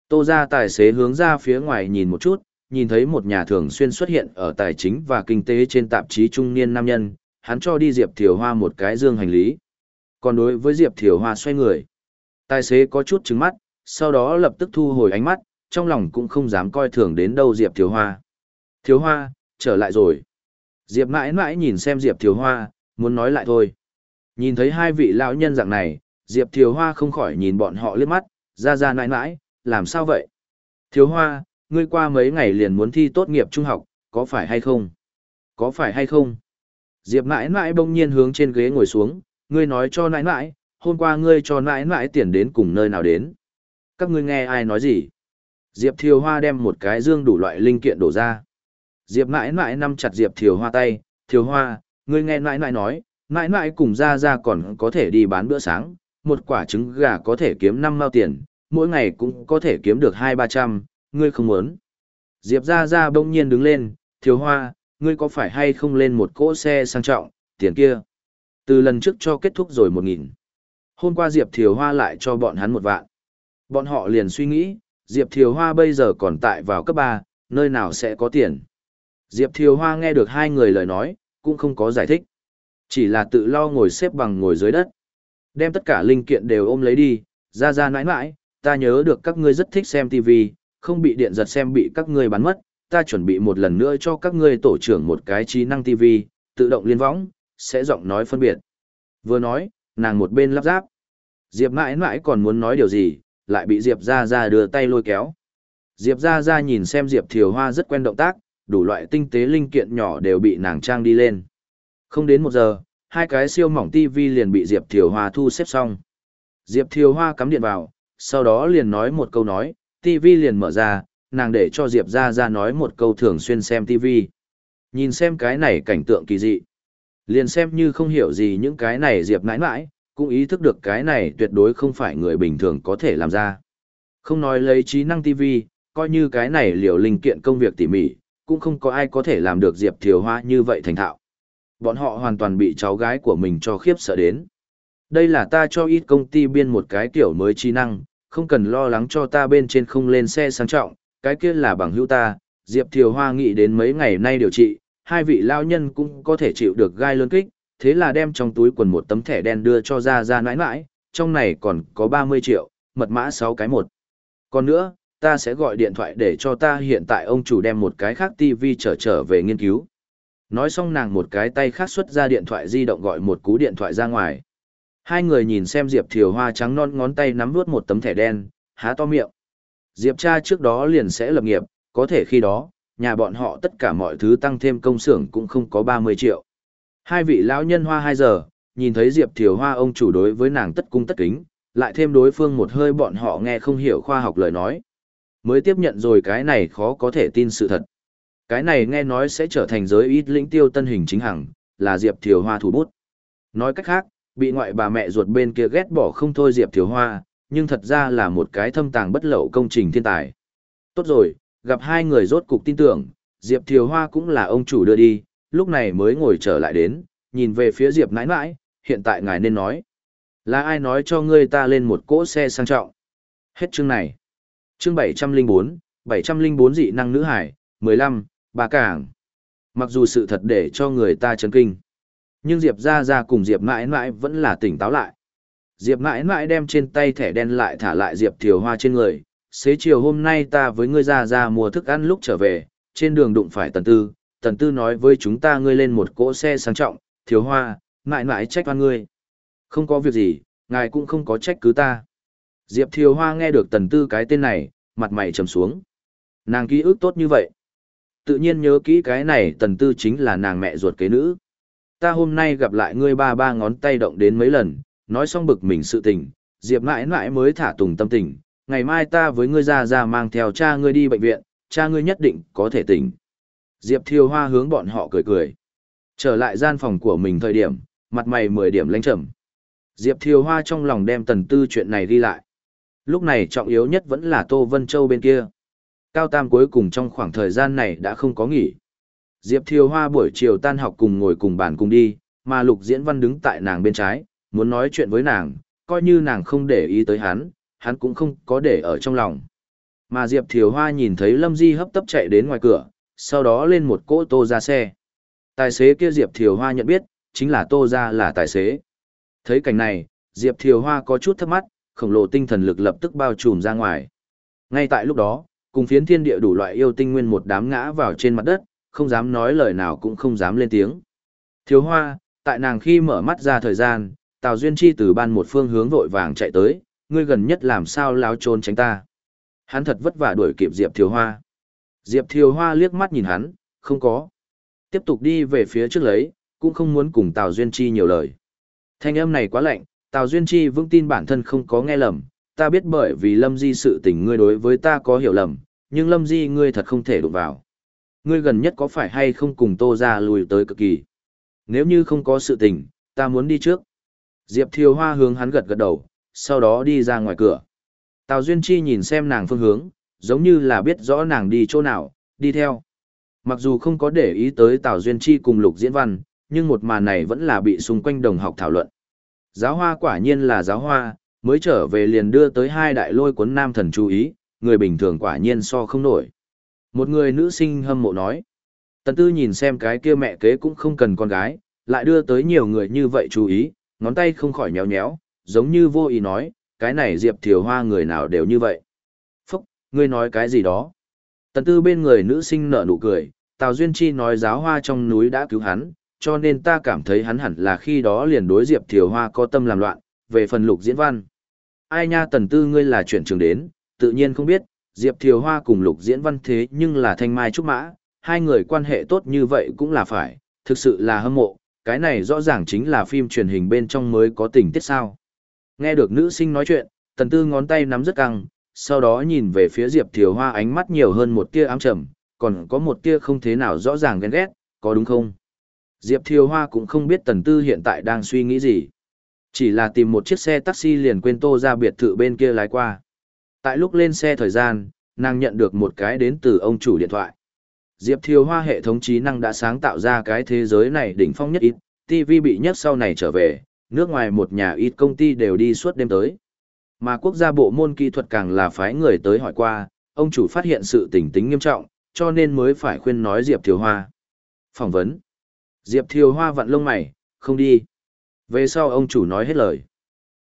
Tô ra tài xế hướng ra phía ngoài nhìn một chút, nhìn thấy một nhà thường xuyên xuất hiện ở tài chính và kinh tế trên tạp chí trung niên nam nhân, hắn cho đi Diệp Thiều Hoa một cái dương hành lý. Còn đối với Diệp Thiều Hoa xoay người. Tài xế có chút trứng mắt, sau đó lập tức thu hồi ánh mắt, trong lòng cũng không dám coi thường đến đâu Diệp Thiều Hoa. Thiều Hoa, trở lại rồi. Diệp mãi mãi nhìn xem Diệp Thiều Hoa, muốn nói lại thôi. Nhìn thấy hai vị lão nhân dạng này, Diệp Thiều Hoa không khỏi nhìn bọn họ liếc mắt, ra ra nãi nãi, làm sao vậy? Thiếu Hoa, ngươi qua mấy ngày liền muốn thi tốt nghiệp trung học, có phải hay không? Có phải hay không? Diệp mãi mãi bỗng nhiên hướng trên ghế ngồi xuống, ngươi nói cho nãi nãi, hôm qua ngươi cho nãi nãi tiền đến cùng nơi nào đến. Các ngươi nghe ai nói gì? Diệp Thiều Hoa đem một cái dương đủ loại linh kiện đổ ra. Diệp mãi mãi nắm chặt Diệp Thiều Hoa tay, Thiều Hoa, ngươi nghe nãi nãi nói, nãi nãi cùng ra ra còn có thể đi bán bữa sáng, một quả trứng gà có thể kiếm năm mao tiền, mỗi ngày cũng có thể kiếm được hai ba trăm, ngươi không muốn. Diệp ra ra bỗng nhiên đứng lên, Thiếu Hoa, ngươi có phải hay không lên một cỗ xe sang trọng, tiền kia. Từ lần trước cho kết thúc rồi một nghìn. Hôm qua Diệp Thiều Hoa lại cho bọn hắn một vạn. Bọn họ liền suy nghĩ, Diệp Thiều Hoa bây giờ còn tại vào cấp ba, nơi nào sẽ có tiền. Diệp Thiều Hoa nghe được hai người lời nói, cũng không có giải thích. Chỉ là tự lo ngồi xếp bằng ngồi dưới đất. Đem tất cả linh kiện đều ôm lấy đi, ra ra nãi nãi, ta nhớ được các ngươi rất thích xem TV, không bị điện giật xem bị các ngươi bắn mất, ta chuẩn bị một lần nữa cho các ngươi tổ trưởng một cái trí năng TV, tự động liên võng, sẽ giọng nói phân biệt. Vừa nói, nàng một bên lắp ráp. Diệp mãi mãi còn muốn nói điều gì, lại bị Diệp ra ra đưa tay lôi kéo. Diệp ra ra nhìn xem Diệp Thiều Hoa rất quen động tác, đủ loại tinh tế linh kiện nhỏ đều bị nàng trang đi lên. Không đến một giờ, hai cái siêu mỏng TV liền bị Diệp Thiều Hoa thu xếp xong. Diệp Thiều Hoa cắm điện vào, sau đó liền nói một câu nói, TV liền mở ra, nàng để cho Diệp ra ra nói một câu thường xuyên xem TV. Nhìn xem cái này cảnh tượng kỳ dị. Liền xem như không hiểu gì những cái này Diệp nãi nãi, cũng ý thức được cái này tuyệt đối không phải người bình thường có thể làm ra. Không nói lấy trí năng TV, coi như cái này liều linh kiện công việc tỉ mỉ, cũng không có ai có thể làm được Diệp Thiều Hoa như vậy thành thạo. Bọn họ hoàn toàn bị cháu gái của mình cho khiếp sợ đến. Đây là ta cho ít công ty biên một cái kiểu mới trí năng, không cần lo lắng cho ta bên trên không lên xe sang trọng, cái kia là bằng hữu ta, Diệp Thiều Hoa nghĩ đến mấy ngày nay điều trị, hai vị lao nhân cũng có thể chịu được gai lớn kích, thế là đem trong túi quần một tấm thẻ đen đưa cho ra ra nãi nãi, trong này còn có 30 triệu, mật mã 6 cái một. Còn nữa, ta sẽ gọi điện thoại để cho ta hiện tại ông chủ đem một cái khác TV trở trở về nghiên cứu. Nói xong nàng một cái tay khác xuất ra điện thoại di động gọi một cú điện thoại ra ngoài. Hai người nhìn xem Diệp Thiều Hoa trắng non ngón tay nắm vuốt một tấm thẻ đen, há to miệng. Diệp cha trước đó liền sẽ lập nghiệp, có thể khi đó, nhà bọn họ tất cả mọi thứ tăng thêm công xưởng cũng không có 30 triệu. Hai vị lão nhân hoa 2 giờ, nhìn thấy Diệp Thiều Hoa ông chủ đối với nàng tất cung tất kính, lại thêm đối phương một hơi bọn họ nghe không hiểu khoa học lời nói. mới tiếp nhận rồi cái này khó có thể tin sự thật. Cái này nghe nói sẽ trở thành giới ít lĩnh tiêu tân hình chính hằng, là Diệp Thiều Hoa thủ bút. Nói cách khác, bị ngoại bà mẹ ruột bên kia ghét bỏ không thôi Diệp Thiếu Hoa, nhưng thật ra là một cái thâm tàng bất lậu công trình thiên tài. Tốt rồi, gặp hai người rốt cục tin tưởng, Diệp Thiều Hoa cũng là ông chủ đưa đi, lúc này mới ngồi trở lại đến, nhìn về phía Diệp nãi nãi, hiện tại ngài nên nói. Là ai nói cho ngươi ta lên một cỗ xe sang trọng? Hết chương này. Chương 704, 704 dị năng nữ hải, 15, bà cảng. Mặc dù sự thật để cho người ta chấn kinh, nhưng Diệp ra ra cùng Diệp mãi mãi vẫn là tỉnh táo lại. Diệp mãi mãi đem trên tay thẻ đen lại thả lại Diệp Thiều Hoa trên người. Xế chiều hôm nay ta với ngươi ra ra mua thức ăn lúc trở về, trên đường đụng phải tần tư. Tần tư nói với chúng ta ngươi lên một cỗ xe sang trọng, Thiều Hoa, mãi mãi trách oan ngươi. Không có việc gì, ngài cũng không có trách cứ ta. Diệp Thiều Hoa nghe được tần tư cái tên này, mặt mày trầm xuống. Nàng ký ức tốt như vậy. Tự nhiên nhớ kỹ cái này tần tư chính là nàng mẹ ruột kế nữ. Ta hôm nay gặp lại ngươi ba ba ngón tay động đến mấy lần, nói xong bực mình sự tình, Diệp mãi mãi mới thả tùng tâm tình, ngày mai ta với ngươi ra ra mang theo cha ngươi đi bệnh viện, cha ngươi nhất định có thể tỉnh. Diệp Thiêu Hoa hướng bọn họ cười cười. Trở lại gian phòng của mình thời điểm, mặt mày mười điểm lãnh trầm. Diệp Thiêu Hoa trong lòng đem tần tư chuyện này đi lại. Lúc này trọng yếu nhất vẫn là Tô Vân Châu bên kia. Cao Tam cuối cùng trong khoảng thời gian này đã không có nghỉ. Diệp Thiều Hoa buổi chiều tan học cùng ngồi cùng bàn cùng đi, mà Lục Diễn Văn đứng tại nàng bên trái, muốn nói chuyện với nàng, coi như nàng không để ý tới hắn, hắn cũng không có để ở trong lòng. Mà Diệp Thiều Hoa nhìn thấy Lâm Di hấp tấp chạy đến ngoài cửa, sau đó lên một cỗ tô ra xe. Tài xế kia Diệp Thiều Hoa nhận biết, chính là tô ra là tài xế. Thấy cảnh này, Diệp Thiều Hoa có chút thắc mắt, khổng lồ tinh thần lực lập tức bao trùm ra ngoài. Ngay tại lúc đó, cùng phiến thiên địa đủ loại yêu tinh nguyên một đám ngã vào trên mặt đất, không dám nói lời nào cũng không dám lên tiếng. Thiếu Hoa, tại nàng khi mở mắt ra thời gian, Tào Duyên Chi từ ban một phương hướng vội vàng chạy tới, ngươi gần nhất làm sao láo trốn tránh ta. Hắn thật vất vả đuổi kịp Diệp Thiều Hoa. Diệp Thiều Hoa liếc mắt nhìn hắn, không có. Tiếp tục đi về phía trước lấy, cũng không muốn cùng Tào Duyên Chi nhiều lời. Thanh âm này quá lạnh, Tào Duyên Chi vững tin bản thân không có nghe lầm, ta biết bởi vì Lâm Di sự tình ngươi đối với ta có hiểu lầm, nhưng Lâm Di ngươi thật không thể đụng vào. Ngươi gần nhất có phải hay không cùng Tô ra lùi tới cực kỳ. Nếu như không có sự tình, ta muốn đi trước. Diệp Thiều Hoa hướng hắn gật gật đầu, sau đó đi ra ngoài cửa. Tào Duyên Chi nhìn xem nàng phương hướng, giống như là biết rõ nàng đi chỗ nào, đi theo. Mặc dù không có để ý tới Tào Duyên Chi cùng Lục Diễn Văn, nhưng một màn này vẫn là bị xung quanh đồng học thảo luận. Giáo hoa quả nhiên là giáo hoa, mới trở về liền đưa tới hai đại lôi cuốn nam thần chú ý, người bình thường quả nhiên so không nổi. Một người nữ sinh hâm mộ nói. Tần tư nhìn xem cái kia mẹ kế cũng không cần con gái, lại đưa tới nhiều người như vậy chú ý, ngón tay không khỏi nhéo nhéo, giống như vô ý nói, cái này Diệp Thiều Hoa người nào đều như vậy. Phúc, ngươi nói cái gì đó? Tần tư bên người nữ sinh nở nụ cười, Tào Duyên Chi nói giáo hoa trong núi đã cứu hắn, cho nên ta cảm thấy hắn hẳn là khi đó liền đối Diệp Thiều Hoa có tâm làm loạn, về phần lục diễn văn. Ai nha tần tư ngươi là chuyển trường đến, tự nhiên không biết, Diệp Thiều Hoa cùng lục diễn văn thế nhưng là thanh mai trúc mã, hai người quan hệ tốt như vậy cũng là phải, thực sự là hâm mộ, cái này rõ ràng chính là phim truyền hình bên trong mới có tình tiết sao. Nghe được nữ sinh nói chuyện, tần tư ngón tay nắm rất căng, sau đó nhìn về phía Diệp Thiều Hoa ánh mắt nhiều hơn một tia ám trầm, còn có một tia không thế nào rõ ràng ghen ghét, có đúng không? Diệp Thiều Hoa cũng không biết Tần Tư hiện tại đang suy nghĩ gì. Chỉ là tìm một chiếc xe taxi liền quên tô ra biệt thự bên kia lái qua. Tại lúc lên xe thời gian, nàng nhận được một cái đến từ ông chủ điện thoại. Diệp Thiều Hoa hệ thống trí năng đã sáng tạo ra cái thế giới này đỉnh phong nhất ít, TV bị nhất sau này trở về, nước ngoài một nhà ít công ty đều đi suốt đêm tới. Mà quốc gia bộ môn kỹ thuật càng là phái người tới hỏi qua, ông chủ phát hiện sự tình tính nghiêm trọng, cho nên mới phải khuyên nói Diệp Thiều Hoa. Phỏng vấn. Diệp Thiều Hoa vặn lông mày, không đi. Về sau ông chủ nói hết lời.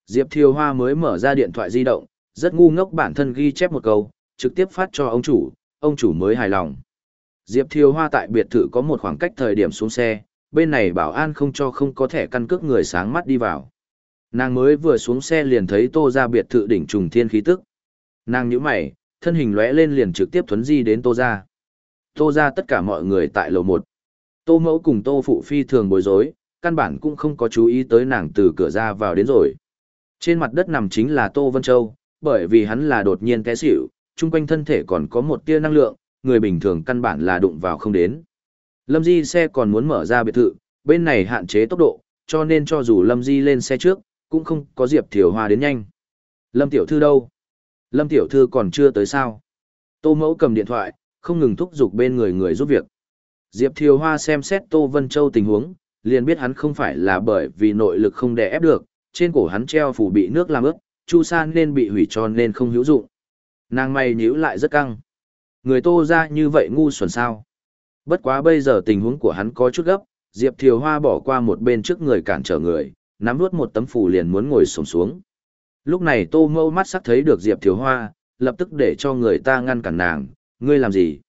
Diệp Thiều Hoa mới mở ra điện thoại di động, rất ngu ngốc bản thân ghi chép một câu, trực tiếp phát cho ông chủ, ông chủ mới hài lòng. Diệp Thiều Hoa tại biệt thự có một khoảng cách thời điểm xuống xe, bên này bảo an không cho không có thẻ căn cước người sáng mắt đi vào. Nàng mới vừa xuống xe liền thấy tô ra biệt thự đỉnh trùng thiên khí tức. Nàng nhíu mày, thân hình lóe lên liền trực tiếp thuấn di đến tô ra. Tô ra tất cả mọi người tại lầu một. Tô mẫu cùng tô phụ phi thường bối rối, căn bản cũng không có chú ý tới nàng từ cửa ra vào đến rồi. Trên mặt đất nằm chính là Tô Vân Châu, bởi vì hắn là đột nhiên té xỉu, chung quanh thân thể còn có một tia năng lượng, người bình thường căn bản là đụng vào không đến. Lâm Di xe còn muốn mở ra biệt thự, bên này hạn chế tốc độ, cho nên cho dù Lâm Di lên xe trước, cũng không có Diệp Thiều Hoa đến nhanh. Lâm Tiểu Thư đâu? Lâm Tiểu Thư còn chưa tới sao? Tô Mẫu cầm điện thoại, không ngừng thúc giục bên người người giúp việc. Diệp Thiều Hoa xem xét Tô Vân Châu tình huống, liền biết hắn không phải là bởi vì nội lực không đè ép được, trên cổ hắn treo phủ bị nước làm ướt, chu san nên bị hủy cho nên không hữu dụng. Nàng mày nhíu lại rất căng. Người Tô ra như vậy ngu xuẩn sao? Bất quá bây giờ tình huống của hắn có chút gấp, Diệp Thiều Hoa bỏ qua một bên trước người cản trở người, nắm nuốt một tấm phủ liền muốn ngồi xổm xuống. Lúc này Tô Mâu mắt sắc thấy được Diệp Thiều Hoa, lập tức để cho người ta ngăn cản nàng, ngươi làm gì?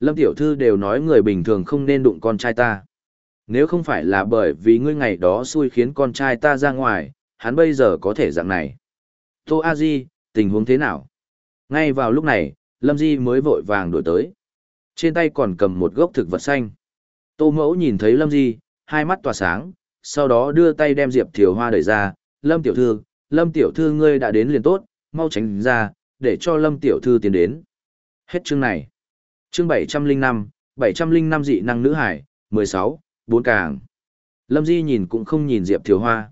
Lâm Tiểu Thư đều nói người bình thường không nên đụng con trai ta. Nếu không phải là bởi vì ngươi ngày đó xui khiến con trai ta ra ngoài, hắn bây giờ có thể dạng này. Tô A Di, tình huống thế nào? Ngay vào lúc này, Lâm Di mới vội vàng đổi tới. Trên tay còn cầm một gốc thực vật xanh. Tô Mẫu nhìn thấy Lâm Di, hai mắt tỏa sáng, sau đó đưa tay đem Diệp Thiều Hoa đẩy ra. Lâm Tiểu Thư, Lâm Tiểu Thư ngươi đã đến liền tốt, mau tránh ra, để cho Lâm Tiểu Thư tiến đến. Hết chương này. Chương 705, 705 dị năng nữ hải, 16, 4 càng. Lâm Di nhìn cũng không nhìn Diệp Thiều Hoa.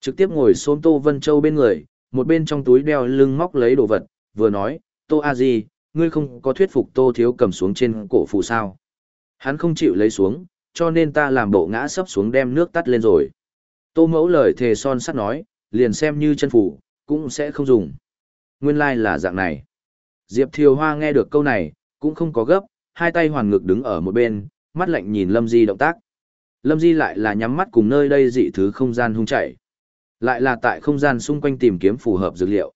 Trực tiếp ngồi xôn Tô Vân Châu bên người, một bên trong túi đeo lưng móc lấy đồ vật, vừa nói, Tô A Di, ngươi không có thuyết phục Tô Thiếu cầm xuống trên cổ phù sao. Hắn không chịu lấy xuống, cho nên ta làm bộ ngã sấp xuống đem nước tắt lên rồi. Tô mẫu lời thề son sắt nói, liền xem như chân phủ, cũng sẽ không dùng. Nguyên lai like là dạng này. Diệp Thiều Hoa nghe được câu này, cũng không có gấp, hai tay hoàn ngực đứng ở một bên, mắt lạnh nhìn Lâm Di động tác. Lâm Di lại là nhắm mắt cùng nơi đây dị thứ không gian hung chảy. Lại là tại không gian xung quanh tìm kiếm phù hợp dược liệu.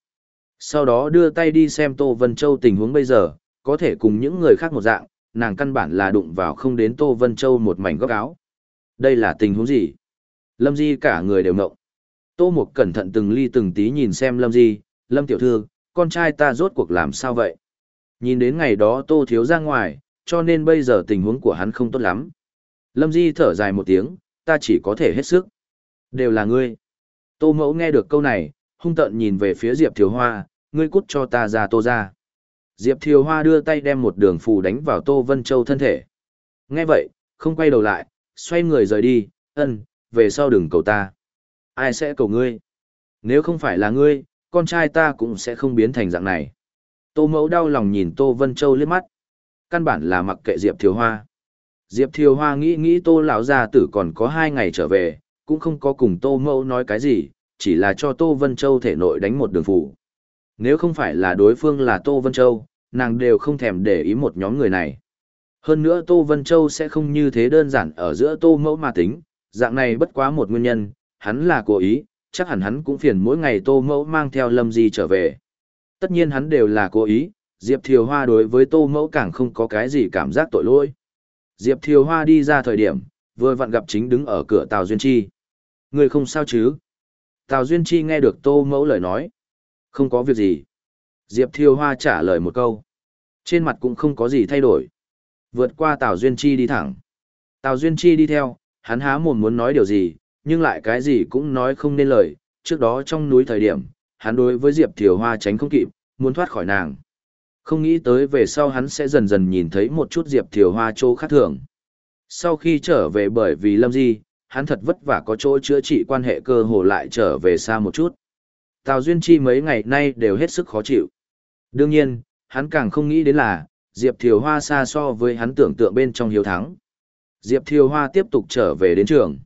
Sau đó đưa tay đi xem Tô Vân Châu tình huống bây giờ, có thể cùng những người khác một dạng, nàng căn bản là đụng vào không đến Tô Vân Châu một mảnh góc áo. Đây là tình huống gì? Lâm Di cả người đều ngộng. Tô Mục cẩn thận từng ly từng tí nhìn xem Lâm Di, Lâm Tiểu Thư, con trai ta rốt cuộc làm sao vậy? Nhìn đến ngày đó Tô Thiếu ra ngoài, cho nên bây giờ tình huống của hắn không tốt lắm. Lâm Di thở dài một tiếng, ta chỉ có thể hết sức. Đều là ngươi. Tô Mẫu nghe được câu này, hung tợn nhìn về phía Diệp Thiều Hoa, ngươi cút cho ta ra tô ra. Diệp Thiều Hoa đưa tay đem một đường phù đánh vào Tô Vân Châu thân thể. Nghe vậy, không quay đầu lại, xoay người rời đi, ân, về sau đừng cầu ta. Ai sẽ cầu ngươi? Nếu không phải là ngươi, con trai ta cũng sẽ không biến thành dạng này. Tô mẫu đau lòng nhìn Tô Vân Châu liếc mắt. Căn bản là mặc kệ Diệp Thiều Hoa. Diệp Thiều Hoa nghĩ nghĩ Tô lão gia tử còn có hai ngày trở về, cũng không có cùng Tô mẫu nói cái gì, chỉ là cho Tô Vân Châu thể nội đánh một đường phủ. Nếu không phải là đối phương là Tô Vân Châu, nàng đều không thèm để ý một nhóm người này. Hơn nữa Tô Vân Châu sẽ không như thế đơn giản ở giữa Tô Mẫu mà tính, dạng này bất quá một nguyên nhân, hắn là cố ý, chắc hẳn hắn cũng phiền mỗi ngày Tô Mẫu mang theo Lâm Di trở về. Tất nhiên hắn đều là cố ý, Diệp Thiều Hoa đối với Tô Mẫu càng không có cái gì cảm giác tội lỗi. Diệp Thiều Hoa đi ra thời điểm, vừa vặn gặp chính đứng ở cửa Tào Duyên Chi. Người không sao chứ? Tào Duyên Chi nghe được Tô Mẫu lời nói. Không có việc gì. Diệp Thiều Hoa trả lời một câu. Trên mặt cũng không có gì thay đổi. Vượt qua Tào Duyên Chi đi thẳng. Tào Duyên Chi đi theo, hắn há mồm muốn nói điều gì, nhưng lại cái gì cũng nói không nên lời. Trước đó trong núi thời điểm, hắn đối với Diệp Thiều Hoa tránh không kịp, muốn thoát khỏi nàng. Không nghĩ tới về sau hắn sẽ dần dần nhìn thấy một chút Diệp Thiều Hoa chỗ khác thường. Sau khi trở về bởi vì Lâm Di, hắn thật vất vả có chỗ chữa trị quan hệ cơ hồ lại trở về xa một chút. Tào Duyên Chi mấy ngày nay đều hết sức khó chịu. Đương nhiên, hắn càng không nghĩ đến là, Diệp Thiều Hoa xa so với hắn tưởng tượng bên trong hiếu thắng. Diệp Thiều Hoa tiếp tục trở về đến trường.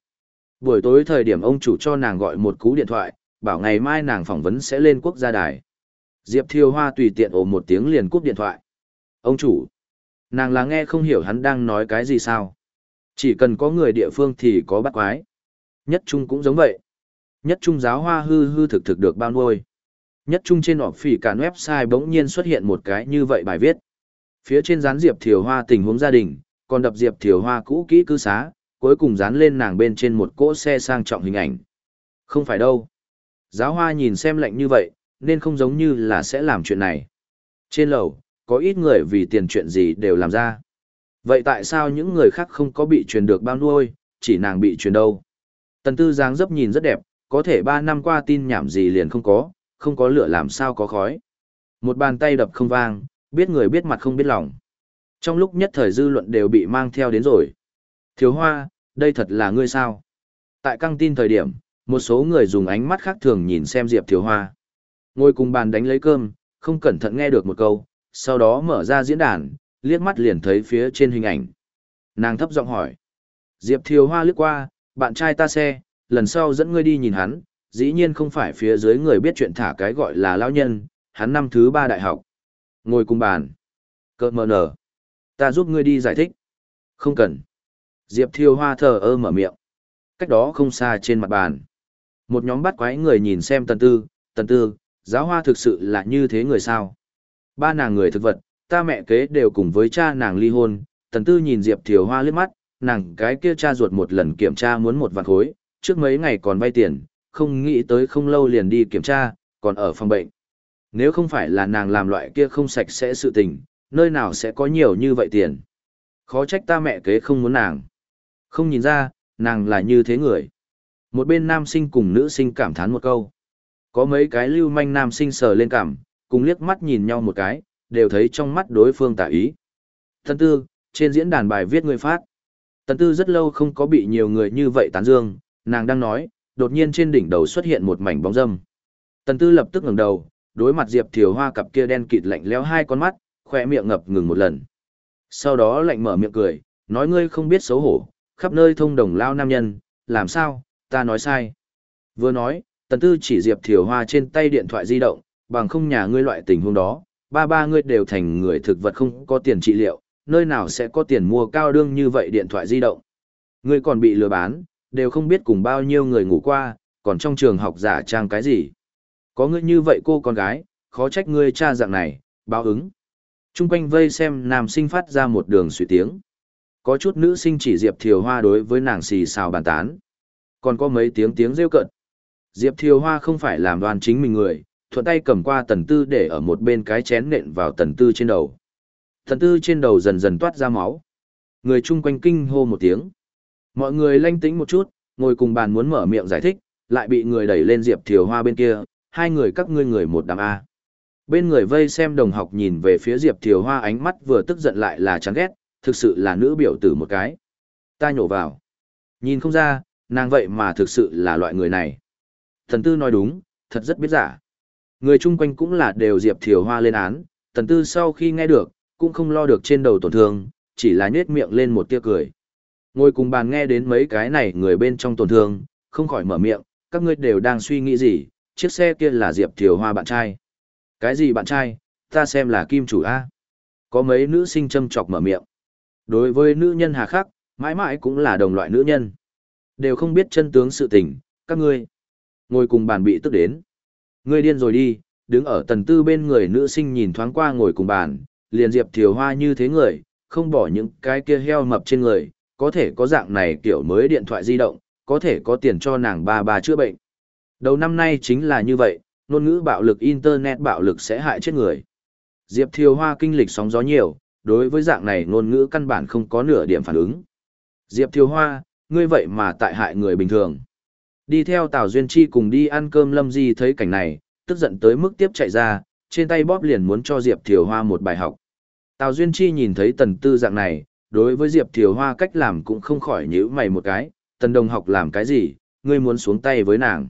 Buổi tối thời điểm ông chủ cho nàng gọi một cú điện thoại, bảo ngày mai nàng phỏng vấn sẽ lên quốc gia đài. Diệp Thiều Hoa tùy tiện ồ một tiếng liền cúp điện thoại. Ông chủ, nàng là nghe không hiểu hắn đang nói cái gì sao. Chỉ cần có người địa phương thì có bắt quái. Nhất Trung cũng giống vậy. Nhất Trung giáo hoa hư hư thực thực được bao nuôi. Nhất Trung trên ọc phỉ cả website bỗng nhiên xuất hiện một cái như vậy bài viết. Phía trên dán Diệp Thiều Hoa tình huống gia đình, còn đập Diệp Thiều Hoa cũ kỹ cư xá, cuối cùng dán lên nàng bên trên một cỗ xe sang trọng hình ảnh. Không phải đâu. Giáo hoa nhìn xem lạnh như vậy, nên không giống như là sẽ làm chuyện này. Trên lầu, có ít người vì tiền chuyện gì đều làm ra. Vậy tại sao những người khác không có bị truyền được bao nuôi, chỉ nàng bị truyền đâu? Tần tư dáng dấp nhìn rất đẹp, có thể 3 năm qua tin nhảm gì liền không có, không có lửa làm sao có khói. Một bàn tay đập không vang, biết người biết mặt không biết lòng. Trong lúc nhất thời dư luận đều bị mang theo đến rồi. Thiếu hoa, đây thật là ngươi sao? Tại căng tin thời điểm, một số người dùng ánh mắt khác thường nhìn xem Diệp Thiếu Hoa. Ngồi cùng bàn đánh lấy cơm, không cẩn thận nghe được một câu, sau đó mở ra diễn đàn, liếc mắt liền thấy phía trên hình ảnh. Nàng thấp giọng hỏi. Diệp Thiều Hoa lướt qua, bạn trai ta xe, lần sau dẫn ngươi đi nhìn hắn, dĩ nhiên không phải phía dưới người biết chuyện thả cái gọi là lão nhân, hắn năm thứ ba đại học. Ngồi cùng bàn. Cơ mờ nở. Ta giúp ngươi đi giải thích. Không cần. Diệp Thiêu Hoa thờ ơ mở miệng. Cách đó không xa trên mặt bàn. Một nhóm bắt quái người nhìn xem tần tư, tần tư, giáo hoa thực sự là như thế người sao. Ba nàng người thực vật, ta mẹ kế đều cùng với cha nàng ly hôn, tần tư nhìn Diệp Thiều Hoa liếc mắt, nàng cái kia cha ruột một lần kiểm tra muốn một vạn khối, trước mấy ngày còn vay tiền, không nghĩ tới không lâu liền đi kiểm tra, còn ở phòng bệnh. Nếu không phải là nàng làm loại kia không sạch sẽ sự tình, nơi nào sẽ có nhiều như vậy tiền. Khó trách ta mẹ kế không muốn nàng. Không nhìn ra, nàng là như thế người. Một bên nam sinh cùng nữ sinh cảm thán một câu. Có mấy cái lưu manh nam sinh sờ lên cảm, cùng liếc mắt nhìn nhau một cái, đều thấy trong mắt đối phương tả ý. Tần tư, trên diễn đàn bài viết người phát. Tần tư rất lâu không có bị nhiều người như vậy tán dương, nàng đang nói, đột nhiên trên đỉnh đầu xuất hiện một mảnh bóng râm. Tần tư lập tức ngẩng đầu, đối mặt Diệp Thiều Hoa cặp kia đen kịt lạnh lẽo hai con mắt, khỏe miệng ngập ngừng một lần. Sau đó lạnh mở miệng cười, nói ngươi không biết xấu hổ, khắp nơi thông đồng lao nam nhân, làm sao, ta nói sai. Vừa nói, tần tư chỉ Diệp Thiều Hoa trên tay điện thoại di động, bằng không nhà ngươi loại tình huống đó, ba ba ngươi đều thành người thực vật không có tiền trị liệu, nơi nào sẽ có tiền mua cao đương như vậy điện thoại di động. Ngươi còn bị lừa bán, đều không biết cùng bao nhiêu người ngủ qua, còn trong trường học giả trang cái gì. Có ngươi như vậy cô con gái, khó trách ngươi cha dạng này, báo ứng. Trung quanh vây xem nam sinh phát ra một đường suy tiếng. Có chút nữ sinh chỉ Diệp Thiều Hoa đối với nàng xì xào bàn tán. Còn có mấy tiếng tiếng rêu cận. Diệp Thiều Hoa không phải làm đoàn chính mình người, thuận tay cầm qua tần tư để ở một bên cái chén nện vào tần tư trên đầu. Tần tư trên đầu dần dần toát ra máu. Người chung quanh kinh hô một tiếng. Mọi người lanh tĩnh một chút, ngồi cùng bàn muốn mở miệng giải thích, lại bị người đẩy lên Diệp Thiều Hoa bên kia, hai người các ngươi người một đám A. Bên người vây xem đồng học nhìn về phía Diệp Thiều Hoa ánh mắt vừa tức giận lại là chán ghét, thực sự là nữ biểu tử một cái. Ta nhổ vào. Nhìn không ra, nàng vậy mà thực sự là loại người này. Thần tư nói đúng, thật rất biết giả. Người chung quanh cũng là đều Diệp Thiều Hoa lên án, Tần tư sau khi nghe được, cũng không lo được trên đầu tổn thương, chỉ là nhếch miệng lên một tia cười. Ngồi cùng bàn nghe đến mấy cái này người bên trong tổn thương, không khỏi mở miệng, các ngươi đều đang suy nghĩ gì, chiếc xe kia là Diệp Thiều Hoa bạn trai. Cái gì bạn trai, ta xem là kim chủ A. Có mấy nữ sinh châm chọc mở miệng. Đối với nữ nhân hà khắc, mãi mãi cũng là đồng loại nữ nhân. Đều không biết chân tướng sự tình, các ngươi. Ngồi cùng bàn bị tức đến. Ngươi điên rồi đi, đứng ở tần tư bên người nữ sinh nhìn thoáng qua ngồi cùng bàn, liền diệp thiều hoa như thế người, không bỏ những cái kia heo mập trên người, có thể có dạng này kiểu mới điện thoại di động, có thể có tiền cho nàng ba ba chữa bệnh. Đầu năm nay chính là như vậy, ngôn ngữ bạo lực Internet bạo lực sẽ hại chết người. Diệp Thiều Hoa kinh lịch sóng gió nhiều, đối với dạng này ngôn ngữ căn bản không có nửa điểm phản ứng. Diệp Thiều Hoa, ngươi vậy mà tại hại người bình thường. Đi theo Tào Duyên Chi cùng đi ăn cơm Lâm Di thấy cảnh này, tức giận tới mức tiếp chạy ra, trên tay bóp liền muốn cho Diệp Thiều Hoa một bài học. Tào Duyên Chi nhìn thấy tần tư dạng này, đối với Diệp Thiều Hoa cách làm cũng không khỏi nhíu mày một cái, tần đồng học làm cái gì, ngươi muốn xuống tay với nàng.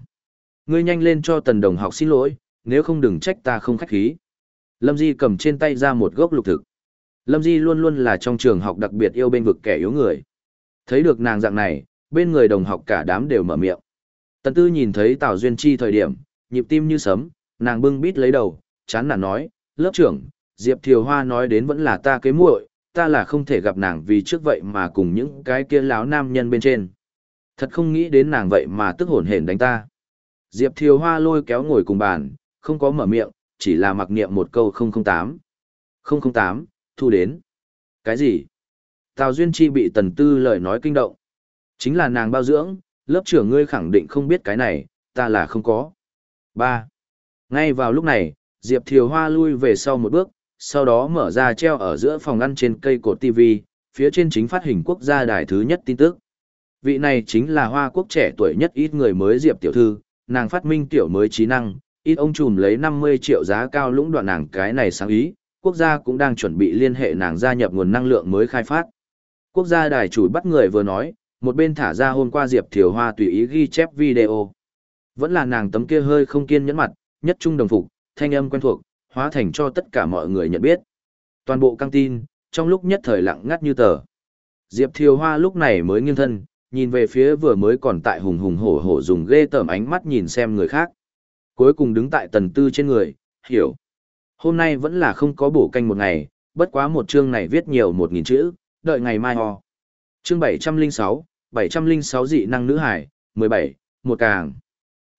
Ngươi nhanh lên cho tần đồng học xin lỗi, nếu không đừng trách ta không khách khí. Lâm Di cầm trên tay ra một gốc lục thực. Lâm Di luôn luôn là trong trường học đặc biệt yêu bên vực kẻ yếu người. Thấy được nàng dạng này, bên người đồng học cả đám đều mở miệng. Tần Tư nhìn thấy Tào Duyên Chi thời điểm, nhịp tim như sấm, nàng bưng bít lấy đầu, chán nản nói, lớp trưởng, Diệp Thiều Hoa nói đến vẫn là ta kế muội, ta là không thể gặp nàng vì trước vậy mà cùng những cái kia láo nam nhân bên trên. Thật không nghĩ đến nàng vậy mà tức hồn hển đánh ta. Diệp Thiều Hoa lôi kéo ngồi cùng bàn, không có mở miệng, chỉ là mặc niệm một câu 008. 008, thu đến. Cái gì? Tào Duyên Chi bị Tần Tư lời nói kinh động. Chính là nàng bao dưỡng, lớp trưởng ngươi khẳng định không biết cái này, ta là không có. 3. Ngay vào lúc này, Diệp Thiều Hoa lui về sau một bước, sau đó mở ra treo ở giữa phòng ăn trên cây cột TV, phía trên chính phát hình quốc gia đài thứ nhất tin tức. Vị này chính là Hoa Quốc trẻ tuổi nhất ít người mới Diệp Tiểu Thư, nàng phát minh tiểu mới trí năng, ít ông trùm lấy 50 triệu giá cao lũng đoạn nàng cái này sáng ý, quốc gia cũng đang chuẩn bị liên hệ nàng gia nhập nguồn năng lượng mới khai phát. Quốc gia đài chủ bắt người vừa nói, một bên thả ra hôm qua Diệp Thiều Hoa tùy ý ghi chép video. Vẫn là nàng tấm kia hơi không kiên nhẫn mặt, nhất trung đồng phục, thanh âm quen thuộc, hóa thành cho tất cả mọi người nhận biết. Toàn bộ căng tin, trong lúc nhất thời lặng ngắt như tờ. Diệp Thiều Hoa lúc này mới nghiêng thân, nhìn về phía vừa mới còn tại hùng hùng hổ hổ dùng ghê tởm ánh mắt nhìn xem người khác. Cuối cùng đứng tại tần tư trên người, hiểu. Hôm nay vẫn là không có bổ canh một ngày, bất quá một chương này viết nhiều một nghìn chữ, đợi ngày mai ho. Chương 706, 706 dị năng nữ hải, 17, một càng.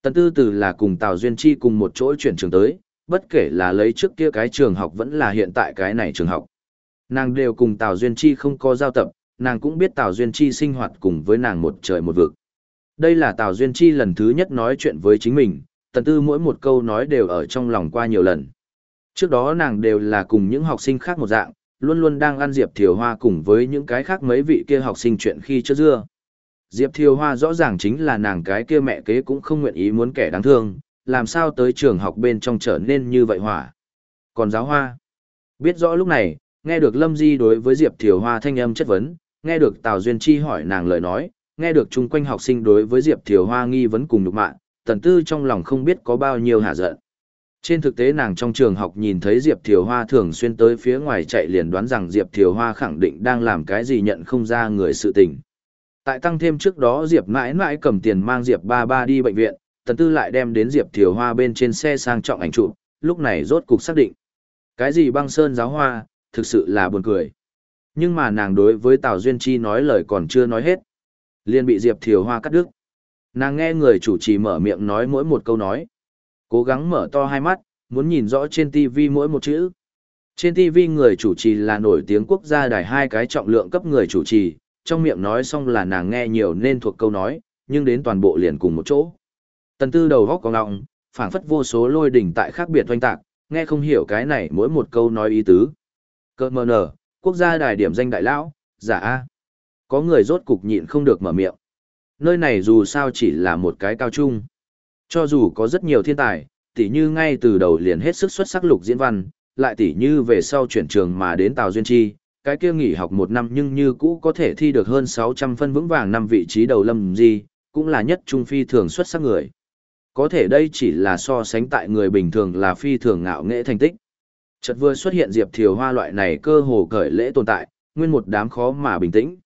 Tần tư từ là cùng Tào Duyên Chi cùng một chỗ chuyển trường tới, bất kể là lấy trước kia cái trường học vẫn là hiện tại cái này trường học. Nàng đều cùng Tào Duyên Chi không có giao tập, nàng cũng biết Tào Duyên Chi sinh hoạt cùng với nàng một trời một vực. Đây là Tào Duyên Chi lần thứ nhất nói chuyện với chính mình, tần tư mỗi một câu nói đều ở trong lòng qua nhiều lần. Trước đó nàng đều là cùng những học sinh khác một dạng, luôn luôn đang ăn Diệp Thiều Hoa cùng với những cái khác mấy vị kia học sinh chuyện khi chưa dưa. Diệp Thiều Hoa rõ ràng chính là nàng cái kia mẹ kế cũng không nguyện ý muốn kẻ đáng thương, làm sao tới trường học bên trong trở nên như vậy hỏa. Còn giáo hoa, biết rõ lúc này, nghe được Lâm Di đối với Diệp Thiều Hoa thanh âm chất vấn, nghe được Tào Duyên Chi hỏi nàng lời nói, nghe được chung quanh học sinh đối với Diệp Thiều Hoa nghi vấn cùng nhục mạ, tần tư trong lòng không biết có bao nhiêu hạ giận. Trên thực tế nàng trong trường học nhìn thấy Diệp Thiều Hoa thường xuyên tới phía ngoài chạy liền đoán rằng Diệp Thiều Hoa khẳng định đang làm cái gì nhận không ra người sự tình. Tại tăng thêm trước đó Diệp mãi mãi cầm tiền mang Diệp ba ba đi bệnh viện, tần tư lại đem đến Diệp Thiều Hoa bên trên xe sang trọng ảnh chụp, lúc này rốt cục xác định. Cái gì băng sơn giáo hoa, thực sự là buồn cười. Nhưng mà nàng đối với Tào Duyên Chi nói lời còn chưa nói hết. liền bị Diệp Thiều Hoa cắt đứt. Nàng nghe người chủ trì mở miệng nói mỗi một câu nói. Cố gắng mở to hai mắt, muốn nhìn rõ trên TV mỗi một chữ. Trên TV người chủ trì là nổi tiếng quốc gia đài hai cái trọng lượng cấp người chủ trì, trong miệng nói xong là nàng nghe nhiều nên thuộc câu nói, nhưng đến toàn bộ liền cùng một chỗ. Tần tư đầu góc có ngọng, phảng phất vô số lôi đỉnh tại khác biệt oanh tạc, nghe không hiểu cái này mỗi một câu nói ý tứ. Cơ mờ nở, quốc gia đài điểm danh đại lão, giả A. Có người rốt cục nhịn không được mở miệng. Nơi này dù sao chỉ là một cái cao trung. Cho dù có rất nhiều thiên tài, tỉ như ngay từ đầu liền hết sức xuất sắc lục diễn văn, lại tỉ như về sau chuyển trường mà đến Tào Duyên Chi, cái kia nghỉ học một năm nhưng như cũ có thể thi được hơn 600 phân vững vàng năm vị trí đầu lâm gì, cũng là nhất trung phi thường xuất sắc người. Có thể đây chỉ là so sánh tại người bình thường là phi thường ngạo nghệ thành tích. Chợt vừa xuất hiện Diệp Thiều Hoa loại này cơ hồ cởi lễ tồn tại, nguyên một đám khó mà bình tĩnh.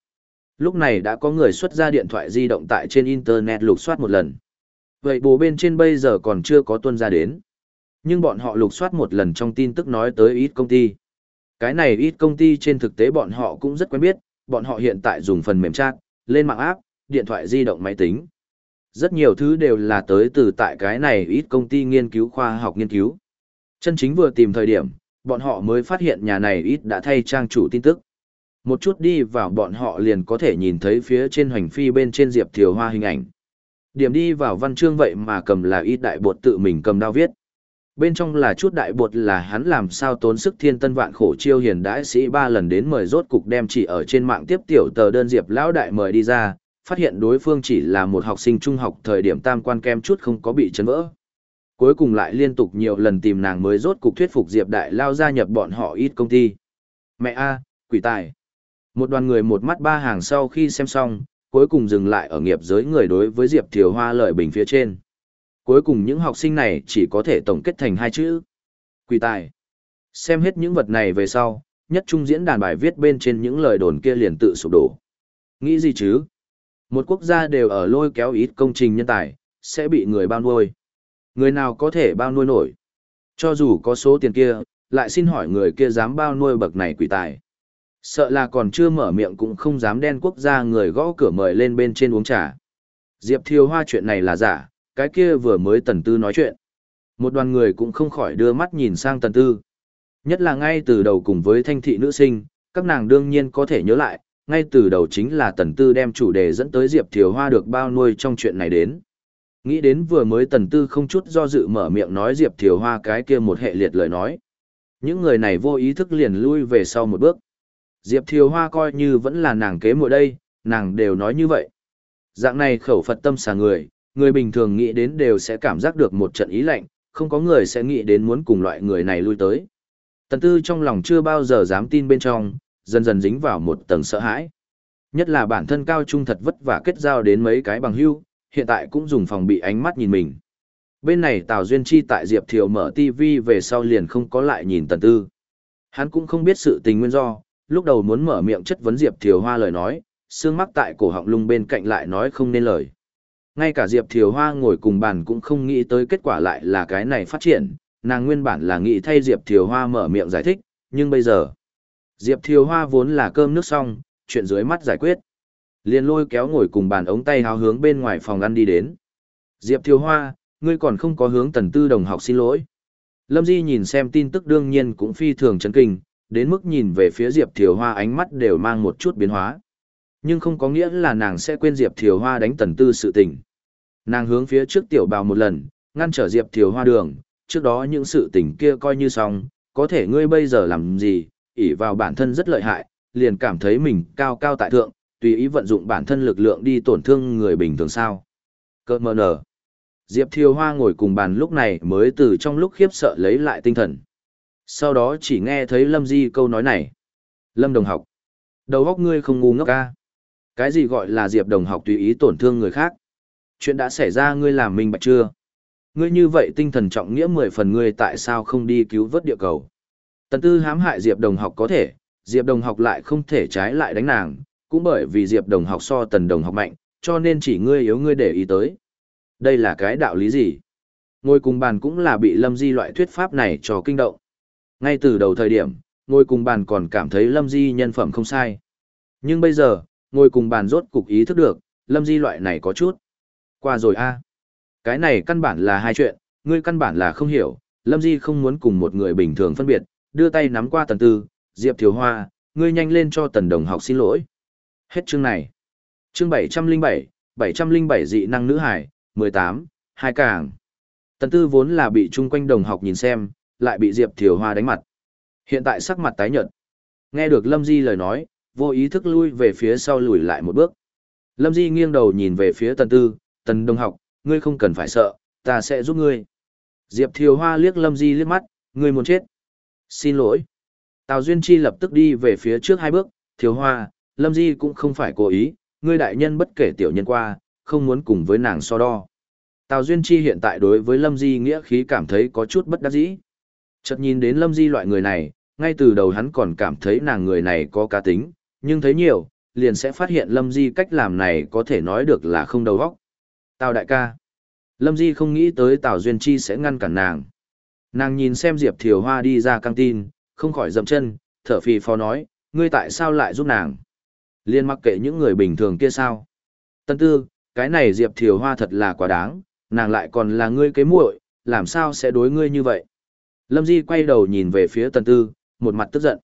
Lúc này đã có người xuất ra điện thoại di động tại trên Internet lục soát một lần. Vậy bố bên trên bây giờ còn chưa có tuân ra đến. Nhưng bọn họ lục soát một lần trong tin tức nói tới ít công ty. Cái này ít công ty trên thực tế bọn họ cũng rất quen biết, bọn họ hiện tại dùng phần mềm chat, lên mạng áp, điện thoại di động máy tính. Rất nhiều thứ đều là tới từ tại cái này ít công ty nghiên cứu khoa học nghiên cứu. Chân chính vừa tìm thời điểm, bọn họ mới phát hiện nhà này ít đã thay trang chủ tin tức. Một chút đi vào bọn họ liền có thể nhìn thấy phía trên hoành phi bên trên Diệp Thiều Hoa hình ảnh. Điểm đi vào văn chương vậy mà cầm là ít đại bột tự mình cầm đao viết. Bên trong là chút đại bột là hắn làm sao tốn sức thiên tân vạn khổ chiêu hiền đãi sĩ ba lần đến mời rốt cục đem chỉ ở trên mạng tiếp tiểu tờ đơn Diệp lão đại mời đi ra, phát hiện đối phương chỉ là một học sinh trung học thời điểm tam quan kem chút không có bị chấn vỡ. Cuối cùng lại liên tục nhiều lần tìm nàng mới rốt cục thuyết phục Diệp Đại Lao gia nhập bọn họ ít công ty. Mẹ A, quỷ tài. Một đoàn người một mắt ba hàng sau khi xem xong, cuối cùng dừng lại ở nghiệp giới người đối với Diệp Thiều Hoa lợi bình phía trên. Cuối cùng những học sinh này chỉ có thể tổng kết thành hai chữ. Quỷ tài. Xem hết những vật này về sau, nhất trung diễn đàn bài viết bên trên những lời đồn kia liền tự sụp đổ. Nghĩ gì chứ? Một quốc gia đều ở lôi kéo ít công trình nhân tài, sẽ bị người bao nuôi. Người nào có thể bao nuôi nổi? Cho dù có số tiền kia, lại xin hỏi người kia dám bao nuôi bậc này quỷ tài. Sợ là còn chưa mở miệng cũng không dám đen quốc gia người gõ cửa mời lên bên trên uống trà. Diệp Thiều Hoa chuyện này là giả, cái kia vừa mới tần tư nói chuyện. Một đoàn người cũng không khỏi đưa mắt nhìn sang tần tư. Nhất là ngay từ đầu cùng với thanh thị nữ sinh, các nàng đương nhiên có thể nhớ lại, ngay từ đầu chính là tần tư đem chủ đề dẫn tới Diệp Thiều Hoa được bao nuôi trong chuyện này đến. Nghĩ đến vừa mới tần tư không chút do dự mở miệng nói Diệp Thiều Hoa cái kia một hệ liệt lời nói. Những người này vô ý thức liền lui về sau một bước. Diệp Thiều Hoa coi như vẫn là nàng kế mùa đây, nàng đều nói như vậy. Dạng này khẩu Phật tâm xà người, người bình thường nghĩ đến đều sẽ cảm giác được một trận ý lạnh, không có người sẽ nghĩ đến muốn cùng loại người này lui tới. Tần tư trong lòng chưa bao giờ dám tin bên trong, dần dần dính vào một tầng sợ hãi. Nhất là bản thân cao trung thật vất vả kết giao đến mấy cái bằng hưu, hiện tại cũng dùng phòng bị ánh mắt nhìn mình. Bên này Tào Duyên Chi tại Diệp Thiều mở TV về sau liền không có lại nhìn tần tư. Hắn cũng không biết sự tình nguyên do, lúc đầu muốn mở miệng chất vấn Diệp Thiều Hoa lời nói, xương mắc tại cổ họng lung bên cạnh lại nói không nên lời. Ngay cả Diệp Thiều Hoa ngồi cùng bàn cũng không nghĩ tới kết quả lại là cái này phát triển, nàng nguyên bản là nghĩ thay Diệp Thiều Hoa mở miệng giải thích, nhưng bây giờ, Diệp Thiều Hoa vốn là cơm nước xong, chuyện dưới mắt giải quyết. liền lôi kéo ngồi cùng bàn ống tay háo hướng bên ngoài phòng ăn đi đến. Diệp Thiều Hoa, ngươi còn không có hướng tần tư đồng học xin lỗi. Lâm Di nhìn xem tin tức đương nhiên cũng phi thường chấn kinh, đến mức nhìn về phía Diệp Thiều Hoa ánh mắt đều mang một chút biến hóa. Nhưng không có nghĩa là nàng sẽ quên Diệp Thiều Hoa đánh tần tư sự tình. Nàng hướng phía trước tiểu bào một lần, ngăn trở Diệp Thiều Hoa đường, trước đó những sự tình kia coi như xong, có thể ngươi bây giờ làm gì, ỷ vào bản thân rất lợi hại, liền cảm thấy mình cao cao tại thượng, tùy ý vận dụng bản thân lực lượng đi tổn thương người bình thường sao. Cơ mờ nở. Diệp Thiều Hoa ngồi cùng bàn lúc này mới từ trong lúc khiếp sợ lấy lại tinh thần. Sau đó chỉ nghe thấy Lâm Di câu nói này. Lâm đồng học. Đầu óc ngươi không ngu ngốc ca. Cái gì gọi là Diệp đồng học tùy ý tổn thương người khác? Chuyện đã xảy ra ngươi làm minh bạch chưa? Ngươi như vậy tinh thần trọng nghĩa mười phần ngươi tại sao không đi cứu vớt địa cầu? Tần tư hãm hại Diệp đồng học có thể, Diệp đồng học lại không thể trái lại đánh nàng, cũng bởi vì Diệp đồng học so tần đồng học mạnh, cho nên chỉ ngươi yếu ngươi để ý tới. Đây là cái đạo lý gì? Ngồi cùng bàn cũng là bị Lâm Di loại thuyết pháp này cho kinh động. Ngay từ đầu thời điểm, ngồi cùng bàn còn cảm thấy Lâm Di nhân phẩm không sai. Nhưng bây giờ, ngồi cùng bàn rốt cục ý thức được, Lâm Di loại này có chút. Qua rồi a Cái này căn bản là hai chuyện, ngươi căn bản là không hiểu, Lâm Di không muốn cùng một người bình thường phân biệt, đưa tay nắm qua tần tư, Diệp Thiếu Hoa, ngươi nhanh lên cho tần đồng học xin lỗi. Hết chương này. Chương 707, 707 dị năng nữ hải, 18, hai càng. Tần tư vốn là bị chung quanh đồng học nhìn xem, lại bị Diệp Thiều Hoa đánh mặt. Hiện tại sắc mặt tái nhợt. Nghe được Lâm Di lời nói, vô ý thức lui về phía sau lùi lại một bước. Lâm Di nghiêng đầu nhìn về phía Tần Tư, Tần Đông học, ngươi không cần phải sợ, ta sẽ giúp ngươi. Diệp Thiều Hoa liếc Lâm Di liếc mắt, ngươi muốn chết. Xin lỗi. Tào Duyên Chi lập tức đi về phía trước hai bước, Thiều Hoa, Lâm Di cũng không phải cố ý, ngươi đại nhân bất kể tiểu nhân qua, không muốn cùng với nàng so đo. Tào Duyên Chi hiện tại đối với Lâm Di nghĩa khí cảm thấy có chút bất đắc dĩ. Chợt nhìn đến Lâm Di loại người này, ngay từ đầu hắn còn cảm thấy nàng người này có cá tính, nhưng thấy nhiều, liền sẽ phát hiện Lâm Di cách làm này có thể nói được là không đầu óc. Tào đại ca. Lâm Di không nghĩ tới Tào Duyên Chi sẽ ngăn cản nàng. Nàng nhìn xem Diệp Thiều Hoa đi ra căng tin, không khỏi dậm chân, thở phì phò nói, ngươi tại sao lại giúp nàng? Liên mặc kệ những người bình thường kia sao? Tân tư, cái này Diệp Thiều Hoa thật là quá đáng, nàng lại còn là ngươi kế muội, làm sao sẽ đối ngươi như vậy? Lâm Di quay đầu nhìn về phía Tần Tư, một mặt tức giận.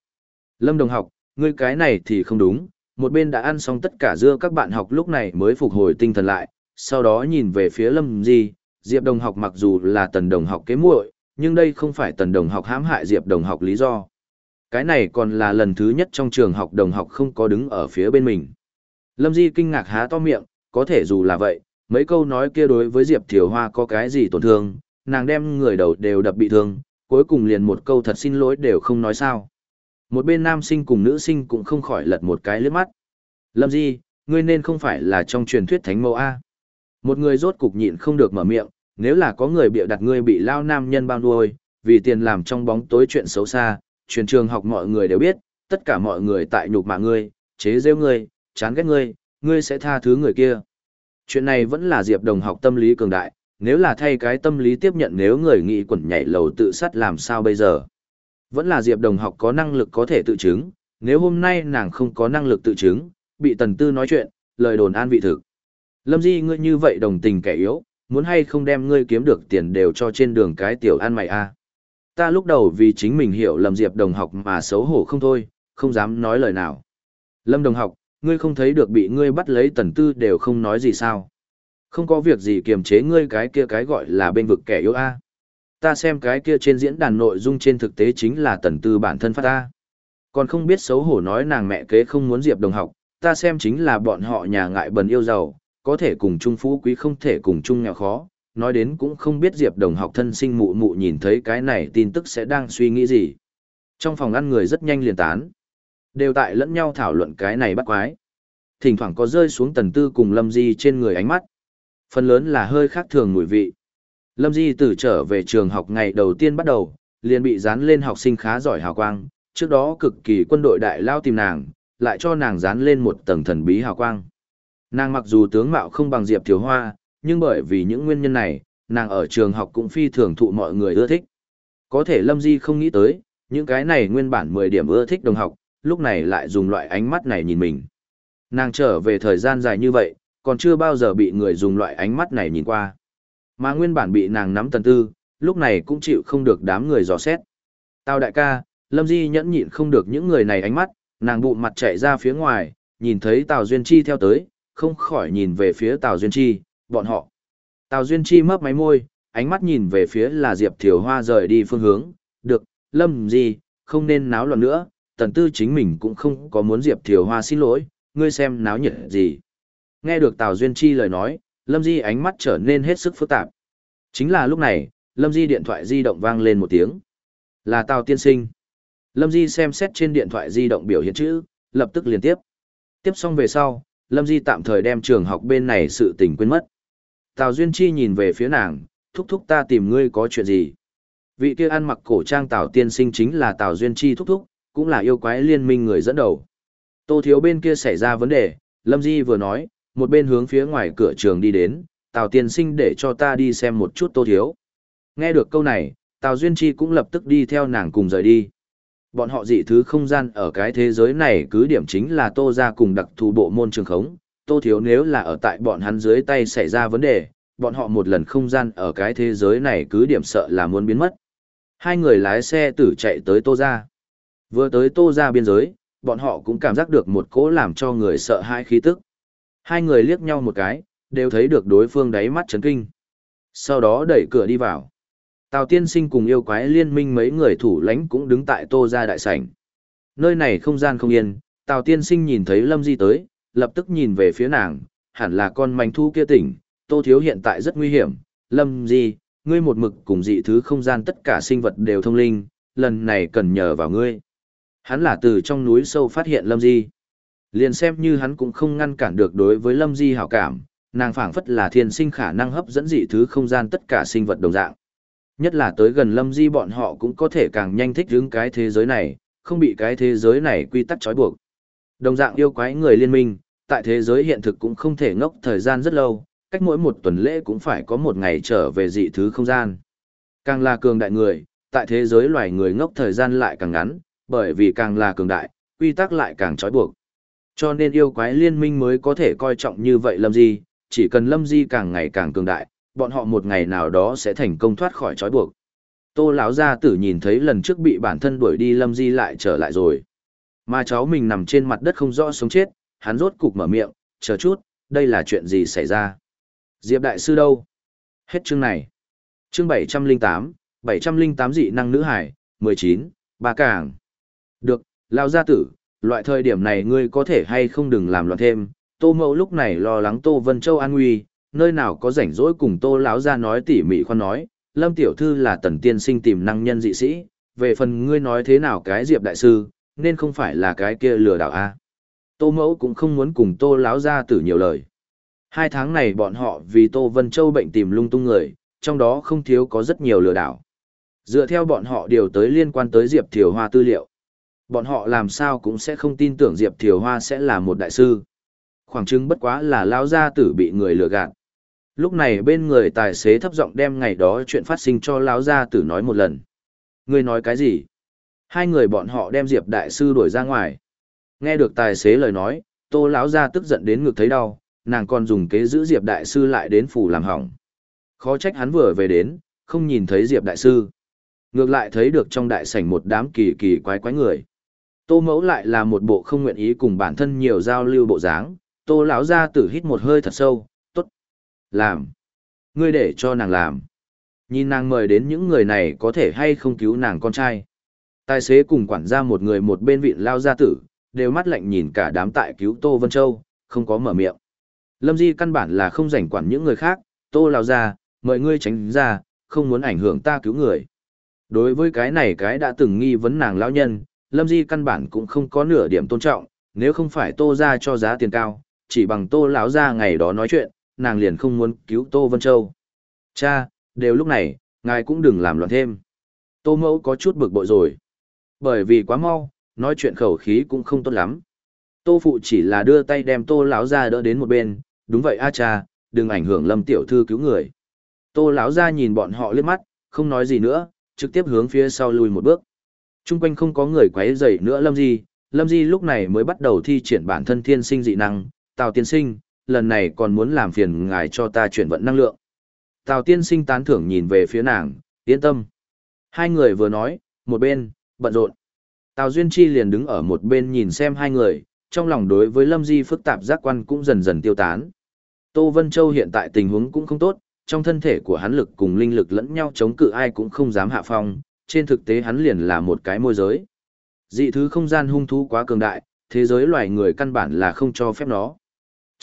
Lâm đồng học, ngươi cái này thì không đúng, một bên đã ăn xong tất cả dưa các bạn học lúc này mới phục hồi tinh thần lại, sau đó nhìn về phía Lâm Di, Diệp đồng học mặc dù là tần đồng học kế muội, nhưng đây không phải tần đồng học hãm hại Diệp đồng học lý do. Cái này còn là lần thứ nhất trong trường học đồng học không có đứng ở phía bên mình. Lâm Di kinh ngạc há to miệng, có thể dù là vậy, mấy câu nói kia đối với Diệp Thiều Hoa có cái gì tổn thương, nàng đem người đầu đều đập bị thương, cuối cùng liền một câu thật xin lỗi đều không nói sao. Một bên nam sinh cùng nữ sinh cũng không khỏi lật một cái lướt mắt. Lâm Di, ngươi nên không phải là trong truyền thuyết thánh mẫu A. Một người rốt cục nhịn không được mở miệng, nếu là có người bịa đặt ngươi bị lao nam nhân bao nuôi, vì tiền làm trong bóng tối chuyện xấu xa, truyền trường học mọi người đều biết, tất cả mọi người tại nhục mạ ngươi, chế giễu ngươi, chán ghét ngươi, ngươi sẽ tha thứ người kia. Chuyện này vẫn là Diệp Đồng học tâm lý cường đại, nếu là thay cái tâm lý tiếp nhận nếu người nghĩ quẩn nhảy lầu tự sát làm sao bây giờ. Vẫn là Diệp đồng học có năng lực có thể tự chứng, nếu hôm nay nàng không có năng lực tự chứng, bị tần tư nói chuyện, lời đồn an vị thực. Lâm Di ngươi như vậy đồng tình kẻ yếu, muốn hay không đem ngươi kiếm được tiền đều cho trên đường cái tiểu ăn mày a. Ta lúc đầu vì chính mình hiểu lầm Diệp đồng học mà xấu hổ không thôi, không dám nói lời nào. Lâm đồng học, ngươi không thấy được bị ngươi bắt lấy tần tư đều không nói gì sao. Không có việc gì kiềm chế ngươi cái kia cái gọi là bên vực kẻ yếu a. Ta xem cái kia trên diễn đàn nội dung trên thực tế chính là tần tư bản thân phát ta. Còn không biết xấu hổ nói nàng mẹ kế không muốn diệp đồng học, ta xem chính là bọn họ nhà ngại bần yêu giàu, có thể cùng chung phú quý không thể cùng chung nghèo khó, nói đến cũng không biết Diệp đồng học thân sinh mụ mụ nhìn thấy cái này tin tức sẽ đang suy nghĩ gì. Trong phòng ăn người rất nhanh liền tán. Đều tại lẫn nhau thảo luận cái này bắt quái. Thỉnh thoảng có rơi xuống tần tư cùng Lâm Di trên người ánh mắt. Phần lớn là hơi khác thường mùi vị. Lâm Di từ trở về trường học ngày đầu tiên bắt đầu, liền bị dán lên học sinh khá giỏi hào quang, trước đó cực kỳ quân đội đại lao tìm nàng, lại cho nàng dán lên một tầng thần bí hào quang. Nàng mặc dù tướng mạo không bằng Diệp Thiếu Hoa, nhưng bởi vì những nguyên nhân này, nàng ở trường học cũng phi thường thụ mọi người ưa thích. Có thể Lâm Di không nghĩ tới, những cái này nguyên bản 10 điểm ưa thích đồng học, lúc này lại dùng loại ánh mắt này nhìn mình. Nàng trở về thời gian dài như vậy, còn chưa bao giờ bị người dùng loại ánh mắt này nhìn qua. Mà nguyên bản bị nàng nắm tần tư, lúc này cũng chịu không được đám người dò xét. Tao đại ca, Lâm Di nhẫn nhịn không được những người này ánh mắt, nàng bụng mặt chạy ra phía ngoài, nhìn thấy Tào Duyên Chi theo tới, không khỏi nhìn về phía Tào Duyên Chi, bọn họ. Tào Duyên Chi mấp máy môi, ánh mắt nhìn về phía là Diệp Thiều Hoa rời đi phương hướng, được, Lâm Di, không nên náo loạn nữa, tần tư chính mình cũng không có muốn Diệp Thiều Hoa xin lỗi, ngươi xem náo nhiệt gì. Nghe được Tào Duyên Chi lời nói, Lâm Di ánh mắt trở nên hết sức phức tạp. Chính là lúc này, Lâm Di điện thoại di động vang lên một tiếng. Là Tào tiên sinh. Lâm Di xem xét trên điện thoại di động biểu hiện chữ, lập tức liên tiếp. Tiếp xong về sau, Lâm Di tạm thời đem trường học bên này sự tình quên mất. Tào Duyên Chi nhìn về phía nàng, thúc thúc ta tìm ngươi có chuyện gì. Vị kia ăn mặc cổ trang Tào tiên sinh chính là Tào Duyên Chi thúc thúc, cũng là yêu quái liên minh người dẫn đầu. Tô Thiếu bên kia xảy ra vấn đề, Lâm Di vừa nói, một bên hướng phía ngoài cửa trường đi đến, Tào tiên sinh để cho ta đi xem một chút Tô Thiếu. Nghe được câu này, Tào Duyên Chi cũng lập tức đi theo nàng cùng rời đi. Bọn họ dị thứ không gian ở cái thế giới này cứ điểm chính là Tô ra cùng đặc thù bộ môn trường khống. Tô Thiếu nếu là ở tại bọn hắn dưới tay xảy ra vấn đề, bọn họ một lần không gian ở cái thế giới này cứ điểm sợ là muốn biến mất. Hai người lái xe tử chạy tới Tô ra. Vừa tới Tô ra biên giới, bọn họ cũng cảm giác được một cỗ làm cho người sợ hãi khí tức. Hai người liếc nhau một cái, đều thấy được đối phương đáy mắt chấn kinh. Sau đó đẩy cửa đi vào. Tào tiên sinh cùng yêu quái liên minh mấy người thủ lãnh cũng đứng tại tô ra đại sảnh. Nơi này không gian không yên, Tào tiên sinh nhìn thấy Lâm Di tới, lập tức nhìn về phía nàng, hẳn là con mảnh thu kia tỉnh, tô thiếu hiện tại rất nguy hiểm. Lâm Di, ngươi một mực cùng dị thứ không gian tất cả sinh vật đều thông linh, lần này cần nhờ vào ngươi. Hắn là từ trong núi sâu phát hiện Lâm Di. Liền xem như hắn cũng không ngăn cản được đối với Lâm Di hảo cảm, nàng phảng phất là thiên sinh khả năng hấp dẫn dị thứ không gian tất cả sinh vật đồng dạng. Nhất là tới gần Lâm Di bọn họ cũng có thể càng nhanh thích ứng cái thế giới này, không bị cái thế giới này quy tắc trói buộc. Đồng dạng yêu quái người liên minh, tại thế giới hiện thực cũng không thể ngốc thời gian rất lâu, cách mỗi một tuần lễ cũng phải có một ngày trở về dị thứ không gian. Càng là cường đại người, tại thế giới loài người ngốc thời gian lại càng ngắn, bởi vì càng là cường đại, quy tắc lại càng trói buộc. Cho nên yêu quái liên minh mới có thể coi trọng như vậy Lâm Di, chỉ cần Lâm Di càng ngày càng cường đại, bọn họ một ngày nào đó sẽ thành công thoát khỏi trói buộc. Tô lão gia tử nhìn thấy lần trước bị bản thân đuổi đi Lâm Di lại trở lại rồi. Mà cháu mình nằm trên mặt đất không rõ sống chết, hắn rốt cục mở miệng, chờ chút, đây là chuyện gì xảy ra? Diệp đại sư đâu? Hết chương này. Chương 708, 708 dị năng nữ hải, 19, ba càng. Được, lão gia tử, loại thời điểm này ngươi có thể hay không đừng làm loạn thêm. Tô mẫu lúc này lo lắng Tô Vân Châu an nguy, nơi nào có rảnh rỗi cùng tô lão ra nói tỉ mỉ khoan nói, lâm tiểu thư là tần tiên sinh tìm năng nhân dị sĩ, về phần ngươi nói thế nào cái diệp đại sư, nên không phải là cái kia lừa đảo a. Tô mẫu cũng không muốn cùng tô lão ra tử nhiều lời. Hai tháng này bọn họ vì tô vân châu bệnh tìm lung tung người, trong đó không thiếu có rất nhiều lừa đảo. Dựa theo bọn họ điều tới liên quan tới diệp thiều hoa tư liệu, bọn họ làm sao cũng sẽ không tin tưởng diệp thiều hoa sẽ là một đại sư. Khoảng chứng bất quá là lão gia tử bị người lừa gạt. Lúc này bên người tài xế thấp giọng đem ngày đó chuyện phát sinh cho lão gia tử nói một lần. Ngươi nói cái gì? Hai người bọn họ đem Diệp đại sư đuổi ra ngoài. Nghe được tài xế lời nói, Tô lão gia tức giận đến ngực thấy đau, nàng còn dùng kế giữ Diệp đại sư lại đến phủ làm hỏng. Khó trách hắn vừa về đến, không nhìn thấy Diệp đại sư. Ngược lại thấy được trong đại sảnh một đám kỳ kỳ quái quái người. Tô mẫu lại là một bộ không nguyện ý cùng bản thân nhiều giao lưu bộ dáng, Tô lão gia tử hít một hơi thật sâu, làm. Ngươi để cho nàng làm. Nhìn nàng mời đến những người này có thể hay không cứu nàng con trai. Tài xế cùng quản gia một người một bên vịn lao gia tử, đều mắt lạnh nhìn cả đám tại cứu Tô Vân Châu, không có mở miệng. Lâm Di căn bản là không rảnh quản những người khác, Tô lao ra, mời ngươi tránh ra, không muốn ảnh hưởng ta cứu người. Đối với cái này cái đã từng nghi vấn nàng lão nhân, Lâm Di căn bản cũng không có nửa điểm tôn trọng, nếu không phải Tô ra cho giá tiền cao, chỉ bằng Tô lão ra ngày đó nói chuyện, nàng liền không muốn cứu Tô Vân Châu. Cha, đều lúc này, ngài cũng đừng làm loạn thêm. Tô mẫu có chút bực bội rồi. Bởi vì quá mau, nói chuyện khẩu khí cũng không tốt lắm. Tô phụ chỉ là đưa tay đem Tô lão ra đỡ đến một bên, đúng vậy a cha, đừng ảnh hưởng Lâm tiểu thư cứu người. Tô lão ra nhìn bọn họ liếc mắt, không nói gì nữa, trực tiếp hướng phía sau lùi một bước. Trung quanh không có người quấy rầy nữa Lâm Di, Lâm Di lúc này mới bắt đầu thi triển bản thân thiên sinh dị năng, Tào tiên sinh, lần này còn muốn làm phiền ngài cho ta chuyển vận năng lượng. Tào tiên sinh tán thưởng nhìn về phía nàng, yên tâm. Hai người vừa nói, một bên, bận rộn. Tào Duyên Chi liền đứng ở một bên nhìn xem hai người, trong lòng đối với Lâm Di phức tạp giác quan cũng dần dần tiêu tán. Tô Vân Châu hiện tại tình huống cũng không tốt, trong thân thể của hắn lực cùng linh lực lẫn nhau chống cự ai cũng không dám hạ phong, trên thực tế hắn liền là một cái môi giới. Dị thứ không gian hung thú quá cường đại, thế giới loài người căn bản là không cho phép nó.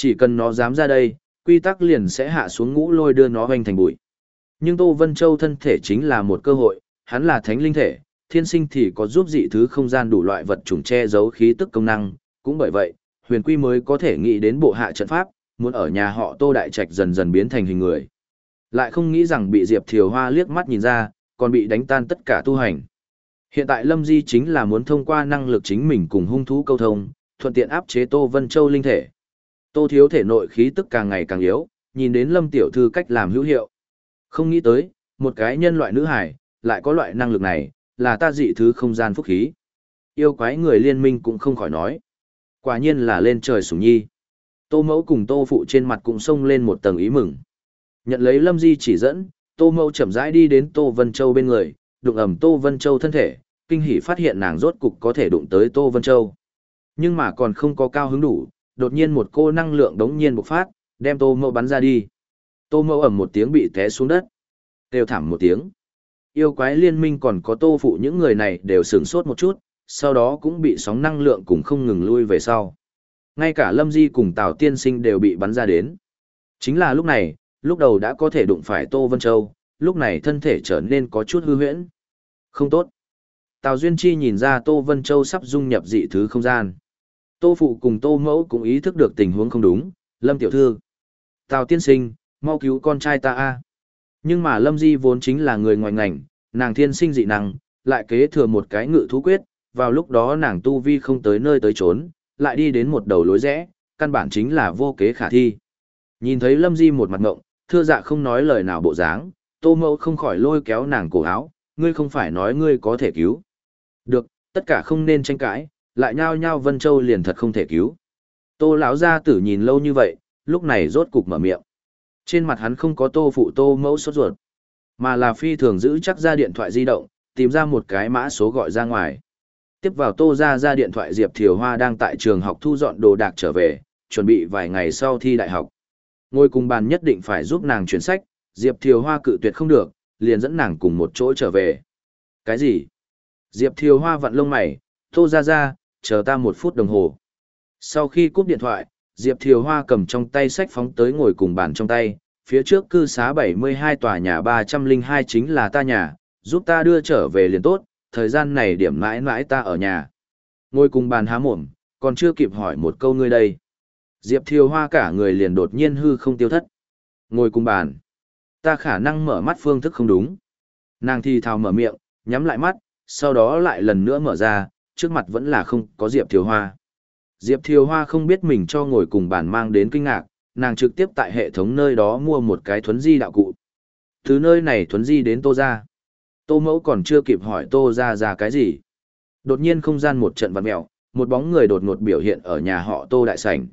Chỉ cần nó dám ra đây, quy tắc liền sẽ hạ xuống ngũ lôi đưa nó hoành thành bụi. Nhưng Tô Vân Châu thân thể chính là một cơ hội, hắn là thánh linh thể, thiên sinh thì có giúp dị thứ không gian đủ loại vật chủng che giấu khí tức công năng, cũng bởi vậy, huyền quy mới có thể nghĩ đến bộ hạ trận pháp, muốn ở nhà họ Tô Đại Trạch dần dần biến thành hình người. Lại không nghĩ rằng bị Diệp Thiều Hoa liếc mắt nhìn ra, còn bị đánh tan tất cả tu hành. Hiện tại Lâm Di chính là muốn thông qua năng lực chính mình cùng hung thú câu thông, thuận tiện áp chế Tô Vân Châu linh thể. Tô Thiếu thể nội khí tức càng ngày càng yếu, nhìn đến Lâm Tiểu Thư cách làm hữu hiệu. Không nghĩ tới, một cái nhân loại nữ hải, lại có loại năng lực này, là ta dị thứ không gian phúc khí. Yêu quái người liên minh cũng không khỏi nói. Quả nhiên là lên trời sủng nhi. Tô mẫu cùng tô phụ trên mặt cũng xông lên một tầng ý mừng. Nhận lấy lâm di chỉ dẫn, tô mẫu chậm rãi đi đến tô Vân Châu bên người, đụng ẩm tô Vân Châu thân thể, kinh hỉ phát hiện nàng rốt cục có thể đụng tới tô Vân Châu. Nhưng mà còn không có cao hứng đủ, đột nhiên một cô năng lượng đống nhiên bộc phát, đem tô mẫu bắn ra đi. Tô mẫu ẩm một tiếng bị té xuống đất. Kêu thảm một tiếng. Yêu quái liên minh còn có tô phụ những người này đều sửng sốt một chút, sau đó cũng bị sóng năng lượng cùng không ngừng lui về sau. Ngay cả Lâm Di cùng Tào Tiên Sinh đều bị bắn ra đến. Chính là lúc này, lúc đầu đã có thể đụng phải Tô Vân Châu, lúc này thân thể trở nên có chút hư huyễn. Không tốt. Tào Duyên Chi nhìn ra Tô Vân Châu sắp dung nhập dị thứ không gian. Tô Phụ cùng Tô Mẫu cũng ý thức được tình huống không đúng, Lâm Tiểu Thư. Tào Tiên Sinh, mau cứu con trai ta a. Nhưng mà Lâm Di vốn chính là người ngoài ngành, nàng thiên sinh dị năng, lại kế thừa một cái ngự thú quyết, vào lúc đó nàng tu vi không tới nơi tới trốn, lại đi đến một đầu lối rẽ, căn bản chính là vô kế khả thi. Nhìn thấy Lâm Di một mặt ngộng, thưa dạ không nói lời nào bộ dáng, tô mẫu không khỏi lôi kéo nàng cổ áo, ngươi không phải nói ngươi có thể cứu. Được, tất cả không nên tranh cãi, lại nhao nhao Vân Châu liền thật không thể cứu. Tô lão gia tử nhìn lâu như vậy, lúc này rốt cục mở miệng. Trên mặt hắn không có tô phụ tô mẫu sốt ruột, mà là phi thường giữ chắc ra điện thoại di động, tìm ra một cái mã số gọi ra ngoài. Tiếp vào tô ra ra điện thoại Diệp Thiều Hoa đang tại trường học thu dọn đồ đạc trở về, chuẩn bị vài ngày sau thi đại học. Ngồi cùng bàn nhất định phải giúp nàng chuyển sách, Diệp Thiều Hoa cự tuyệt không được, liền dẫn nàng cùng một chỗ trở về. Cái gì? Diệp Thiều Hoa vặn lông mày, tô ra ra, chờ ta một phút đồng hồ. Sau khi cúp điện thoại, Diệp Thiều Hoa cầm trong tay sách phóng tới ngồi cùng bàn trong tay, phía trước cư xá 72 tòa nhà 302 chính là ta nhà, giúp ta đưa trở về liền tốt, thời gian này điểm mãi mãi ta ở nhà. Ngồi cùng bàn há mồm, còn chưa kịp hỏi một câu ngươi đây. Diệp Thiều Hoa cả người liền đột nhiên hư không tiêu thất. Ngồi cùng bàn. Ta khả năng mở mắt phương thức không đúng. Nàng thì thào mở miệng, nhắm lại mắt, sau đó lại lần nữa mở ra, trước mặt vẫn là không có Diệp Thiều Hoa. Diệp Thiều Hoa không biết mình cho ngồi cùng bàn mang đến kinh ngạc, nàng trực tiếp tại hệ thống nơi đó mua một cái thuấn di đạo cụ. Từ nơi này thuấn di đến tô ra. Tô mẫu còn chưa kịp hỏi tô ra ra cái gì. Đột nhiên không gian một trận vặn mẹo, một bóng người đột ngột biểu hiện ở nhà họ tô đại sảnh.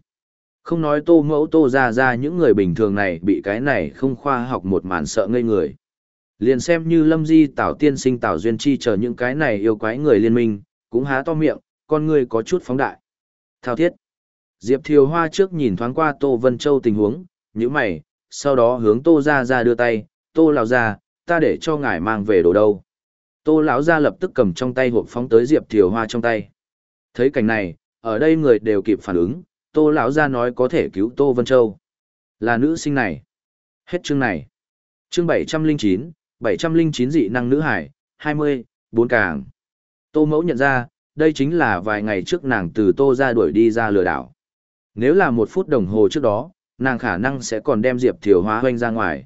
Không nói tô mẫu tô ra ra những người bình thường này bị cái này không khoa học một màn sợ ngây người. Liền xem như lâm di tảo tiên sinh tảo duyên chi chờ những cái này yêu quái người liên minh, cũng há to miệng, con người có chút phóng đại. Thao thiết. Diệp Thiều Hoa trước nhìn thoáng qua Tô Vân Châu tình huống, như mày, sau đó hướng Tô ra ra đưa tay, Tô lão ra, ta để cho ngài mang về đồ đâu. Tô lão ra lập tức cầm trong tay hộp phóng tới Diệp Thiều Hoa trong tay. Thấy cảnh này, ở đây người đều kịp phản ứng, Tô lão ra nói có thể cứu Tô Vân Châu. Là nữ sinh này. Hết chương này. chương 709, 709 dị năng nữ hải, 20, 4 càng. Tô mẫu nhận ra, đây chính là vài ngày trước nàng từ tô ra đuổi đi ra lừa đảo. Nếu là một phút đồng hồ trước đó, nàng khả năng sẽ còn đem Diệp Thiều Hoa hoanh ra ngoài.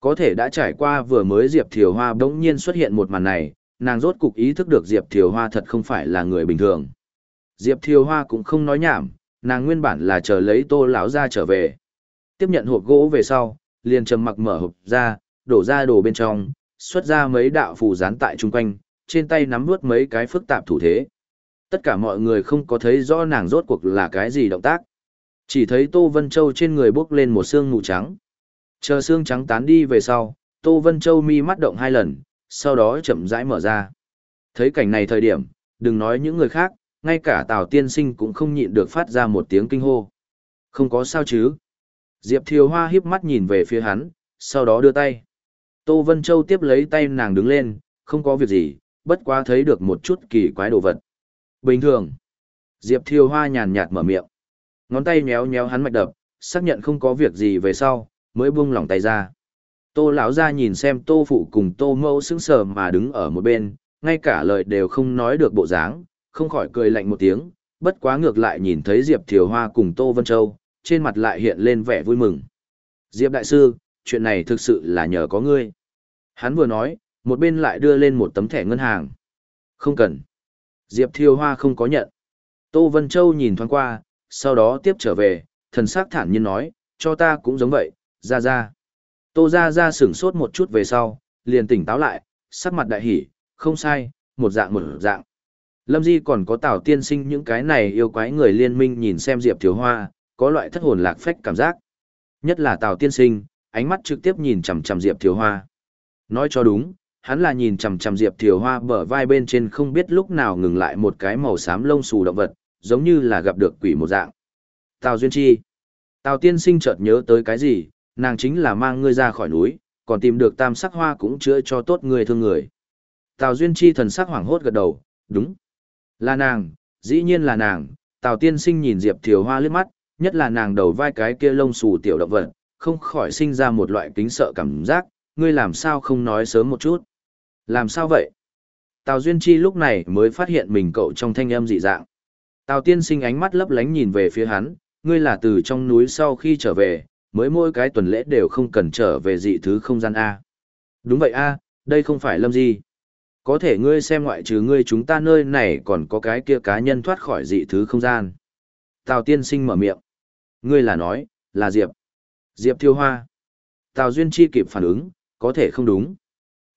Có thể đã trải qua vừa mới Diệp Thiều Hoa bỗng nhiên xuất hiện một màn này, nàng rốt cục ý thức được Diệp Thiều Hoa thật không phải là người bình thường. Diệp Thiều Hoa cũng không nói nhảm, nàng nguyên bản là chờ lấy tô lão ra trở về. Tiếp nhận hộp gỗ về sau, liền trầm mặc mở hộp ra, đổ ra đồ bên trong, xuất ra mấy đạo phù dán tại chung quanh, trên tay nắm nuốt mấy cái phức tạp thủ thế. Tất cả mọi người không có thấy rõ nàng rốt cuộc là cái gì động tác. Chỉ thấy Tô Vân Châu trên người bốc lên một xương mù trắng. Chờ xương trắng tán đi về sau, Tô Vân Châu mi mắt động hai lần, sau đó chậm rãi mở ra. Thấy cảnh này thời điểm, đừng nói những người khác, ngay cả Tào Tiên Sinh cũng không nhịn được phát ra một tiếng kinh hô. Không có sao chứ. Diệp Thiều Hoa híp mắt nhìn về phía hắn, sau đó đưa tay. Tô Vân Châu tiếp lấy tay nàng đứng lên, không có việc gì, bất quá thấy được một chút kỳ quái đồ vật. Bình thường. Diệp Thiều Hoa nhàn nhạt mở miệng. Ngón tay méo méo hắn mạch đập, xác nhận không có việc gì về sau, mới buông lỏng tay ra. Tô lão ra nhìn xem Tô phụ cùng Tô mẫu sững sờ mà đứng ở một bên, ngay cả lời đều không nói được bộ dáng, không khỏi cười lạnh một tiếng, bất quá ngược lại nhìn thấy Diệp Thiều Hoa cùng Tô Vân Châu, trên mặt lại hiện lên vẻ vui mừng. Diệp đại sư, chuyện này thực sự là nhờ có ngươi. Hắn vừa nói, một bên lại đưa lên một tấm thẻ ngân hàng. Không cần. Diệp Thiều Hoa không có nhận. Tô Vân Châu nhìn thoáng qua, sau đó tiếp trở về, thần sắc thản nhiên nói, cho ta cũng giống vậy, ra ra. Tô ra ra sửng sốt một chút về sau, liền tỉnh táo lại, sắc mặt đại hỉ, không sai, một dạng một dạng. Lâm Di còn có Tào tiên sinh những cái này yêu quái người liên minh nhìn xem Diệp Thiếu Hoa, có loại thất hồn lạc phách cảm giác. Nhất là Tào tiên sinh, ánh mắt trực tiếp nhìn chằm chằm Diệp Thiếu Hoa. Nói cho đúng, hắn là nhìn chằm chằm Diệp Thiều Hoa bờ vai bên trên không biết lúc nào ngừng lại một cái màu xám lông xù động vật, giống như là gặp được quỷ một dạng. Tào Duyên Chi. Tào tiên sinh chợt nhớ tới cái gì, nàng chính là mang ngươi ra khỏi núi, còn tìm được tam sắc hoa cũng chữa cho tốt người thương người. Tào Duyên Chi thần sắc hoảng hốt gật đầu, đúng. Là nàng, dĩ nhiên là nàng, Tào tiên sinh nhìn Diệp Thiều Hoa liếc mắt, nhất là nàng đầu vai cái kia lông xù tiểu động vật, không khỏi sinh ra một loại kính sợ cảm giác, ngươi làm sao không nói sớm một chút. Làm sao vậy? Tào Duyên Chi lúc này mới phát hiện mình cậu trong thanh âm dị dạng. Tào tiên sinh ánh mắt lấp lánh nhìn về phía hắn, ngươi là từ trong núi sau khi trở về, mới mỗi cái tuần lễ đều không cần trở về dị thứ không gian A. Đúng vậy A, đây không phải lâm gì. Có thể ngươi xem ngoại trừ ngươi chúng ta nơi này còn có cái kia cá nhân thoát khỏi dị thứ không gian. Tào tiên sinh mở miệng. Ngươi là nói, là Diệp. Diệp thiêu hoa. Tào Duyên Chi kịp phản ứng, có thể không đúng.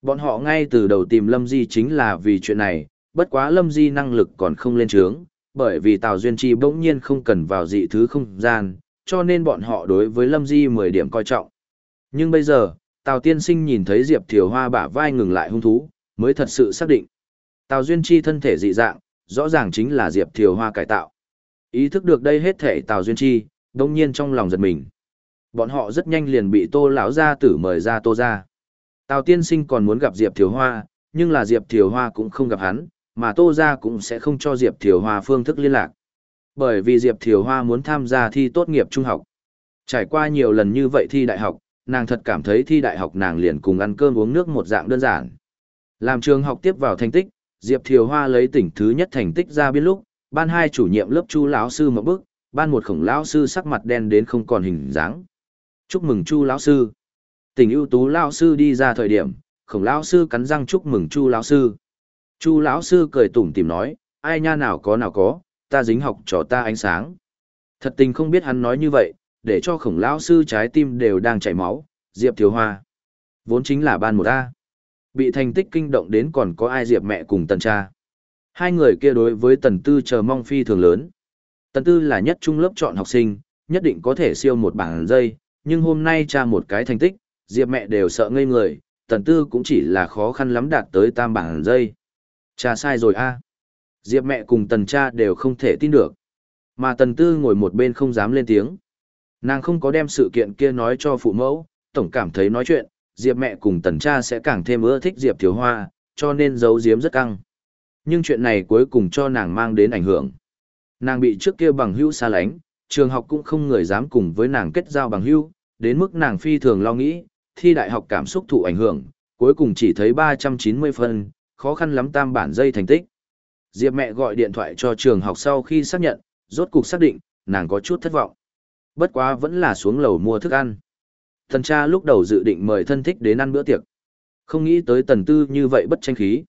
Bọn họ ngay từ đầu tìm Lâm Di chính là vì chuyện này, bất quá Lâm Di năng lực còn không lên trướng, bởi vì Tào Duyên Chi bỗng nhiên không cần vào dị thứ không gian, cho nên bọn họ đối với Lâm Di 10 điểm coi trọng. Nhưng bây giờ, Tào Tiên Sinh nhìn thấy Diệp Thiều Hoa bả vai ngừng lại hung thú, mới thật sự xác định. Tào Duyên Chi thân thể dị dạng, rõ ràng chính là Diệp Thiều Hoa cải tạo. Ý thức được đây hết thể Tào Duyên Chi, đông nhiên trong lòng giật mình. Bọn họ rất nhanh liền bị Tô lão gia tử mời ra Tô gia. Tào Tiên Sinh còn muốn gặp Diệp Thiều Hoa, nhưng là Diệp Thiều Hoa cũng không gặp hắn, mà Tô gia cũng sẽ không cho Diệp Thiều Hoa phương thức liên lạc. Bởi vì Diệp Thiều Hoa muốn tham gia thi tốt nghiệp trung học. Trải qua nhiều lần như vậy thi đại học, nàng thật cảm thấy thi đại học nàng liền cùng ăn cơm uống nước một dạng đơn giản. Làm trường học tiếp vào thành tích, Diệp Thiều Hoa lấy tỉnh thứ nhất thành tích ra biên lúc, ban hai chủ nhiệm lớp Chu lão sư một bước, ban một khổng lão sư sắc mặt đen đến không còn hình dáng. Chúc mừng Chu lão sư. Tình ưu tú lão sư đi ra thời điểm, khổng lão sư cắn răng chúc mừng Chu lão sư. Chu lão sư cười tủm tỉm nói, ai nha nào có nào có, ta dính học cho ta ánh sáng. Thật tình không biết hắn nói như vậy, để cho khổng lão sư trái tim đều đang chảy máu, Diệp Thiếu Hoa. Vốn chính là ban một A. Bị thành tích kinh động đến còn có ai Diệp mẹ cùng tần cha. Hai người kia đối với tần tư chờ mong phi thường lớn. Tần tư là nhất trung lớp chọn học sinh, nhất định có thể siêu một bảng dây, nhưng hôm nay cha một cái thành tích, Diệp mẹ đều sợ ngây người, tần tư cũng chỉ là khó khăn lắm đạt tới tam bảng dây. Cha sai rồi a. Diệp mẹ cùng tần cha đều không thể tin được. Mà tần tư ngồi một bên không dám lên tiếng. Nàng không có đem sự kiện kia nói cho phụ mẫu, tổng cảm thấy nói chuyện, Diệp mẹ cùng tần cha sẽ càng thêm ưa thích Diệp Thiếu Hoa, cho nên giấu giếm rất căng. Nhưng chuyện này cuối cùng cho nàng mang đến ảnh hưởng. Nàng bị trước kia bằng hữu xa lánh, trường học cũng không người dám cùng với nàng kết giao bằng hữu, đến mức nàng phi thường lo nghĩ, thi đại học cảm xúc thụ ảnh hưởng, cuối cùng chỉ thấy 390 phân, khó khăn lắm tam bản dây thành tích. Diệp mẹ gọi điện thoại cho trường học sau khi xác nhận, rốt cục xác định, nàng có chút thất vọng. Bất quá vẫn là xuống lầu mua thức ăn. Thần cha lúc đầu dự định mời thân thích đến ăn bữa tiệc. Không nghĩ tới tần tư như vậy bất tranh khí.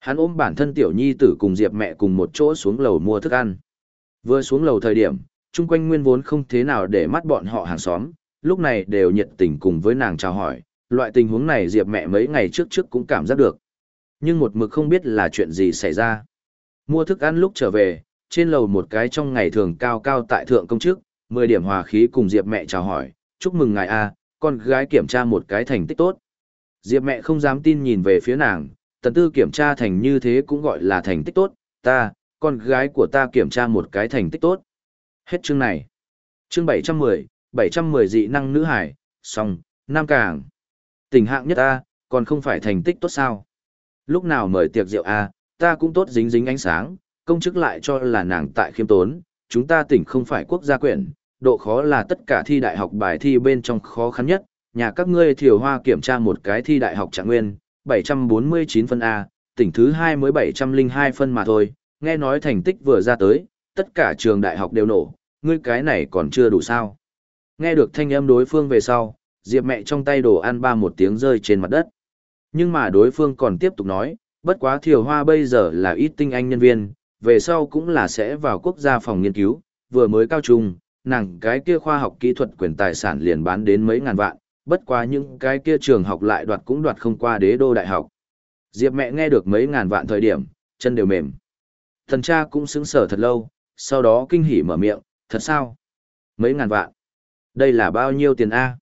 Hắn ôm bản thân tiểu nhi tử cùng Diệp mẹ cùng một chỗ xuống lầu mua thức ăn. Vừa xuống lầu thời điểm, chung quanh nguyên vốn không thế nào để mắt bọn họ hàng xóm, lúc này đều nhiệt tình cùng với nàng chào hỏi, loại tình huống này Diệp mẹ mấy ngày trước trước cũng cảm giác được. Nhưng một mực không biết là chuyện gì xảy ra. Mua thức ăn lúc trở về, trên lầu một cái trong ngày thường cao cao tại thượng công chức, 10 điểm hòa khí cùng Diệp mẹ chào hỏi, chúc mừng ngài a, con gái kiểm tra một cái thành tích tốt. Diệp mẹ không dám tin nhìn về phía nàng, tần tư kiểm tra thành như thế cũng gọi là thành tích tốt, ta, con gái của ta kiểm tra một cái thành tích tốt. Hết chương này. Chương 710, 710 dị năng nữ hải, song Nam Càng. Tình hạng nhất ta, còn không phải thành tích tốt sao. Lúc nào mời tiệc rượu a, ta cũng tốt dính dính ánh sáng, công chức lại cho là nàng tại khiêm tốn, chúng ta tỉnh không phải quốc gia quyển, độ khó là tất cả thi đại học bài thi bên trong khó khăn nhất, nhà các ngươi thiểu hoa kiểm tra một cái thi đại học trạng nguyên, 749 phân A, tỉnh thứ 2 mới 702 phân mà thôi, nghe nói thành tích vừa ra tới, tất cả trường đại học đều nổ, ngươi cái này còn chưa đủ sao. Nghe được thanh âm đối phương về sau, Diệp mẹ trong tay đồ ăn ba một tiếng rơi trên mặt đất. Nhưng mà đối phương còn tiếp tục nói, bất quá thiểu hoa bây giờ là ít tinh anh nhân viên, về sau cũng là sẽ vào quốc gia phòng nghiên cứu, vừa mới cao trung, nàng cái kia khoa học kỹ thuật quyền tài sản liền bán đến mấy ngàn vạn, bất quá những cái kia trường học lại đoạt cũng đoạt không qua đế đô đại học. Diệp mẹ nghe được mấy ngàn vạn thời điểm, chân đều mềm. Thần cha cũng sững sờ thật lâu, sau đó kinh hỉ mở miệng, thật sao? Mấy ngàn vạn? Đây là bao nhiêu tiền A?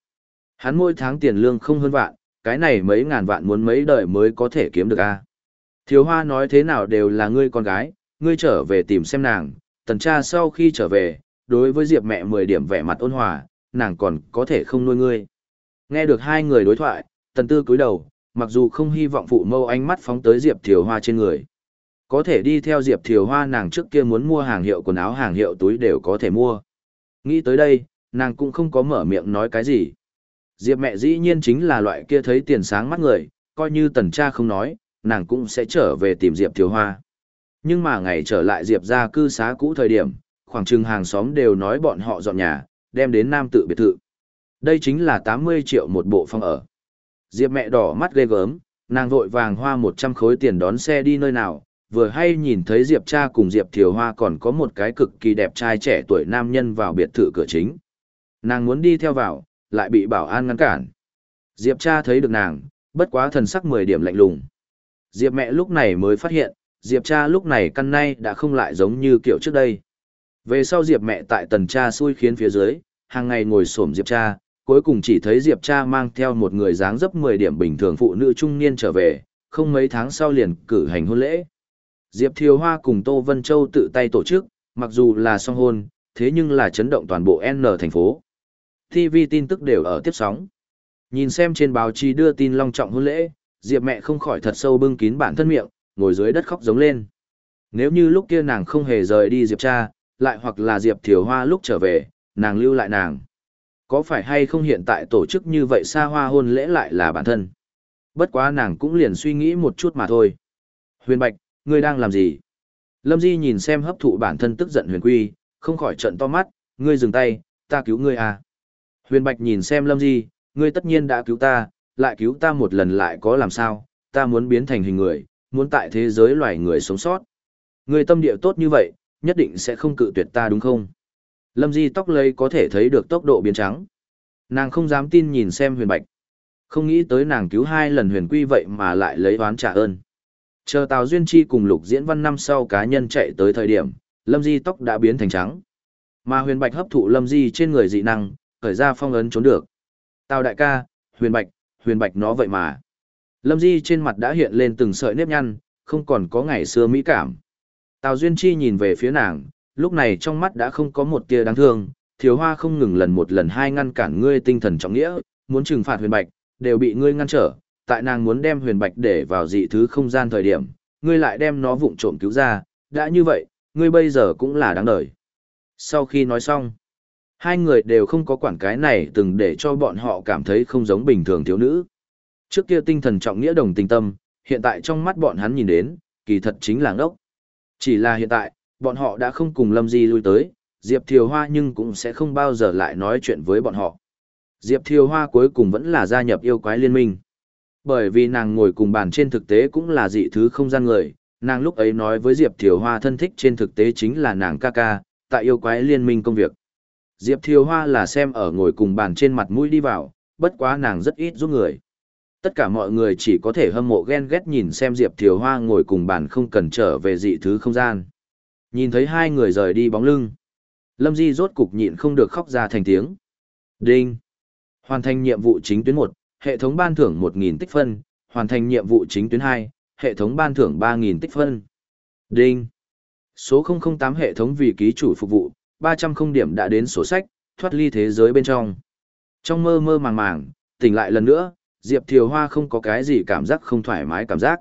Hắn mỗi tháng tiền lương không hơn vạn, cái này mấy ngàn vạn muốn mấy đời mới có thể kiếm được A. Thiếu hoa nói thế nào đều là ngươi con gái, ngươi trở về tìm xem nàng, tần cha sau khi trở về, đối với Diệp mẹ 10 điểm vẻ mặt ôn hòa, nàng còn có thể không nuôi ngươi. Nghe được hai người đối thoại, tần tư cúi đầu, mặc dù không hy vọng phụ mâu ánh mắt phóng tới Diệp Thiều Hoa trên người. Có thể đi theo Diệp Thiều Hoa nàng trước kia muốn mua hàng hiệu quần áo hàng hiệu túi đều có thể mua. Nghĩ tới đây, nàng cũng không có mở miệng nói cái gì. Diệp mẹ dĩ nhiên chính là loại kia thấy tiền sáng mắt người, coi như tần cha không nói, nàng cũng sẽ trở về tìm Diệp Thiếu Hoa. Nhưng mà ngày trở lại Diệp ra cư xá cũ thời điểm, khoảng chừng hàng xóm đều nói bọn họ dọn nhà, đem đến nam tự biệt thự. Đây chính là 80 triệu một bộ phòng ở. Diệp mẹ đỏ mắt ghê gớm, nàng vội vàng hoa 100 khối tiền đón xe đi nơi nào, vừa hay nhìn thấy Diệp cha cùng Diệp Thiều Hoa còn có một cái cực kỳ đẹp trai trẻ tuổi nam nhân vào biệt thự cửa chính. Nàng muốn đi theo vào, lại bị bảo an ngăn cản. Diệp cha thấy được nàng, bất quá thần sắc 10 điểm lạnh lùng. Diệp mẹ lúc này mới phát hiện, Diệp cha lúc này căn nay đã không lại giống như kiểu trước đây. Về sau Diệp mẹ tại tần cha xui khiến phía dưới, hàng ngày ngồi xổm Diệp cha, cuối cùng chỉ thấy Diệp cha mang theo một người dáng dấp 10 điểm bình thường phụ nữ trung niên trở về, không mấy tháng sau liền cử hành hôn lễ. Diệp Thiều Hoa cùng Tô Vân Châu tự tay tổ chức, mặc dù là song hôn, thế nhưng là chấn động toàn bộ N thành phố. TV tin tức đều ở tiếp sóng. Nhìn xem trên báo chí đưa tin long trọng hôn lễ, Diệp mẹ không khỏi thật sâu bưng kín bản thân miệng, ngồi dưới đất khóc giống lên. Nếu như lúc kia nàng không hề rời đi Diệp cha, lại hoặc là Diệp Thiều Hoa lúc trở về, nàng lưu lại nàng. Có phải hay không hiện tại tổ chức như vậy xa hoa hôn lễ lại là bản thân? Bất quá nàng cũng liền suy nghĩ một chút mà thôi. Huyền Bạch, ngươi đang làm gì? Lâm Di nhìn xem hấp thụ bản thân tức giận Huyền Quy, không khỏi trận to mắt, ngươi dừng tay, ta cứu ngươi à. Huyền Bạch nhìn xem Lâm Di, ngươi tất nhiên đã cứu ta, lại cứu ta một lần lại có làm sao, ta muốn biến thành hình người, muốn tại thế giới loài người sống sót. Ngươi tâm địa tốt như vậy, nhất định sẽ không cự tuyệt ta đúng không? Lâm Di tóc lấy có thể thấy được tốc độ biến trắng. Nàng không dám tin nhìn xem huyền bạch. Không nghĩ tới nàng cứu hai lần huyền quy vậy mà lại lấy oán trả ơn. Chờ Tào Duyên Chi cùng lục diễn văn năm sau cá nhân chạy tới thời điểm, Lâm Di tóc đã biến thành trắng. Mà huyền bạch hấp thụ Lâm Di trên người dị năng, khởi ra phong ấn trốn được. Tào đại ca, huyền bạch, huyền bạch nó vậy mà. Lâm Di trên mặt đã hiện lên từng sợi nếp nhăn, không còn có ngày xưa mỹ cảm. Tào Duyên Chi nhìn về phía nàng, lúc này trong mắt đã không có một tia đáng thương, thiếu hoa không ngừng lần một lần hai ngăn cản ngươi tinh thần trọng nghĩa, muốn trừng phạt huyền bạch, đều bị ngươi ngăn trở, tại nàng muốn đem huyền bạch để vào dị thứ không gian thời điểm, ngươi lại đem nó vụng trộm cứu ra, đã như vậy, ngươi bây giờ cũng là đáng đời. Sau khi nói xong, Hai người đều không có quản cái này từng để cho bọn họ cảm thấy không giống bình thường thiếu nữ. Trước kia tinh thần trọng nghĩa đồng tình tâm, hiện tại trong mắt bọn hắn nhìn đến, kỳ thật chính là ngốc. Chỉ là hiện tại, bọn họ đã không cùng Lâm Di lui tới, Diệp Thiều Hoa nhưng cũng sẽ không bao giờ lại nói chuyện với bọn họ. Diệp Thiều Hoa cuối cùng vẫn là gia nhập yêu quái liên minh. Bởi vì nàng ngồi cùng bàn trên thực tế cũng là dị thứ không gian người, nàng lúc ấy nói với Diệp Thiều Hoa thân thích trên thực tế chính là nàng ca ca, tại yêu quái liên minh công việc. Diệp Thiều Hoa là xem ở ngồi cùng bàn trên mặt mũi đi vào, bất quá nàng rất ít giúp người. Tất cả mọi người chỉ có thể hâm mộ ghen ghét nhìn xem Diệp Thiều Hoa ngồi cùng bàn không cần trở về dị thứ không gian. Nhìn thấy hai người rời đi bóng lưng. Lâm Di rốt cục nhịn không được khóc ra thành tiếng. Đinh! Hoàn thành nhiệm vụ chính tuyến 1, hệ thống ban thưởng 1.000 tích phân, hoàn thành nhiệm vụ chính tuyến 2, hệ thống ban thưởng 3.000 tích phân. Đinh! Số 008 hệ thống vì ký chủ phục vụ, 300 không điểm đã đến sổ sách, thoát ly thế giới bên trong. Trong mơ mơ màng màng, tỉnh lại lần nữa, Diệp Thiều Hoa không có cái gì cảm giác không thoải mái cảm giác.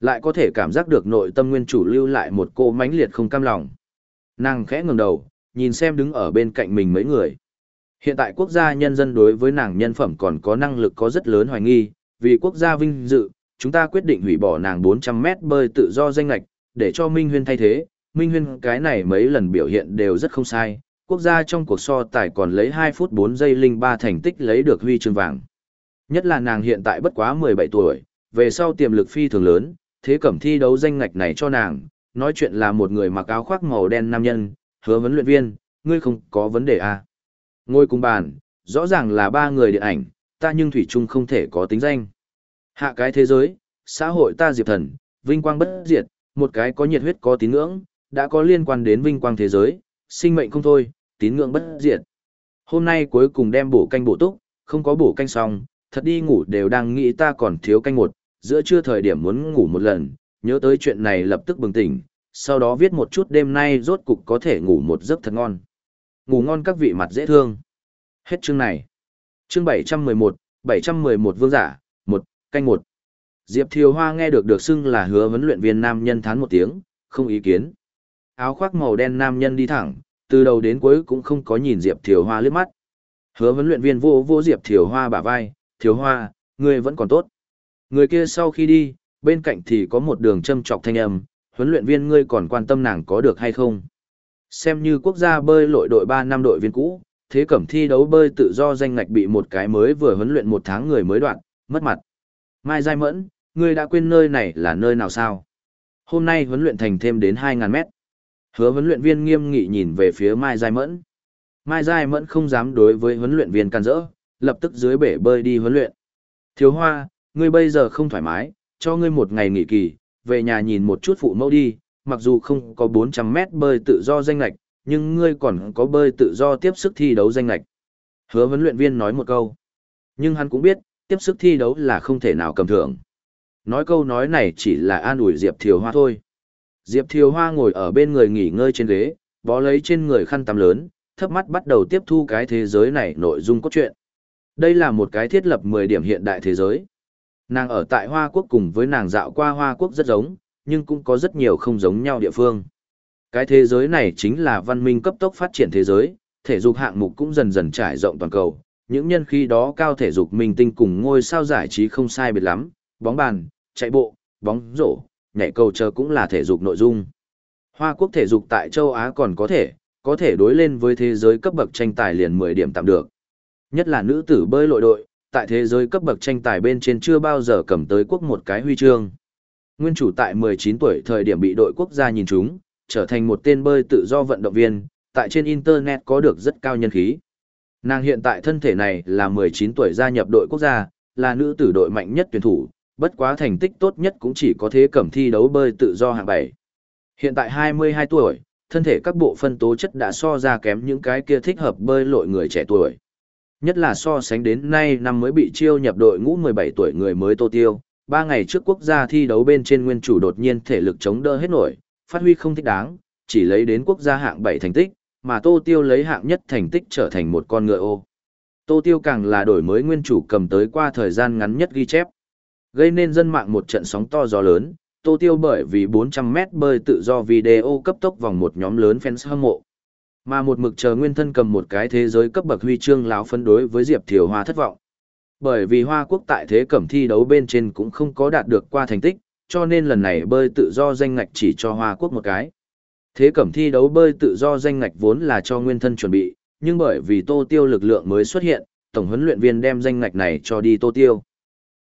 Lại có thể cảm giác được nội tâm nguyên chủ lưu lại một cô mãnh liệt không cam lòng. Nàng khẽ ngừng đầu, nhìn xem đứng ở bên cạnh mình mấy người. Hiện tại quốc gia nhân dân đối với nàng nhân phẩm còn có năng lực có rất lớn hoài nghi, vì quốc gia vinh dự, chúng ta quyết định hủy bỏ nàng 400 mét bơi tự do danh lạch, để cho Minh Huyên thay thế. Minh Huyên cái này mấy lần biểu hiện đều rất không sai, quốc gia trong cuộc so tài còn lấy 2 phút 4 giây linh 3 thành tích lấy được huy chương vàng. Nhất là nàng hiện tại bất quá 17 tuổi, về sau tiềm lực phi thường lớn, thế cẩm thi đấu danh ngạch này cho nàng, nói chuyện là một người mặc áo khoác màu đen nam nhân, hứa vấn luyện viên, ngươi không có vấn đề à. Ngồi cùng bàn, rõ ràng là ba người điện ảnh, ta nhưng Thủy chung không thể có tính danh. Hạ cái thế giới, xã hội ta diệp thần, vinh quang bất diệt, một cái có nhiệt huyết có tín ngưỡng, đã có liên quan đến vinh quang thế giới, sinh mệnh không thôi, tín ngưỡng bất diệt. Hôm nay cuối cùng đem bổ canh bổ túc, không có bổ canh xong, thật đi ngủ đều đang nghĩ ta còn thiếu canh một, giữa trưa thời điểm muốn ngủ một lần, nhớ tới chuyện này lập tức bừng tỉnh, sau đó viết một chút đêm nay rốt cục có thể ngủ một giấc thật ngon. Ngủ ngon các vị mặt dễ thương. Hết chương này. Chương 711, 711 vương giả, một canh một Diệp Thiều Hoa nghe được được xưng là hứa vấn luyện viên nam nhân thán một tiếng, không ý kiến. Áo khoác màu đen nam nhân đi thẳng, từ đầu đến cuối cũng không có nhìn Diệp Thiều Hoa liếc mắt. Hứa vấn luyện viên vô vô Diệp Thiều Hoa bả vai, Thiều Hoa, ngươi vẫn còn tốt. Người kia sau khi đi, bên cạnh thì có một đường châm trọc thanh âm, huấn luyện viên ngươi còn quan tâm nàng có được hay không. Xem như quốc gia bơi lội đội 3 năm đội viên cũ, thế cẩm thi đấu bơi tự do danh ngạch bị một cái mới vừa huấn luyện một tháng người mới đoạn, mất mặt. Mai Giai Mẫn, ngươi đã quên nơi này là nơi nào sao? Hôm nay huấn luyện thành thêm đến 2.000 mét. Hứa huấn luyện viên nghiêm nghị nhìn về phía Mai Giai Mẫn. Mai Giai Mẫn không dám đối với huấn luyện viên can rỡ, lập tức dưới bể bơi đi huấn luyện. Thiếu Hoa, ngươi bây giờ không thoải mái, cho ngươi một ngày nghỉ kỳ, về nhà nhìn một chút phụ mẫu đi, mặc dù không có 400 mét bơi tự do danh lạch, nhưng ngươi còn có bơi tự do tiếp sức thi đấu danh lạch. Hứa huấn luyện viên nói một câu. Nhưng hắn cũng biết, tiếp sức thi đấu là không thể nào cầm thưởng. Nói câu nói này chỉ là an ủi Diệp Thiều Hoa thôi. Diệp Thiều Hoa ngồi ở bên người nghỉ ngơi trên ghế, bó lấy trên người khăn tắm lớn, thấp mắt bắt đầu tiếp thu cái thế giới này nội dung cốt truyện. Đây là một cái thiết lập 10 điểm hiện đại thế giới. Nàng ở tại Hoa Quốc cùng với nàng dạo qua Hoa Quốc rất giống, nhưng cũng có rất nhiều không giống nhau địa phương. Cái thế giới này chính là văn minh cấp tốc phát triển thế giới, thể dục hạng mục cũng dần dần trải rộng toàn cầu. Những nhân khi đó cao thể dục minh tinh cùng ngôi sao giải trí không sai biệt lắm, bóng bàn, chạy bộ, bóng rổ, nhảy cầu chờ cũng là thể dục nội dung. Hoa quốc thể dục tại châu Á còn có thể, có thể đối lên với thế giới cấp bậc tranh tài liền 10 điểm tạm được. Nhất là nữ tử bơi lội đội, tại thế giới cấp bậc tranh tài bên trên chưa bao giờ cầm tới quốc một cái huy chương. Nguyên chủ tại 19 tuổi thời điểm bị đội quốc gia nhìn chúng, trở thành một tên bơi tự do vận động viên, tại trên Internet có được rất cao nhân khí. Nàng hiện tại thân thể này là 19 tuổi gia nhập đội quốc gia, là nữ tử đội mạnh nhất tuyển thủ, bất quá thành tích tốt nhất cũng chỉ có thế cẩm thi đấu bơi tự do hạng 7. Hiện tại 22 tuổi, thân thể các bộ phân tố chất đã so ra kém những cái kia thích hợp bơi lội người trẻ tuổi. Nhất là so sánh đến nay năm mới bị chiêu nhập đội ngũ 17 tuổi người mới Tô Tiêu, ba ngày trước quốc gia thi đấu bên trên nguyên chủ đột nhiên thể lực chống đỡ hết nổi, phát huy không thích đáng, chỉ lấy đến quốc gia hạng 7 thành tích, mà Tô Tiêu lấy hạng nhất thành tích trở thành một con ngựa ô. Tô Tiêu càng là đổi mới nguyên chủ cầm tới qua thời gian ngắn nhất ghi chép. Gây nên dân mạng một trận sóng to gió lớn, Tô Tiêu bởi vì 400m bơi tự do video cấp tốc vòng một nhóm lớn fans hâm mộ. Mà một mực chờ nguyên thân cầm một cái thế giới cấp bậc huy chương lão phân đối với Diệp Thiều Hoa thất vọng. Bởi vì Hoa Quốc tại thế cẩm thi đấu bên trên cũng không có đạt được qua thành tích, cho nên lần này bơi tự do danh ngạch chỉ cho Hoa Quốc một cái. Thế cẩm thi đấu bơi tự do danh ngạch vốn là cho nguyên thân chuẩn bị, nhưng bởi vì Tô Tiêu lực lượng mới xuất hiện, tổng huấn luyện viên đem danh ngạch này cho đi Tô Tiêu.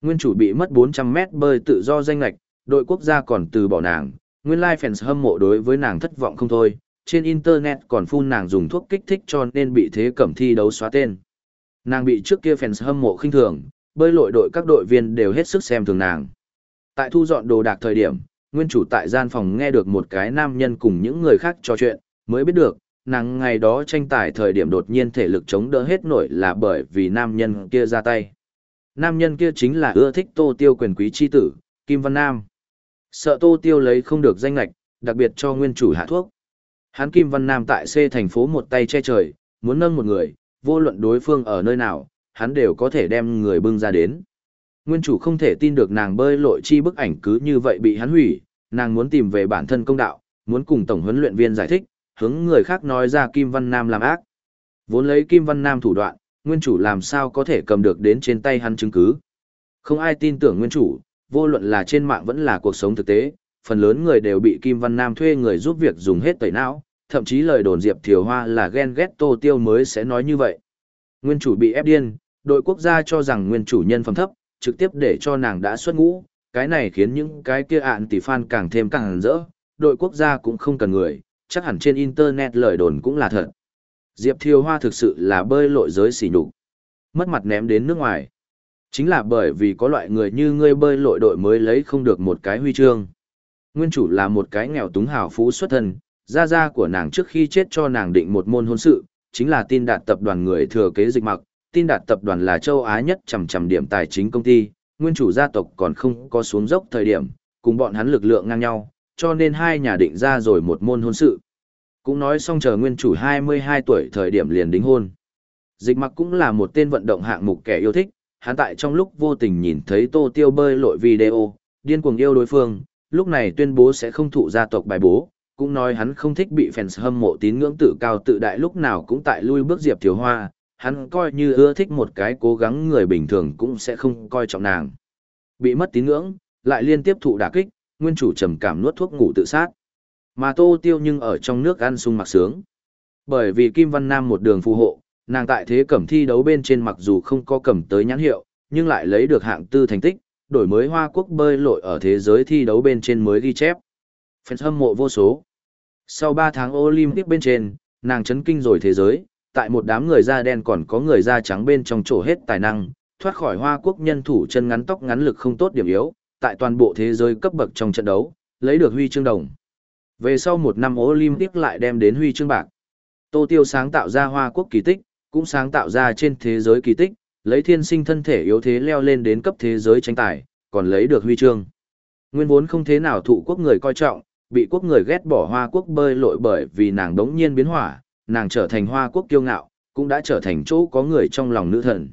Nguyên chủ bị mất 400 mét bơi tự do danh ngạch, đội quốc gia còn từ bỏ nàng, nguyên lai fans hâm mộ đối với nàng thất vọng không thôi, trên internet còn phun nàng dùng thuốc kích thích cho nên bị thế cẩm thi đấu xóa tên. Nàng bị trước kia fans hâm mộ khinh thường, bơi lội đội các đội viên đều hết sức xem thường nàng. Tại thu dọn đồ đạc thời điểm, nguyên chủ tại gian phòng nghe được một cái nam nhân cùng những người khác trò chuyện, mới biết được, nàng ngày đó tranh tài thời điểm đột nhiên thể lực chống đỡ hết nổi là bởi vì nam nhân kia ra tay. Nam nhân kia chính là ưa thích tô tiêu quyền quý chi tử, Kim Văn Nam. Sợ tô tiêu lấy không được danh lạch, đặc biệt cho nguyên chủ hạ thuốc. Hắn Kim Văn Nam tại C thành phố một tay che trời, muốn nâng một người, vô luận đối phương ở nơi nào, hắn đều có thể đem người bưng ra đến. Nguyên chủ không thể tin được nàng bơi lội chi bức ảnh cứ như vậy bị hắn hủy, nàng muốn tìm về bản thân công đạo, muốn cùng tổng huấn luyện viên giải thích, hướng người khác nói ra Kim Văn Nam làm ác. Vốn lấy Kim Văn Nam thủ đoạn, nguyên chủ làm sao có thể cầm được đến trên tay hắn chứng cứ. Không ai tin tưởng nguyên chủ, vô luận là trên mạng vẫn là cuộc sống thực tế, phần lớn người đều bị Kim Văn Nam thuê người giúp việc dùng hết tẩy não, thậm chí lời đồn Diệp Thiều Hoa là ghen ghét Tô Tiêu mới sẽ nói như vậy. Nguyên chủ bị ép điên, đội quốc gia cho rằng nguyên chủ nhân phẩm thấp, trực tiếp để cho nàng đã xuất ngũ, cái này khiến những cái kia ạn tỷ fan càng thêm càng rỡ, đội quốc gia cũng không cần người, chắc hẳn trên internet lời đồn cũng là thật. Diệp Thiều Hoa thực sự là bơi lội giới xỉ nhục, mất mặt ném đến nước ngoài. Chính là bởi vì có loại người như ngươi bơi lội đội mới lấy không được một cái huy chương. Nguyên chủ là một cái nghèo túng hào phú xuất thân, gia gia của nàng trước khi chết cho nàng định một môn hôn sự, chính là tin đạt tập đoàn người thừa kế dịch mặc, tin đạt tập đoàn là châu Á nhất chầm chầm điểm tài chính công ty, nguyên chủ gia tộc còn không có xuống dốc thời điểm, cùng bọn hắn lực lượng ngang nhau, cho nên hai nhà định ra rồi một môn hôn sự. Cũng nói xong chờ nguyên chủ 22 tuổi thời điểm liền đính hôn. Dịch mặc cũng là một tên vận động hạng mục kẻ yêu thích, hắn tại trong lúc vô tình nhìn thấy tô tiêu bơi lội video, điên cuồng yêu đối phương, lúc này tuyên bố sẽ không thụ gia tộc bài bố, cũng nói hắn không thích bị fans hâm mộ tín ngưỡng tự cao tự đại lúc nào cũng tại lui bước Diệp Thiếu Hoa, hắn coi như ưa thích một cái cố gắng người bình thường cũng sẽ không coi trọng nàng. Bị mất tín ngưỡng, lại liên tiếp thụ đả kích, nguyên chủ trầm cảm nuốt thuốc ngủ tự sát. Mà Tô Tiêu nhưng ở trong nước ăn sung mặc sướng. Bởi vì Kim Văn Nam một đường phù hộ, nàng tại thế cẩm thi đấu bên trên mặc dù không có cầm tới nhãn hiệu, nhưng lại lấy được hạng tư thành tích, đổi mới Hoa Quốc bơi lội ở thế giới thi đấu bên trên mới ghi chép. Fans hâm mộ vô số. Sau 3 tháng Olympic bên trên, nàng chấn kinh rồi thế giới, tại một đám người da đen còn có người da trắng bên trong chỗ hết tài năng, thoát khỏi Hoa Quốc nhân thủ chân ngắn tóc ngắn lực không tốt điểm yếu, tại toàn bộ thế giới cấp bậc trong trận đấu, lấy được huy chương đồng. Về sau một năm Olympic lại đem đến huy chương bạc. Tô Tiêu sáng tạo ra Hoa Quốc kỳ tích, cũng sáng tạo ra trên thế giới kỳ tích, lấy thiên sinh thân thể yếu thế leo lên đến cấp thế giới tranh tài, còn lấy được huy chương. Nguyên vốn không thế nào thụ quốc người coi trọng, bị quốc người ghét bỏ Hoa Quốc bơi lội bởi vì nàng đống nhiên biến hỏa, nàng trở thành Hoa Quốc kiêu ngạo, cũng đã trở thành chỗ có người trong lòng nữ thần.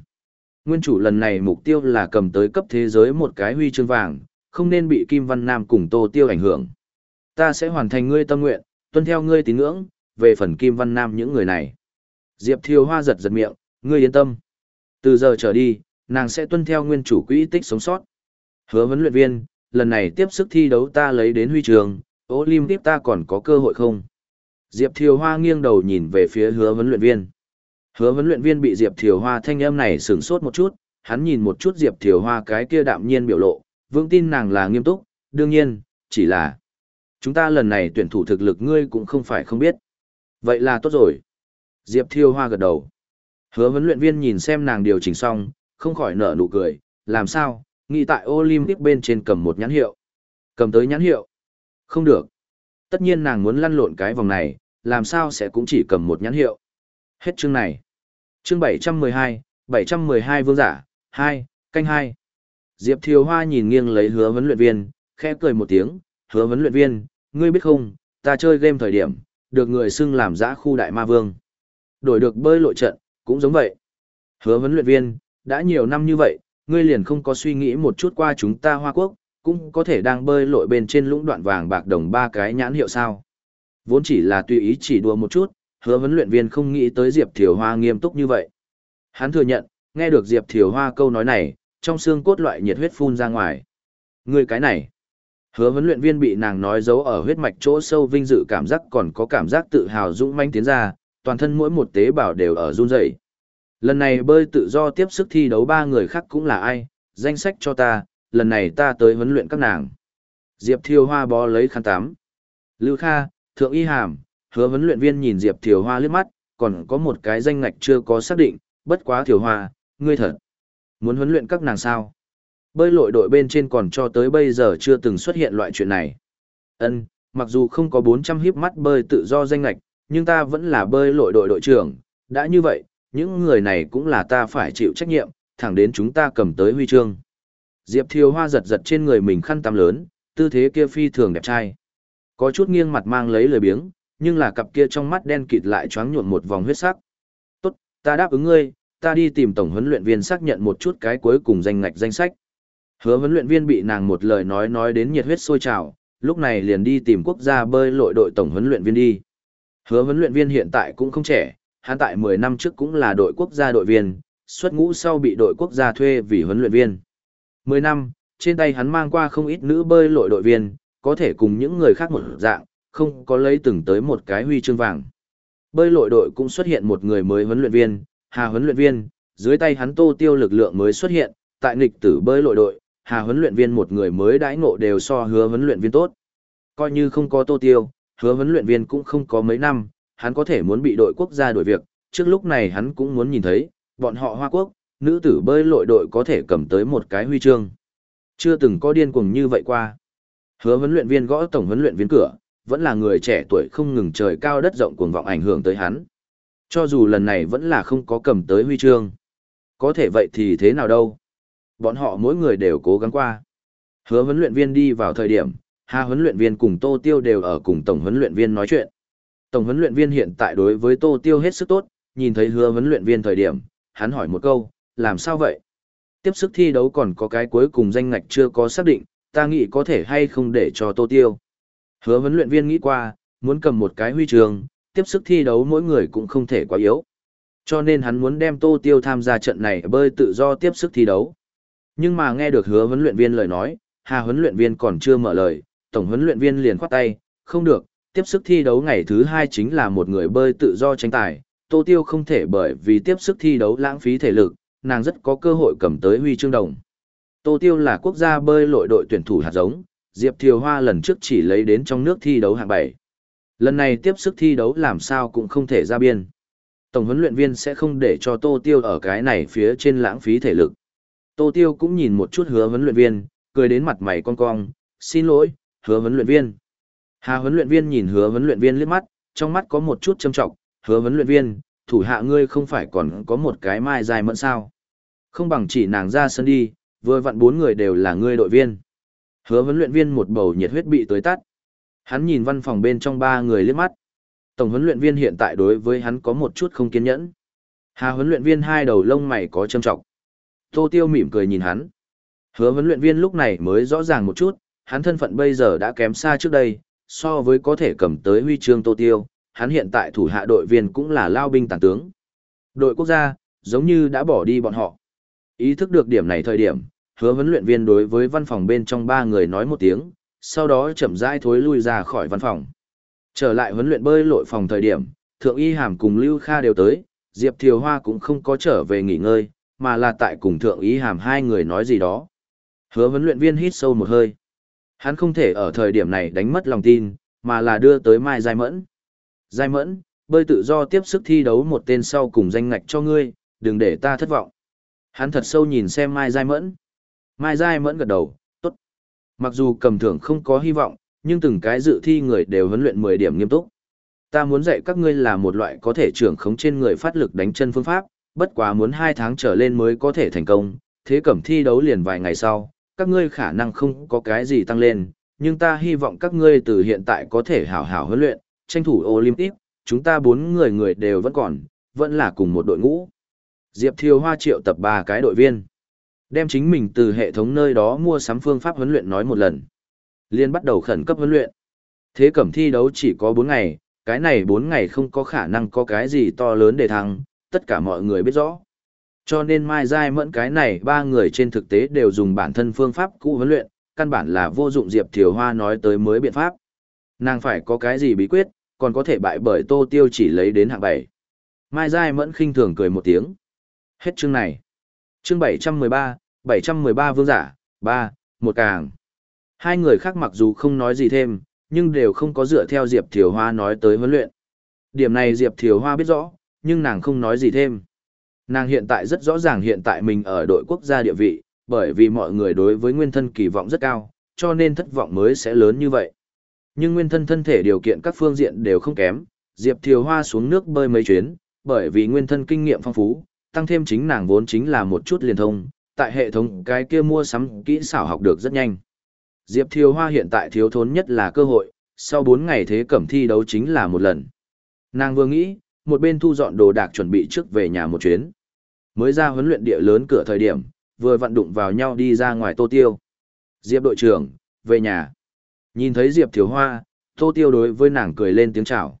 Nguyên chủ lần này mục tiêu là cầm tới cấp thế giới một cái huy chương vàng, không nên bị Kim Văn Nam cùng Tô Tiêu ảnh hưởng. Ta sẽ hoàn thành ngươi tâm nguyện, tuân theo ngươi tín ngưỡng, về phần Kim Văn Nam những người này. Diệp Thiều Hoa giật giật miệng, ngươi yên tâm. Từ giờ trở đi, nàng sẽ tuân theo nguyên chủ quỹ tích sống sót. Hứa huấn luyện viên, lần này tiếp sức thi đấu ta lấy đến huy trường, Olympic ta còn có cơ hội không? Diệp Thiều Hoa nghiêng đầu nhìn về phía hứa huấn luyện viên. Hứa huấn luyện viên bị Diệp Thiều Hoa thanh âm này sửng sốt một chút, hắn nhìn một chút Diệp Thiều Hoa cái kia đạm nhiên biểu lộ, vững tin nàng là nghiêm túc, đương nhiên, chỉ là chúng ta lần này tuyển thủ thực lực ngươi cũng không phải không biết. Vậy là tốt rồi. Diệp thiêu Hoa gật đầu. Hứa huấn luyện viên nhìn xem nàng điều chỉnh xong, không khỏi nở nụ cười, làm sao, nghĩ tại Olympic bên trên cầm một nhãn hiệu. Cầm tới nhãn hiệu. Không được. Tất nhiên nàng muốn lăn lộn cái vòng này, làm sao sẽ cũng chỉ cầm một nhãn hiệu. Hết chương này. Chương 712, 712 vương giả, 2, canh 2. Diệp Thiều Hoa nhìn nghiêng lấy hứa vấn luyện viên, khẽ cười một tiếng, hứa vấn luyện viên, ngươi biết không, ta chơi game thời điểm, được người xưng làm giã khu đại ma vương. Đổi được bơi lội trận, cũng giống vậy. Hứa vấn luyện viên, đã nhiều năm như vậy, ngươi liền không có suy nghĩ một chút qua chúng ta Hoa Quốc, cũng có thể đang bơi lội bên trên lũng đoạn vàng bạc đồng ba cái nhãn hiệu sao. Vốn chỉ là tùy ý chỉ đùa một chút, hứa huấn luyện viên không nghĩ tới Diệp Thiều Hoa nghiêm túc như vậy. Hắn thừa nhận, nghe được Diệp Thiều Hoa câu nói này, trong xương cốt loại nhiệt huyết phun ra ngoài. Ngươi cái này, hứa huấn luyện viên bị nàng nói giấu ở huyết mạch chỗ sâu vinh dự cảm giác còn có cảm giác tự hào dũng manh tiến ra, toàn thân mỗi một tế bào đều ở run rẩy. Lần này bơi tự do tiếp sức thi đấu ba người khác cũng là ai, danh sách cho ta, lần này ta tới huấn luyện các nàng. Diệp Thiều Hoa bó lấy khăn tắm. Lưu Kha, Thượng Y Hàm, hứa huấn luyện viên nhìn Diệp Thiều Hoa liếc mắt, còn có một cái danh ngạch chưa có xác định, bất quá Thiều Hoa, ngươi thật. Muốn huấn luyện các nàng sao? Bơi lội đội bên trên còn cho tới bây giờ chưa từng xuất hiện loại chuyện này. Ân, mặc dù không có 400 hiếp mắt bơi tự do danh ngạch, nhưng ta vẫn là bơi lội đội đội trưởng, đã như vậy, những người này cũng là ta phải chịu trách nhiệm, thẳng đến chúng ta cầm tới huy chương. Diệp Thiều Hoa giật giật trên người mình khăn tắm lớn, tư thế kia phi thường đẹp trai. Có chút nghiêng mặt mang lấy lời biếng, nhưng là cặp kia trong mắt đen kịt lại choáng nhuộm một vòng huyết sắc. Tốt, ta đáp ứng ngươi, ta đi tìm tổng huấn luyện viên xác nhận một chút cái cuối cùng danh ngạch danh sách. Hứa huấn luyện viên bị nàng một lời nói nói đến nhiệt huyết sôi trào, lúc này liền đi tìm quốc gia bơi lội đội tổng huấn luyện viên đi. Hứa huấn luyện viên hiện tại cũng không trẻ, hắn tại 10 năm trước cũng là đội quốc gia đội viên, xuất ngũ sau bị đội quốc gia thuê vì huấn luyện viên. 10 năm, trên tay hắn mang qua không ít nữ bơi lội đội viên, có thể cùng những người khác một dạng, không có lấy từng tới một cái huy chương vàng. Bơi lội đội cũng xuất hiện một người mới huấn luyện viên, Hà huấn luyện viên, dưới tay hắn Tô Tiêu lực lượng mới xuất hiện, tại nghịch tử bơi lội đội, Hà huấn luyện viên một người mới đãi ngộ đều so hứa huấn luyện viên tốt. Coi như không có Tô Tiêu, hứa huấn luyện viên cũng không có mấy năm, hắn có thể muốn bị đội quốc gia đổi việc, trước lúc này hắn cũng muốn nhìn thấy, bọn họ Hoa Quốc, nữ tử bơi lội đội có thể cầm tới một cái huy chương. Chưa từng có điên cuồng như vậy qua. Hứa huấn luyện viên gõ tổng huấn luyện viên cửa, vẫn là người trẻ tuổi không ngừng trời cao đất rộng cuồng vọng ảnh hưởng tới hắn. Cho dù lần này vẫn là không có cầm tới huy chương. Có thể vậy thì thế nào đâu. Bọn họ mỗi người đều cố gắng qua. Hứa huấn luyện viên đi vào thời điểm, Hà huấn luyện viên cùng Tô Tiêu đều ở cùng tổng huấn luyện viên nói chuyện. Tổng huấn luyện viên hiện tại đối với Tô Tiêu hết sức tốt, nhìn thấy hứa huấn luyện viên thời điểm, hắn hỏi một câu, làm sao vậy? Tiếp sức thi đấu còn có cái cuối cùng danh ngạch chưa có xác định, ta nghĩ có thể hay không để cho Tô Tiêu. Hứa huấn luyện viên nghĩ qua, muốn cầm một cái huy trường, tiếp sức thi đấu mỗi người cũng không thể quá yếu. Cho nên hắn muốn đem Tô Tiêu tham gia trận này bơi tự do tiếp sức thi đấu. Nhưng mà nghe được hứa huấn luyện viên lời nói, Hà huấn luyện viên còn chưa mở lời, tổng huấn luyện viên liền khoát tay, không được, tiếp sức thi đấu ngày thứ hai chính là một người bơi tự do tranh tài, Tô Tiêu không thể bởi vì tiếp sức thi đấu lãng phí thể lực, nàng rất có cơ hội cầm tới huy chương đồng. Tô Tiêu là quốc gia bơi lội đội tuyển thủ hạt giống, Diệp Thiều Hoa lần trước chỉ lấy đến trong nước thi đấu hạng 7. Lần này tiếp sức thi đấu làm sao cũng không thể ra biên. Tổng huấn luyện viên sẽ không để cho Tô Tiêu ở cái này phía trên lãng phí thể lực. Tô Tiêu cũng nhìn một chút hứa huấn luyện viên, cười đến mặt mày cong cong, xin lỗi, hứa huấn luyện viên. Hà huấn luyện viên nhìn hứa huấn luyện viên liếc mắt, trong mắt có một chút châm trọng, hứa huấn luyện viên, thủ hạ ngươi không phải còn có một cái mai dài mẫn sao. Không bằng chỉ nàng ra sân đi, vừa vặn bốn người đều là ngươi đội viên. Hứa huấn luyện viên một bầu nhiệt huyết bị tới tắt. Hắn nhìn văn phòng bên trong ba người liếc mắt. Tổng huấn luyện viên hiện tại đối với hắn có một chút không kiên nhẫn. Hà huấn luyện viên hai đầu lông mày có châm trọng. Tô Tiêu mỉm cười nhìn hắn. Hứa huấn luyện viên lúc này mới rõ ràng một chút, hắn thân phận bây giờ đã kém xa trước đây, so với có thể cầm tới huy chương Tô Tiêu, hắn hiện tại thủ hạ đội viên cũng là lao binh tàn tướng. Đội quốc gia, giống như đã bỏ đi bọn họ. Ý thức được điểm này thời điểm, hứa huấn luyện viên đối với văn phòng bên trong ba người nói một tiếng, sau đó chậm rãi thối lui ra khỏi văn phòng. Trở lại huấn luyện bơi lội phòng thời điểm, Thượng Y Hàm cùng Lưu Kha đều tới, Diệp Thiều Hoa cũng không có trở về nghỉ ngơi, mà là tại cùng Thượng ý Hàm hai người nói gì đó. Hứa huấn luyện viên hít sâu một hơi. Hắn không thể ở thời điểm này đánh mất lòng tin, mà là đưa tới Mai Giai Mẫn. Giai Mẫn, bơi tự do tiếp sức thi đấu một tên sau cùng danh ngạch cho ngươi, đừng để ta thất vọng. Hắn thật sâu nhìn xem Mai Giai Mẫn. Mai Giai Mẫn gật đầu, tốt. Mặc dù cầm thưởng không có hy vọng, nhưng từng cái dự thi người đều huấn luyện 10 điểm nghiêm túc. Ta muốn dạy các ngươi là một loại có thể trưởng khống trên người phát lực đánh chân phương pháp, bất quá muốn 2 tháng trở lên mới có thể thành công, thế cẩm thi đấu liền vài ngày sau, các ngươi khả năng không có cái gì tăng lên, nhưng ta hy vọng các ngươi từ hiện tại có thể hảo hảo huấn luyện, tranh thủ Olympic, chúng ta bốn người người đều vẫn còn, vẫn là cùng một đội ngũ. Diệp Thiều Hoa triệu tập ba cái đội viên. Đem chính mình từ hệ thống nơi đó mua sắm phương pháp huấn luyện nói một lần. Liên bắt đầu khẩn cấp huấn luyện. Thế cẩm thi đấu chỉ có 4 ngày, cái này 4 ngày không có khả năng có cái gì to lớn để thắng, tất cả mọi người biết rõ. Cho nên Mai Giai Mẫn cái này ba người trên thực tế đều dùng bản thân phương pháp cũ huấn luyện, căn bản là vô dụng Diệp Thiều Hoa nói tới mới biện pháp. Nàng phải có cái gì bí quyết, còn có thể bại bởi Tô Tiêu chỉ lấy đến hạng 7. Mai Giai Mẫn khinh thường cười một tiếng. Hết chương này. Chương 713, 713 vương giả, 3, một càng. Hai người khác mặc dù không nói gì thêm, nhưng đều không có dựa theo Diệp Thiều Hoa nói tới huấn luyện. Điểm này Diệp Thiều Hoa biết rõ, nhưng nàng không nói gì thêm. Nàng hiện tại rất rõ ràng hiện tại mình ở đội quốc gia địa vị, bởi vì mọi người đối với nguyên thân kỳ vọng rất cao, cho nên thất vọng mới sẽ lớn như vậy. Nhưng nguyên thân thân thể điều kiện các phương diện đều không kém, Diệp Thiều Hoa xuống nước bơi mấy chuyến, bởi vì nguyên thân kinh nghiệm phong phú, tăng thêm chính nàng vốn chính là một chút liên thông, tại hệ thống cái kia mua sắm kỹ xảo học được rất nhanh. Diệp Thiều Hoa hiện tại thiếu thốn nhất là cơ hội, sau 4 ngày thế cẩm thi đấu chính là một lần. Nàng vừa nghĩ, một bên thu dọn đồ đạc chuẩn bị trước về nhà một chuyến. Mới ra huấn luyện địa lớn cửa thời điểm, vừa vận đụng vào nhau đi ra ngoài Tô Tiêu. Diệp đội trưởng, về nhà. Nhìn thấy Diệp Thiều Hoa, Tô Tiêu đối với nàng cười lên tiếng chào.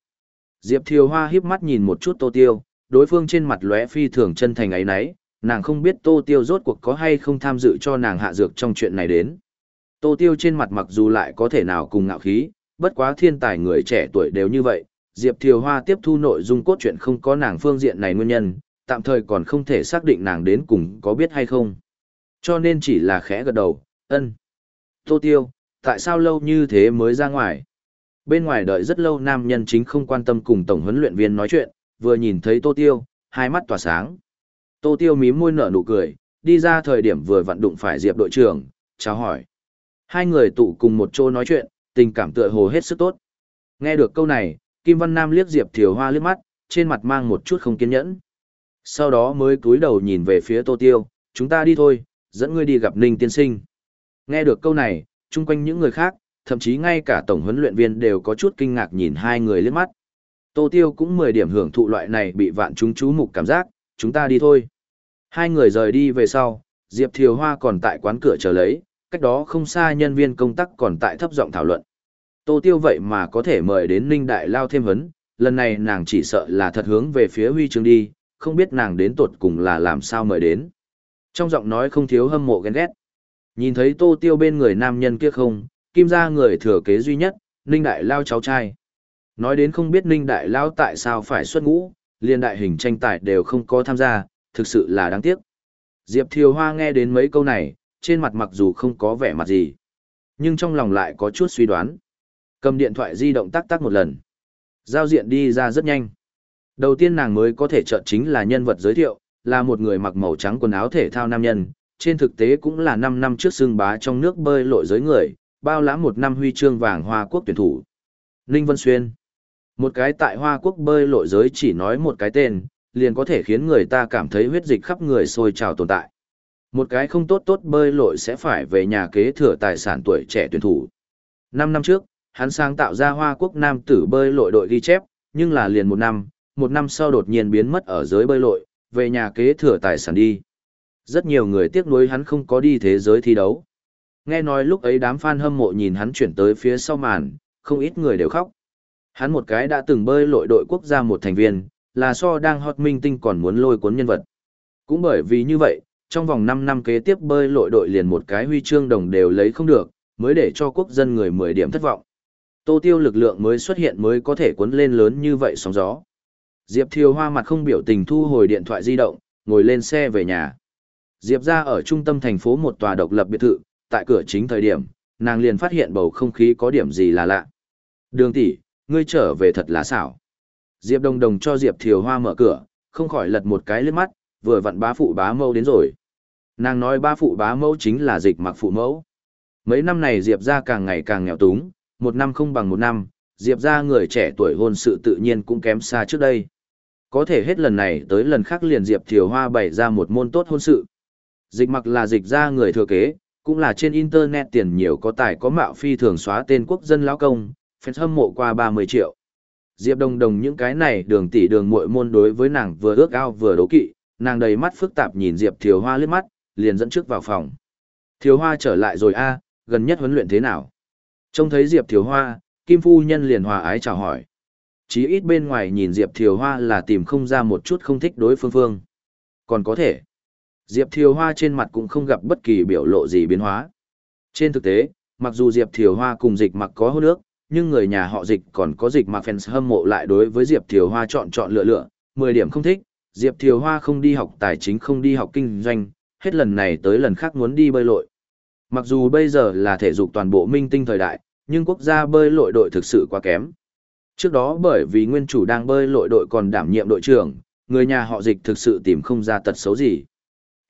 Diệp Thiều Hoa híp mắt nhìn một chút Tô Tiêu, đối phương trên mặt lóe phi thường chân thành ấy nấy, nàng không biết Tô Tiêu rốt cuộc có hay không tham dự cho nàng hạ dược trong chuyện này đến. Tô Tiêu trên mặt mặc dù lại có thể nào cùng ngạo khí, bất quá thiên tài người trẻ tuổi đều như vậy, Diệp Thiều Hoa tiếp thu nội dung cốt truyện không có nàng phương diện này nguyên nhân, tạm thời còn không thể xác định nàng đến cùng có biết hay không. Cho nên chỉ là khẽ gật đầu, ân. Tô Tiêu, tại sao lâu như thế mới ra ngoài? Bên ngoài đợi rất lâu nam nhân chính không quan tâm cùng tổng huấn luyện viên nói chuyện, vừa nhìn thấy Tô Tiêu, hai mắt tỏa sáng. Tô Tiêu mím môi nở nụ cười, đi ra thời điểm vừa vặn đụng phải Diệp đội trưởng, chào hỏi. Hai người tụ cùng một chỗ nói chuyện, tình cảm tựa hồ hết sức tốt. Nghe được câu này, Kim Văn Nam liếc Diệp Thiều Hoa liếc mắt, trên mặt mang một chút không kiên nhẫn. Sau đó mới cúi đầu nhìn về phía Tô Tiêu, chúng ta đi thôi, dẫn ngươi đi gặp Ninh Tiên Sinh. Nghe được câu này, chung quanh những người khác, thậm chí ngay cả tổng huấn luyện viên đều có chút kinh ngạc nhìn hai người liếc mắt. Tô Tiêu cũng mười điểm hưởng thụ loại này bị vạn chúng chú mục cảm giác, chúng ta đi thôi. Hai người rời đi về sau, Diệp Thiều Hoa còn tại quán cửa chờ lấy, cách đó không xa nhân viên công tác còn tại thấp giọng thảo luận. Tô Tiêu vậy mà có thể mời đến Ninh Đại Lao thêm vấn, lần này nàng chỉ sợ là thật hướng về phía huy chương đi, không biết nàng đến tột cùng là làm sao mời đến. Trong giọng nói không thiếu hâm mộ ghen ghét. Nhìn thấy Tô Tiêu bên người nam nhân kia không, kim ra người thừa kế duy nhất, Ninh Đại Lao cháu trai. Nói đến không biết Ninh Đại Lao tại sao phải xuất ngũ, liên đại hình tranh tài đều không có tham gia, thực sự là đáng tiếc. Diệp Thiều Hoa nghe đến mấy câu này, trên mặt mặc dù không có vẻ mặt gì, nhưng trong lòng lại có chút suy đoán. Cầm điện thoại di động tắc tắc một lần. Giao diện đi ra rất nhanh. Đầu tiên nàng mới có thể chợt chính là nhân vật giới thiệu, là một người mặc màu trắng quần áo thể thao nam nhân, trên thực tế cũng là 5 năm trước xương bá trong nước bơi lội giới người, bao lãm một năm huy chương vàng Hoa Quốc tuyển thủ. Ninh Vân Xuyên. Một cái tại Hoa Quốc bơi lội giới chỉ nói một cái tên, liền có thể khiến người ta cảm thấy huyết dịch khắp người sôi trào tồn tại. Một cái không tốt tốt bơi lội sẽ phải về nhà kế thừa tài sản tuổi trẻ tuyển thủ. Năm năm trước, hắn sáng tạo ra Hoa Quốc nam tử bơi lội đội ghi chép, nhưng là liền một năm, một năm sau đột nhiên biến mất ở giới bơi lội, về nhà kế thừa tài sản đi. Rất nhiều người tiếc nuối hắn không có đi thế giới thi đấu. Nghe nói lúc ấy đám fan hâm mộ nhìn hắn chuyển tới phía sau màn, không ít người đều khóc. Hắn một cái đã từng bơi lội đội quốc gia một thành viên, là so đang hot minh tinh còn muốn lôi cuốn nhân vật. Cũng bởi vì như vậy, trong vòng 5 năm kế tiếp bơi lội đội liền một cái huy chương đồng đều lấy không được, mới để cho quốc dân người 10 điểm thất vọng. Tô Tiêu lực lượng mới xuất hiện mới có thể cuốn lên lớn như vậy sóng gió. Diệp Thiều Hoa mặt không biểu tình thu hồi điện thoại di động, ngồi lên xe về nhà. Diệp ra ở trung tâm thành phố một tòa độc lập biệt thự, tại cửa chính thời điểm, nàng liền phát hiện bầu không khí có điểm gì là lạ. Đường tỷ, ngươi trở về thật là xảo. Diệp Đồng Đồng cho Diệp Thiều Hoa mở cửa, không khỏi lật một cái lướt mắt, vừa vặn bá phụ bá mâu đến rồi. Nàng nói ba phụ bá mẫu chính là dịch mặc phụ mẫu. Mấy năm này Diệp ra càng ngày càng nghèo túng, một năm không bằng một năm, Diệp ra người trẻ tuổi hôn sự tự nhiên cũng kém xa trước đây. Có thể hết lần này tới lần khác liền Diệp Thiều Hoa bày ra một môn tốt hôn sự. Dịch mặc là dịch ra người thừa kế, cũng là trên internet tiền nhiều có tài có mạo phi thường xóa tên quốc dân lão công, fans hâm mộ qua 30 triệu. Diệp Đồng Đồng những cái này đường tỷ đường muội môn đối với nàng vừa ước ao vừa đố kỵ, nàng đầy mắt phức tạp nhìn Diệp Thiều Hoa liếc mắt, liền dẫn trước vào phòng. Thiều Hoa trở lại rồi a, gần nhất huấn luyện thế nào? Trông thấy Diệp Thiều Hoa, Kim Phu Nhân liền hòa ái chào hỏi. chí ít bên ngoài nhìn Diệp Thiều Hoa là tìm không ra một chút không thích đối phương phương. Còn có thể, Diệp Thiều Hoa trên mặt cũng không gặp bất kỳ biểu lộ gì biến hóa. Trên thực tế, mặc dù Diệp Thiều Hoa cùng dịch mặc có hôn nước, nhưng người nhà họ dịch còn có dịch mặc fans hâm mộ lại đối với Diệp Thiều Hoa chọn chọn lựa lựa, 10 điểm không thích, Diệp Thiều Hoa không đi học tài chính không đi học kinh doanh, hết lần này tới lần khác muốn đi bơi lội. Mặc dù bây giờ là thể dục toàn bộ minh tinh thời đại, nhưng quốc gia bơi lội đội thực sự quá kém. Trước đó bởi vì nguyên chủ đang bơi lội đội còn đảm nhiệm đội trưởng, người nhà họ dịch thực sự tìm không ra tật xấu gì.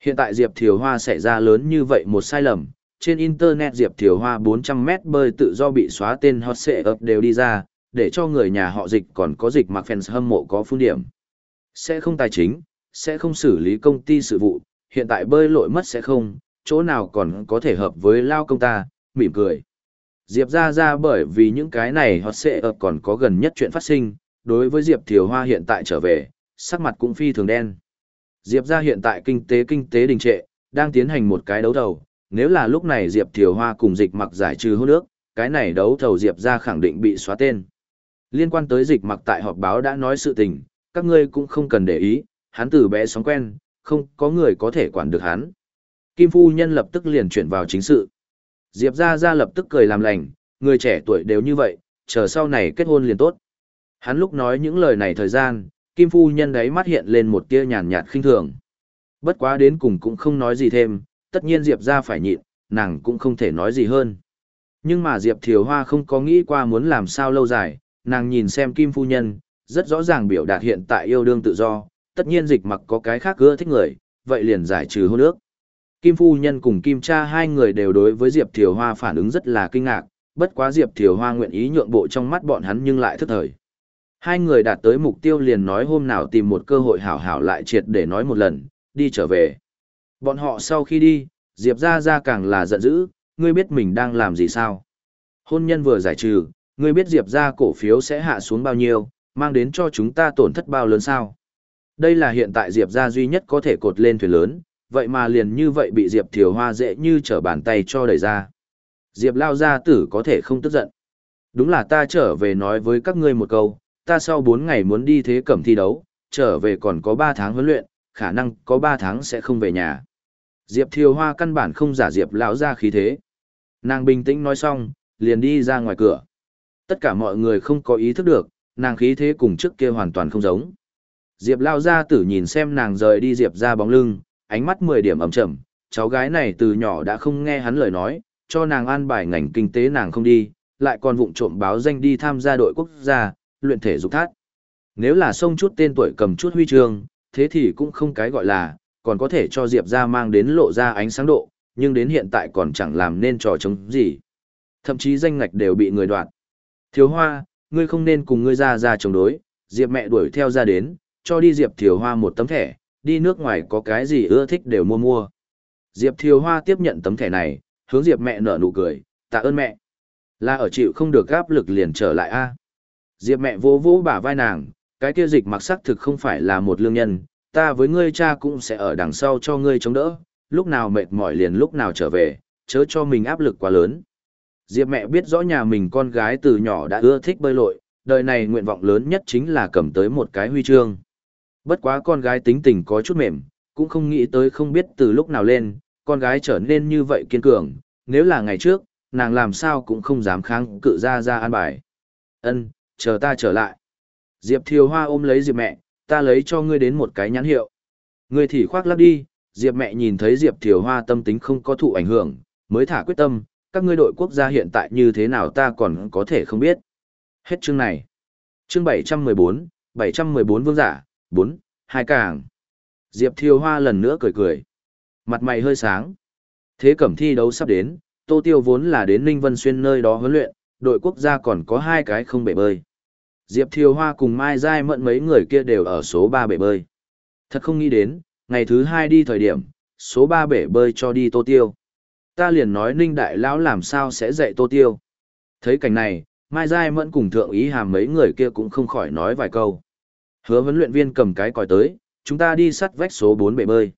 Hiện tại Diệp Thiều Hoa xảy ra lớn như vậy một sai lầm, trên Internet Diệp Thiều Hoa 400 mét bơi tự do bị xóa tên hot xệ ập đều đi ra, để cho người nhà họ dịch còn có dịch mặc fans hâm mộ có phun điểm. Sẽ không tài chính, sẽ không xử lý công ty sự vụ, hiện tại bơi lội mất sẽ không, chỗ nào còn có thể hợp với lao công ta, mỉm cười. Diệp ra ra bởi vì những cái này họ sẽ ập còn có gần nhất chuyện phát sinh, đối với Diệp Thiều Hoa hiện tại trở về, sắc mặt cũng phi thường đen. Diệp ra hiện tại kinh tế kinh tế đình trệ, đang tiến hành một cái đấu thầu, nếu là lúc này Diệp Thiều Hoa cùng dịch mặc giải trừ hôn nước, cái này đấu thầu Diệp ra khẳng định bị xóa tên. Liên quan tới dịch mặc tại họp báo đã nói sự tình, các ngươi cũng không cần để ý, hắn từ bé sóng quen, không có người có thể quản được hắn. Kim Phu Nhân lập tức liền chuyển vào chính sự. Diệp ra ra lập tức cười làm lành, người trẻ tuổi đều như vậy, chờ sau này kết hôn liền tốt. Hắn lúc nói những lời này thời gian, Kim Phu Nhân đấy mắt hiện lên một tia nhàn nhạt khinh thường. Bất quá đến cùng cũng không nói gì thêm, tất nhiên Diệp ra phải nhịn, nàng cũng không thể nói gì hơn. Nhưng mà Diệp Thiều Hoa không có nghĩ qua muốn làm sao lâu dài, nàng nhìn xem Kim Phu Nhân, rất rõ ràng biểu đạt hiện tại yêu đương tự do, tất nhiên dịch mặc có cái khác ưa thích người, vậy liền giải trừ hôn ước. Kim Phu Nhân cùng Kim Cha hai người đều đối với Diệp Thiều Hoa phản ứng rất là kinh ngạc, bất quá Diệp Thiều Hoa nguyện ý nhượng bộ trong mắt bọn hắn nhưng lại thức thời. Hai người đạt tới mục tiêu liền nói hôm nào tìm một cơ hội hảo hảo lại triệt để nói một lần, đi trở về. Bọn họ sau khi đi, Diệp ra ra càng là giận dữ, ngươi biết mình đang làm gì sao? Hôn nhân vừa giải trừ, ngươi biết Diệp ra cổ phiếu sẽ hạ xuống bao nhiêu, mang đến cho chúng ta tổn thất bao lớn sao? Đây là hiện tại Diệp ra duy nhất có thể cột lên thuyền lớn, vậy mà liền như vậy bị Diệp Thiều Hoa dễ như trở bàn tay cho đẩy ra. Diệp Lao Gia Tử có thể không tức giận. Đúng là ta trở về nói với các ngươi một câu, ta sau 4 ngày muốn đi thế cẩm thi đấu, trở về còn có 3 tháng huấn luyện, khả năng có 3 tháng sẽ không về nhà. Diệp Thiều Hoa căn bản không giả Diệp lão gia khí thế. Nàng bình tĩnh nói xong, liền đi ra ngoài cửa. Tất cả mọi người không có ý thức được, nàng khí thế cùng trước kia hoàn toàn không giống. Diệp lao gia tử nhìn xem nàng rời đi Diệp ra bóng lưng, ánh mắt 10 điểm ẩm chậm, cháu gái này từ nhỏ đã không nghe hắn lời nói, cho nàng an bài ngành kinh tế nàng không đi, lại còn vụng trộm báo danh đi tham gia đội quốc gia, luyện thể dục thát. Nếu là xông chút tên tuổi cầm chút huy chương, thế thì cũng không cái gọi là, còn có thể cho Diệp ra mang đến lộ ra ánh sáng độ, nhưng đến hiện tại còn chẳng làm nên trò chống gì. Thậm chí danh ngạch đều bị người đoạt. Thiếu hoa, ngươi không nên cùng ngươi ra ra chống đối, Diệp mẹ đuổi theo ra đến, cho đi Diệp Thiếu Hoa một tấm thẻ, đi nước ngoài có cái gì ưa thích đều mua mua. Diệp Thiều Hoa tiếp nhận tấm thẻ này, hướng Diệp mẹ nở nụ cười, tạ ơn mẹ. Là ở chịu không được áp lực liền trở lại a. Diệp mẹ vô vỗ bả vai nàng, cái kia dịch mặc sắc thực không phải là một lương nhân, ta với ngươi cha cũng sẽ ở đằng sau cho ngươi chống đỡ, lúc nào mệt mỏi liền lúc nào trở về, chớ cho mình áp lực quá lớn. Diệp mẹ biết rõ nhà mình con gái từ nhỏ đã ưa thích bơi lội, đời này nguyện vọng lớn nhất chính là cầm tới một cái huy chương. Bất quá con gái tính tình có chút mềm, cũng không nghĩ tới không biết từ lúc nào lên, con gái trở nên như vậy kiên cường, nếu là ngày trước, nàng làm sao cũng không dám kháng cự ra ra an bài. Ân, chờ ta trở lại. Diệp Thiều Hoa ôm lấy Diệp mẹ, ta lấy cho ngươi đến một cái nhãn hiệu. Ngươi thì khoác lắp đi, Diệp mẹ nhìn thấy Diệp Thiều Hoa tâm tính không có thụ ảnh hưởng, mới thả quyết tâm, các ngươi đội quốc gia hiện tại như thế nào ta còn có thể không biết. Hết chương này. Chương 714, 714 vương giả, bốn hai càng. Diệp thiêu Hoa lần nữa cười cười. Mặt mày hơi sáng. Thế cẩm thi đấu sắp đến, Tô Tiêu vốn là đến Ninh Vân Xuyên nơi đó huấn luyện, đội quốc gia còn có hai cái không bể bơi. Diệp thiêu Hoa cùng Mai Giai mận mấy người kia đều ở số ba bể bơi. Thật không nghĩ đến, ngày thứ hai đi thời điểm, số ba bể bơi cho đi Tô Tiêu. Ta liền nói Ninh Đại Lão làm sao sẽ dạy Tô Tiêu. Thấy cảnh này, Mai Giai mẫn cùng thượng ý hàm mấy người kia cũng không khỏi nói vài câu. Hứa huấn luyện viên cầm cái còi tới, chúng ta đi sắt vách số 4 bể bơi.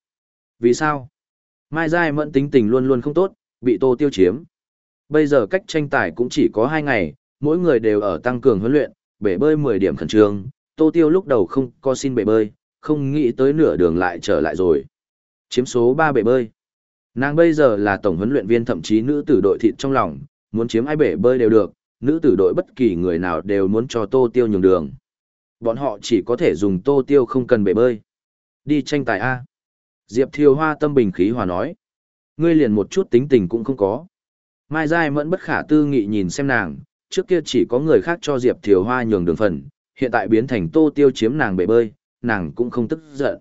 Vì sao? Mai Giai mẫn tính tình luôn luôn không tốt, bị Tô Tiêu chiếm. Bây giờ cách tranh tài cũng chỉ có 2 ngày, mỗi người đều ở tăng cường huấn luyện, bể bơi 10 điểm khẩn trương, Tô Tiêu lúc đầu không có xin bể bơi, không nghĩ tới nửa đường lại trở lại rồi. Chiếm số 3 bể bơi. Nàng bây giờ là tổng huấn luyện viên thậm chí nữ tử đội thịt trong lòng, muốn chiếm ai bể bơi đều được, nữ tử đội bất kỳ người nào đều muốn cho Tô Tiêu nhường đường. Bọn họ chỉ có thể dùng Tô Tiêu không cần bể bơi. Đi tranh tài A. Diệp Thiều Hoa tâm bình khí hòa nói. Ngươi liền một chút tính tình cũng không có. Mai Giai mẫn bất khả tư nghị nhìn xem nàng, trước kia chỉ có người khác cho Diệp Thiều Hoa nhường đường phần, hiện tại biến thành Tô Tiêu chiếm nàng bể bơi, nàng cũng không tức giận.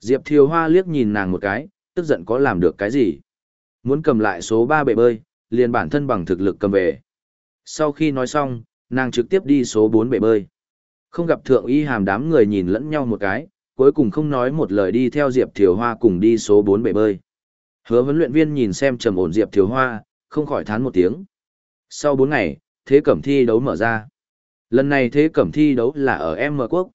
Diệp Thiều Hoa liếc nhìn nàng một cái, tức giận có làm được cái gì. Muốn cầm lại số 3 bể bơi, liền bản thân bằng thực lực cầm về. Sau khi nói xong, nàng trực tiếp đi số 4 bể bơi. Không gặp thượng y hàm đám người nhìn lẫn nhau một cái, cuối cùng không nói một lời đi theo Diệp Thiều Hoa cùng đi số 4 bể bơi. Hứa huấn luyện viên nhìn xem trầm ổn Diệp Thiều Hoa, không khỏi thán một tiếng. Sau 4 ngày, thế cẩm thi đấu mở ra. Lần này thế cẩm thi đấu là ở M quốc.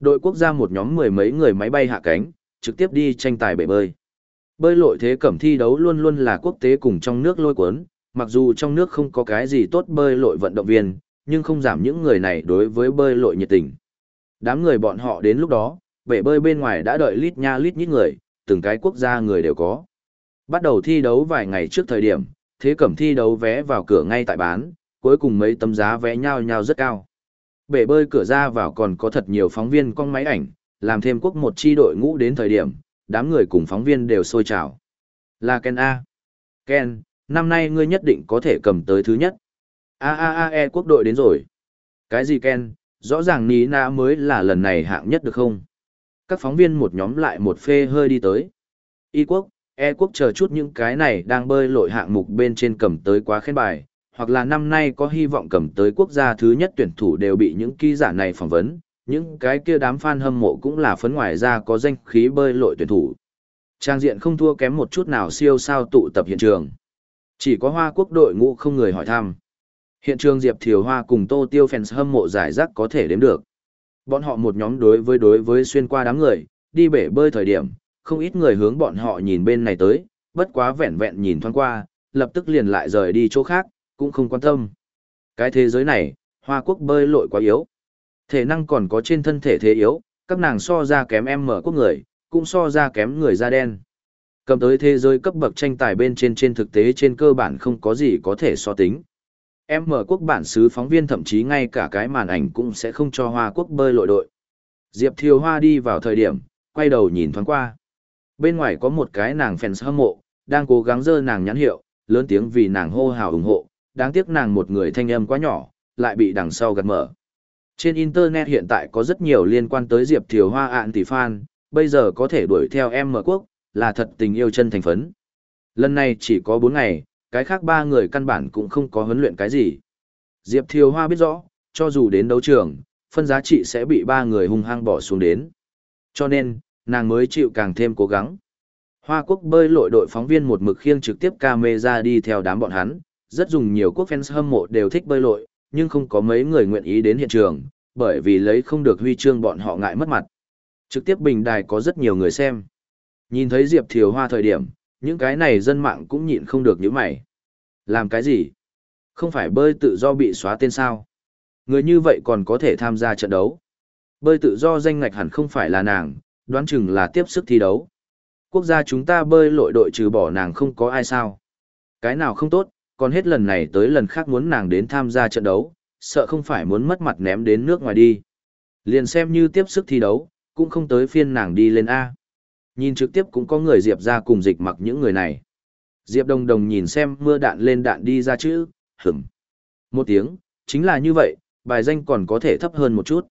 Đội quốc gia một nhóm mười mấy người máy bay hạ cánh, trực tiếp đi tranh tài bể bơi. Bơi lội thế cẩm thi đấu luôn luôn là quốc tế cùng trong nước lôi cuốn, mặc dù trong nước không có cái gì tốt bơi lội vận động viên, nhưng không giảm những người này đối với bơi lội nhiệt tình. Đám người bọn họ đến lúc đó, bể bơi bên ngoài đã đợi lít nha lít nhít người, từng cái quốc gia người đều có. Bắt đầu thi đấu vài ngày trước thời điểm, thế cẩm thi đấu vé vào cửa ngay tại bán, cuối cùng mấy tấm giá vé nhau nhau rất cao. Bể bơi cửa ra vào còn có thật nhiều phóng viên con máy ảnh, làm thêm quốc một chi đội ngũ đến thời điểm, đám người cùng phóng viên đều sôi trào. Là Ken A. Ken, năm nay ngươi nhất định có thể cầm tới thứ nhất. A A A E quốc đội đến rồi. Cái gì Ken, rõ ràng Ní Na mới là lần này hạng nhất được không? Các phóng viên một nhóm lại một phê hơi đi tới. Y quốc, E quốc chờ chút những cái này đang bơi lội hạng mục bên trên cầm tới quá khen bài, hoặc là năm nay có hy vọng cầm tới quốc gia thứ nhất tuyển thủ đều bị những ký giả này phỏng vấn, những cái kia đám fan hâm mộ cũng là phấn ngoài ra có danh khí bơi lội tuyển thủ. Trang diện không thua kém một chút nào siêu sao tụ tập hiện trường. Chỉ có Hoa Quốc đội ngũ không người hỏi thăm. Hiện trường Diệp Thiều Hoa cùng Tô Tiêu fans hâm mộ giải rác có thể đếm được. Bọn họ một nhóm đối với đối với xuyên qua đám người, đi bể bơi thời điểm, không ít người hướng bọn họ nhìn bên này tới, bất quá vẹn vẹn nhìn thoáng qua, lập tức liền lại rời đi chỗ khác, cũng không quan tâm. Cái thế giới này, Hoa Quốc bơi lội quá yếu. Thể năng còn có trên thân thể thế yếu, các nàng so ra kém em mở quốc người, cũng so ra kém người da đen. Cầm tới thế giới cấp bậc tranh tài bên trên trên thực tế trên cơ bản không có gì có thể so tính. Em mở quốc bản xứ phóng viên thậm chí ngay cả cái màn ảnh cũng sẽ không cho Hoa Quốc bơi lội đội. Diệp Thiều Hoa đi vào thời điểm, quay đầu nhìn thoáng qua. Bên ngoài có một cái nàng fans hâm mộ, đang cố gắng dơ nàng nhãn hiệu, lớn tiếng vì nàng hô hào ủng hộ, đáng tiếc nàng một người thanh âm quá nhỏ, lại bị đằng sau gạt mở. Trên Internet hiện tại có rất nhiều liên quan tới Diệp Thiều Hoa ạn tỷ fan, bây giờ có thể đuổi theo em mở quốc, là thật tình yêu chân thành phấn. Lần này chỉ có 4 ngày, cái khác ba người căn bản cũng không có huấn luyện cái gì. Diệp Thiều Hoa biết rõ, cho dù đến đấu trường, phân giá trị sẽ bị ba người hung hăng bỏ xuống đến. Cho nên, nàng mới chịu càng thêm cố gắng. Hoa quốc bơi lội đội phóng viên một mực khiêng trực tiếp camera đi theo đám bọn hắn, rất dùng nhiều quốc fans hâm mộ đều thích bơi lội, nhưng không có mấy người nguyện ý đến hiện trường, bởi vì lấy không được huy chương bọn họ ngại mất mặt. Trực tiếp bình đài có rất nhiều người xem. Nhìn thấy Diệp Thiều Hoa thời điểm, những cái này dân mạng cũng nhịn không được những mày. Làm cái gì? Không phải bơi tự do bị xóa tên sao? Người như vậy còn có thể tham gia trận đấu. Bơi tự do danh ngạch hẳn không phải là nàng, đoán chừng là tiếp sức thi đấu. Quốc gia chúng ta bơi lội đội trừ bỏ nàng không có ai sao. Cái nào không tốt, còn hết lần này tới lần khác muốn nàng đến tham gia trận đấu, sợ không phải muốn mất mặt ném đến nước ngoài đi. Liền xem như tiếp sức thi đấu, cũng không tới phiên nàng đi lên A. Nhìn trực tiếp cũng có người Diệp ra cùng dịch mặc những người này. Diệp đồng đồng nhìn xem mưa đạn lên đạn đi ra chữ, hửng. Một tiếng, chính là như vậy, bài danh còn có thể thấp hơn một chút.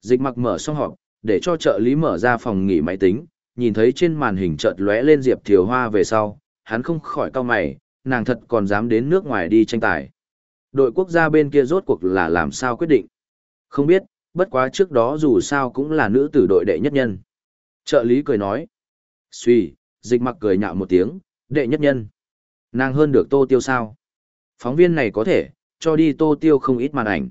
Dịch mặc mở xong họp, để cho trợ lý mở ra phòng nghỉ máy tính, nhìn thấy trên màn hình chợt lóe lên Diệp Thiều Hoa về sau, hắn không khỏi cau mày, nàng thật còn dám đến nước ngoài đi tranh tài. Đội quốc gia bên kia rốt cuộc là làm sao quyết định? Không biết, bất quá trước đó dù sao cũng là nữ tử đội đệ nhất nhân. Trợ lý cười nói. Suy, dịch mặc cười nhạo một tiếng, đệ nhất nhân. Nàng hơn được tô tiêu sao? Phóng viên này có thể, cho đi tô tiêu không ít màn ảnh.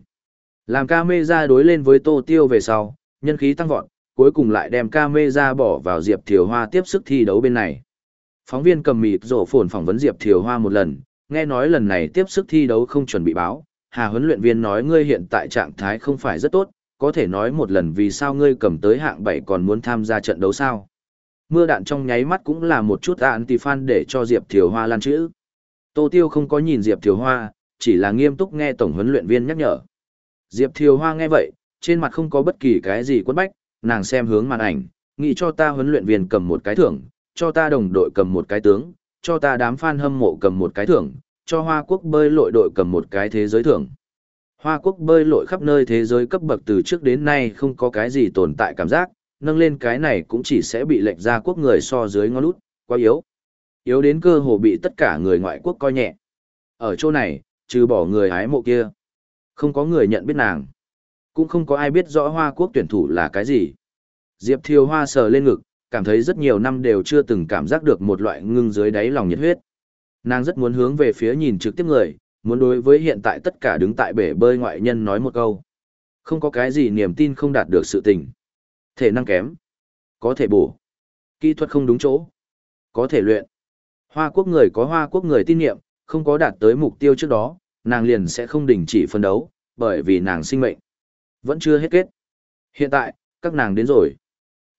Làm ca mê ra đối lên với tô tiêu về sau, nhân khí tăng vọt, cuối cùng lại đem ca mê ra bỏ vào Diệp Thiều Hoa tiếp sức thi đấu bên này. Phóng viên cầm mịt rổ phồn phỏng vấn Diệp Thiều Hoa một lần, nghe nói lần này tiếp sức thi đấu không chuẩn bị báo, Hà huấn luyện viên nói ngươi hiện tại trạng thái không phải rất tốt, có thể nói một lần vì sao ngươi cầm tới hạng 7 còn muốn tham gia trận đấu sao. Mưa đạn trong nháy mắt cũng là một chút anti-fan để cho Diệp Thiều Hoa lan chữ. Tô Tiêu không có nhìn Diệp Thiều Hoa, chỉ là nghiêm túc nghe tổng huấn luyện viên nhắc nhở. Diệp Thiều Hoa nghe vậy, trên mặt không có bất kỳ cái gì quất bách, nàng xem hướng màn ảnh, nghĩ cho ta huấn luyện viên cầm một cái thưởng, cho ta đồng đội cầm một cái tướng, cho ta đám fan hâm mộ cầm một cái thưởng, cho Hoa Quốc bơi lội đội cầm một cái thế giới thưởng. Hoa Quốc bơi lội khắp nơi thế giới cấp bậc từ trước đến nay không có cái gì tồn tại cảm giác, nâng lên cái này cũng chỉ sẽ bị lệnh ra quốc người so dưới ngón lút, quá yếu. Yếu đến cơ hồ bị tất cả người ngoại quốc coi nhẹ. Ở chỗ này, trừ bỏ người hái mộ kia. Không có người nhận biết nàng. Cũng không có ai biết rõ Hoa Quốc tuyển thủ là cái gì. Diệp Thiều Hoa sờ lên ngực, cảm thấy rất nhiều năm đều chưa từng cảm giác được một loại ngưng dưới đáy lòng nhiệt huyết. Nàng rất muốn hướng về phía nhìn trực tiếp người, muốn đối với hiện tại tất cả đứng tại bể bơi ngoại nhân nói một câu. Không có cái gì niềm tin không đạt được sự tình. Thể năng kém. Có thể bổ. Kỹ thuật không đúng chỗ. Có thể luyện. Hoa quốc người có hoa quốc người tin nhiệm, không có đạt tới mục tiêu trước đó, nàng liền sẽ không đình chỉ phân đấu, bởi vì nàng sinh mệnh. Vẫn chưa hết kết. Hiện tại, các nàng đến rồi.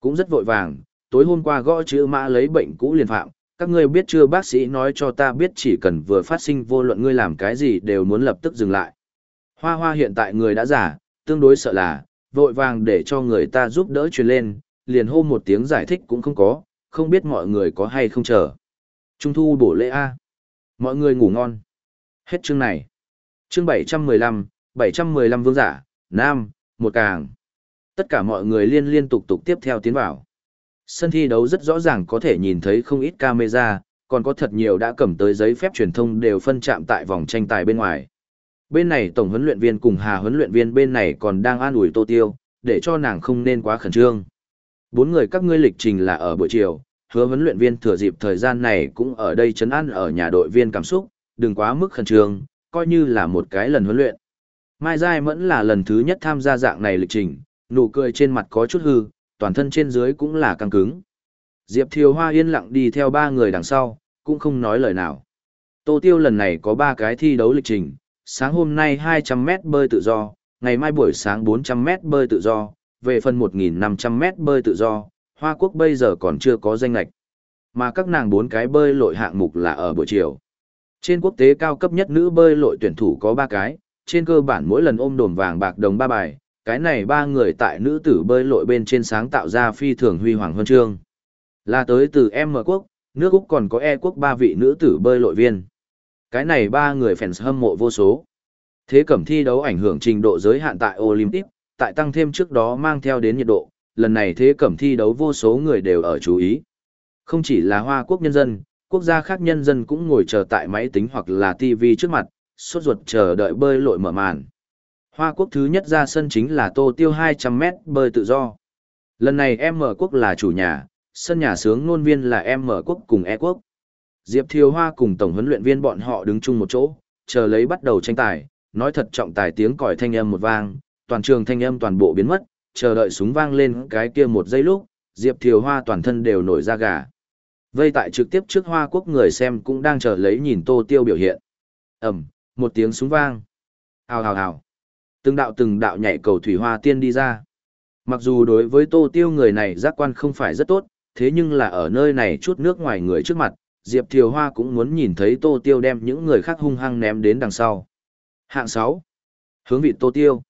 Cũng rất vội vàng, tối hôm qua gõ chữ mã lấy bệnh cũ liền phạm, các ngươi biết chưa bác sĩ nói cho ta biết chỉ cần vừa phát sinh vô luận ngươi làm cái gì đều muốn lập tức dừng lại. Hoa hoa hiện tại người đã giả, tương đối sợ là, vội vàng để cho người ta giúp đỡ truyền lên, liền hô một tiếng giải thích cũng không có, không biết mọi người có hay không chờ. Trung thu bổ lễ A. Mọi người ngủ ngon. Hết chương này. Chương 715, 715 vương giả, Nam, một càng. Tất cả mọi người liên liên tục tục tiếp theo tiến vào. Sân thi đấu rất rõ ràng có thể nhìn thấy không ít camera, còn có thật nhiều đã cầm tới giấy phép truyền thông đều phân chạm tại vòng tranh tài bên ngoài. Bên này tổng huấn luyện viên cùng Hà huấn luyện viên bên này còn đang an ủi Tô Tiêu, để cho nàng không nên quá khẩn trương. Bốn người các ngươi lịch trình là ở buổi chiều, hứa huấn luyện viên thừa dịp thời gian này cũng ở đây chấn an ở nhà đội viên cảm xúc, đừng quá mức khẩn trương, coi như là một cái lần huấn luyện. Mai Giai Mẫn là lần thứ nhất tham gia dạng này lịch trình, nụ cười trên mặt có chút hư, toàn thân trên dưới cũng là căng cứng. Diệp Thiều Hoa yên lặng đi theo ba người đằng sau, cũng không nói lời nào. Tô Tiêu lần này có ba cái thi đấu lịch trình, sáng hôm nay 200m bơi tự do, ngày mai buổi sáng 400m bơi tự do, về phần 1.500m bơi tự do, Hoa Quốc bây giờ còn chưa có danh lạch. Mà các nàng bốn cái bơi lội hạng mục là ở buổi chiều. Trên quốc tế cao cấp nhất nữ bơi lội tuyển thủ có ba cái, trên cơ bản mỗi lần ôm đồn vàng bạc đồng ba bài, cái này ba người tại nữ tử bơi lội bên trên sáng tạo ra phi thường huy hoàng huân chương. Là tới từ M quốc, nước Úc còn có E quốc ba vị nữ tử bơi lội viên. Cái này ba người fans hâm mộ vô số. Thế cẩm thi đấu ảnh hưởng trình độ giới hạn tại Olympic, tại tăng thêm trước đó mang theo đến nhiệt độ, lần này thế cẩm thi đấu vô số người đều ở chú ý. Không chỉ là Hoa quốc nhân dân, quốc gia khác nhân dân cũng ngồi chờ tại máy tính hoặc là TV trước mặt, sốt ruột chờ đợi bơi lội mở màn. Hoa quốc thứ nhất ra sân chính là Tô Tiêu 200m bơi tự do. Lần này M quốc là chủ nhà, sân nhà sướng ngôn viên là M quốc cùng E quốc. Diệp Thiều Hoa cùng tổng huấn luyện viên bọn họ đứng chung một chỗ, chờ lấy bắt đầu tranh tài, nói thật trọng tài tiếng còi thanh âm một vang, toàn trường thanh âm toàn bộ biến mất, chờ đợi súng vang lên cái kia một giây lúc, Diệp Thiều Hoa toàn thân đều nổi da gà. Vây tại trực tiếp trước Hoa Quốc người xem cũng đang chờ lấy nhìn Tô Tiêu biểu hiện. Ầm, một tiếng súng vang. Hào hào hào. Từng đạo từng đạo nhảy cầu thủy hoa tiên đi ra. Mặc dù đối với Tô Tiêu người này giác quan không phải rất tốt, thế nhưng là ở nơi này chút nước ngoài người trước mặt, Diệp Thiều Hoa cũng muốn nhìn thấy Tô Tiêu đem những người khác hung hăng ném đến đằng sau. Hạng 6. Hướng vị Tô Tiêu.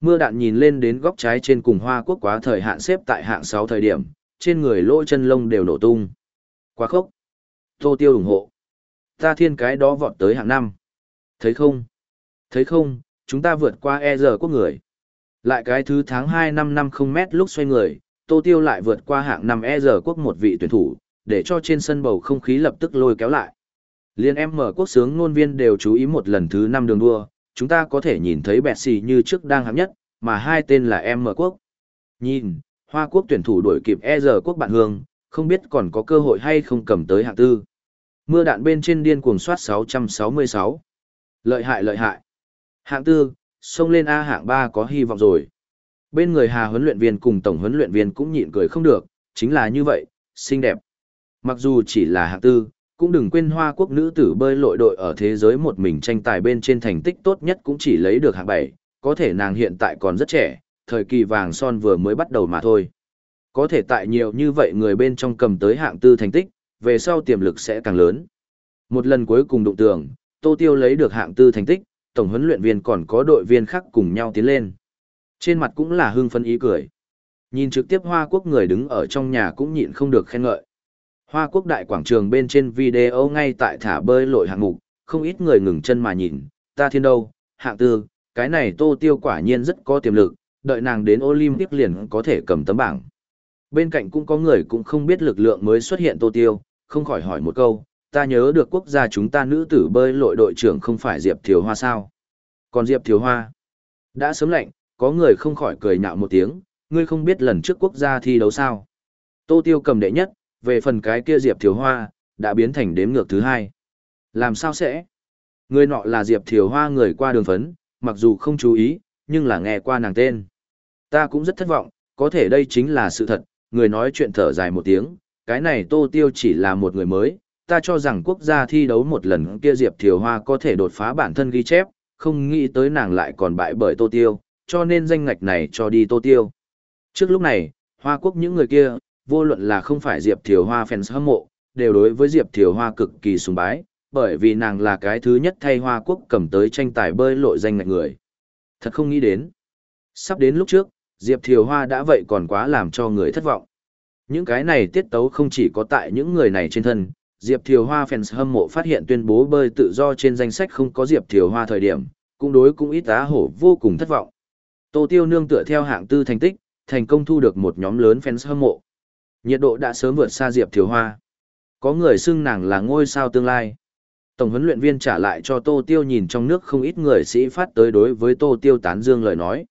Mưa đạn nhìn lên đến góc trái trên cùng Hoa Quốc quá thời hạn xếp tại hạng 6 thời điểm, trên người lỗ chân lông đều nổ tung. Quá khốc. Tô Tiêu ủng hộ. Ta thiên cái đó vọt tới hạng 5. Thấy không? Thấy không, chúng ta vượt qua e giờ quốc người. Lại cái thứ tháng 2 năm 50 mét lúc xoay người, Tô Tiêu lại vượt qua hạng 5 e giờ quốc một vị tuyển thủ, để cho trên sân bầu không khí lập tức lôi kéo lại. Liên em mở quốc sướng ngôn viên đều chú ý một lần thứ 5 đường đua, chúng ta có thể nhìn thấy bẹt xì như trước đang hạng nhất, mà hai tên là em mở quốc. Nhìn, Hoa quốc tuyển thủ đuổi kịp e giờ quốc bạn hương, không biết còn có cơ hội hay không cầm tới hạng tư. Mưa đạn bên trên điên cuồng soát 666. Lợi hại lợi hại. Hạng tư, xông lên A hạng 3 có hy vọng rồi. Bên người Hà huấn luyện viên cùng tổng huấn luyện viên cũng nhịn cười không được, chính là như vậy, xinh đẹp. Mặc dù chỉ là hạng tư, Cũng đừng quên Hoa Quốc nữ tử bơi lội đội ở thế giới một mình tranh tài bên trên thành tích tốt nhất cũng chỉ lấy được hạng 7, có thể nàng hiện tại còn rất trẻ, thời kỳ vàng son vừa mới bắt đầu mà thôi. Có thể tại nhiều như vậy người bên trong cầm tới hạng tư thành tích, về sau tiềm lực sẽ càng lớn. Một lần cuối cùng đụng tường, Tô Tiêu lấy được hạng tư thành tích, tổng huấn luyện viên còn có đội viên khác cùng nhau tiến lên. Trên mặt cũng là hưng phấn ý cười. Nhìn trực tiếp Hoa Quốc người đứng ở trong nhà cũng nhịn không được khen ngợi. Hoa Quốc đại quảng trường bên trên video ngay tại thả bơi lội hạng mục, không ít người ngừng chân mà nhìn, ta thiên đâu, hạng tư, cái này Tô Tiêu quả nhiên rất có tiềm lực, đợi nàng đến Olympic liền có thể cầm tấm bảng. Bên cạnh cũng có người cũng không biết lực lượng mới xuất hiện Tô Tiêu, không khỏi hỏi một câu, ta nhớ được quốc gia chúng ta nữ tử bơi lội đội trưởng không phải Diệp Thiều Hoa sao? Còn Diệp Thiều Hoa? Đã sớm lạnh, có người không khỏi cười nhạo một tiếng, ngươi không biết lần trước quốc gia thi đấu sao? Tô Tiêu cầm đệ nhất, về phần cái kia Diệp Thiều Hoa, đã biến thành đếm ngược thứ hai. Làm sao sẽ? Người nọ là Diệp Thiều Hoa người qua đường phấn, mặc dù không chú ý, nhưng là nghe qua nàng tên. Ta cũng rất thất vọng, có thể đây chính là sự thật, người nói chuyện thở dài một tiếng, cái này Tô Tiêu chỉ là một người mới, ta cho rằng quốc gia thi đấu một lần kia Diệp Thiều Hoa có thể đột phá bản thân ghi chép, không nghĩ tới nàng lại còn bại bởi Tô Tiêu, cho nên danh ngạch này cho đi Tô Tiêu. Trước lúc này, Hoa Quốc những người kia, vô luận là không phải Diệp Thiều Hoa fans hâm mộ, đều đối với Diệp Thiều Hoa cực kỳ sùng bái, bởi vì nàng là cái thứ nhất thay Hoa Quốc cầm tới tranh tài bơi lội danh ngạch người. Thật không nghĩ đến. Sắp đến lúc trước, Diệp Thiều Hoa đã vậy còn quá làm cho người thất vọng. Những cái này tiết tấu không chỉ có tại những người này trên thân, Diệp Thiều Hoa fans hâm mộ phát hiện tuyên bố bơi tự do trên danh sách không có Diệp Thiều Hoa thời điểm, cũng đối cũng ít á hổ vô cùng thất vọng. Tô Tiêu nương tựa theo hạng tư thành tích, thành công thu được một nhóm lớn fans hâm mộ. Nhiệt độ đã sớm vượt xa Diệp Thiều Hoa. Có người xưng nàng là ngôi sao tương lai. Tổng huấn luyện viên trả lại cho Tô Tiêu nhìn trong nước không ít người sĩ phát tới đối với Tô Tiêu tán dương lời nói.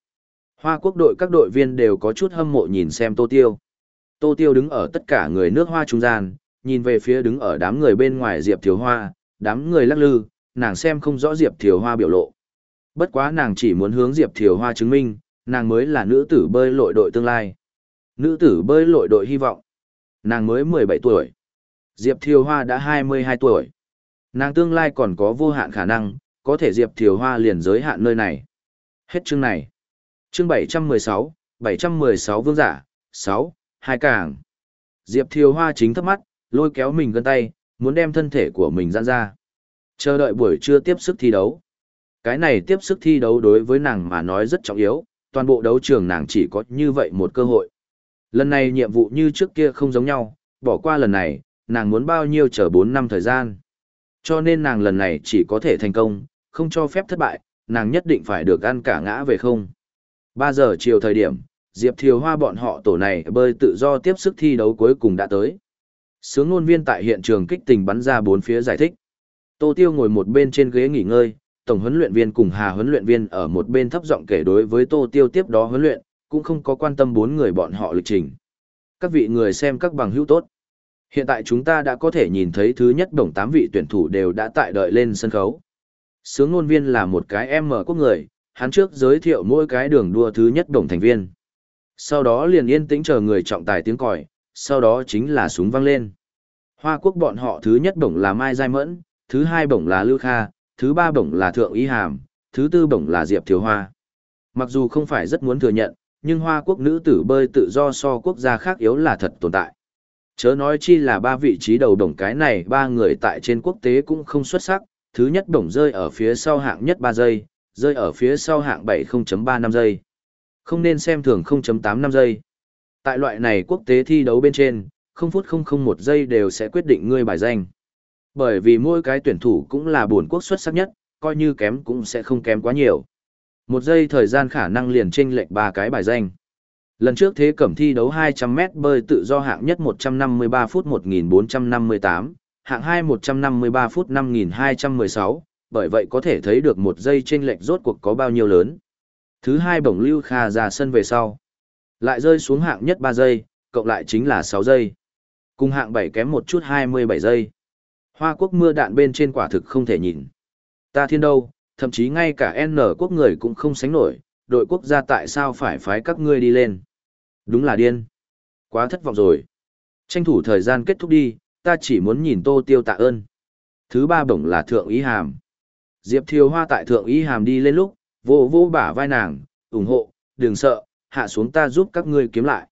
Hoa quốc đội các đội viên đều có chút hâm mộ nhìn xem Tô Tiêu. Tô Tiêu đứng ở tất cả người nước hoa trung gian, nhìn về phía đứng ở đám người bên ngoài Diệp Thiều Hoa, đám người lắc lư, nàng xem không rõ Diệp Thiều Hoa biểu lộ. Bất quá nàng chỉ muốn hướng Diệp Thiều Hoa chứng minh, nàng mới là nữ tử bơi lội đội tương lai. Nữ tử bơi lội đội hy vọng. Nàng mới 17 tuổi. Diệp Thiều Hoa đã 22 tuổi. Nàng tương lai còn có vô hạn khả năng, có thể Diệp Thiều Hoa liền giới hạn nơi này. Hết chương này. Chương 716, 716 vương giả, 6, hai càng. Diệp Thiều Hoa chính thấp mắt, lôi kéo mình gần tay, muốn đem thân thể của mình giãn ra. Chờ đợi buổi trưa tiếp sức thi đấu. Cái này tiếp sức thi đấu đối với nàng mà nói rất trọng yếu, toàn bộ đấu trường nàng chỉ có như vậy một cơ hội. Lần này nhiệm vụ như trước kia không giống nhau, bỏ qua lần này, nàng muốn bao nhiêu chờ 4 năm thời gian. Cho nên nàng lần này chỉ có thể thành công, không cho phép thất bại, nàng nhất định phải được ăn cả ngã về không. 3 giờ chiều thời điểm, Diệp Thiều Hoa bọn họ tổ này bơi tự do tiếp sức thi đấu cuối cùng đã tới. Sướng ngôn viên tại hiện trường kích tình bắn ra bốn phía giải thích. Tô Tiêu ngồi một bên trên ghế nghỉ ngơi, tổng huấn luyện viên cùng Hà huấn luyện viên ở một bên thấp giọng kể đối với Tô Tiêu tiếp đó huấn luyện, cũng không có quan tâm bốn người bọn họ lịch trình. Các vị người xem các bằng hữu tốt. Hiện tại chúng ta đã có thể nhìn thấy thứ nhất đồng tám vị tuyển thủ đều đã tại đợi lên sân khấu. Sướng ngôn viên là một cái em mở quốc người, hắn trước giới thiệu mỗi cái đường đua thứ nhất đồng thành viên. Sau đó liền yên tĩnh chờ người trọng tài tiếng còi, sau đó chính là súng vang lên. Hoa quốc bọn họ thứ nhất bổng là Mai Giai Mẫn, thứ hai bổng là Lưu Kha, thứ ba bổng là Thượng Ý Hàm, thứ tư bổng là Diệp Thiếu Hoa. Mặc dù không phải rất muốn thừa nhận, nhưng Hoa quốc nữ tử bơi tự do so quốc gia khác yếu là thật tồn tại. Chớ nói chi là ba vị trí đầu đồng cái này ba người tại trên quốc tế cũng không xuất sắc, thứ nhất đồng rơi ở phía sau hạng nhất 3 giây, rơi ở phía sau hạng 7 0.35 giây. Không nên xem thường 0.85 giây. Tại loại này quốc tế thi đấu bên trên, 0 phút 001 giây đều sẽ quyết định ngươi bài danh. Bởi vì mỗi cái tuyển thủ cũng là buồn quốc xuất sắc nhất, coi như kém cũng sẽ không kém quá nhiều. Một giây thời gian khả năng liền chênh lệch ba cái bài danh. Lần trước thế cẩm thi đấu 200m bơi tự do hạng nhất 153 phút 1458, hạng 2 153 phút 5216, bởi vậy có thể thấy được một giây chênh lệch rốt cuộc có bao nhiêu lớn. Thứ hai bổng Lưu Kha ra sân về sau. Lại rơi xuống hạng nhất 3 giây, cộng lại chính là 6 giây. Cùng hạng 7 kém một chút 27 giây. Hoa quốc mưa đạn bên trên quả thực không thể nhìn. Ta thiên đâu, thậm chí ngay cả N quốc người cũng không sánh nổi, đội quốc gia tại sao phải phái các ngươi đi lên. Đúng là điên. Quá thất vọng rồi. Tranh thủ thời gian kết thúc đi, ta chỉ muốn nhìn Tô Tiêu tạ ơn. Thứ ba bổng là Thượng Ý Hàm. Diệp Thiều Hoa tại Thượng Ý Hàm đi lên lúc, vô vô bả vai nàng, ủng hộ, đừng sợ, hạ xuống ta giúp các ngươi kiếm lại.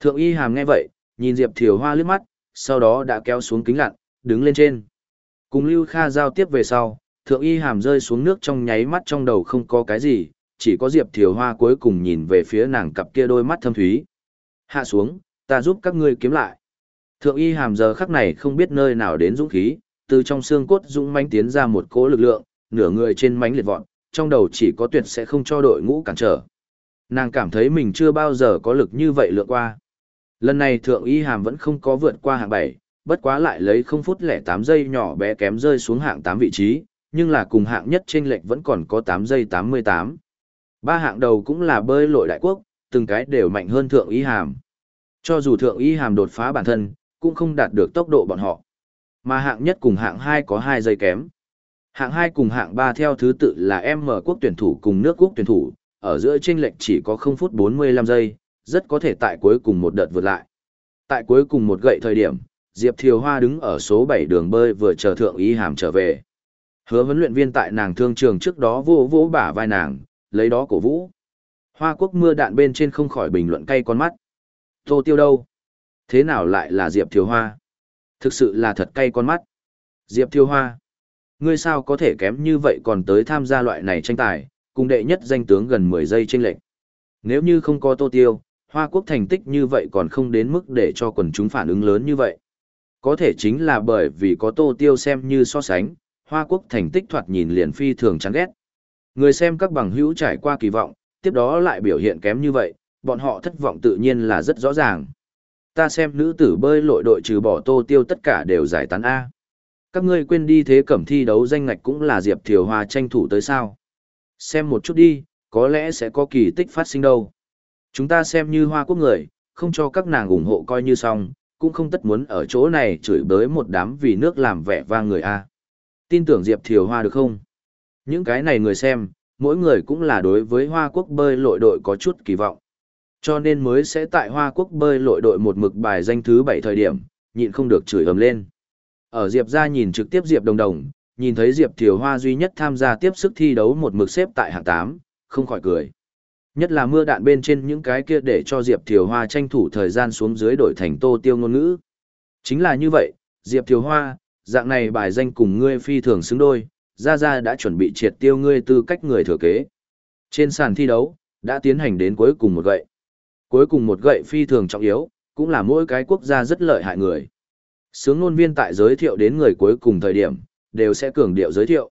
Thượng Y Hàm nghe vậy, nhìn Diệp Thiều Hoa liếc mắt, sau đó đã kéo xuống kính lặn, đứng lên trên. Cùng Lưu Kha giao tiếp về sau, Thượng Y Hàm rơi xuống nước trong nháy mắt trong đầu không có cái gì, chỉ có Diệp Thiều Hoa cuối cùng nhìn về phía nàng cặp kia đôi mắt thâm thúy. Hạ xuống, ta giúp các ngươi kiếm lại. Thượng Y Hàm giờ khắc này không biết nơi nào đến dũng khí, từ trong xương cốt dũng mãnh tiến ra một cỗ lực lượng, nửa người trên mãnh liệt vọt, trong đầu chỉ có tuyệt sẽ không cho đội ngũ cản trở. Nàng cảm thấy mình chưa bao giờ có lực như vậy lượn qua. Lần này Thượng Y Hàm vẫn không có vượt qua hạng 7, bất quá lại lấy không phút lẻ 8 giây nhỏ bé kém rơi xuống hạng 8 vị trí, nhưng là cùng hạng nhất trên lệch vẫn còn có 8 giây 88. Ba hạng đầu cũng là bơi lội đại quốc, từng cái đều mạnh hơn Thượng Y Hàm. Cho dù Thượng Y Hàm đột phá bản thân, cũng không đạt được tốc độ bọn họ. Mà hạng nhất cùng hạng 2 có 2 giây kém. Hạng 2 cùng hạng 3 theo thứ tự là M quốc tuyển thủ cùng nước quốc tuyển thủ, ở giữa chênh lệch chỉ có 0 phút 45 giây, rất có thể tại cuối cùng một đợt vượt lại. Tại cuối cùng một gậy thời điểm, Diệp Thiều Hoa đứng ở số 7 đường bơi vừa chờ thượng ý hàm trở về. Hứa huấn luyện viên tại nàng thương trường trước đó vô vỗ bả vai nàng, lấy đó cổ vũ. Hoa quốc mưa đạn bên trên không khỏi bình luận cay con mắt. Tô tiêu đâu? Thế nào lại là Diệp Thiều Hoa? Thực sự là thật cay con mắt. Diệp Thiều Hoa. Ngươi sao có thể kém như vậy còn tới tham gia loại này tranh tài, cùng đệ nhất danh tướng gần 10 giây tranh lệch. Nếu như không có Tô Tiêu, Hoa Quốc thành tích như vậy còn không đến mức để cho quần chúng phản ứng lớn như vậy. Có thể chính là bởi vì có Tô Tiêu xem như so sánh, Hoa Quốc thành tích thoạt nhìn liền phi thường chán ghét. Người xem các bằng hữu trải qua kỳ vọng, tiếp đó lại biểu hiện kém như vậy, bọn họ thất vọng tự nhiên là rất rõ ràng. Ta xem nữ tử bơi lội đội trừ bỏ Tô Tiêu tất cả đều giải tán A. Các ngươi quên đi thế cẩm thi đấu danh ngạch cũng là Diệp Thiều Hoa tranh thủ tới sao. Xem một chút đi, có lẽ sẽ có kỳ tích phát sinh đâu. Chúng ta xem như hoa quốc người, không cho các nàng ủng hộ coi như xong, cũng không tất muốn ở chỗ này chửi bới một đám vì nước làm vẻ vang người A. Tin tưởng Diệp Thiều Hoa được không? Những cái này người xem, mỗi người cũng là đối với Hoa Quốc bơi lội đội có chút kỳ vọng. Cho nên mới sẽ tại Hoa Quốc bơi lội đội một mực bài danh thứ 7 thời điểm, nhịn không được chửi ầm lên. Ở Diệp ra nhìn trực tiếp Diệp Đồng Đồng, nhìn thấy Diệp Thiều Hoa duy nhất tham gia tiếp sức thi đấu một mực xếp tại hạng 8, không khỏi cười. Nhất là mưa đạn bên trên những cái kia để cho Diệp Thiều Hoa tranh thủ thời gian xuống dưới đổi thành tô tiêu ngôn ngữ. Chính là như vậy, Diệp Thiều Hoa, dạng này bài danh cùng ngươi phi thường xứng đôi, Gia Gia đã chuẩn bị triệt tiêu ngươi tư cách người thừa kế. Trên sàn thi đấu, đã tiến hành đến cuối cùng một gậy. Cuối cùng một gậy phi thường trọng yếu, cũng là mỗi cái quốc gia rất lợi hại người. Sướng ngôn viên tại giới thiệu đến người cuối cùng thời điểm, đều sẽ cường điệu giới thiệu.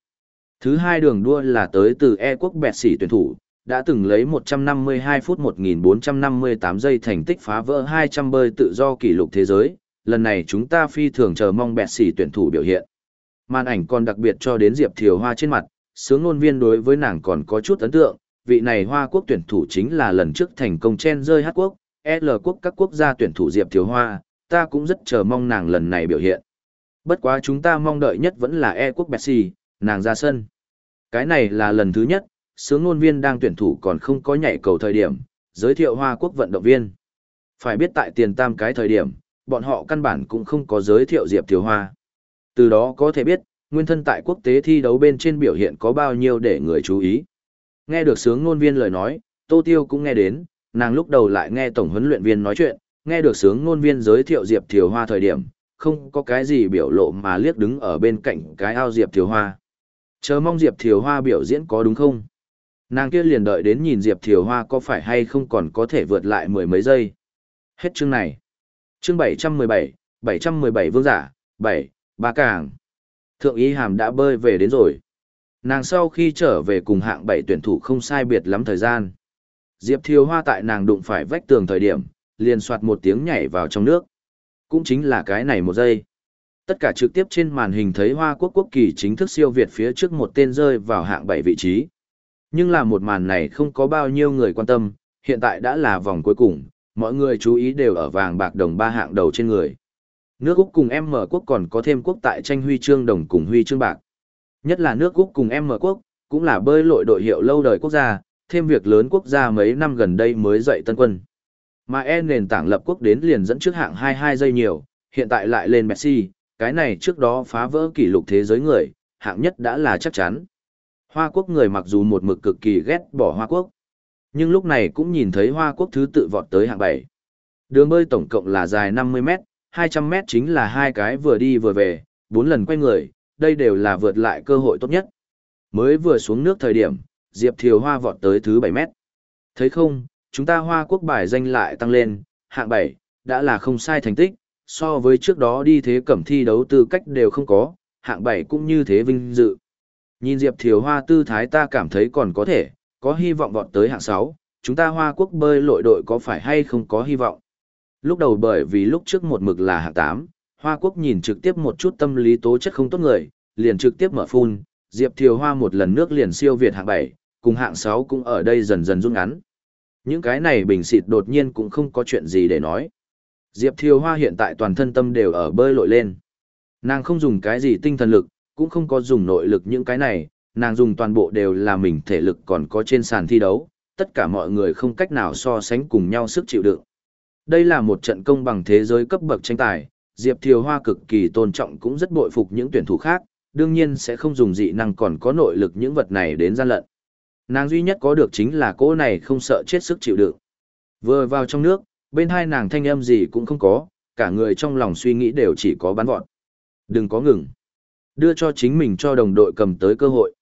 Thứ hai đường đua là tới từ E quốc bẹt sỉ tuyển thủ, đã từng lấy 152 phút 1458 giây thành tích phá vỡ 200 bơi tự do kỷ lục thế giới, lần này chúng ta phi thường chờ mong bẹt xỉ tuyển thủ biểu hiện. Màn ảnh còn đặc biệt cho đến Diệp Thiều Hoa trên mặt, sướng ngôn viên đối với nàng còn có chút ấn tượng, vị này Hoa quốc tuyển thủ chính là lần trước thành công chen rơi Hát quốc, L quốc các quốc gia tuyển thủ Diệp Thiều Hoa, ta cũng rất chờ mong nàng lần này biểu hiện. Bất quá chúng ta mong đợi nhất vẫn là E quốc Bessie, nàng ra sân. Cái này là lần thứ nhất, sướng ngôn viên đang tuyển thủ còn không có nhảy cầu thời điểm, giới thiệu Hoa quốc vận động viên. Phải biết tại tiền tam cái thời điểm, bọn họ căn bản cũng không có giới thiệu Diệp Thiều Hoa. Từ đó có thể biết, nguyên thân tại quốc tế thi đấu bên trên biểu hiện có bao nhiêu để người chú ý. Nghe được sướng ngôn viên lời nói, Tô Tiêu cũng nghe đến, nàng lúc đầu lại nghe tổng huấn luyện viên nói chuyện, nghe được sướng ngôn viên giới thiệu Diệp Thiều Hoa thời điểm, không có cái gì biểu lộ mà liếc đứng ở bên cạnh cái ao Diệp Thiều Hoa. Chờ mong Diệp Thiều Hoa biểu diễn có đúng không? Nàng kia liền đợi đến nhìn Diệp Thiều Hoa có phải hay không còn có thể vượt lại mười mấy giây. Hết chương này. Chương 717, 717 vương giả, 7, ba càng. Thượng ý hàm đã bơi về đến rồi. Nàng sau khi trở về cùng hạng 7 tuyển thủ không sai biệt lắm thời gian. Diệp Thiều Hoa tại nàng đụng phải vách tường thời điểm, liền soạt một tiếng nhảy vào trong nước. Cũng chính là cái này một giây. Tất cả trực tiếp trên màn hình thấy Hoa Quốc quốc kỳ chính thức siêu việt phía trước một tên rơi vào hạng 7 vị trí. Nhưng là một màn này không có bao nhiêu người quan tâm, hiện tại đã là vòng cuối cùng, mọi người chú ý đều ở vàng bạc đồng ba hạng đầu trên người. Nước Úc cùng M quốc còn có thêm quốc tại tranh huy chương đồng cùng huy chương bạc. Nhất là nước Úc cùng M quốc, cũng là bơi lội đội hiệu lâu đời quốc gia, thêm việc lớn quốc gia mấy năm gần đây mới dậy tân quân. Mà E nền tảng lập quốc đến liền dẫn trước hạng 22 giây nhiều, hiện tại lại lên Messi, cái này trước đó phá vỡ kỷ lục thế giới người, hạng nhất đã là chắc chắn. Hoa quốc người mặc dù một mực cực kỳ ghét bỏ Hoa quốc, nhưng lúc này cũng nhìn thấy Hoa quốc thứ tự vọt tới hạng 7. Đường bơi tổng cộng là dài 50 mét, 200 mét chính là hai cái vừa đi vừa về, bốn lần quay người, đây đều là vượt lại cơ hội tốt nhất. Mới vừa xuống nước thời điểm, Diệp Thiều Hoa vọt tới thứ 7 mét. Thấy không, chúng ta Hoa quốc bài danh lại tăng lên, hạng 7, đã là không sai thành tích, so với trước đó đi thế cẩm thi đấu tư cách đều không có, hạng 7 cũng như thế vinh dự. Nhìn Diệp Thiều Hoa tư thái ta cảm thấy còn có thể, có hy vọng vọt tới hạng 6, chúng ta Hoa Quốc bơi lội đội có phải hay không có hy vọng. Lúc đầu bởi vì lúc trước một mực là hạng 8, Hoa Quốc nhìn trực tiếp một chút tâm lý tố chất không tốt người, liền trực tiếp mở phun, Diệp Thiều Hoa một lần nước liền siêu việt hạng 7, cùng hạng 6 cũng ở đây dần dần rút ngắn. Những cái này bình xịt đột nhiên cũng không có chuyện gì để nói. Diệp Thiều Hoa hiện tại toàn thân tâm đều ở bơi lội lên. Nàng không dùng cái gì tinh thần lực, cũng không có dùng nội lực những cái này, nàng dùng toàn bộ đều là mình thể lực còn có trên sàn thi đấu, tất cả mọi người không cách nào so sánh cùng nhau sức chịu đựng. Đây là một trận công bằng thế giới cấp bậc tranh tài, Diệp Thiều Hoa cực kỳ tôn trọng cũng rất bội phục những tuyển thủ khác, đương nhiên sẽ không dùng dị năng còn có nội lực những vật này đến gian lận. Nàng duy nhất có được chính là cô này không sợ chết sức chịu đựng. Vừa vào trong nước, bên hai nàng thanh âm gì cũng không có, cả người trong lòng suy nghĩ đều chỉ có bắn vọt. Đừng có ngừng. Đưa cho chính mình cho đồng đội cầm tới cơ hội.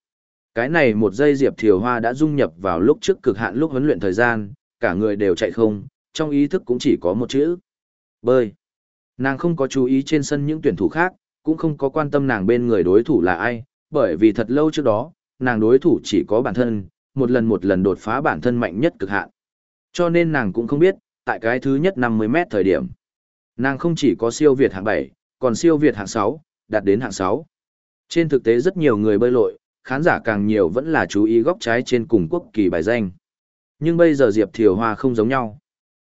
Cái này một giây Diệp Thiều Hoa đã dung nhập vào lúc trước cực hạn lúc huấn luyện thời gian, cả người đều chạy không, trong ý thức cũng chỉ có một chữ. Bơi. Nàng không có chú ý trên sân những tuyển thủ khác, cũng không có quan tâm nàng bên người đối thủ là ai, bởi vì thật lâu trước đó, nàng đối thủ chỉ có bản thân, một lần một lần đột phá bản thân mạnh nhất cực hạn. Cho nên nàng cũng không biết, tại cái thứ nhất 50 mét thời điểm. Nàng không chỉ có siêu Việt hạng bảy còn siêu Việt hạng sáu đạt đến hạng sáu Trên thực tế rất nhiều người bơi lội, khán giả càng nhiều vẫn là chú ý góc trái trên cùng quốc kỳ bài danh. Nhưng bây giờ Diệp Thiều Hoa không giống nhau.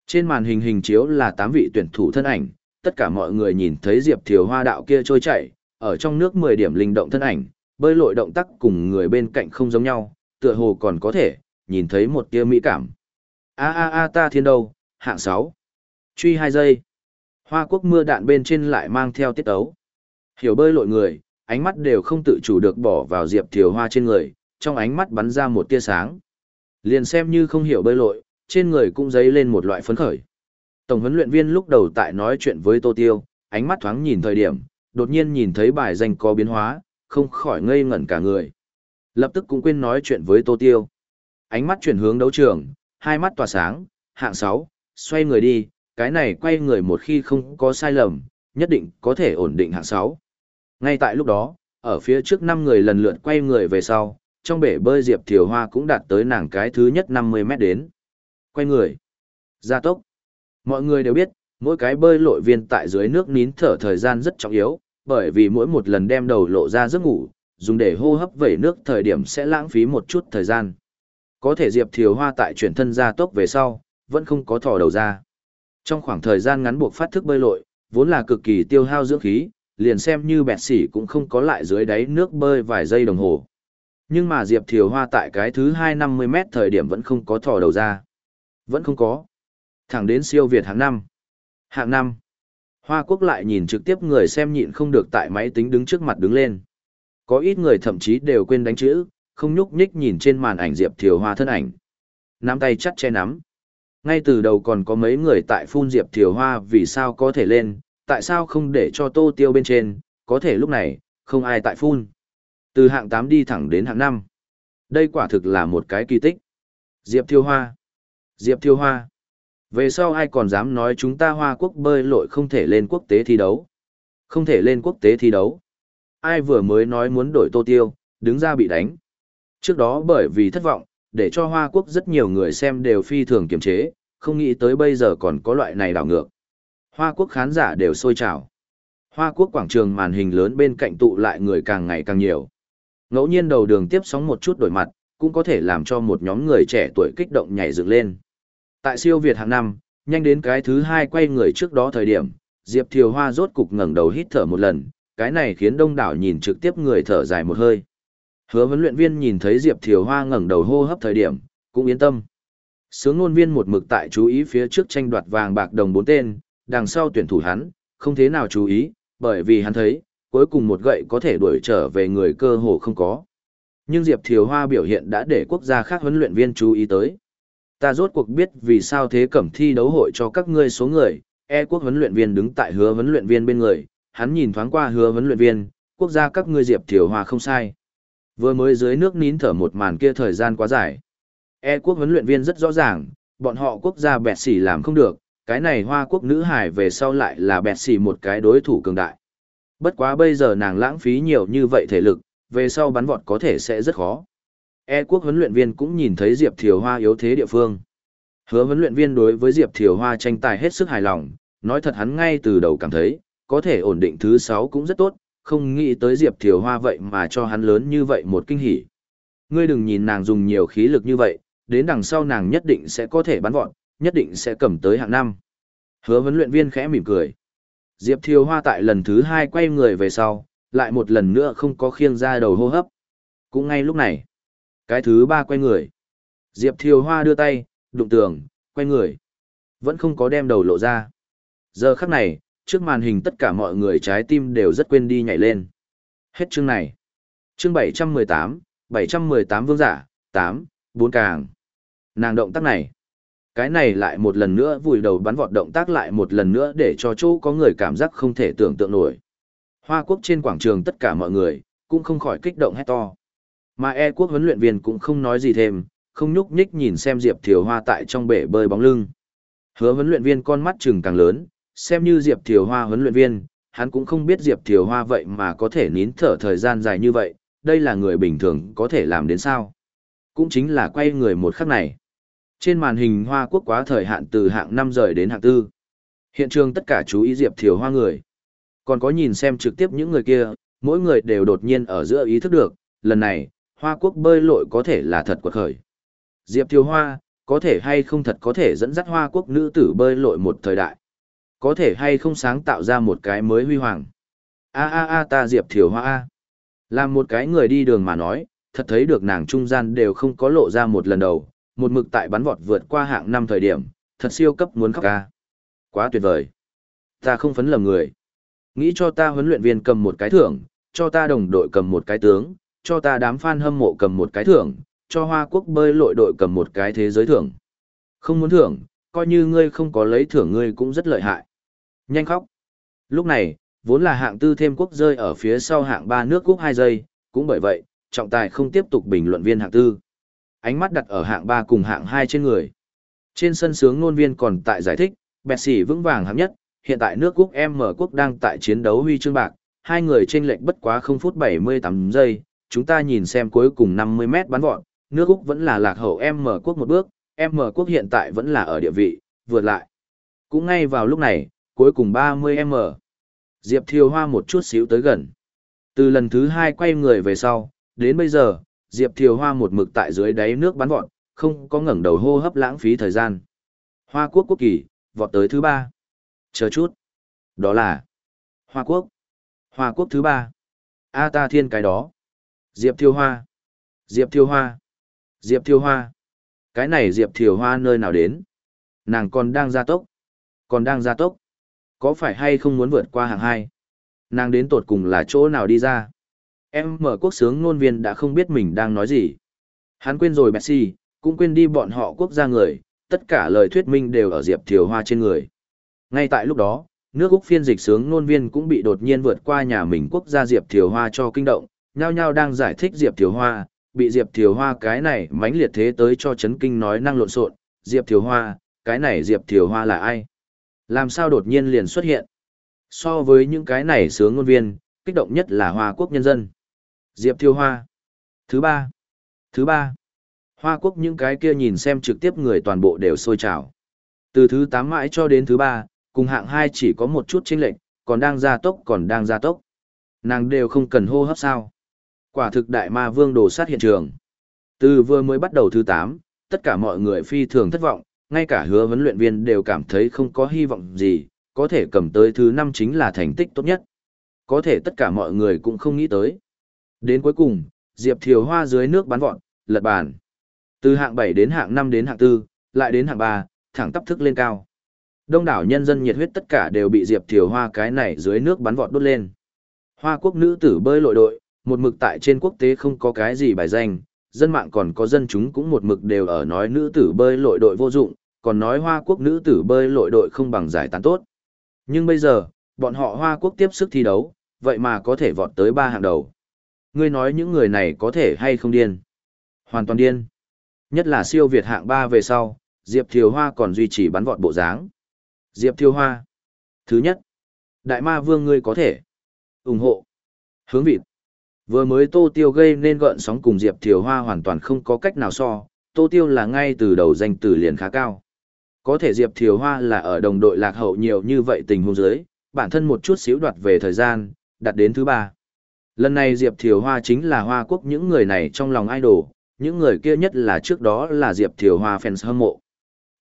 Trên màn hình hình chiếu là 8 vị tuyển thủ thân ảnh, tất cả mọi người nhìn thấy Diệp Thiều Hoa đạo kia trôi chảy, ở trong nước 10 điểm linh động thân ảnh, bơi lội động tác cùng người bên cạnh không giống nhau, tựa hồ còn có thể, nhìn thấy một tia mỹ cảm. A a a ta thiên đâu, hạng 6. Truy 2 giây. Hoa quốc mưa đạn bên trên lại mang theo tiết ấu. Hiểu bơi lội người, ánh mắt đều không tự chủ được bỏ vào Diệp Thiều Hoa trên người, trong ánh mắt bắn ra một tia sáng. Liền xem như không hiểu bơi lội, trên người cũng dấy lên một loại phấn khởi. Tổng huấn luyện viên lúc đầu tại nói chuyện với Tô Tiêu, ánh mắt thoáng nhìn thời điểm, đột nhiên nhìn thấy bài danh có biến hóa, không khỏi ngây ngẩn cả người. Lập tức cũng quên nói chuyện với Tô Tiêu. Ánh mắt chuyển hướng đấu trường, hai mắt tỏa sáng, hạng 6, xoay người đi, cái này quay người một khi không có sai lầm, nhất định có thể ổn định hạng 6. Ngay tại lúc đó, ở phía trước 5 người lần lượt quay người về sau, trong bể bơi Diệp Thiều Hoa cũng đạt tới nàng cái thứ nhất 50 mét đến. Quay người. Gia tốc. Mọi người đều biết, mỗi cái bơi lội viên tại dưới nước nín thở thời gian rất trọng yếu, bởi vì mỗi một lần đem đầu lộ ra giấc ngủ, dùng để hô hấp vẩy nước thời điểm sẽ lãng phí một chút thời gian. Có thể Diệp Thiều Hoa tại chuyển thân gia tốc về sau, vẫn không có thò đầu ra. Trong khoảng thời gian ngắn buộc phát thức bơi lội, vốn là cực kỳ tiêu hao dưỡng khí, liền xem như bẹt xỉ cũng không có lại dưới đáy nước bơi vài giây đồng hồ. Nhưng mà Diệp Thiều Hoa tại cái thứ 250 mét thời điểm vẫn không có thò đầu ra. Vẫn không có. Thẳng đến siêu Việt hạng năm. Hạng năm. Hoa Quốc lại nhìn trực tiếp người xem nhịn không được tại máy tính đứng trước mặt đứng lên. Có ít người thậm chí đều quên đánh chữ, không nhúc nhích nhìn trên màn ảnh Diệp Thiều Hoa thân ảnh. Nắm tay chắt che nắm. Ngay từ đầu còn có mấy người tại phun Diệp Thiều Hoa vì sao có thể lên, tại sao không để cho tô tiêu bên trên, có thể lúc này, không ai tại phun. Từ hạng 8 đi thẳng đến hạng 5. Đây quả thực là một cái kỳ tích. Diệp Thiêu Hoa. Diệp Thiêu Hoa. Về sau ai còn dám nói chúng ta Hoa Quốc bơi lội không thể lên quốc tế thi đấu. Không thể lên quốc tế thi đấu. Ai vừa mới nói muốn đổi tô tiêu, đứng ra bị đánh. Trước đó bởi vì thất vọng, để cho Hoa Quốc rất nhiều người xem đều phi thường kiềm chế, không nghĩ tới bây giờ còn có loại này đảo ngược. Hoa Quốc khán giả đều sôi trào. Hoa Quốc quảng trường màn hình lớn bên cạnh tụ lại người càng ngày càng nhiều. Ngẫu nhiên đầu đường tiếp sóng một chút đổi mặt, cũng có thể làm cho một nhóm người trẻ tuổi kích động nhảy dựng lên. Tại siêu Việt hàng năm, nhanh đến cái thứ hai quay người trước đó thời điểm, Diệp Thiều Hoa rốt cục ngẩng đầu hít thở một lần, cái này khiến đông đảo nhìn trực tiếp người thở dài một hơi. Hứa huấn luyện viên nhìn thấy Diệp Thiều Hoa ngẩng đầu hô hấp thời điểm, cũng yên tâm. Sướng ngôn viên một mực tại chú ý phía trước tranh đoạt vàng bạc đồng bốn tên, đằng sau tuyển thủ hắn, không thế nào chú ý, bởi vì hắn thấy, cuối cùng một gậy có thể đuổi trở về người cơ hồ không có. Nhưng Diệp Thiều Hoa biểu hiện đã để quốc gia khác huấn luyện viên chú ý tới. Ta rốt cuộc biết vì sao thế cẩm thi đấu hội cho các ngươi số người, e quốc huấn luyện viên đứng tại hứa huấn luyện viên bên người, hắn nhìn thoáng qua hứa huấn luyện viên, quốc gia các ngươi Diệp Thiều Hoa không sai. Vừa mới dưới nước nín thở một màn kia thời gian quá dài. E quốc huấn luyện viên rất rõ ràng, bọn họ quốc gia bẹt xỉ làm không được, cái này hoa quốc nữ hải về sau lại là bẹt xì một cái đối thủ cường đại. Bất quá bây giờ nàng lãng phí nhiều như vậy thể lực, về sau bắn vọt có thể sẽ rất khó. E quốc huấn luyện viên cũng nhìn thấy Diệp Thiều Hoa yếu thế địa phương. Hứa huấn luyện viên đối với Diệp Thiều Hoa tranh tài hết sức hài lòng, nói thật hắn ngay từ đầu cảm thấy, có thể ổn định thứ 6 cũng rất tốt, không nghĩ tới Diệp Thiều Hoa vậy mà cho hắn lớn như vậy một kinh hỉ. Ngươi đừng nhìn nàng dùng nhiều khí lực như vậy, đến đằng sau nàng nhất định sẽ có thể bắn vọt, nhất định sẽ cầm tới hạng năm. Hứa huấn luyện viên khẽ mỉm cười. Diệp Thiều Hoa tại lần thứ hai quay người về sau, lại một lần nữa không có khiêng ra đầu hô hấp. Cũng ngay lúc này, cái thứ ba quay người. Diệp Thiều Hoa đưa tay, đụng tường, quay người. Vẫn không có đem đầu lộ ra. Giờ khắc này, trước màn hình tất cả mọi người trái tim đều rất quên đi nhảy lên. Hết chương này. Chương 718, 718 vương giả, 8, 4 càng. Nàng động tác này. Cái này lại một lần nữa vùi đầu bắn vọt động tác lại một lần nữa để cho chỗ có người cảm giác không thể tưởng tượng nổi. Hoa quốc trên quảng trường tất cả mọi người, cũng không khỏi kích động hét to. Mà e quốc huấn luyện viên cũng không nói gì thêm, không nhúc nhích nhìn xem Diệp Thiều Hoa tại trong bể bơi bóng lưng. Hứa huấn luyện viên con mắt trừng càng lớn, xem như Diệp Thiều Hoa huấn luyện viên, hắn cũng không biết Diệp Thiều Hoa vậy mà có thể nín thở thời gian dài như vậy, đây là người bình thường có thể làm đến sao. Cũng chính là quay người một khắc này. Trên màn hình Hoa Quốc quá thời hạn từ hạng 5 rời đến hạng 4. Hiện trường tất cả chú ý Diệp Thiều Hoa người. Còn có nhìn xem trực tiếp những người kia, mỗi người đều đột nhiên ở giữa ý thức được, lần này, Hoa Quốc bơi lội có thể là thật quật khởi. Diệp Thiều Hoa, có thể hay không thật có thể dẫn dắt Hoa Quốc nữ tử bơi lội một thời đại. Có thể hay không sáng tạo ra một cái mới huy hoàng. A a a ta Diệp Thiều Hoa a. Làm một cái người đi đường mà nói, thật thấy được nàng trung gian đều không có lộ ra một lần đầu, một mực tại bắn vọt vượt qua hạng năm thời điểm, thật siêu cấp muốn khóc ca. Quá tuyệt vời. Ta không phấn lầm người. Nghĩ cho ta huấn luyện viên cầm một cái thưởng, cho ta đồng đội cầm một cái tướng, cho ta đám fan hâm mộ cầm một cái thưởng, cho Hoa Quốc bơi lội đội cầm một cái thế giới thưởng. Không muốn thưởng, coi như ngươi không có lấy thưởng ngươi cũng rất lợi hại. Nhanh khóc. Lúc này, vốn là hạng tư thêm quốc rơi ở phía sau hạng ba nước quốc hai giây, cũng bởi vậy, trọng tài không tiếp tục bình luận viên hạng tư. Ánh mắt đặt ở hạng ba cùng hạng hai trên người. Trên sân sướng ngôn viên còn tại giải thích, bẹt xỉ vững vàng hạng nhất, hiện tại nước quốc M quốc đang tại chiến đấu huy chương bạc, hai người trên lệnh bất quá 0 phút 78 giây, chúng ta nhìn xem cuối cùng 50 mét bắn vọt, nước Úc vẫn là lạc hậu M quốc một bước, M quốc hiện tại vẫn là ở địa vị, vượt lại. Cũng ngay vào lúc này, cuối cùng 30M. Diệp Thiều Hoa một chút xíu tới gần. Từ lần thứ hai quay người về sau, đến bây giờ, Diệp Thiều Hoa một mực tại dưới đáy nước bắn vọt, không có ngẩng đầu hô hấp lãng phí thời gian. Hoa quốc quốc kỳ, vọt tới thứ ba. Chờ chút. Đó là Hoa quốc. Hoa quốc thứ ba. A ta thiên cái đó. Diệp Thiều Hoa. Diệp Thiều Hoa. Diệp Thiều Hoa. Cái này Diệp Thiều Hoa nơi nào đến? Nàng còn đang gia tốc. Còn đang gia tốc. Có phải hay không muốn vượt qua hàng hai? Nàng đến tột cùng là chỗ nào đi ra? Em mở quốc sướng ngôn viên đã không biết mình đang nói gì. Hắn quên rồi Messi, cũng quên đi bọn họ quốc gia người, tất cả lời thuyết minh đều ở Diệp Thiều Hoa trên người. Ngay tại lúc đó, nước Úc phiên dịch sướng ngôn viên cũng bị đột nhiên vượt qua nhà mình quốc gia Diệp Thiều Hoa cho kinh động, nhao nhao đang giải thích Diệp Thiều Hoa, bị Diệp Thiều Hoa cái này mãnh liệt thế tới cho chấn kinh nói năng lộn xộn, Diệp Thiều Hoa, cái này Diệp Thiều Hoa là ai? Làm sao đột nhiên liền xuất hiện? So với những cái này sướng ngôn viên, kích động nhất là Hoa quốc nhân dân. Diệp Thiêu Hoa. Thứ ba. Thứ ba. Hoa quốc những cái kia nhìn xem trực tiếp người toàn bộ đều sôi trào. Từ thứ 8 mãi cho đến thứ 3, cùng hạng 2 chỉ có một chút chênh lệch, còn đang gia tốc còn đang gia tốc. Nàng đều không cần hô hấp sao. Quả thực đại ma vương đổ sát hiện trường. Từ vừa mới bắt đầu thứ 8, tất cả mọi người phi thường thất vọng, ngay cả hứa huấn luyện viên đều cảm thấy không có hy vọng gì, có thể cầm tới thứ 5 chính là thành tích tốt nhất. Có thể tất cả mọi người cũng không nghĩ tới. Đến cuối cùng, Diệp Thiều Hoa dưới nước bắn vọt, lật bàn. Từ hạng 7 đến hạng 5 đến hạng 4, lại đến hạng 3, thẳng tắp thức lên cao. Đông đảo nhân dân nhiệt huyết tất cả đều bị Diệp Thiều Hoa cái này dưới nước bắn vọt đốt lên. Hoa quốc nữ tử bơi lội đội, một mực tại trên quốc tế không có cái gì bài danh, dân mạng còn có dân chúng cũng một mực đều ở nói nữ tử bơi lội đội vô dụng, còn nói Hoa quốc nữ tử bơi lội đội không bằng giải tán tốt. Nhưng bây giờ, bọn họ Hoa quốc tiếp sức thi đấu, vậy mà có thể vọt tới ba hạng đầu. Ngươi nói những người này có thể hay không điên? Hoàn toàn điên. Nhất là siêu Việt hạng ba về sau, Diệp Thiều Hoa còn duy trì bắn vọt bộ dáng. Diệp Thiều Hoa. Thứ nhất, Đại Ma Vương ngươi có thể ủng hộ. Hướng vịt. Vừa mới Tô Tiêu gây nên gợn sóng cùng Diệp Thiều Hoa hoàn toàn không có cách nào so, Tô Tiêu là ngay từ đầu danh từ liền khá cao. Có thể Diệp Thiều Hoa là ở đồng đội lạc hậu nhiều như vậy tình huống dưới, bản thân một chút xíu đoạt về thời gian, đặt đến thứ ba. Lần này Diệp Thiều Hoa chính là Hoa Quốc những người này trong lòng idol, những người kia nhất là trước đó là Diệp Thiều Hoa fans hâm mộ.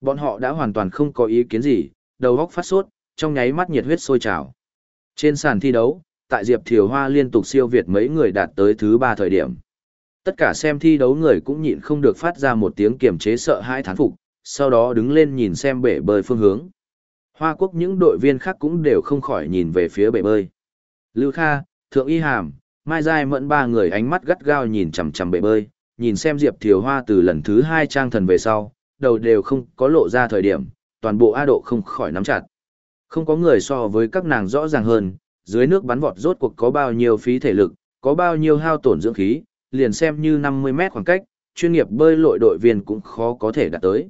Bọn họ đã hoàn toàn không có ý kiến gì, đầu góc phát sốt, trong nháy mắt nhiệt huyết sôi trào. Trên sàn thi đấu, tại Diệp Thiều Hoa liên tục siêu việt mấy người đạt tới thứ ba thời điểm. Tất cả xem thi đấu người cũng nhịn không được phát ra một tiếng kiềm chế sợ hãi thán phục, sau đó đứng lên nhìn xem bể bơi phương hướng. Hoa quốc những đội viên khác cũng đều không khỏi nhìn về phía bể bơi. Lưu Kha, Thượng Y Hàm, Mai Giai mẫn ba người ánh mắt gắt gao nhìn chằm chằm bể bơi, nhìn xem Diệp Thiều Hoa từ lần thứ hai trang thần về sau, đầu đều không có lộ ra thời điểm, toàn bộ A độ không khỏi nắm chặt. Không có người so với các nàng rõ ràng hơn, dưới nước bắn vọt rốt cuộc có bao nhiêu phí thể lực, có bao nhiêu hao tổn dưỡng khí, liền xem như 50 mét khoảng cách, chuyên nghiệp bơi lội đội viên cũng khó có thể đạt tới.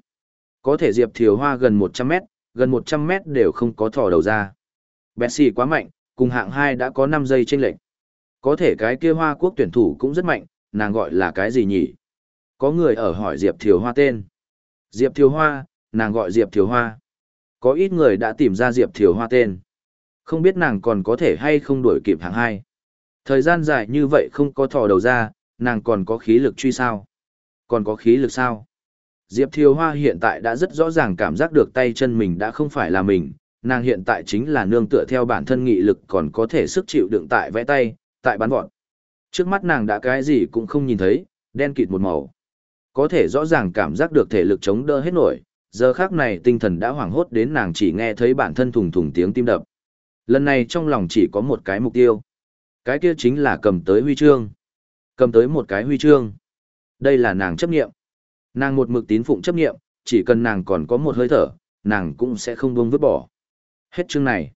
Có thể Diệp Thiều Hoa gần 100 mét, gần 100 mét đều không có thò đầu ra. Bessie quá mạnh, cùng hạng 2 đã có 5 giây chênh lệch. Có thể cái kia Hoa quốc tuyển thủ cũng rất mạnh, nàng gọi là cái gì nhỉ? Có người ở hỏi Diệp Thiều Hoa tên. Diệp Thiều Hoa, nàng gọi Diệp Thiều Hoa. Có ít người đã tìm ra Diệp Thiều Hoa tên. Không biết nàng còn có thể hay không đuổi kịp hạng hai. Thời gian dài như vậy không có thò đầu ra, nàng còn có khí lực truy sao? Còn có khí lực sao? Diệp Thiều Hoa hiện tại đã rất rõ ràng cảm giác được tay chân mình đã không phải là mình, nàng hiện tại chính là nương tựa theo bản thân nghị lực còn có thể sức chịu đựng tại vẽ tay, tại bắn vọt. Trước mắt nàng đã cái gì cũng không nhìn thấy, đen kịt một màu. Có thể rõ ràng cảm giác được thể lực chống đỡ hết nổi, giờ khác này tinh thần đã hoảng hốt đến nàng chỉ nghe thấy bản thân thùng thùng tiếng tim đập. Lần này trong lòng chỉ có một cái mục tiêu. Cái kia chính là cầm tới huy chương. Cầm tới một cái huy chương. Đây là nàng chấp nghiệm. Nàng một mực tín phụng chấp nghiệm, chỉ cần nàng còn có một hơi thở, nàng cũng sẽ không buông vứt bỏ. Hết chương này.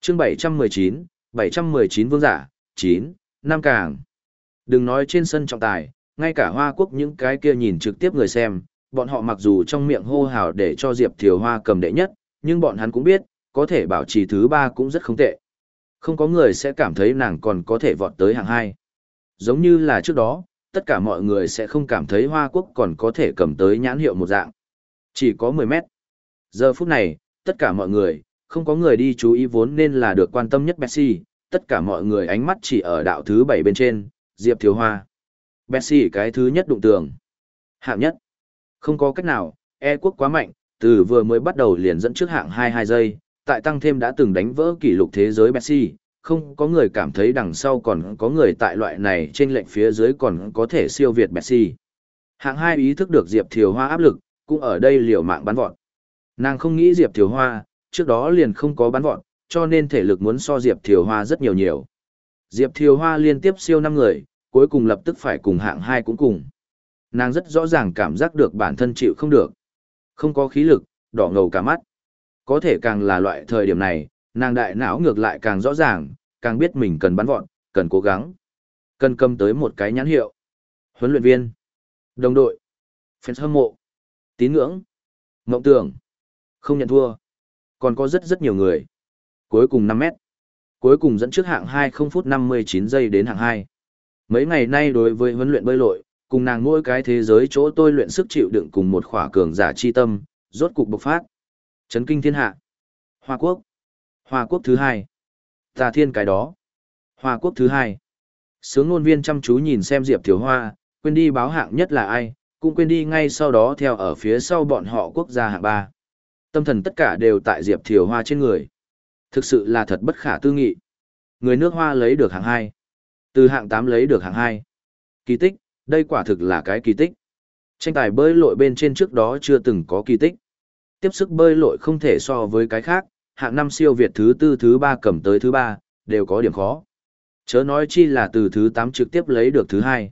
Chương 719, 719 vương giả, 9, Nam Càng. Đừng nói trên sân trọng tài, ngay cả Hoa Quốc những cái kia nhìn trực tiếp người xem, bọn họ mặc dù trong miệng hô hào để cho Diệp Thiều Hoa cầm đệ nhất, nhưng bọn hắn cũng biết, có thể bảo trì thứ ba cũng rất không tệ. Không có người sẽ cảm thấy nàng còn có thể vọt tới hạng hai. Giống như là trước đó, tất cả mọi người sẽ không cảm thấy Hoa Quốc còn có thể cầm tới nhãn hiệu một dạng. Chỉ có 10 mét. Giờ phút này, tất cả mọi người, không có người đi chú ý vốn nên là được quan tâm nhất Messi, tất cả mọi người ánh mắt chỉ ở đạo thứ bảy bên trên, Diệp Thiếu Hoa. Messi cái thứ nhất đụng tường. Hạng nhất. Không có cách nào, E quốc quá mạnh, từ vừa mới bắt đầu liền dẫn trước hạng 22 giây, tại tăng thêm đã từng đánh vỡ kỷ lục thế giới Messi, không có người cảm thấy đằng sau còn có người tại loại này trên lệnh phía dưới còn có thể siêu việt Messi. Hạng hai ý thức được Diệp Thiều Hoa áp lực, cũng ở đây liều mạng bắn vọt. Nàng không nghĩ Diệp Thiều Hoa, trước đó liền không có bắn vọt, cho nên thể lực muốn so Diệp Thiều Hoa rất nhiều nhiều. Diệp Thiều Hoa liên tiếp siêu năm người, cuối cùng lập tức phải cùng hạng hai cũng cùng. Nàng rất rõ ràng cảm giác được bản thân chịu không được. Không có khí lực, đỏ ngầu cả mắt. Có thể càng là loại thời điểm này, nàng đại não ngược lại càng rõ ràng, càng biết mình cần bắn vọn, cần cố gắng. Cần cầm tới một cái nhãn hiệu. Huấn luyện viên, đồng đội, fans hâm mộ, tín ngưỡng, mộng tưởng, không nhận thua. Còn có rất rất nhiều người. Cuối cùng 5 mét. Cuối cùng dẫn trước hạng 2 0 phút 59 giây đến hạng 2. Mấy ngày nay đối với huấn luyện bơi lội, cùng nàng mỗi cái thế giới chỗ tôi luyện sức chịu đựng cùng một khỏa cường giả chi tâm, rốt cục bộc phát. Chấn kinh thiên hạ. Hoa quốc. Hoa quốc thứ hai. Tà thiên cái đó. Hoa quốc thứ hai. Sướng ngôn viên chăm chú nhìn xem Diệp Thiếu Hoa, quên đi báo hạng nhất là ai, cũng quên đi ngay sau đó theo ở phía sau bọn họ quốc gia hạng ba. Tâm thần tất cả đều tại Diệp Thiều Hoa trên người. Thực sự là thật bất khả tư nghị. Người nước Hoa lấy được hạng hai, Từ hạng tám lấy được hạng hai. Kỳ tích, đây quả thực là cái kỳ tích. Tranh tài bơi lội bên trên trước đó chưa từng có kỳ tích. Tiếp sức bơi lội không thể so với cái khác, hạng năm siêu Việt thứ tư thứ ba cầm tới thứ ba, đều có điểm khó. Chớ nói chi là từ thứ 8 trực tiếp lấy được thứ hai.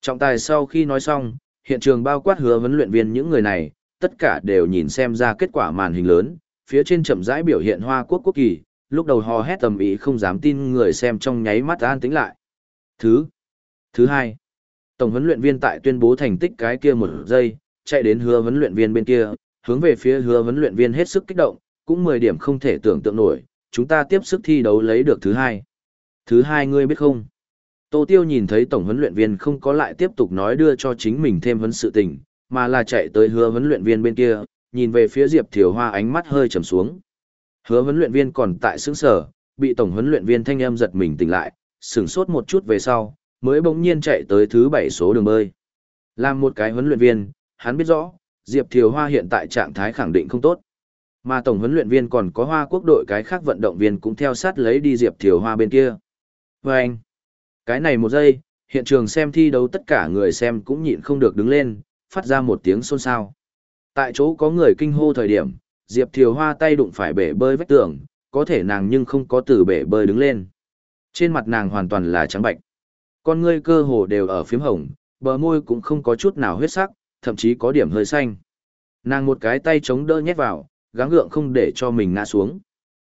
Trọng tài sau khi nói xong, hiện trường bao quát hứa vấn luyện viên những người này, tất cả đều nhìn xem ra kết quả màn hình lớn, phía trên chậm rãi biểu hiện Hoa Quốc quốc kỳ, lúc đầu hò hét tầm ý không dám tin người xem trong nháy mắt an tĩnh lại. Thứ thứ hai, tổng huấn luyện viên tại tuyên bố thành tích cái kia một giây, chạy đến hứa huấn luyện viên bên kia, hướng về phía hứa huấn luyện viên hết sức kích động, cũng 10 điểm không thể tưởng tượng nổi, chúng ta tiếp sức thi đấu lấy được thứ hai. Thứ hai ngươi biết không? Tô Tiêu nhìn thấy tổng huấn luyện viên không có lại tiếp tục nói đưa cho chính mình thêm vấn sự tình, mà là chạy tới hứa huấn luyện viên bên kia, nhìn về phía Diệp Thiều Hoa ánh mắt hơi trầm xuống. Hứa huấn luyện viên còn tại sững sở, bị tổng huấn luyện viên thanh âm giật mình tỉnh lại, sửng sốt một chút về sau, mới bỗng nhiên chạy tới thứ bảy số đường bơi. Làm một cái huấn luyện viên, hắn biết rõ, Diệp Thiều Hoa hiện tại trạng thái khẳng định không tốt. Mà tổng huấn luyện viên còn có Hoa quốc đội cái khác vận động viên cũng theo sát lấy đi Diệp Thiều Hoa bên kia. Và anh, cái này một giây, hiện trường xem thi đấu tất cả người xem cũng nhịn không được đứng lên, phát ra một tiếng xôn xao. Tại chỗ có người kinh hô thời điểm, Diệp Thiều Hoa tay đụng phải bể bơi vách tường, có thể nàng nhưng không có từ bể bơi đứng lên. Trên mặt nàng hoàn toàn là trắng bạch. Con ngươi cơ hồ đều ở phím hồng, bờ môi cũng không có chút nào huyết sắc, thậm chí có điểm hơi xanh. Nàng một cái tay chống đỡ nhét vào, gắng gượng không để cho mình ngã xuống.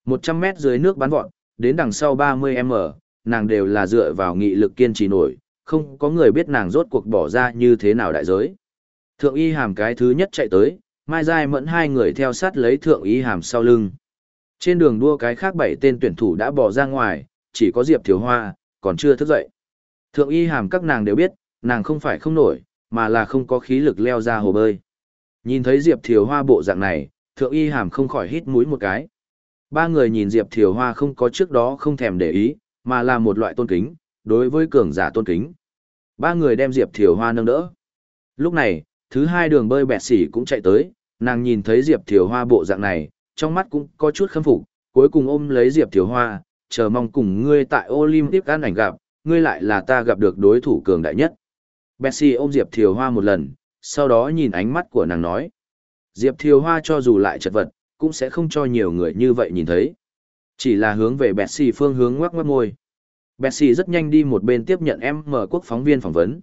100 mét dưới nước bắn vọt, đến đằng sau 30m, nàng đều là dựa vào nghị lực kiên trì nổi, không có người biết nàng rốt cuộc bỏ ra như thế nào đại giới. Thượng y hàm cái thứ nhất chạy tới, Mai Giai mẫn hai người theo sát lấy thượng y hàm sau lưng. Trên đường đua cái khác bảy tên tuyển thủ đã bỏ ra ngoài, chỉ có Diệp Thiếu Hoa, còn chưa thức dậy. Thượng y hàm các nàng đều biết, nàng không phải không nổi, mà là không có khí lực leo ra hồ bơi. Nhìn thấy Diệp Thiều Hoa bộ dạng này, thượng y hàm không khỏi hít mũi một cái. Ba người nhìn Diệp Thiều Hoa không có trước đó không thèm để ý, mà là một loại tôn kính, đối với cường giả tôn kính. Ba người đem Diệp Thiều Hoa nâng đỡ. Lúc này, thứ hai đường bơi bẹt xỉ cũng chạy tới, nàng nhìn thấy Diệp Thiều Hoa bộ dạng này, trong mắt cũng có chút khâm phục, cuối cùng ôm lấy Diệp Thiều Hoa, chờ mong cùng ngươi tại Olympic an ảnh gặp, ngươi lại là ta gặp được đối thủ cường đại nhất. Bessie ôm Diệp Thiều Hoa một lần, sau đó nhìn ánh mắt của nàng nói. Diệp Thiều Hoa cho dù lại chật vật, cũng sẽ không cho nhiều người như vậy nhìn thấy. Chỉ là hướng về Bessie phương hướng ngoắc ngoắc môi. Bessie rất nhanh đi một bên tiếp nhận em mở quốc phóng viên phỏng vấn.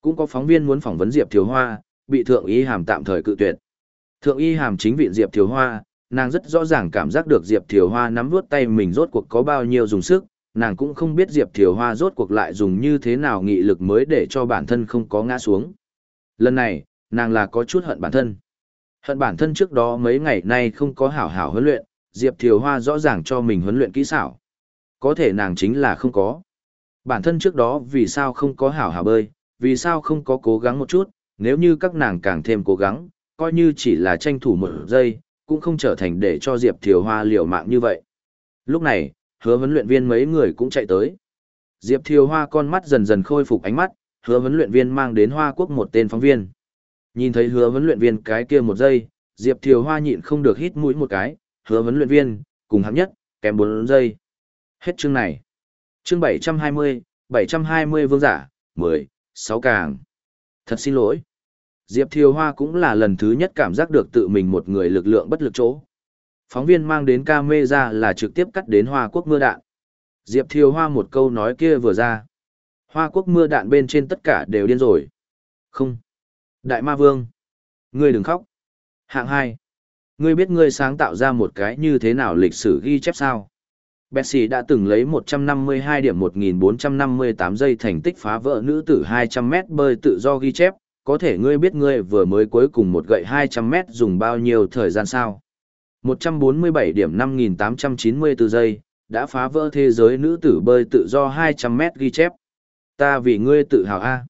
Cũng có phóng viên muốn phỏng vấn Diệp Thiều Hoa, bị Thượng Y Hàm tạm thời cự tuyệt. Thượng Y Hàm chính viện Diệp Thiều Hoa, nàng rất rõ ràng cảm giác được Diệp Thiều Hoa nắm vuốt tay mình rốt cuộc có bao nhiêu dùng sức, nàng cũng không biết Diệp Thiều Hoa rốt cuộc lại dùng như thế nào nghị lực mới để cho bản thân không có ngã xuống. Lần này, nàng là có chút hận bản thân. Hận bản thân trước đó mấy ngày nay không có hảo hảo huấn luyện, Diệp Thiều Hoa rõ ràng cho mình huấn luyện kỹ xảo. Có thể nàng chính là không có. Bản thân trước đó vì sao không có hảo hảo bơi, vì sao không có cố gắng một chút, nếu như các nàng càng thêm cố gắng, coi như chỉ là tranh thủ một giây, cũng không trở thành để cho Diệp Thiều Hoa liều mạng như vậy. Lúc này, hứa huấn luyện viên mấy người cũng chạy tới. Diệp Thiều Hoa con mắt dần dần khôi phục ánh mắt, hứa huấn luyện viên mang đến Hoa Quốc một tên phóng viên. Nhìn thấy hứa huấn luyện viên cái kia một giây, Diệp Thiều Hoa nhịn không được hít mũi một cái, hứa huấn luyện viên, cùng hạng nhất, kèm 4 giây. Hết chương này. Chương 720, 720 vương giả, 10, 6 càng. Thật xin lỗi. Diệp Thiều Hoa cũng là lần thứ nhất cảm giác được tự mình một người lực lượng bất lực chỗ. Phóng viên mang đến camera là trực tiếp cắt đến Hoa Quốc mưa đạn. Diệp Thiều Hoa một câu nói kia vừa ra. Hoa Quốc mưa đạn bên trên tất cả đều điên rồi. Không. Đại Ma Vương. Ngươi đừng khóc. Hạng 2. Ngươi biết ngươi sáng tạo ra một cái như thế nào lịch sử ghi chép sao? Bessie đã từng lấy 152 điểm 1458 giây thành tích phá vỡ nữ tử 200m bơi tự do ghi chép, có thể ngươi biết ngươi vừa mới cuối cùng một gậy 200m dùng bao nhiêu thời gian sao? 147 điểm 5894 giây, đã phá vỡ thế giới nữ tử bơi tự do 200m ghi chép. Ta vì ngươi tự hào a.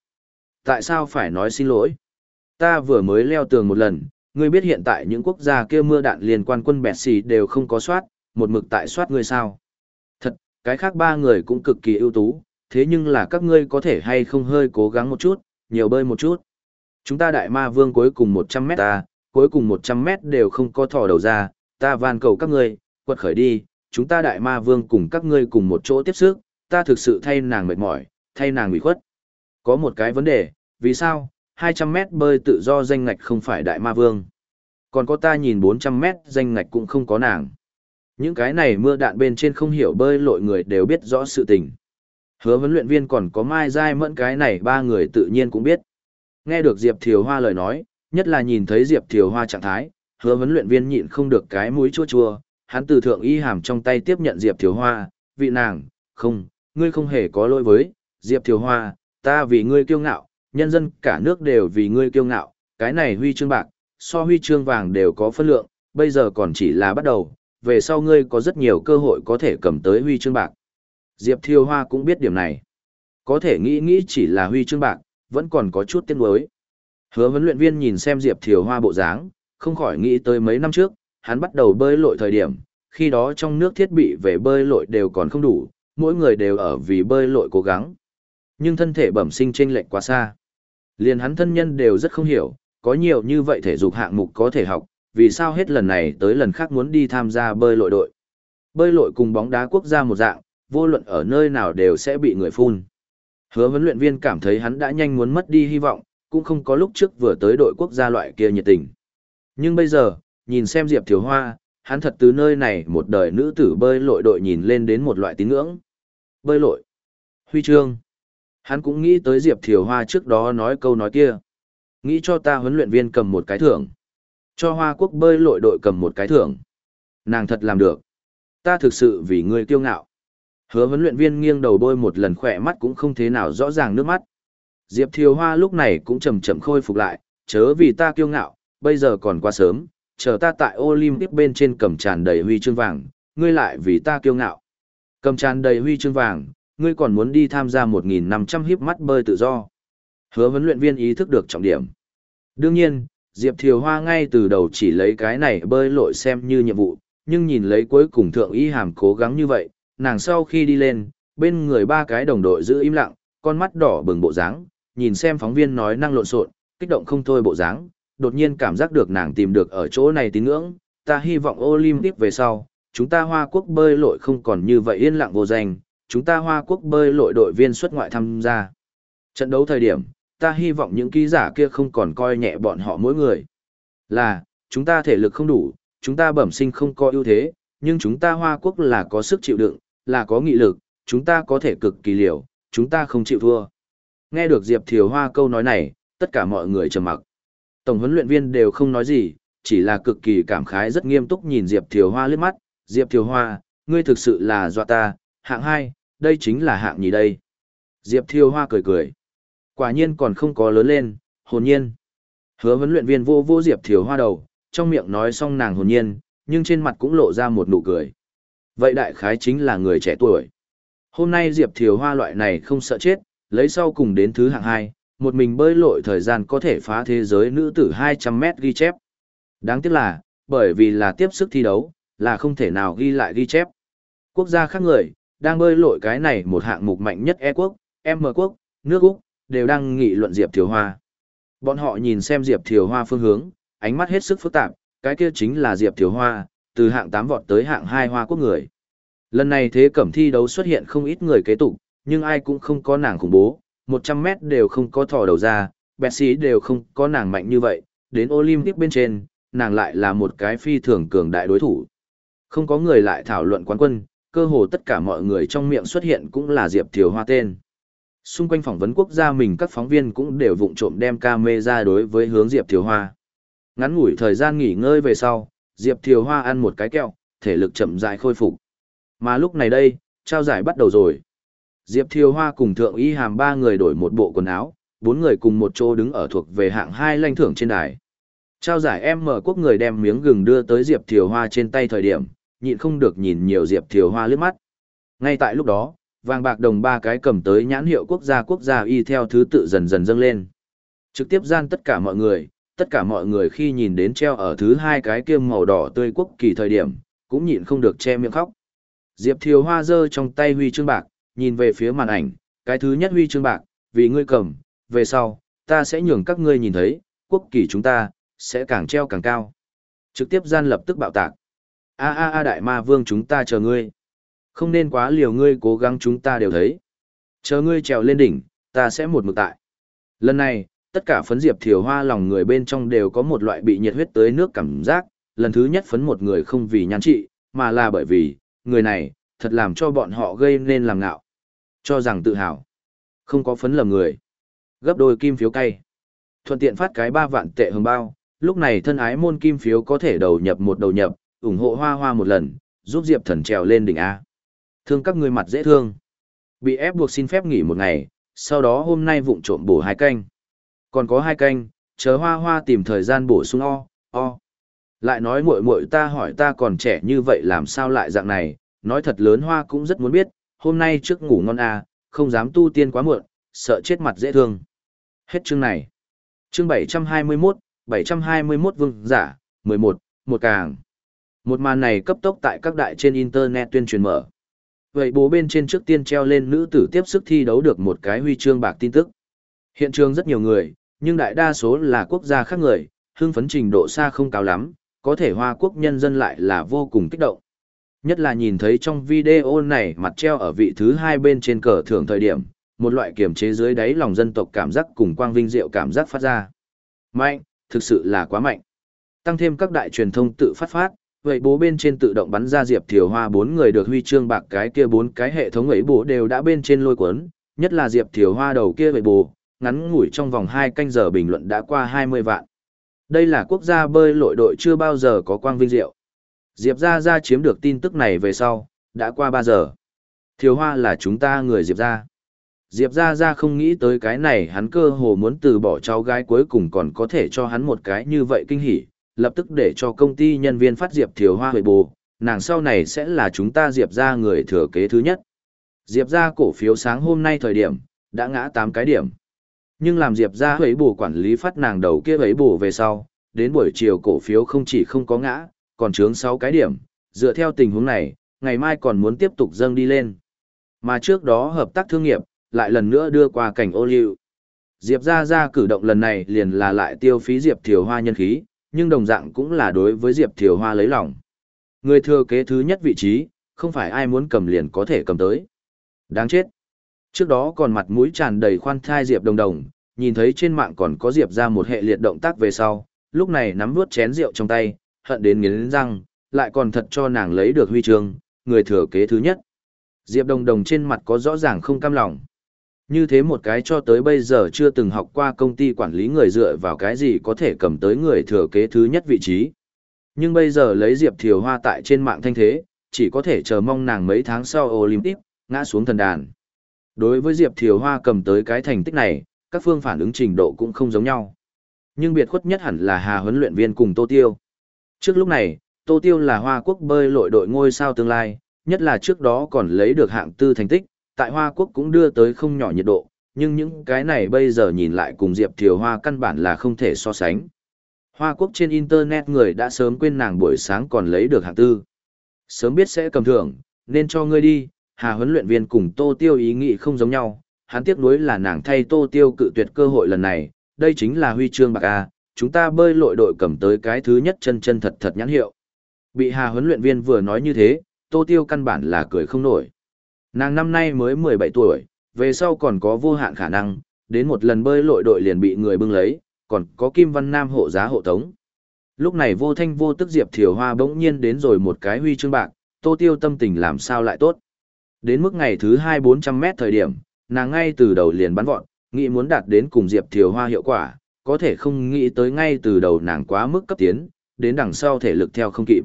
Tại sao phải nói xin lỗi? Ta vừa mới leo tường một lần, ngươi biết hiện tại những quốc gia kia mưa đạn liên quan quân bẹt xì đều không có soát, một mực tại soát ngươi sao? Cái khác ba người cũng cực kỳ ưu tú, thế nhưng là các ngươi có thể hay không hơi cố gắng một chút, nhiều bơi một chút. Chúng ta đại ma vương cuối cùng 100 mét ta, cuối cùng 100 mét đều không có thò đầu ra, ta van cầu các ngươi, quật khởi đi, chúng ta đại ma vương cùng các ngươi cùng một chỗ tiếp sức, ta thực sự thay nàng mệt mỏi, thay nàng ủy khuất. Có một cái vấn đề, vì sao, 200 mét bơi tự do danh ngạch không phải đại ma vương? Còn có ta nhìn 400 mét danh ngạch cũng không có nàng. Những cái này mưa đạn bên trên không hiểu bơi lội người đều biết rõ sự tình. Hứa huấn luyện viên còn có Mai Giai Mẫn cái này ba người tự nhiên cũng biết. Nghe được Diệp Thiều Hoa lời nói, nhất là nhìn thấy Diệp Thiều Hoa trạng thái, hứa huấn luyện viên nhịn không được cái mũi chua chua, hắn từ thượng y hàm trong tay tiếp nhận Diệp Thiều Hoa, vị nàng, không, ngươi không hề có lỗi với, Diệp Thiều Hoa, ta vì ngươi kiêu ngạo, nhân dân cả nước đều vì ngươi kiêu ngạo, cái này huy chương bạc, so huy chương vàng đều có phân lượng, bây giờ còn chỉ là bắt đầu, về sau ngươi có rất nhiều cơ hội có thể cầm tới huy chương bạc. Diệp Thiêu Hoa cũng biết điểm này. Có thể nghĩ nghĩ chỉ là huy chương bạc, vẫn còn có chút tiếc nuối. Hứa huấn luyện viên nhìn xem Diệp Thiều Hoa bộ dáng, không khỏi nghĩ tới mấy năm trước, hắn bắt đầu bơi lội thời điểm, khi đó trong nước thiết bị về bơi lội đều còn không đủ, mỗi người đều ở vì bơi lội cố gắng. Nhưng thân thể bẩm sinh chênh lệch quá xa. Liền hắn thân nhân đều rất không hiểu, có nhiều như vậy thể dục hạng mục có thể học, vì sao hết lần này tới lần khác muốn đi tham gia bơi lội đội. Bơi lội cùng bóng đá quốc gia một dạng, vô luận ở nơi nào đều sẽ bị người phun. Hứa huấn luyện viên cảm thấy hắn đã nhanh muốn mất đi hy vọng, cũng không có lúc trước vừa tới đội quốc gia loại kia nhiệt tình. Nhưng bây giờ, nhìn xem Diệp Thiều Hoa, hắn thật từ nơi này một đời nữ tử bơi lội đội nhìn lên đến một loại tín ngưỡng. Bơi lội. Huy chương. Hắn cũng nghĩ tới Diệp Thiều Hoa trước đó nói câu nói kia. Nghĩ cho ta huấn luyện viên cầm một cái thưởng. Cho Hoa Quốc bơi lội đội cầm một cái thưởng. Nàng thật làm được. Ta thực sự vì ngươi kiêu ngạo. Hứa huấn luyện viên nghiêng đầu bôi một lần khỏe mắt cũng không thế nào rõ ràng nước mắt. Diệp Thiều Hoa lúc này cũng chậm chậm khôi phục lại, chớ vì ta kiêu ngạo, bây giờ còn quá sớm, chờ ta tại Olympic bên trên cầm tràn đầy huy chương vàng, ngươi lại vì ta kiêu ngạo. Cầm tràn đầy huy chương vàng, ngươi còn muốn đi tham gia 1.500 hiếp mắt bơi tự do. Hứa huấn luyện viên ý thức được trọng điểm. Đương nhiên, Diệp Thiều Hoa ngay từ đầu chỉ lấy cái này bơi lội xem như nhiệm vụ, nhưng nhìn lấy cuối cùng thượng y hàm cố gắng như vậy, nàng sau khi đi lên, bên người ba cái đồng đội giữ im lặng, con mắt đỏ bừng bộ dáng, nhìn xem phóng viên nói năng lộn xộn, kích động không thôi bộ dáng, đột nhiên cảm giác được nàng tìm được ở chỗ này tín ngưỡng, ta hy vọng Olympic về sau, chúng ta Hoa Quốc bơi lội không còn như vậy yên lặng vô danh, chúng ta Hoa Quốc bơi lội đội viên xuất ngoại tham gia. Trận đấu thời điểm, ta hy vọng những ký giả kia không còn coi nhẹ bọn họ mỗi người. Là, chúng ta thể lực không đủ, chúng ta bẩm sinh không có ưu thế, nhưng chúng ta Hoa Quốc là có sức chịu đựng, là có nghị lực, chúng ta có thể cực kỳ liều, chúng ta không chịu thua. Nghe được Diệp Thiều Hoa câu nói này, tất cả mọi người trầm mặc. Tổng huấn luyện viên đều không nói gì, chỉ là cực kỳ cảm khái rất nghiêm túc nhìn Diệp Thiều Hoa liếc mắt. Diệp Thiều Hoa, ngươi thực sự là dọa ta, hạng hai, đây chính là hạng nhì đây. Diệp Thiều Hoa cười cười. Quả nhiên còn không có lớn lên, hồn nhiên. Hứa huấn luyện viên vô vô Diệp Thiều Hoa đầu, trong miệng nói xong nàng hồn nhiên, nhưng trên mặt cũng lộ ra một nụ cười. Vậy đại khái chính là người trẻ tuổi. Hôm nay Diệp Thiều Hoa loại này không sợ chết, lấy sau cùng đến thứ hạng hai, một mình bơi lội thời gian có thể phá thế giới nữ tử 200 mét ghi chép. Đáng tiếc là, bởi vì là tiếp sức thi đấu, là không thể nào ghi lại ghi chép. Quốc gia khác người, đang bơi lội cái này một hạng mục mạnh nhất E quốc, M quốc, nước Úc, đều đang nghị luận Diệp Thiều Hoa. Bọn họ nhìn xem Diệp Thiều Hoa phương hướng, ánh mắt hết sức phức tạp, cái kia chính là Diệp Thiều Hoa, từ hạng 8 vọt tới hạng 2 Hoa quốc người. Lần này thế cẩm thi đấu xuất hiện không ít người kế tục, nhưng ai cũng không có nàng khủng bố, 100 mét đều không có thò đầu ra, Betsy đều không có nàng mạnh như vậy, đến Olympic bên trên, nàng lại là một cái phi thường cường đại đối thủ. Không có người lại thảo luận quán quân, cơ hồ tất cả mọi người trong miệng xuất hiện cũng là Diệp Thiều Hoa tên. Xung quanh phỏng vấn quốc gia mình các phóng viên cũng đều vụng trộm đem camera đối với hướng Diệp Thiều Hoa. Ngắn ngủi thời gian nghỉ ngơi về sau, Diệp Thiều Hoa ăn một cái kẹo, thể lực chậm rãi khôi phục. Mà lúc này đây, trao giải bắt đầu rồi. Diệp Thiều Hoa cùng Thượng Y Hàm ba người đổi một bộ quần áo, bốn người cùng một chỗ đứng ở thuộc về hạng hai lanh thưởng trên đài. Trao giải em mở quốc người đem miếng gừng đưa tới Diệp Thiều Hoa trên tay thời điểm, nhịn không được nhìn nhiều Diệp Thiều Hoa lướt mắt. Ngay tại lúc đó, vàng bạc đồng ba cái cầm tới nhãn hiệu quốc gia quốc gia y theo thứ tự dần dần dâng lên. Trực tiếp gian tất cả mọi người, tất cả mọi người khi nhìn đến treo ở thứ hai cái kiêm màu đỏ tươi quốc kỳ thời điểm, cũng nhịn không được che miệng khóc. Diệp Thiều Hoa giơ trong tay huy chương bạc, nhìn về phía màn ảnh, cái thứ nhất huy chương bạc, vì ngươi cầm, về sau, ta sẽ nhường các ngươi nhìn thấy, quốc kỳ chúng ta, sẽ càng treo càng cao. Trực tiếp gian lập tức bạo tạc. A a a đại ma vương chúng ta chờ ngươi. Không nên quá liều ngươi cố gắng chúng ta đều thấy. Chờ ngươi trèo lên đỉnh, ta sẽ một mực tại. Lần này, Tất cả phấn Diệp Thiều Hoa lòng người bên trong đều có một loại bị nhiệt huyết tới nước cảm giác, lần thứ nhất phấn một người không vì nhan trị, mà là bởi vì, người này, thật làm cho bọn họ gây nên làm ngạo. Cho rằng tự hào. Không có phấn lầm người. Gấp đôi kim phiếu cay. Thuận tiện phát cái ba vạn tệ hồng bao, lúc này thân ái môn kim phiếu có thể đầu nhập một đầu nhập, ủng hộ hoa hoa một lần, giúp Diệp Thần trèo lên đỉnh A. Thương các ngươi mặt dễ thương. Bị ép buộc xin phép nghỉ một ngày, sau đó hôm nay vụng trộm bổ hai canh. Còn có hai canh, chờ hoa hoa tìm thời gian bổ sung o, o. Lại nói muội muội ta hỏi ta còn trẻ như vậy làm sao lại dạng này, nói thật lớn hoa cũng rất muốn biết, hôm nay trước ngủ ngon à, không dám tu tiên quá muộn, sợ chết mặt dễ thương. Hết chương này. Chương 721, 721 vương giả, 11, một càng. Một màn này cấp tốc tại các đại trên internet tuyên truyền mở. Vậy bố bên trên trước tiên treo lên nữ tử tiếp sức thi đấu được một cái huy chương bạc tin tức. Hiện trường rất nhiều người, nhưng đại đa số là quốc gia khác người, hưng phấn trình độ xa không cao lắm, có thể Hoa Quốc nhân dân lại là vô cùng kích động. Nhất là nhìn thấy trong video này mặt treo ở vị thứ hai bên trên cờ thưởng thời điểm, một loại kiềm chế dưới đáy lòng dân tộc cảm giác cùng quang vinh diệu cảm giác phát ra. Mạnh, thực sự là quá mạnh. Tăng thêm các đại truyền thông tự phát phát, vậy bố bên trên tự động bắn ra Diệp Thiều Hoa bốn người được huy chương bạc cái kia bốn cái hệ thống ấy bố đều đã bên trên lôi cuốn, nhất là Diệp Thiều Hoa đầu kia vậy bố, ngắn ngủi trong vòng hai canh giờ bình luận đã qua 20 vạn. Đây là quốc gia bơi lội đội chưa bao giờ có quang vinh diệu. Diệp Gia Gia chiếm được tin tức này về sau, đã qua ba giờ. Thiều Hoa là chúng ta người Diệp Gia. Diệp Gia Gia không nghĩ tới cái này hắn cơ hồ muốn từ bỏ cháu gái cuối cùng còn có thể cho hắn một cái như vậy kinh hỉ, lập tức để cho công ty nhân viên phát Diệp Thiều Hoa huệ bù, nàng sau này sẽ là chúng ta Diệp Gia người thừa kế thứ nhất. Diệp Gia cổ phiếu sáng hôm nay thời điểm, đã ngã 8 cái điểm. Nhưng làm Diệp Gia huệ bù quản lý phát nàng đầu kia huệ bù về sau, đến buổi chiều cổ phiếu không chỉ không có ngã, còn trướng 6 cái điểm, dựa theo tình huống này, ngày mai còn muốn tiếp tục dâng đi lên. Mà trước đó hợp tác thương nghiệp, lại lần nữa đưa qua cảnh ô liu. Diệp Gia ra cử động lần này liền là lại tiêu phí Diệp Thiều Hoa nhân khí, nhưng đồng dạng cũng là đối với Diệp Thiều Hoa lấy lòng. Người thừa kế thứ nhất vị trí, không phải ai muốn cầm liền có thể cầm tới. Đáng chết. Trước đó còn mặt mũi tràn đầy khoan thai Diệp Đồng Đồng, nhìn thấy trên mạng còn có Diệp ra một hệ liệt động tác về sau, lúc này nắm nuốt chén rượu trong tay, hận đến nghiến răng, lại còn thật cho nàng lấy được huy chương, người thừa kế thứ nhất. Diệp Đồng Đồng trên mặt có rõ ràng không cam lòng. Như thế một cái cho tới bây giờ chưa từng học qua công ty quản lý người dựa vào cái gì có thể cầm tới người thừa kế thứ nhất vị trí. Nhưng bây giờ lấy Diệp Thiều Hoa tại trên mạng thanh thế, chỉ có thể chờ mong nàng mấy tháng sau Olympic, ngã xuống thần đàn. Đối với Diệp Thiều Hoa cầm tới cái thành tích này, các phương phản ứng trình độ cũng không giống nhau. Nhưng biệt khuất nhất hẳn là Hà huấn luyện viên cùng Tô Tiêu. Trước lúc này, Tô Tiêu là Hoa Quốc bơi lội đội ngôi sao tương lai, nhất là trước đó còn lấy được hạng tư thành tích, tại Hoa Quốc cũng đưa tới không nhỏ nhiệt độ, nhưng những cái này bây giờ nhìn lại cùng Diệp Thiều Hoa căn bản là không thể so sánh. Hoa Quốc trên Internet người đã sớm quên nàng buổi sáng còn lấy được hạng tư. Sớm biết sẽ cầm thưởng, nên cho ngươi đi, Hà huấn luyện viên cùng Tô Tiêu ý nghĩ không giống nhau, hắn tiếc nuối là nàng thay Tô Tiêu cự tuyệt cơ hội lần này, đây chính là huy chương bạc A, chúng ta bơi lội đội cầm tới cái thứ nhất chân chân thật thật nhãn hiệu. Bị Hà huấn luyện viên vừa nói như thế, Tô Tiêu căn bản là cười không nổi. Nàng năm nay mới 17 tuổi, về sau còn có vô hạn khả năng, đến một lần bơi lội đội liền bị người bưng lấy, còn có Kim Văn Nam hộ giá hộ tống. Lúc này vô thanh vô tức Diệp Thiều Hoa bỗng nhiên đến rồi một cái huy chương bạc, Tô Tiêu tâm tình làm sao lại tốt. Đến mức ngày thứ 2-400 mét thời điểm, nàng ngay từ đầu liền bắn vọt, nghĩ muốn đạt đến cùng Diệp Thiều Hoa hiệu quả, có thể không nghĩ tới ngay từ đầu nàng quá mức cấp tiến, đến đằng sau thể lực theo không kịp.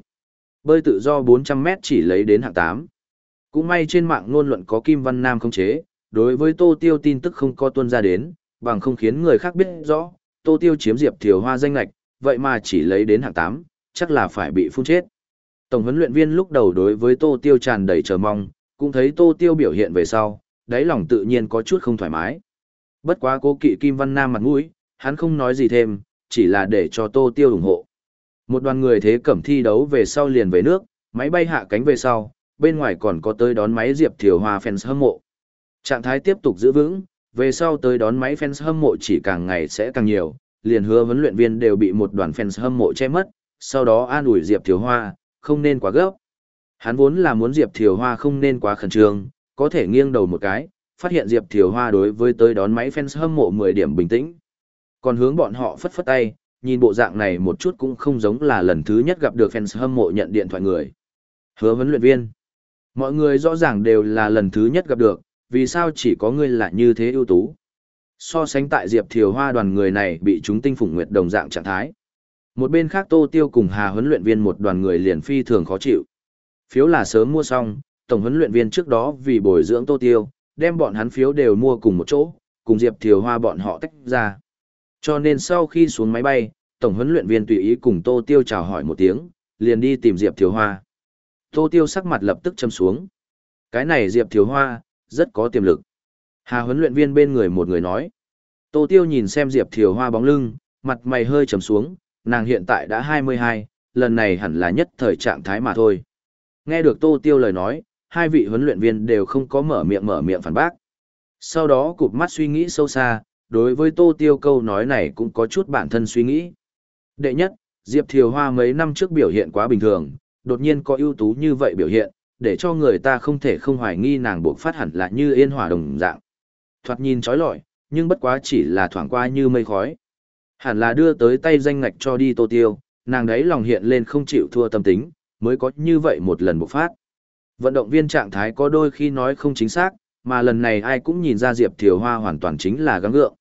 Bơi tự do 400 mét chỉ lấy đến hạng 8. Cũng may trên mạng ngôn luận có Kim Văn Nam không chế, đối với Tô Tiêu tin tức không có tuân ra đến, bằng không khiến người khác biết rõ, Tô Tiêu chiếm Diệp Thiều Hoa danh lạch, vậy mà chỉ lấy đến hạng 8, chắc là phải bị phun chết. Tổng huấn luyện viên lúc đầu đối với Tô Tiêu tràn đầy chờ mong, cũng thấy Tô Tiêu biểu hiện về sau, đáy lòng tự nhiên có chút không thoải mái. Bất quá cố kỵ Kim Văn Nam mặt mũi, hắn không nói gì thêm, chỉ là để cho Tô Tiêu ủng hộ. Một đoàn người thế cẩm thi đấu về sau liền về nước, máy bay hạ cánh về sau, bên ngoài còn có tới đón máy Diệp Thiều Hoa fans hâm mộ. Trạng thái tiếp tục giữ vững, về sau tới đón máy fans hâm mộ chỉ càng ngày sẽ càng nhiều, liền hứa huấn luyện viên đều bị một đoàn fans hâm mộ che mất, sau đó an ủi Diệp Thiều Hoa, không nên quá gấp. Hắn vốn là muốn Diệp Thiều Hoa không nên quá khẩn trương, có thể nghiêng đầu một cái, phát hiện Diệp Thiều Hoa đối với tới đón máy fans hâm mộ 10 điểm bình tĩnh. Còn hướng bọn họ phất phất tay, nhìn bộ dạng này một chút cũng không giống là lần thứ nhất gặp được fans hâm mộ nhận điện thoại người. Hứa huấn luyện viên. Mọi người rõ ràng đều là lần thứ nhất gặp được, vì sao chỉ có ngươi là như thế ưu tú. So sánh tại Diệp Thiều Hoa đoàn người này bị chúng tinh phủng nguyệt đồng dạng trạng thái. Một bên khác Tô Tiêu cùng Hà huấn luyện viên một đoàn người liền phi thường khó chịu. Phiếu là sớm mua xong, tổng huấn luyện viên trước đó vì bồi dưỡng Tô Tiêu, đem bọn hắn phiếu đều mua cùng một chỗ, cùng Diệp Thiều Hoa bọn họ tách ra. Cho nên sau khi xuống máy bay, tổng huấn luyện viên tùy ý cùng Tô Tiêu chào hỏi một tiếng, liền đi tìm Diệp Thiều Hoa. Tô Tiêu sắc mặt lập tức châm xuống. Cái này Diệp Thiều Hoa, rất có tiềm lực. Hà huấn luyện viên bên người một người nói. Tô Tiêu nhìn xem Diệp Thiều Hoa bóng lưng, mặt mày hơi trầm xuống, nàng hiện tại đã 22, lần này hẳn là nhất thời trạng thái mà thôi. Nghe được Tô Tiêu lời nói, hai vị huấn luyện viên đều không có mở miệng mở miệng phản bác. Sau đó cụp mắt suy nghĩ sâu xa, đối với Tô Tiêu câu nói này cũng có chút bản thân suy nghĩ. Đệ nhất, Diệp Thiều Hoa mấy năm trước biểu hiện quá bình thường, đột nhiên có ưu tú như vậy biểu hiện, để cho người ta không thể không hoài nghi nàng buộc phát hẳn là như yên hòa đồng dạng. Thoạt nhìn trói lọi, nhưng bất quá chỉ là thoảng qua như mây khói. Hẳn là đưa tới tay danh ngạch cho đi Tô Tiêu, nàng đấy lòng hiện lên không chịu thua tâm tính, mới có như vậy một lần bộc phát. Vận động viên trạng thái có đôi khi nói không chính xác, mà lần này ai cũng nhìn ra Diệp Thiều Hoa hoàn toàn chính là gắng gượng.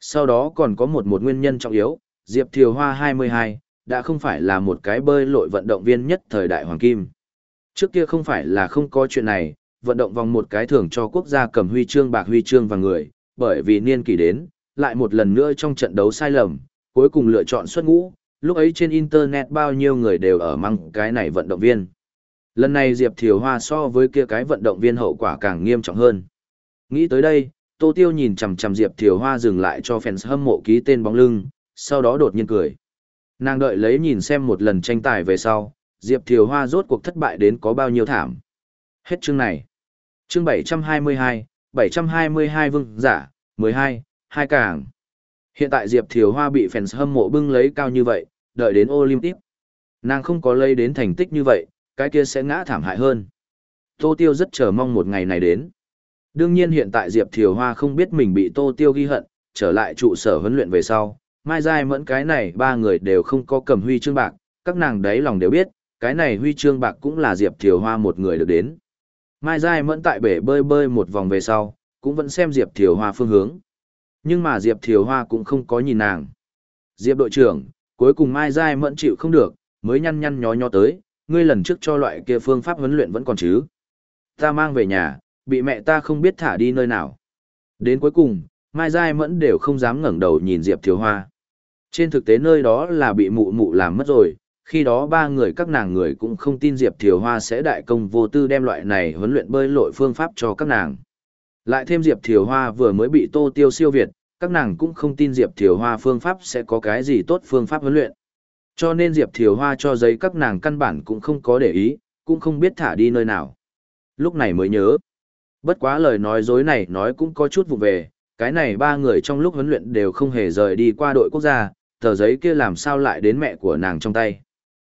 Sau đó còn có một một nguyên nhân trọng yếu, Diệp Thiều Hoa 22, đã không phải là một cái bơi lội vận động viên nhất thời đại hoàng kim. Trước kia không phải là không có chuyện này, vận động vòng một cái thưởng cho quốc gia cầm huy chương bạc huy chương và người, bởi vì niên kỷ đến, lại một lần nữa trong trận đấu sai lầm, cuối cùng lựa chọn xuất ngũ, lúc ấy trên internet bao nhiêu người đều ở măng cái này vận động viên. Lần này Diệp Thiều Hoa so với kia cái vận động viên hậu quả càng nghiêm trọng hơn. Nghĩ tới đây, Tô Tiêu nhìn chằm chằm Diệp Thiều Hoa dừng lại cho fans hâm mộ ký tên bóng lưng, sau đó đột nhiên cười. Nàng đợi lấy nhìn xem một lần tranh tài về sau, Diệp Thiều Hoa rốt cuộc thất bại đến có bao nhiêu thảm. Hết chương này. Chương 722, 722 vương giả, 12, hai càng. Hiện tại Diệp Thiều Hoa bị fans hâm mộ bưng lấy cao như vậy, đợi đến Olympic. Nàng không có lấy đến thành tích như vậy, cái kia sẽ ngã thảm hại hơn. Tô Tiêu rất chờ mong một ngày này đến. Đương nhiên hiện tại Diệp Thiều Hoa không biết mình bị Tô Tiêu ghi hận, trở lại trụ sở huấn luyện về sau. Mai Giai mẫn cái này ba người đều không có cầm huy chương bạc, các nàng đấy lòng đều biết, cái này huy chương bạc cũng là Diệp Thiều Hoa một người được đến. Mai Giai mẫn tại bể bơi bơi một vòng về sau, cũng vẫn xem Diệp Thiều Hoa phương hướng. Nhưng mà Diệp Thiều Hoa cũng không có nhìn nàng. Diệp đội trưởng, cuối cùng Mai Giai mẫn chịu không được, mới nhăn nhăn nhó nhó tới, ngươi lần trước cho loại kia phương pháp huấn luyện vẫn còn chứ. Ta mang về nhà, bị mẹ ta không biết thả đi nơi nào. Đến cuối cùng, Mai Giai Mẫn đều không dám ngẩng đầu nhìn Diệp Thiếu Hoa. Trên thực tế nơi đó là bị mụ mụ làm mất rồi, khi đó ba người các nàng người cũng không tin Diệp Thiều Hoa sẽ đại công vô tư đem loại này huấn luyện bơi lội phương pháp cho các nàng. Lại thêm Diệp Thiều Hoa vừa mới bị Tô Tiêu siêu việt, các nàng cũng không tin Diệp Thiều Hoa phương pháp sẽ có cái gì tốt phương pháp huấn luyện. Cho nên Diệp Thiều Hoa cho giấy các nàng căn bản cũng không có để ý, cũng không biết thả đi nơi nào. Lúc này mới nhớ. Bất quá lời nói dối này nói cũng có chút vụ về, cái này ba người trong lúc huấn luyện đều không hề rời đi qua đội quốc gia, tờ giấy kia làm sao lại đến mẹ của nàng trong tay.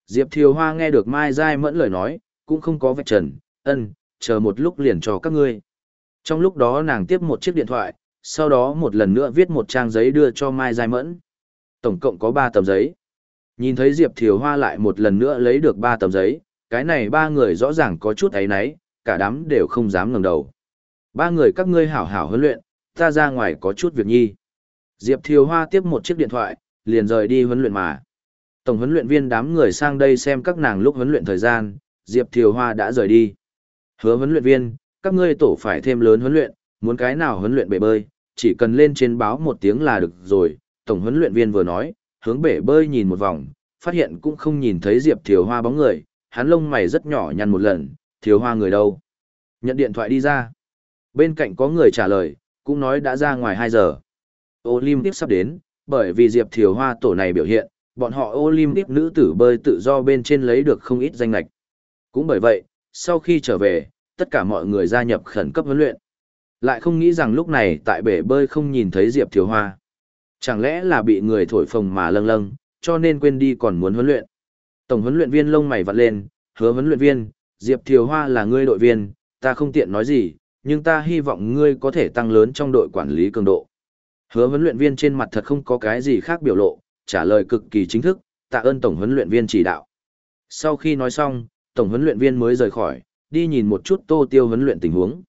Diệp Thiều Hoa nghe được Mai Giai Mẫn lời nói, cũng không có vạch trần, ân, chờ một lúc liền cho các ngươi. Trong lúc đó nàng tiếp một chiếc điện thoại, sau đó một lần nữa viết một trang giấy đưa cho Mai Giai Mẫn. Tổng cộng có ba tấm giấy. Nhìn thấy Diệp Thiều Hoa lại một lần nữa lấy được ba tấm giấy, cái này ba người rõ ràng có chút ấy nấy, cả đám đều không dám ngẩng đầu. Ba người các ngươi hảo hảo huấn luyện, ta ra ngoài có chút việc nhi. Diệp Thiều Hoa tiếp một chiếc điện thoại, liền rời đi huấn luyện mà. Tổng huấn luyện viên đám người sang đây xem các nàng lúc huấn luyện thời gian, Diệp Thiều Hoa đã rời đi. Hứa huấn luyện viên, các ngươi tổ phải thêm lớn huấn luyện, muốn cái nào huấn luyện bể bơi, chỉ cần lên trên báo một tiếng là được rồi. Tổng huấn luyện viên vừa nói, hướng bể bơi nhìn một vòng, phát hiện cũng không nhìn thấy Diệp Thiều Hoa bóng người, hắn lông mày rất nhỏ nhăn một lần, Thiều Hoa người đâu? Nhận điện thoại đi ra. Bên cạnh có người trả lời, cũng nói đã ra ngoài 2 giờ. Olympic sắp đến, bởi vì Diệp Thiều Hoa tổ này biểu hiện, bọn họ Olympic nữ tử bơi tự do bên trên lấy được không ít danh lạch. Cũng bởi vậy, sau khi trở về, tất cả mọi người gia nhập khẩn cấp huấn luyện. Lại không nghĩ rằng lúc này tại bể bơi không nhìn thấy Diệp Thiều Hoa. Chẳng lẽ là bị người thổi phồng mà lâng lâng, cho nên quên đi còn muốn huấn luyện. Tổng huấn luyện viên lông mày vặn lên, hứa huấn luyện viên, Diệp Thiều Hoa là ngươi đội viên, ta không tiện nói gì, nhưng ta hy vọng ngươi có thể tăng lớn trong đội quản lý cường độ. Hứa huấn luyện viên trên mặt thật không có cái gì khác biểu lộ, trả lời cực kỳ chính thức, tạ ơn tổng huấn luyện viên chỉ đạo. Sau khi nói xong, tổng huấn luyện viên mới rời khỏi, đi nhìn một chút Tô Tiêu huấn luyện tình huống.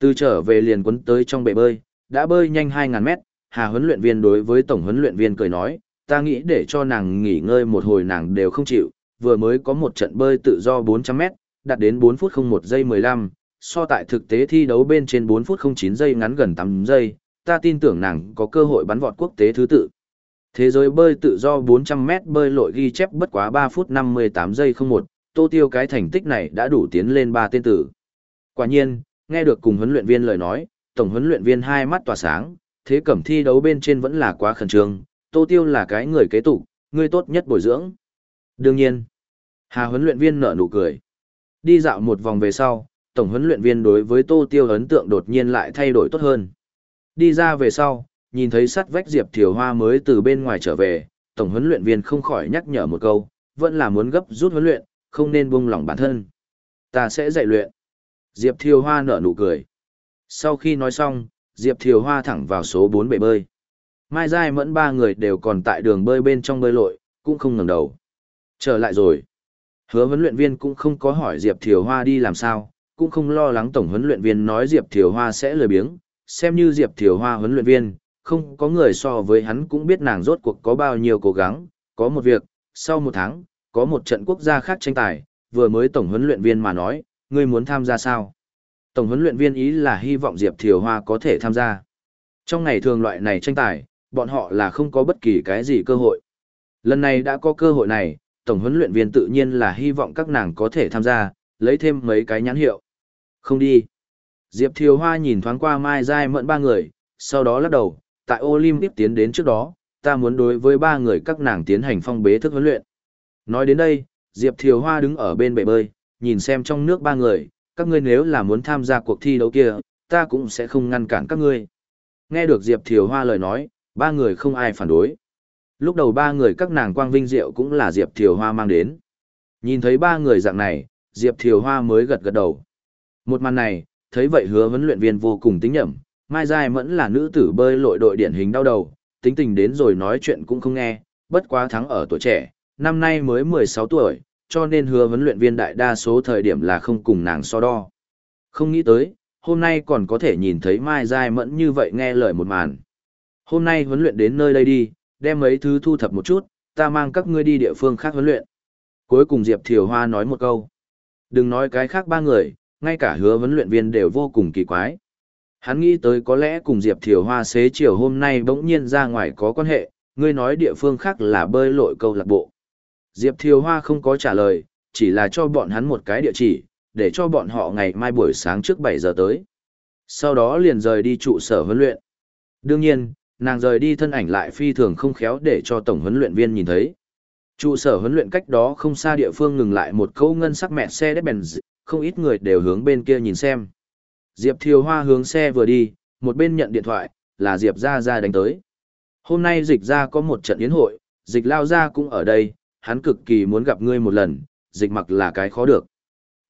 Từ trở về liền quấn tới trong bể bơi, đã bơi nhanh 2.000 mét, Hà huấn luyện viên đối với tổng huấn luyện viên cười nói, ta nghĩ để cho nàng nghỉ ngơi một hồi nàng đều không chịu, vừa mới có một trận bơi tự do 400 mét, đạt đến 4 phút 01 giây 15, so tại thực tế thi đấu bên trên 4 phút 09 giây ngắn gần 8 giây, ta tin tưởng nàng có cơ hội bắn vọt quốc tế thứ tự. Thế giới bơi tự do 400m bơi lội ghi chép bất quá 3 phút 58 giây 01, tô tiêu cái thành tích này đã đủ tiến lên 3 tên tử. Quả nhiên, nghe được cùng huấn luyện viên lời nói, tổng huấn luyện viên hai mắt tỏa sáng, thế cẩm thi đấu bên trên vẫn là quá khẩn trương, tô tiêu là cái người kế tục, người tốt nhất bồi dưỡng. Đương nhiên, Hà huấn luyện viên nở nụ cười. Đi dạo một vòng về sau, tổng huấn luyện viên đối với Tô Tiêu ấn tượng đột nhiên lại thay đổi tốt hơn. Đi ra về sau, nhìn thấy sắt vách Diệp Thiều Hoa mới từ bên ngoài trở về, tổng huấn luyện viên không khỏi nhắc nhở một câu, vẫn là muốn gấp rút huấn luyện, không nên buông lỏng bản thân. Ta sẽ dạy luyện. Diệp Thiều Hoa nở nụ cười. Sau khi nói xong, Diệp Thiều Hoa thẳng vào số 4 bể bơi. Mai Giai mẫn ba người đều còn tại đường bơi bên trong bơi lội, cũng không ngẩng đầu. Trở lại rồi. Hứa huấn luyện viên cũng không có hỏi Diệp Thiều Hoa đi làm sao, cũng không lo lắng tổng huấn luyện viên nói Diệp Thiều Hoa sẽ lười biếng, xem như Diệp Thiều Hoa huấn luyện viên, không có người so với hắn cũng biết nàng rốt cuộc có bao nhiêu cố gắng, có một việc, sau một tháng, có một trận quốc gia khác tranh tài, vừa mới tổng huấn luyện viên mà nói, ngươi muốn tham gia sao? Tổng huấn luyện viên ý là hy vọng Diệp Thiều Hoa có thể tham gia. Trong ngày thường loại này tranh tài, bọn họ là không có bất kỳ cái gì cơ hội. Lần này đã có cơ hội này, tổng huấn luyện viên tự nhiên là hy vọng các nàng có thể tham gia, lấy thêm mấy cái nhãn hiệu. Không đi. Diệp Thiều Hoa nhìn thoáng qua Mai Giai Mẫn ba người, sau đó lắc đầu, tại Olympic tiến đến trước đó, ta muốn đối với ba người các nàng tiến hành phong bế thức huấn luyện. Nói đến đây, Diệp Thiều Hoa đứng ở bên bể bơi, nhìn xem trong nước ba người, các ngươi nếu là muốn tham gia cuộc thi đấu kia, ta cũng sẽ không ngăn cản các ngươi. Nghe được Diệp Thiều Hoa lời nói, ba người không ai phản đối. Lúc đầu ba người các nàng quang vinh diệu cũng là Diệp Thiều Hoa mang đến. Nhìn thấy ba người dạng này, Diệp Thiều Hoa mới gật gật đầu. Một màn này, thấy vậy hứa huấn luyện viên vô cùng tính nhẩm, Mai Giai Mẫn là nữ tử bơi lội đội điển hình đau đầu, tính tình đến rồi nói chuyện cũng không nghe, bất quá thắng ở tuổi trẻ, năm nay mới 16 tuổi, cho nên hứa huấn luyện viên đại đa số thời điểm là không cùng nàng so đo. Không nghĩ tới, hôm nay còn có thể nhìn thấy Mai Giai Mẫn như vậy nghe lời một màn. Hôm nay huấn luyện đến nơi đây đi, đem mấy thứ thu thập một chút, ta mang các ngươi đi địa phương khác huấn luyện. Cuối cùng Diệp Thiều Hoa nói một câu. Đừng nói cái khác ba người, ngay cả hứa huấn luyện viên đều vô cùng kỳ quái. Hắn nghĩ tới có lẽ cùng Diệp Thiều Hoa xế chiều hôm nay bỗng nhiên ra ngoài có quan hệ, ngươi nói địa phương khác là bơi lội câu lạc bộ. Diệp Thiều Hoa không có trả lời, chỉ là cho bọn hắn một cái địa chỉ, để cho bọn họ ngày mai buổi sáng trước 7 giờ tới. Sau đó liền rời đi trụ sở huấn luyện. Đương nhiên, nàng rời đi thân ảnh lại phi thường không khéo để cho tổng huấn luyện viên nhìn thấy. Trụ sở huấn luyện cách đó không xa địa phương ngừng lại một câu ngân sắc mẹ xe đếp bèn không ít người đều hướng bên kia nhìn xem. Diệp Thiều Hoa hướng xe vừa đi, một bên nhận điện thoại, là Diệp Gia Gia đánh tới. Hôm nay dịch ra có một trận yến hội, dịch lao ra cũng ở đây, hắn cực kỳ muốn gặp ngươi một lần, dịch mặc là cái khó được.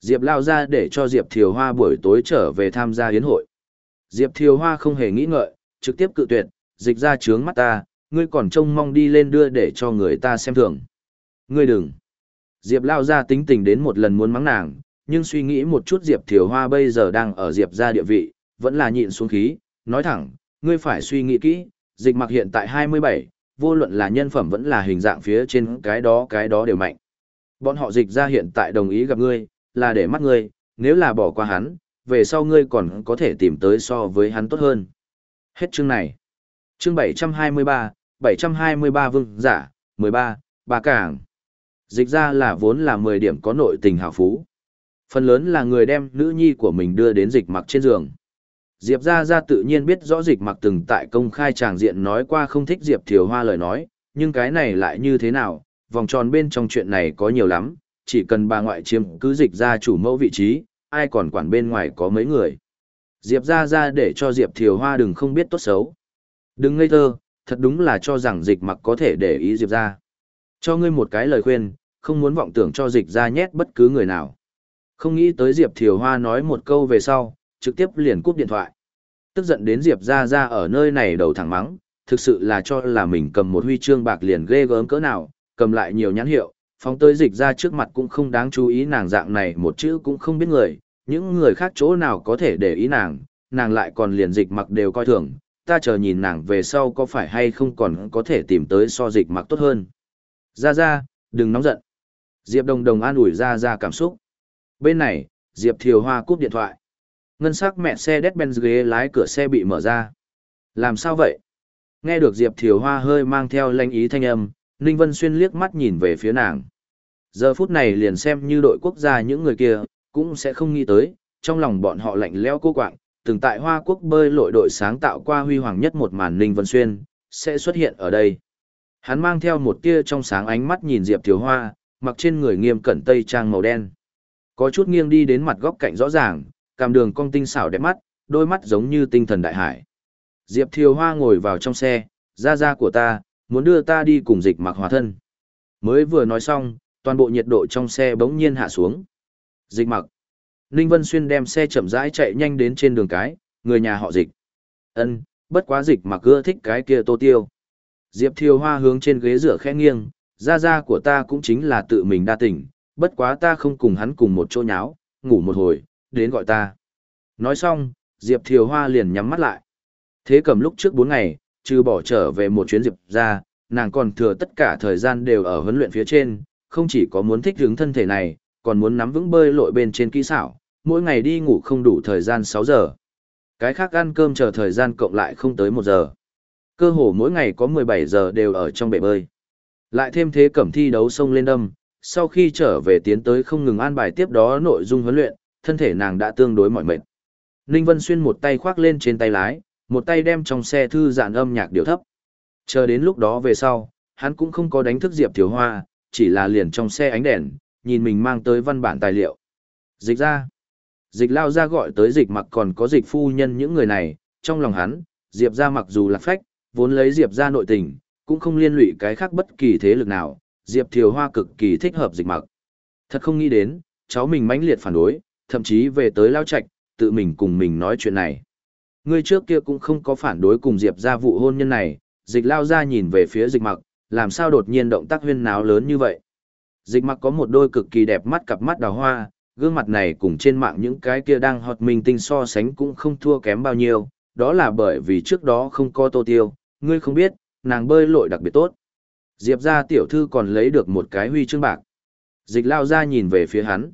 Diệp lao ra để cho Diệp Thiều Hoa buổi tối trở về tham gia yến hội. Diệp Thiều Hoa không hề nghĩ ngợi, trực tiếp cự tuyệt, dịch ra trướng mắt ta, ngươi còn trông mong đi lên đưa để cho người ta xem thường. Ngươi đừng. Diệp lao ra tính tình đến một lần muốn mắng nàng, nhưng suy nghĩ một chút Diệp Thiều Hoa bây giờ đang ở Diệp ra địa vị, vẫn là nhịn xuống khí, nói thẳng, ngươi phải suy nghĩ kỹ, dịch mặc hiện tại 27, vô luận là nhân phẩm vẫn là hình dạng phía trên cái đó cái đó đều mạnh. Bọn họ dịch ra hiện tại đồng ý gặp ngươi, là để mắt ngươi, nếu là bỏ qua hắn, về sau ngươi còn có thể tìm tới so với hắn tốt hơn. Hết chương này. Chương 723, 723 vương giả, 13, ba cảng. Dịch ra là vốn là 10 điểm có nội tình hào phú. Phần lớn là người đem nữ nhi của mình đưa đến dịch mặc trên giường. Diệp ra ra tự nhiên biết rõ dịch mặc từng tại công khai tràng diện nói qua không thích Diệp Thiều Hoa lời nói, nhưng cái này lại như thế nào, vòng tròn bên trong chuyện này có nhiều lắm, chỉ cần bà ngoại chiếm cứ dịch ra chủ mẫu vị trí, ai còn quản bên ngoài có mấy người. Diệp ra ra để cho Diệp Thiều Hoa đừng không biết tốt xấu. Đừng ngây thơ, thật đúng là cho rằng dịch mặc có thể để ý Diệp ra. Cho ngươi một cái lời khuyên, không muốn vọng tưởng cho dịch ra nhét bất cứ người nào. Không nghĩ tới Diệp Thiều Hoa nói một câu về sau, trực tiếp liền cúp điện thoại. Tức giận đến Diệp ra ra ở nơi này đầu thẳng mắng, thực sự là cho là mình cầm một huy chương bạc liền ghê gớm cỡ nào, cầm lại nhiều nhãn hiệu, phóng tới dịch ra trước mặt cũng không đáng chú ý nàng dạng này một chữ cũng không biết người, những người khác chỗ nào có thể để ý nàng, nàng lại còn liền dịch mặc đều coi thường, ta chờ nhìn nàng về sau có phải hay không còn có thể tìm tới so dịch mặc tốt hơn. Ra ra, đừng nóng giận. Diệp Đồng Đồng an ủi ra ra cảm xúc. Bên này, Diệp Thiều Hoa cúp điện thoại. Ngân sắc mẹ xe Mercedes-Benz ghế lái cửa xe bị mở ra. Làm sao vậy? Nghe được Diệp Thiều Hoa hơi mang theo lanh ý thanh âm, Ninh Vân Xuyên liếc mắt nhìn về phía nàng. Giờ phút này liền xem như đội quốc gia những người kia, cũng sẽ không nghĩ tới, trong lòng bọn họ lạnh lẽo cô quạng, từng tại Hoa Quốc bơi lội đội sáng tạo qua huy hoàng nhất một màn Ninh Vân Xuyên, sẽ xuất hiện ở đây. Hắn mang theo một tia trong sáng ánh mắt nhìn Diệp Thiều Hoa, mặc trên người nghiêm cẩn tây trang màu đen. Có chút nghiêng đi đến mặt góc cạnh rõ ràng, cảm đường cong tinh xảo đẹp mắt, đôi mắt giống như tinh thần đại hải. Diệp Thiều Hoa ngồi vào trong xe, ra ra của ta, muốn đưa ta đi cùng dịch mặc hòa thân. Mới vừa nói xong, toàn bộ nhiệt độ trong xe bỗng nhiên hạ xuống. Dịch mặc. Ninh Vân Xuyên đem xe chậm rãi chạy nhanh đến trên đường cái, người nhà họ dịch. Ân, bất quá dịch mặc ưa thích cái kia tô tiêu. Diệp Thiều Hoa hướng trên ghế rửa khẽ nghiêng, gia gia của ta cũng chính là tự mình đa tỉnh bất quá ta không cùng hắn cùng một chỗ nháo, ngủ một hồi, đến gọi ta. Nói xong, Diệp Thiều Hoa liền nhắm mắt lại. Thế cầm lúc trước 4 ngày, trừ bỏ trở về một chuyến Diệp ra, nàng còn thừa tất cả thời gian đều ở huấn luyện phía trên, không chỉ có muốn thích hướng thân thể này, còn muốn nắm vững bơi lội bên trên kỹ xảo, mỗi ngày đi ngủ không đủ thời gian 6 giờ. Cái khác ăn cơm chờ thời gian cộng lại không tới 1 giờ. Cơ hồ mỗi ngày có 17 giờ đều ở trong bể bơi. Lại thêm thế cẩm thi đấu sông lên đâm, sau khi trở về tiến tới không ngừng an bài tiếp đó nội dung huấn luyện, thân thể nàng đã tương đối mỏi mệt. Ninh Vân Xuyên một tay khoác lên trên tay lái, một tay đem trong xe thư giãn âm nhạc điều thấp. Chờ đến lúc đó về sau, hắn cũng không có đánh thức Diệp Thiếu Hoa, chỉ là liền trong xe ánh đèn, nhìn mình mang tới văn bản tài liệu. Dịch ra. Dịch lao ra gọi tới dịch mặc còn có dịch phu nhân những người này, trong lòng hắn, Diệp ra mặc dù là phách, vốn lấy Diệp ra nội tình, cũng không liên lụy cái khác bất kỳ thế lực nào, Diệp Thiều Hoa cực kỳ thích hợp dịch mặc. Thật không nghĩ đến, cháu mình mãnh liệt phản đối, thậm chí về tới lao trạch, tự mình cùng mình nói chuyện này. Ngươi trước kia cũng không có phản đối cùng Diệp ra vụ hôn nhân này, dịch lao ra nhìn về phía dịch mặc, làm sao đột nhiên động tác huyên náo lớn như vậy. Dịch mặc có một đôi cực kỳ đẹp mắt cặp mắt đào hoa, gương mặt này cùng trên mạng những cái kia đang hot mình tinh so sánh cũng không thua kém bao nhiêu, đó là bởi vì trước đó không có tô tiêu, ngươi không biết, nàng bơi lội đặc biệt tốt. Diệp ra tiểu thư còn lấy được một cái huy chương bạc. Dịch lao ra nhìn về phía hắn.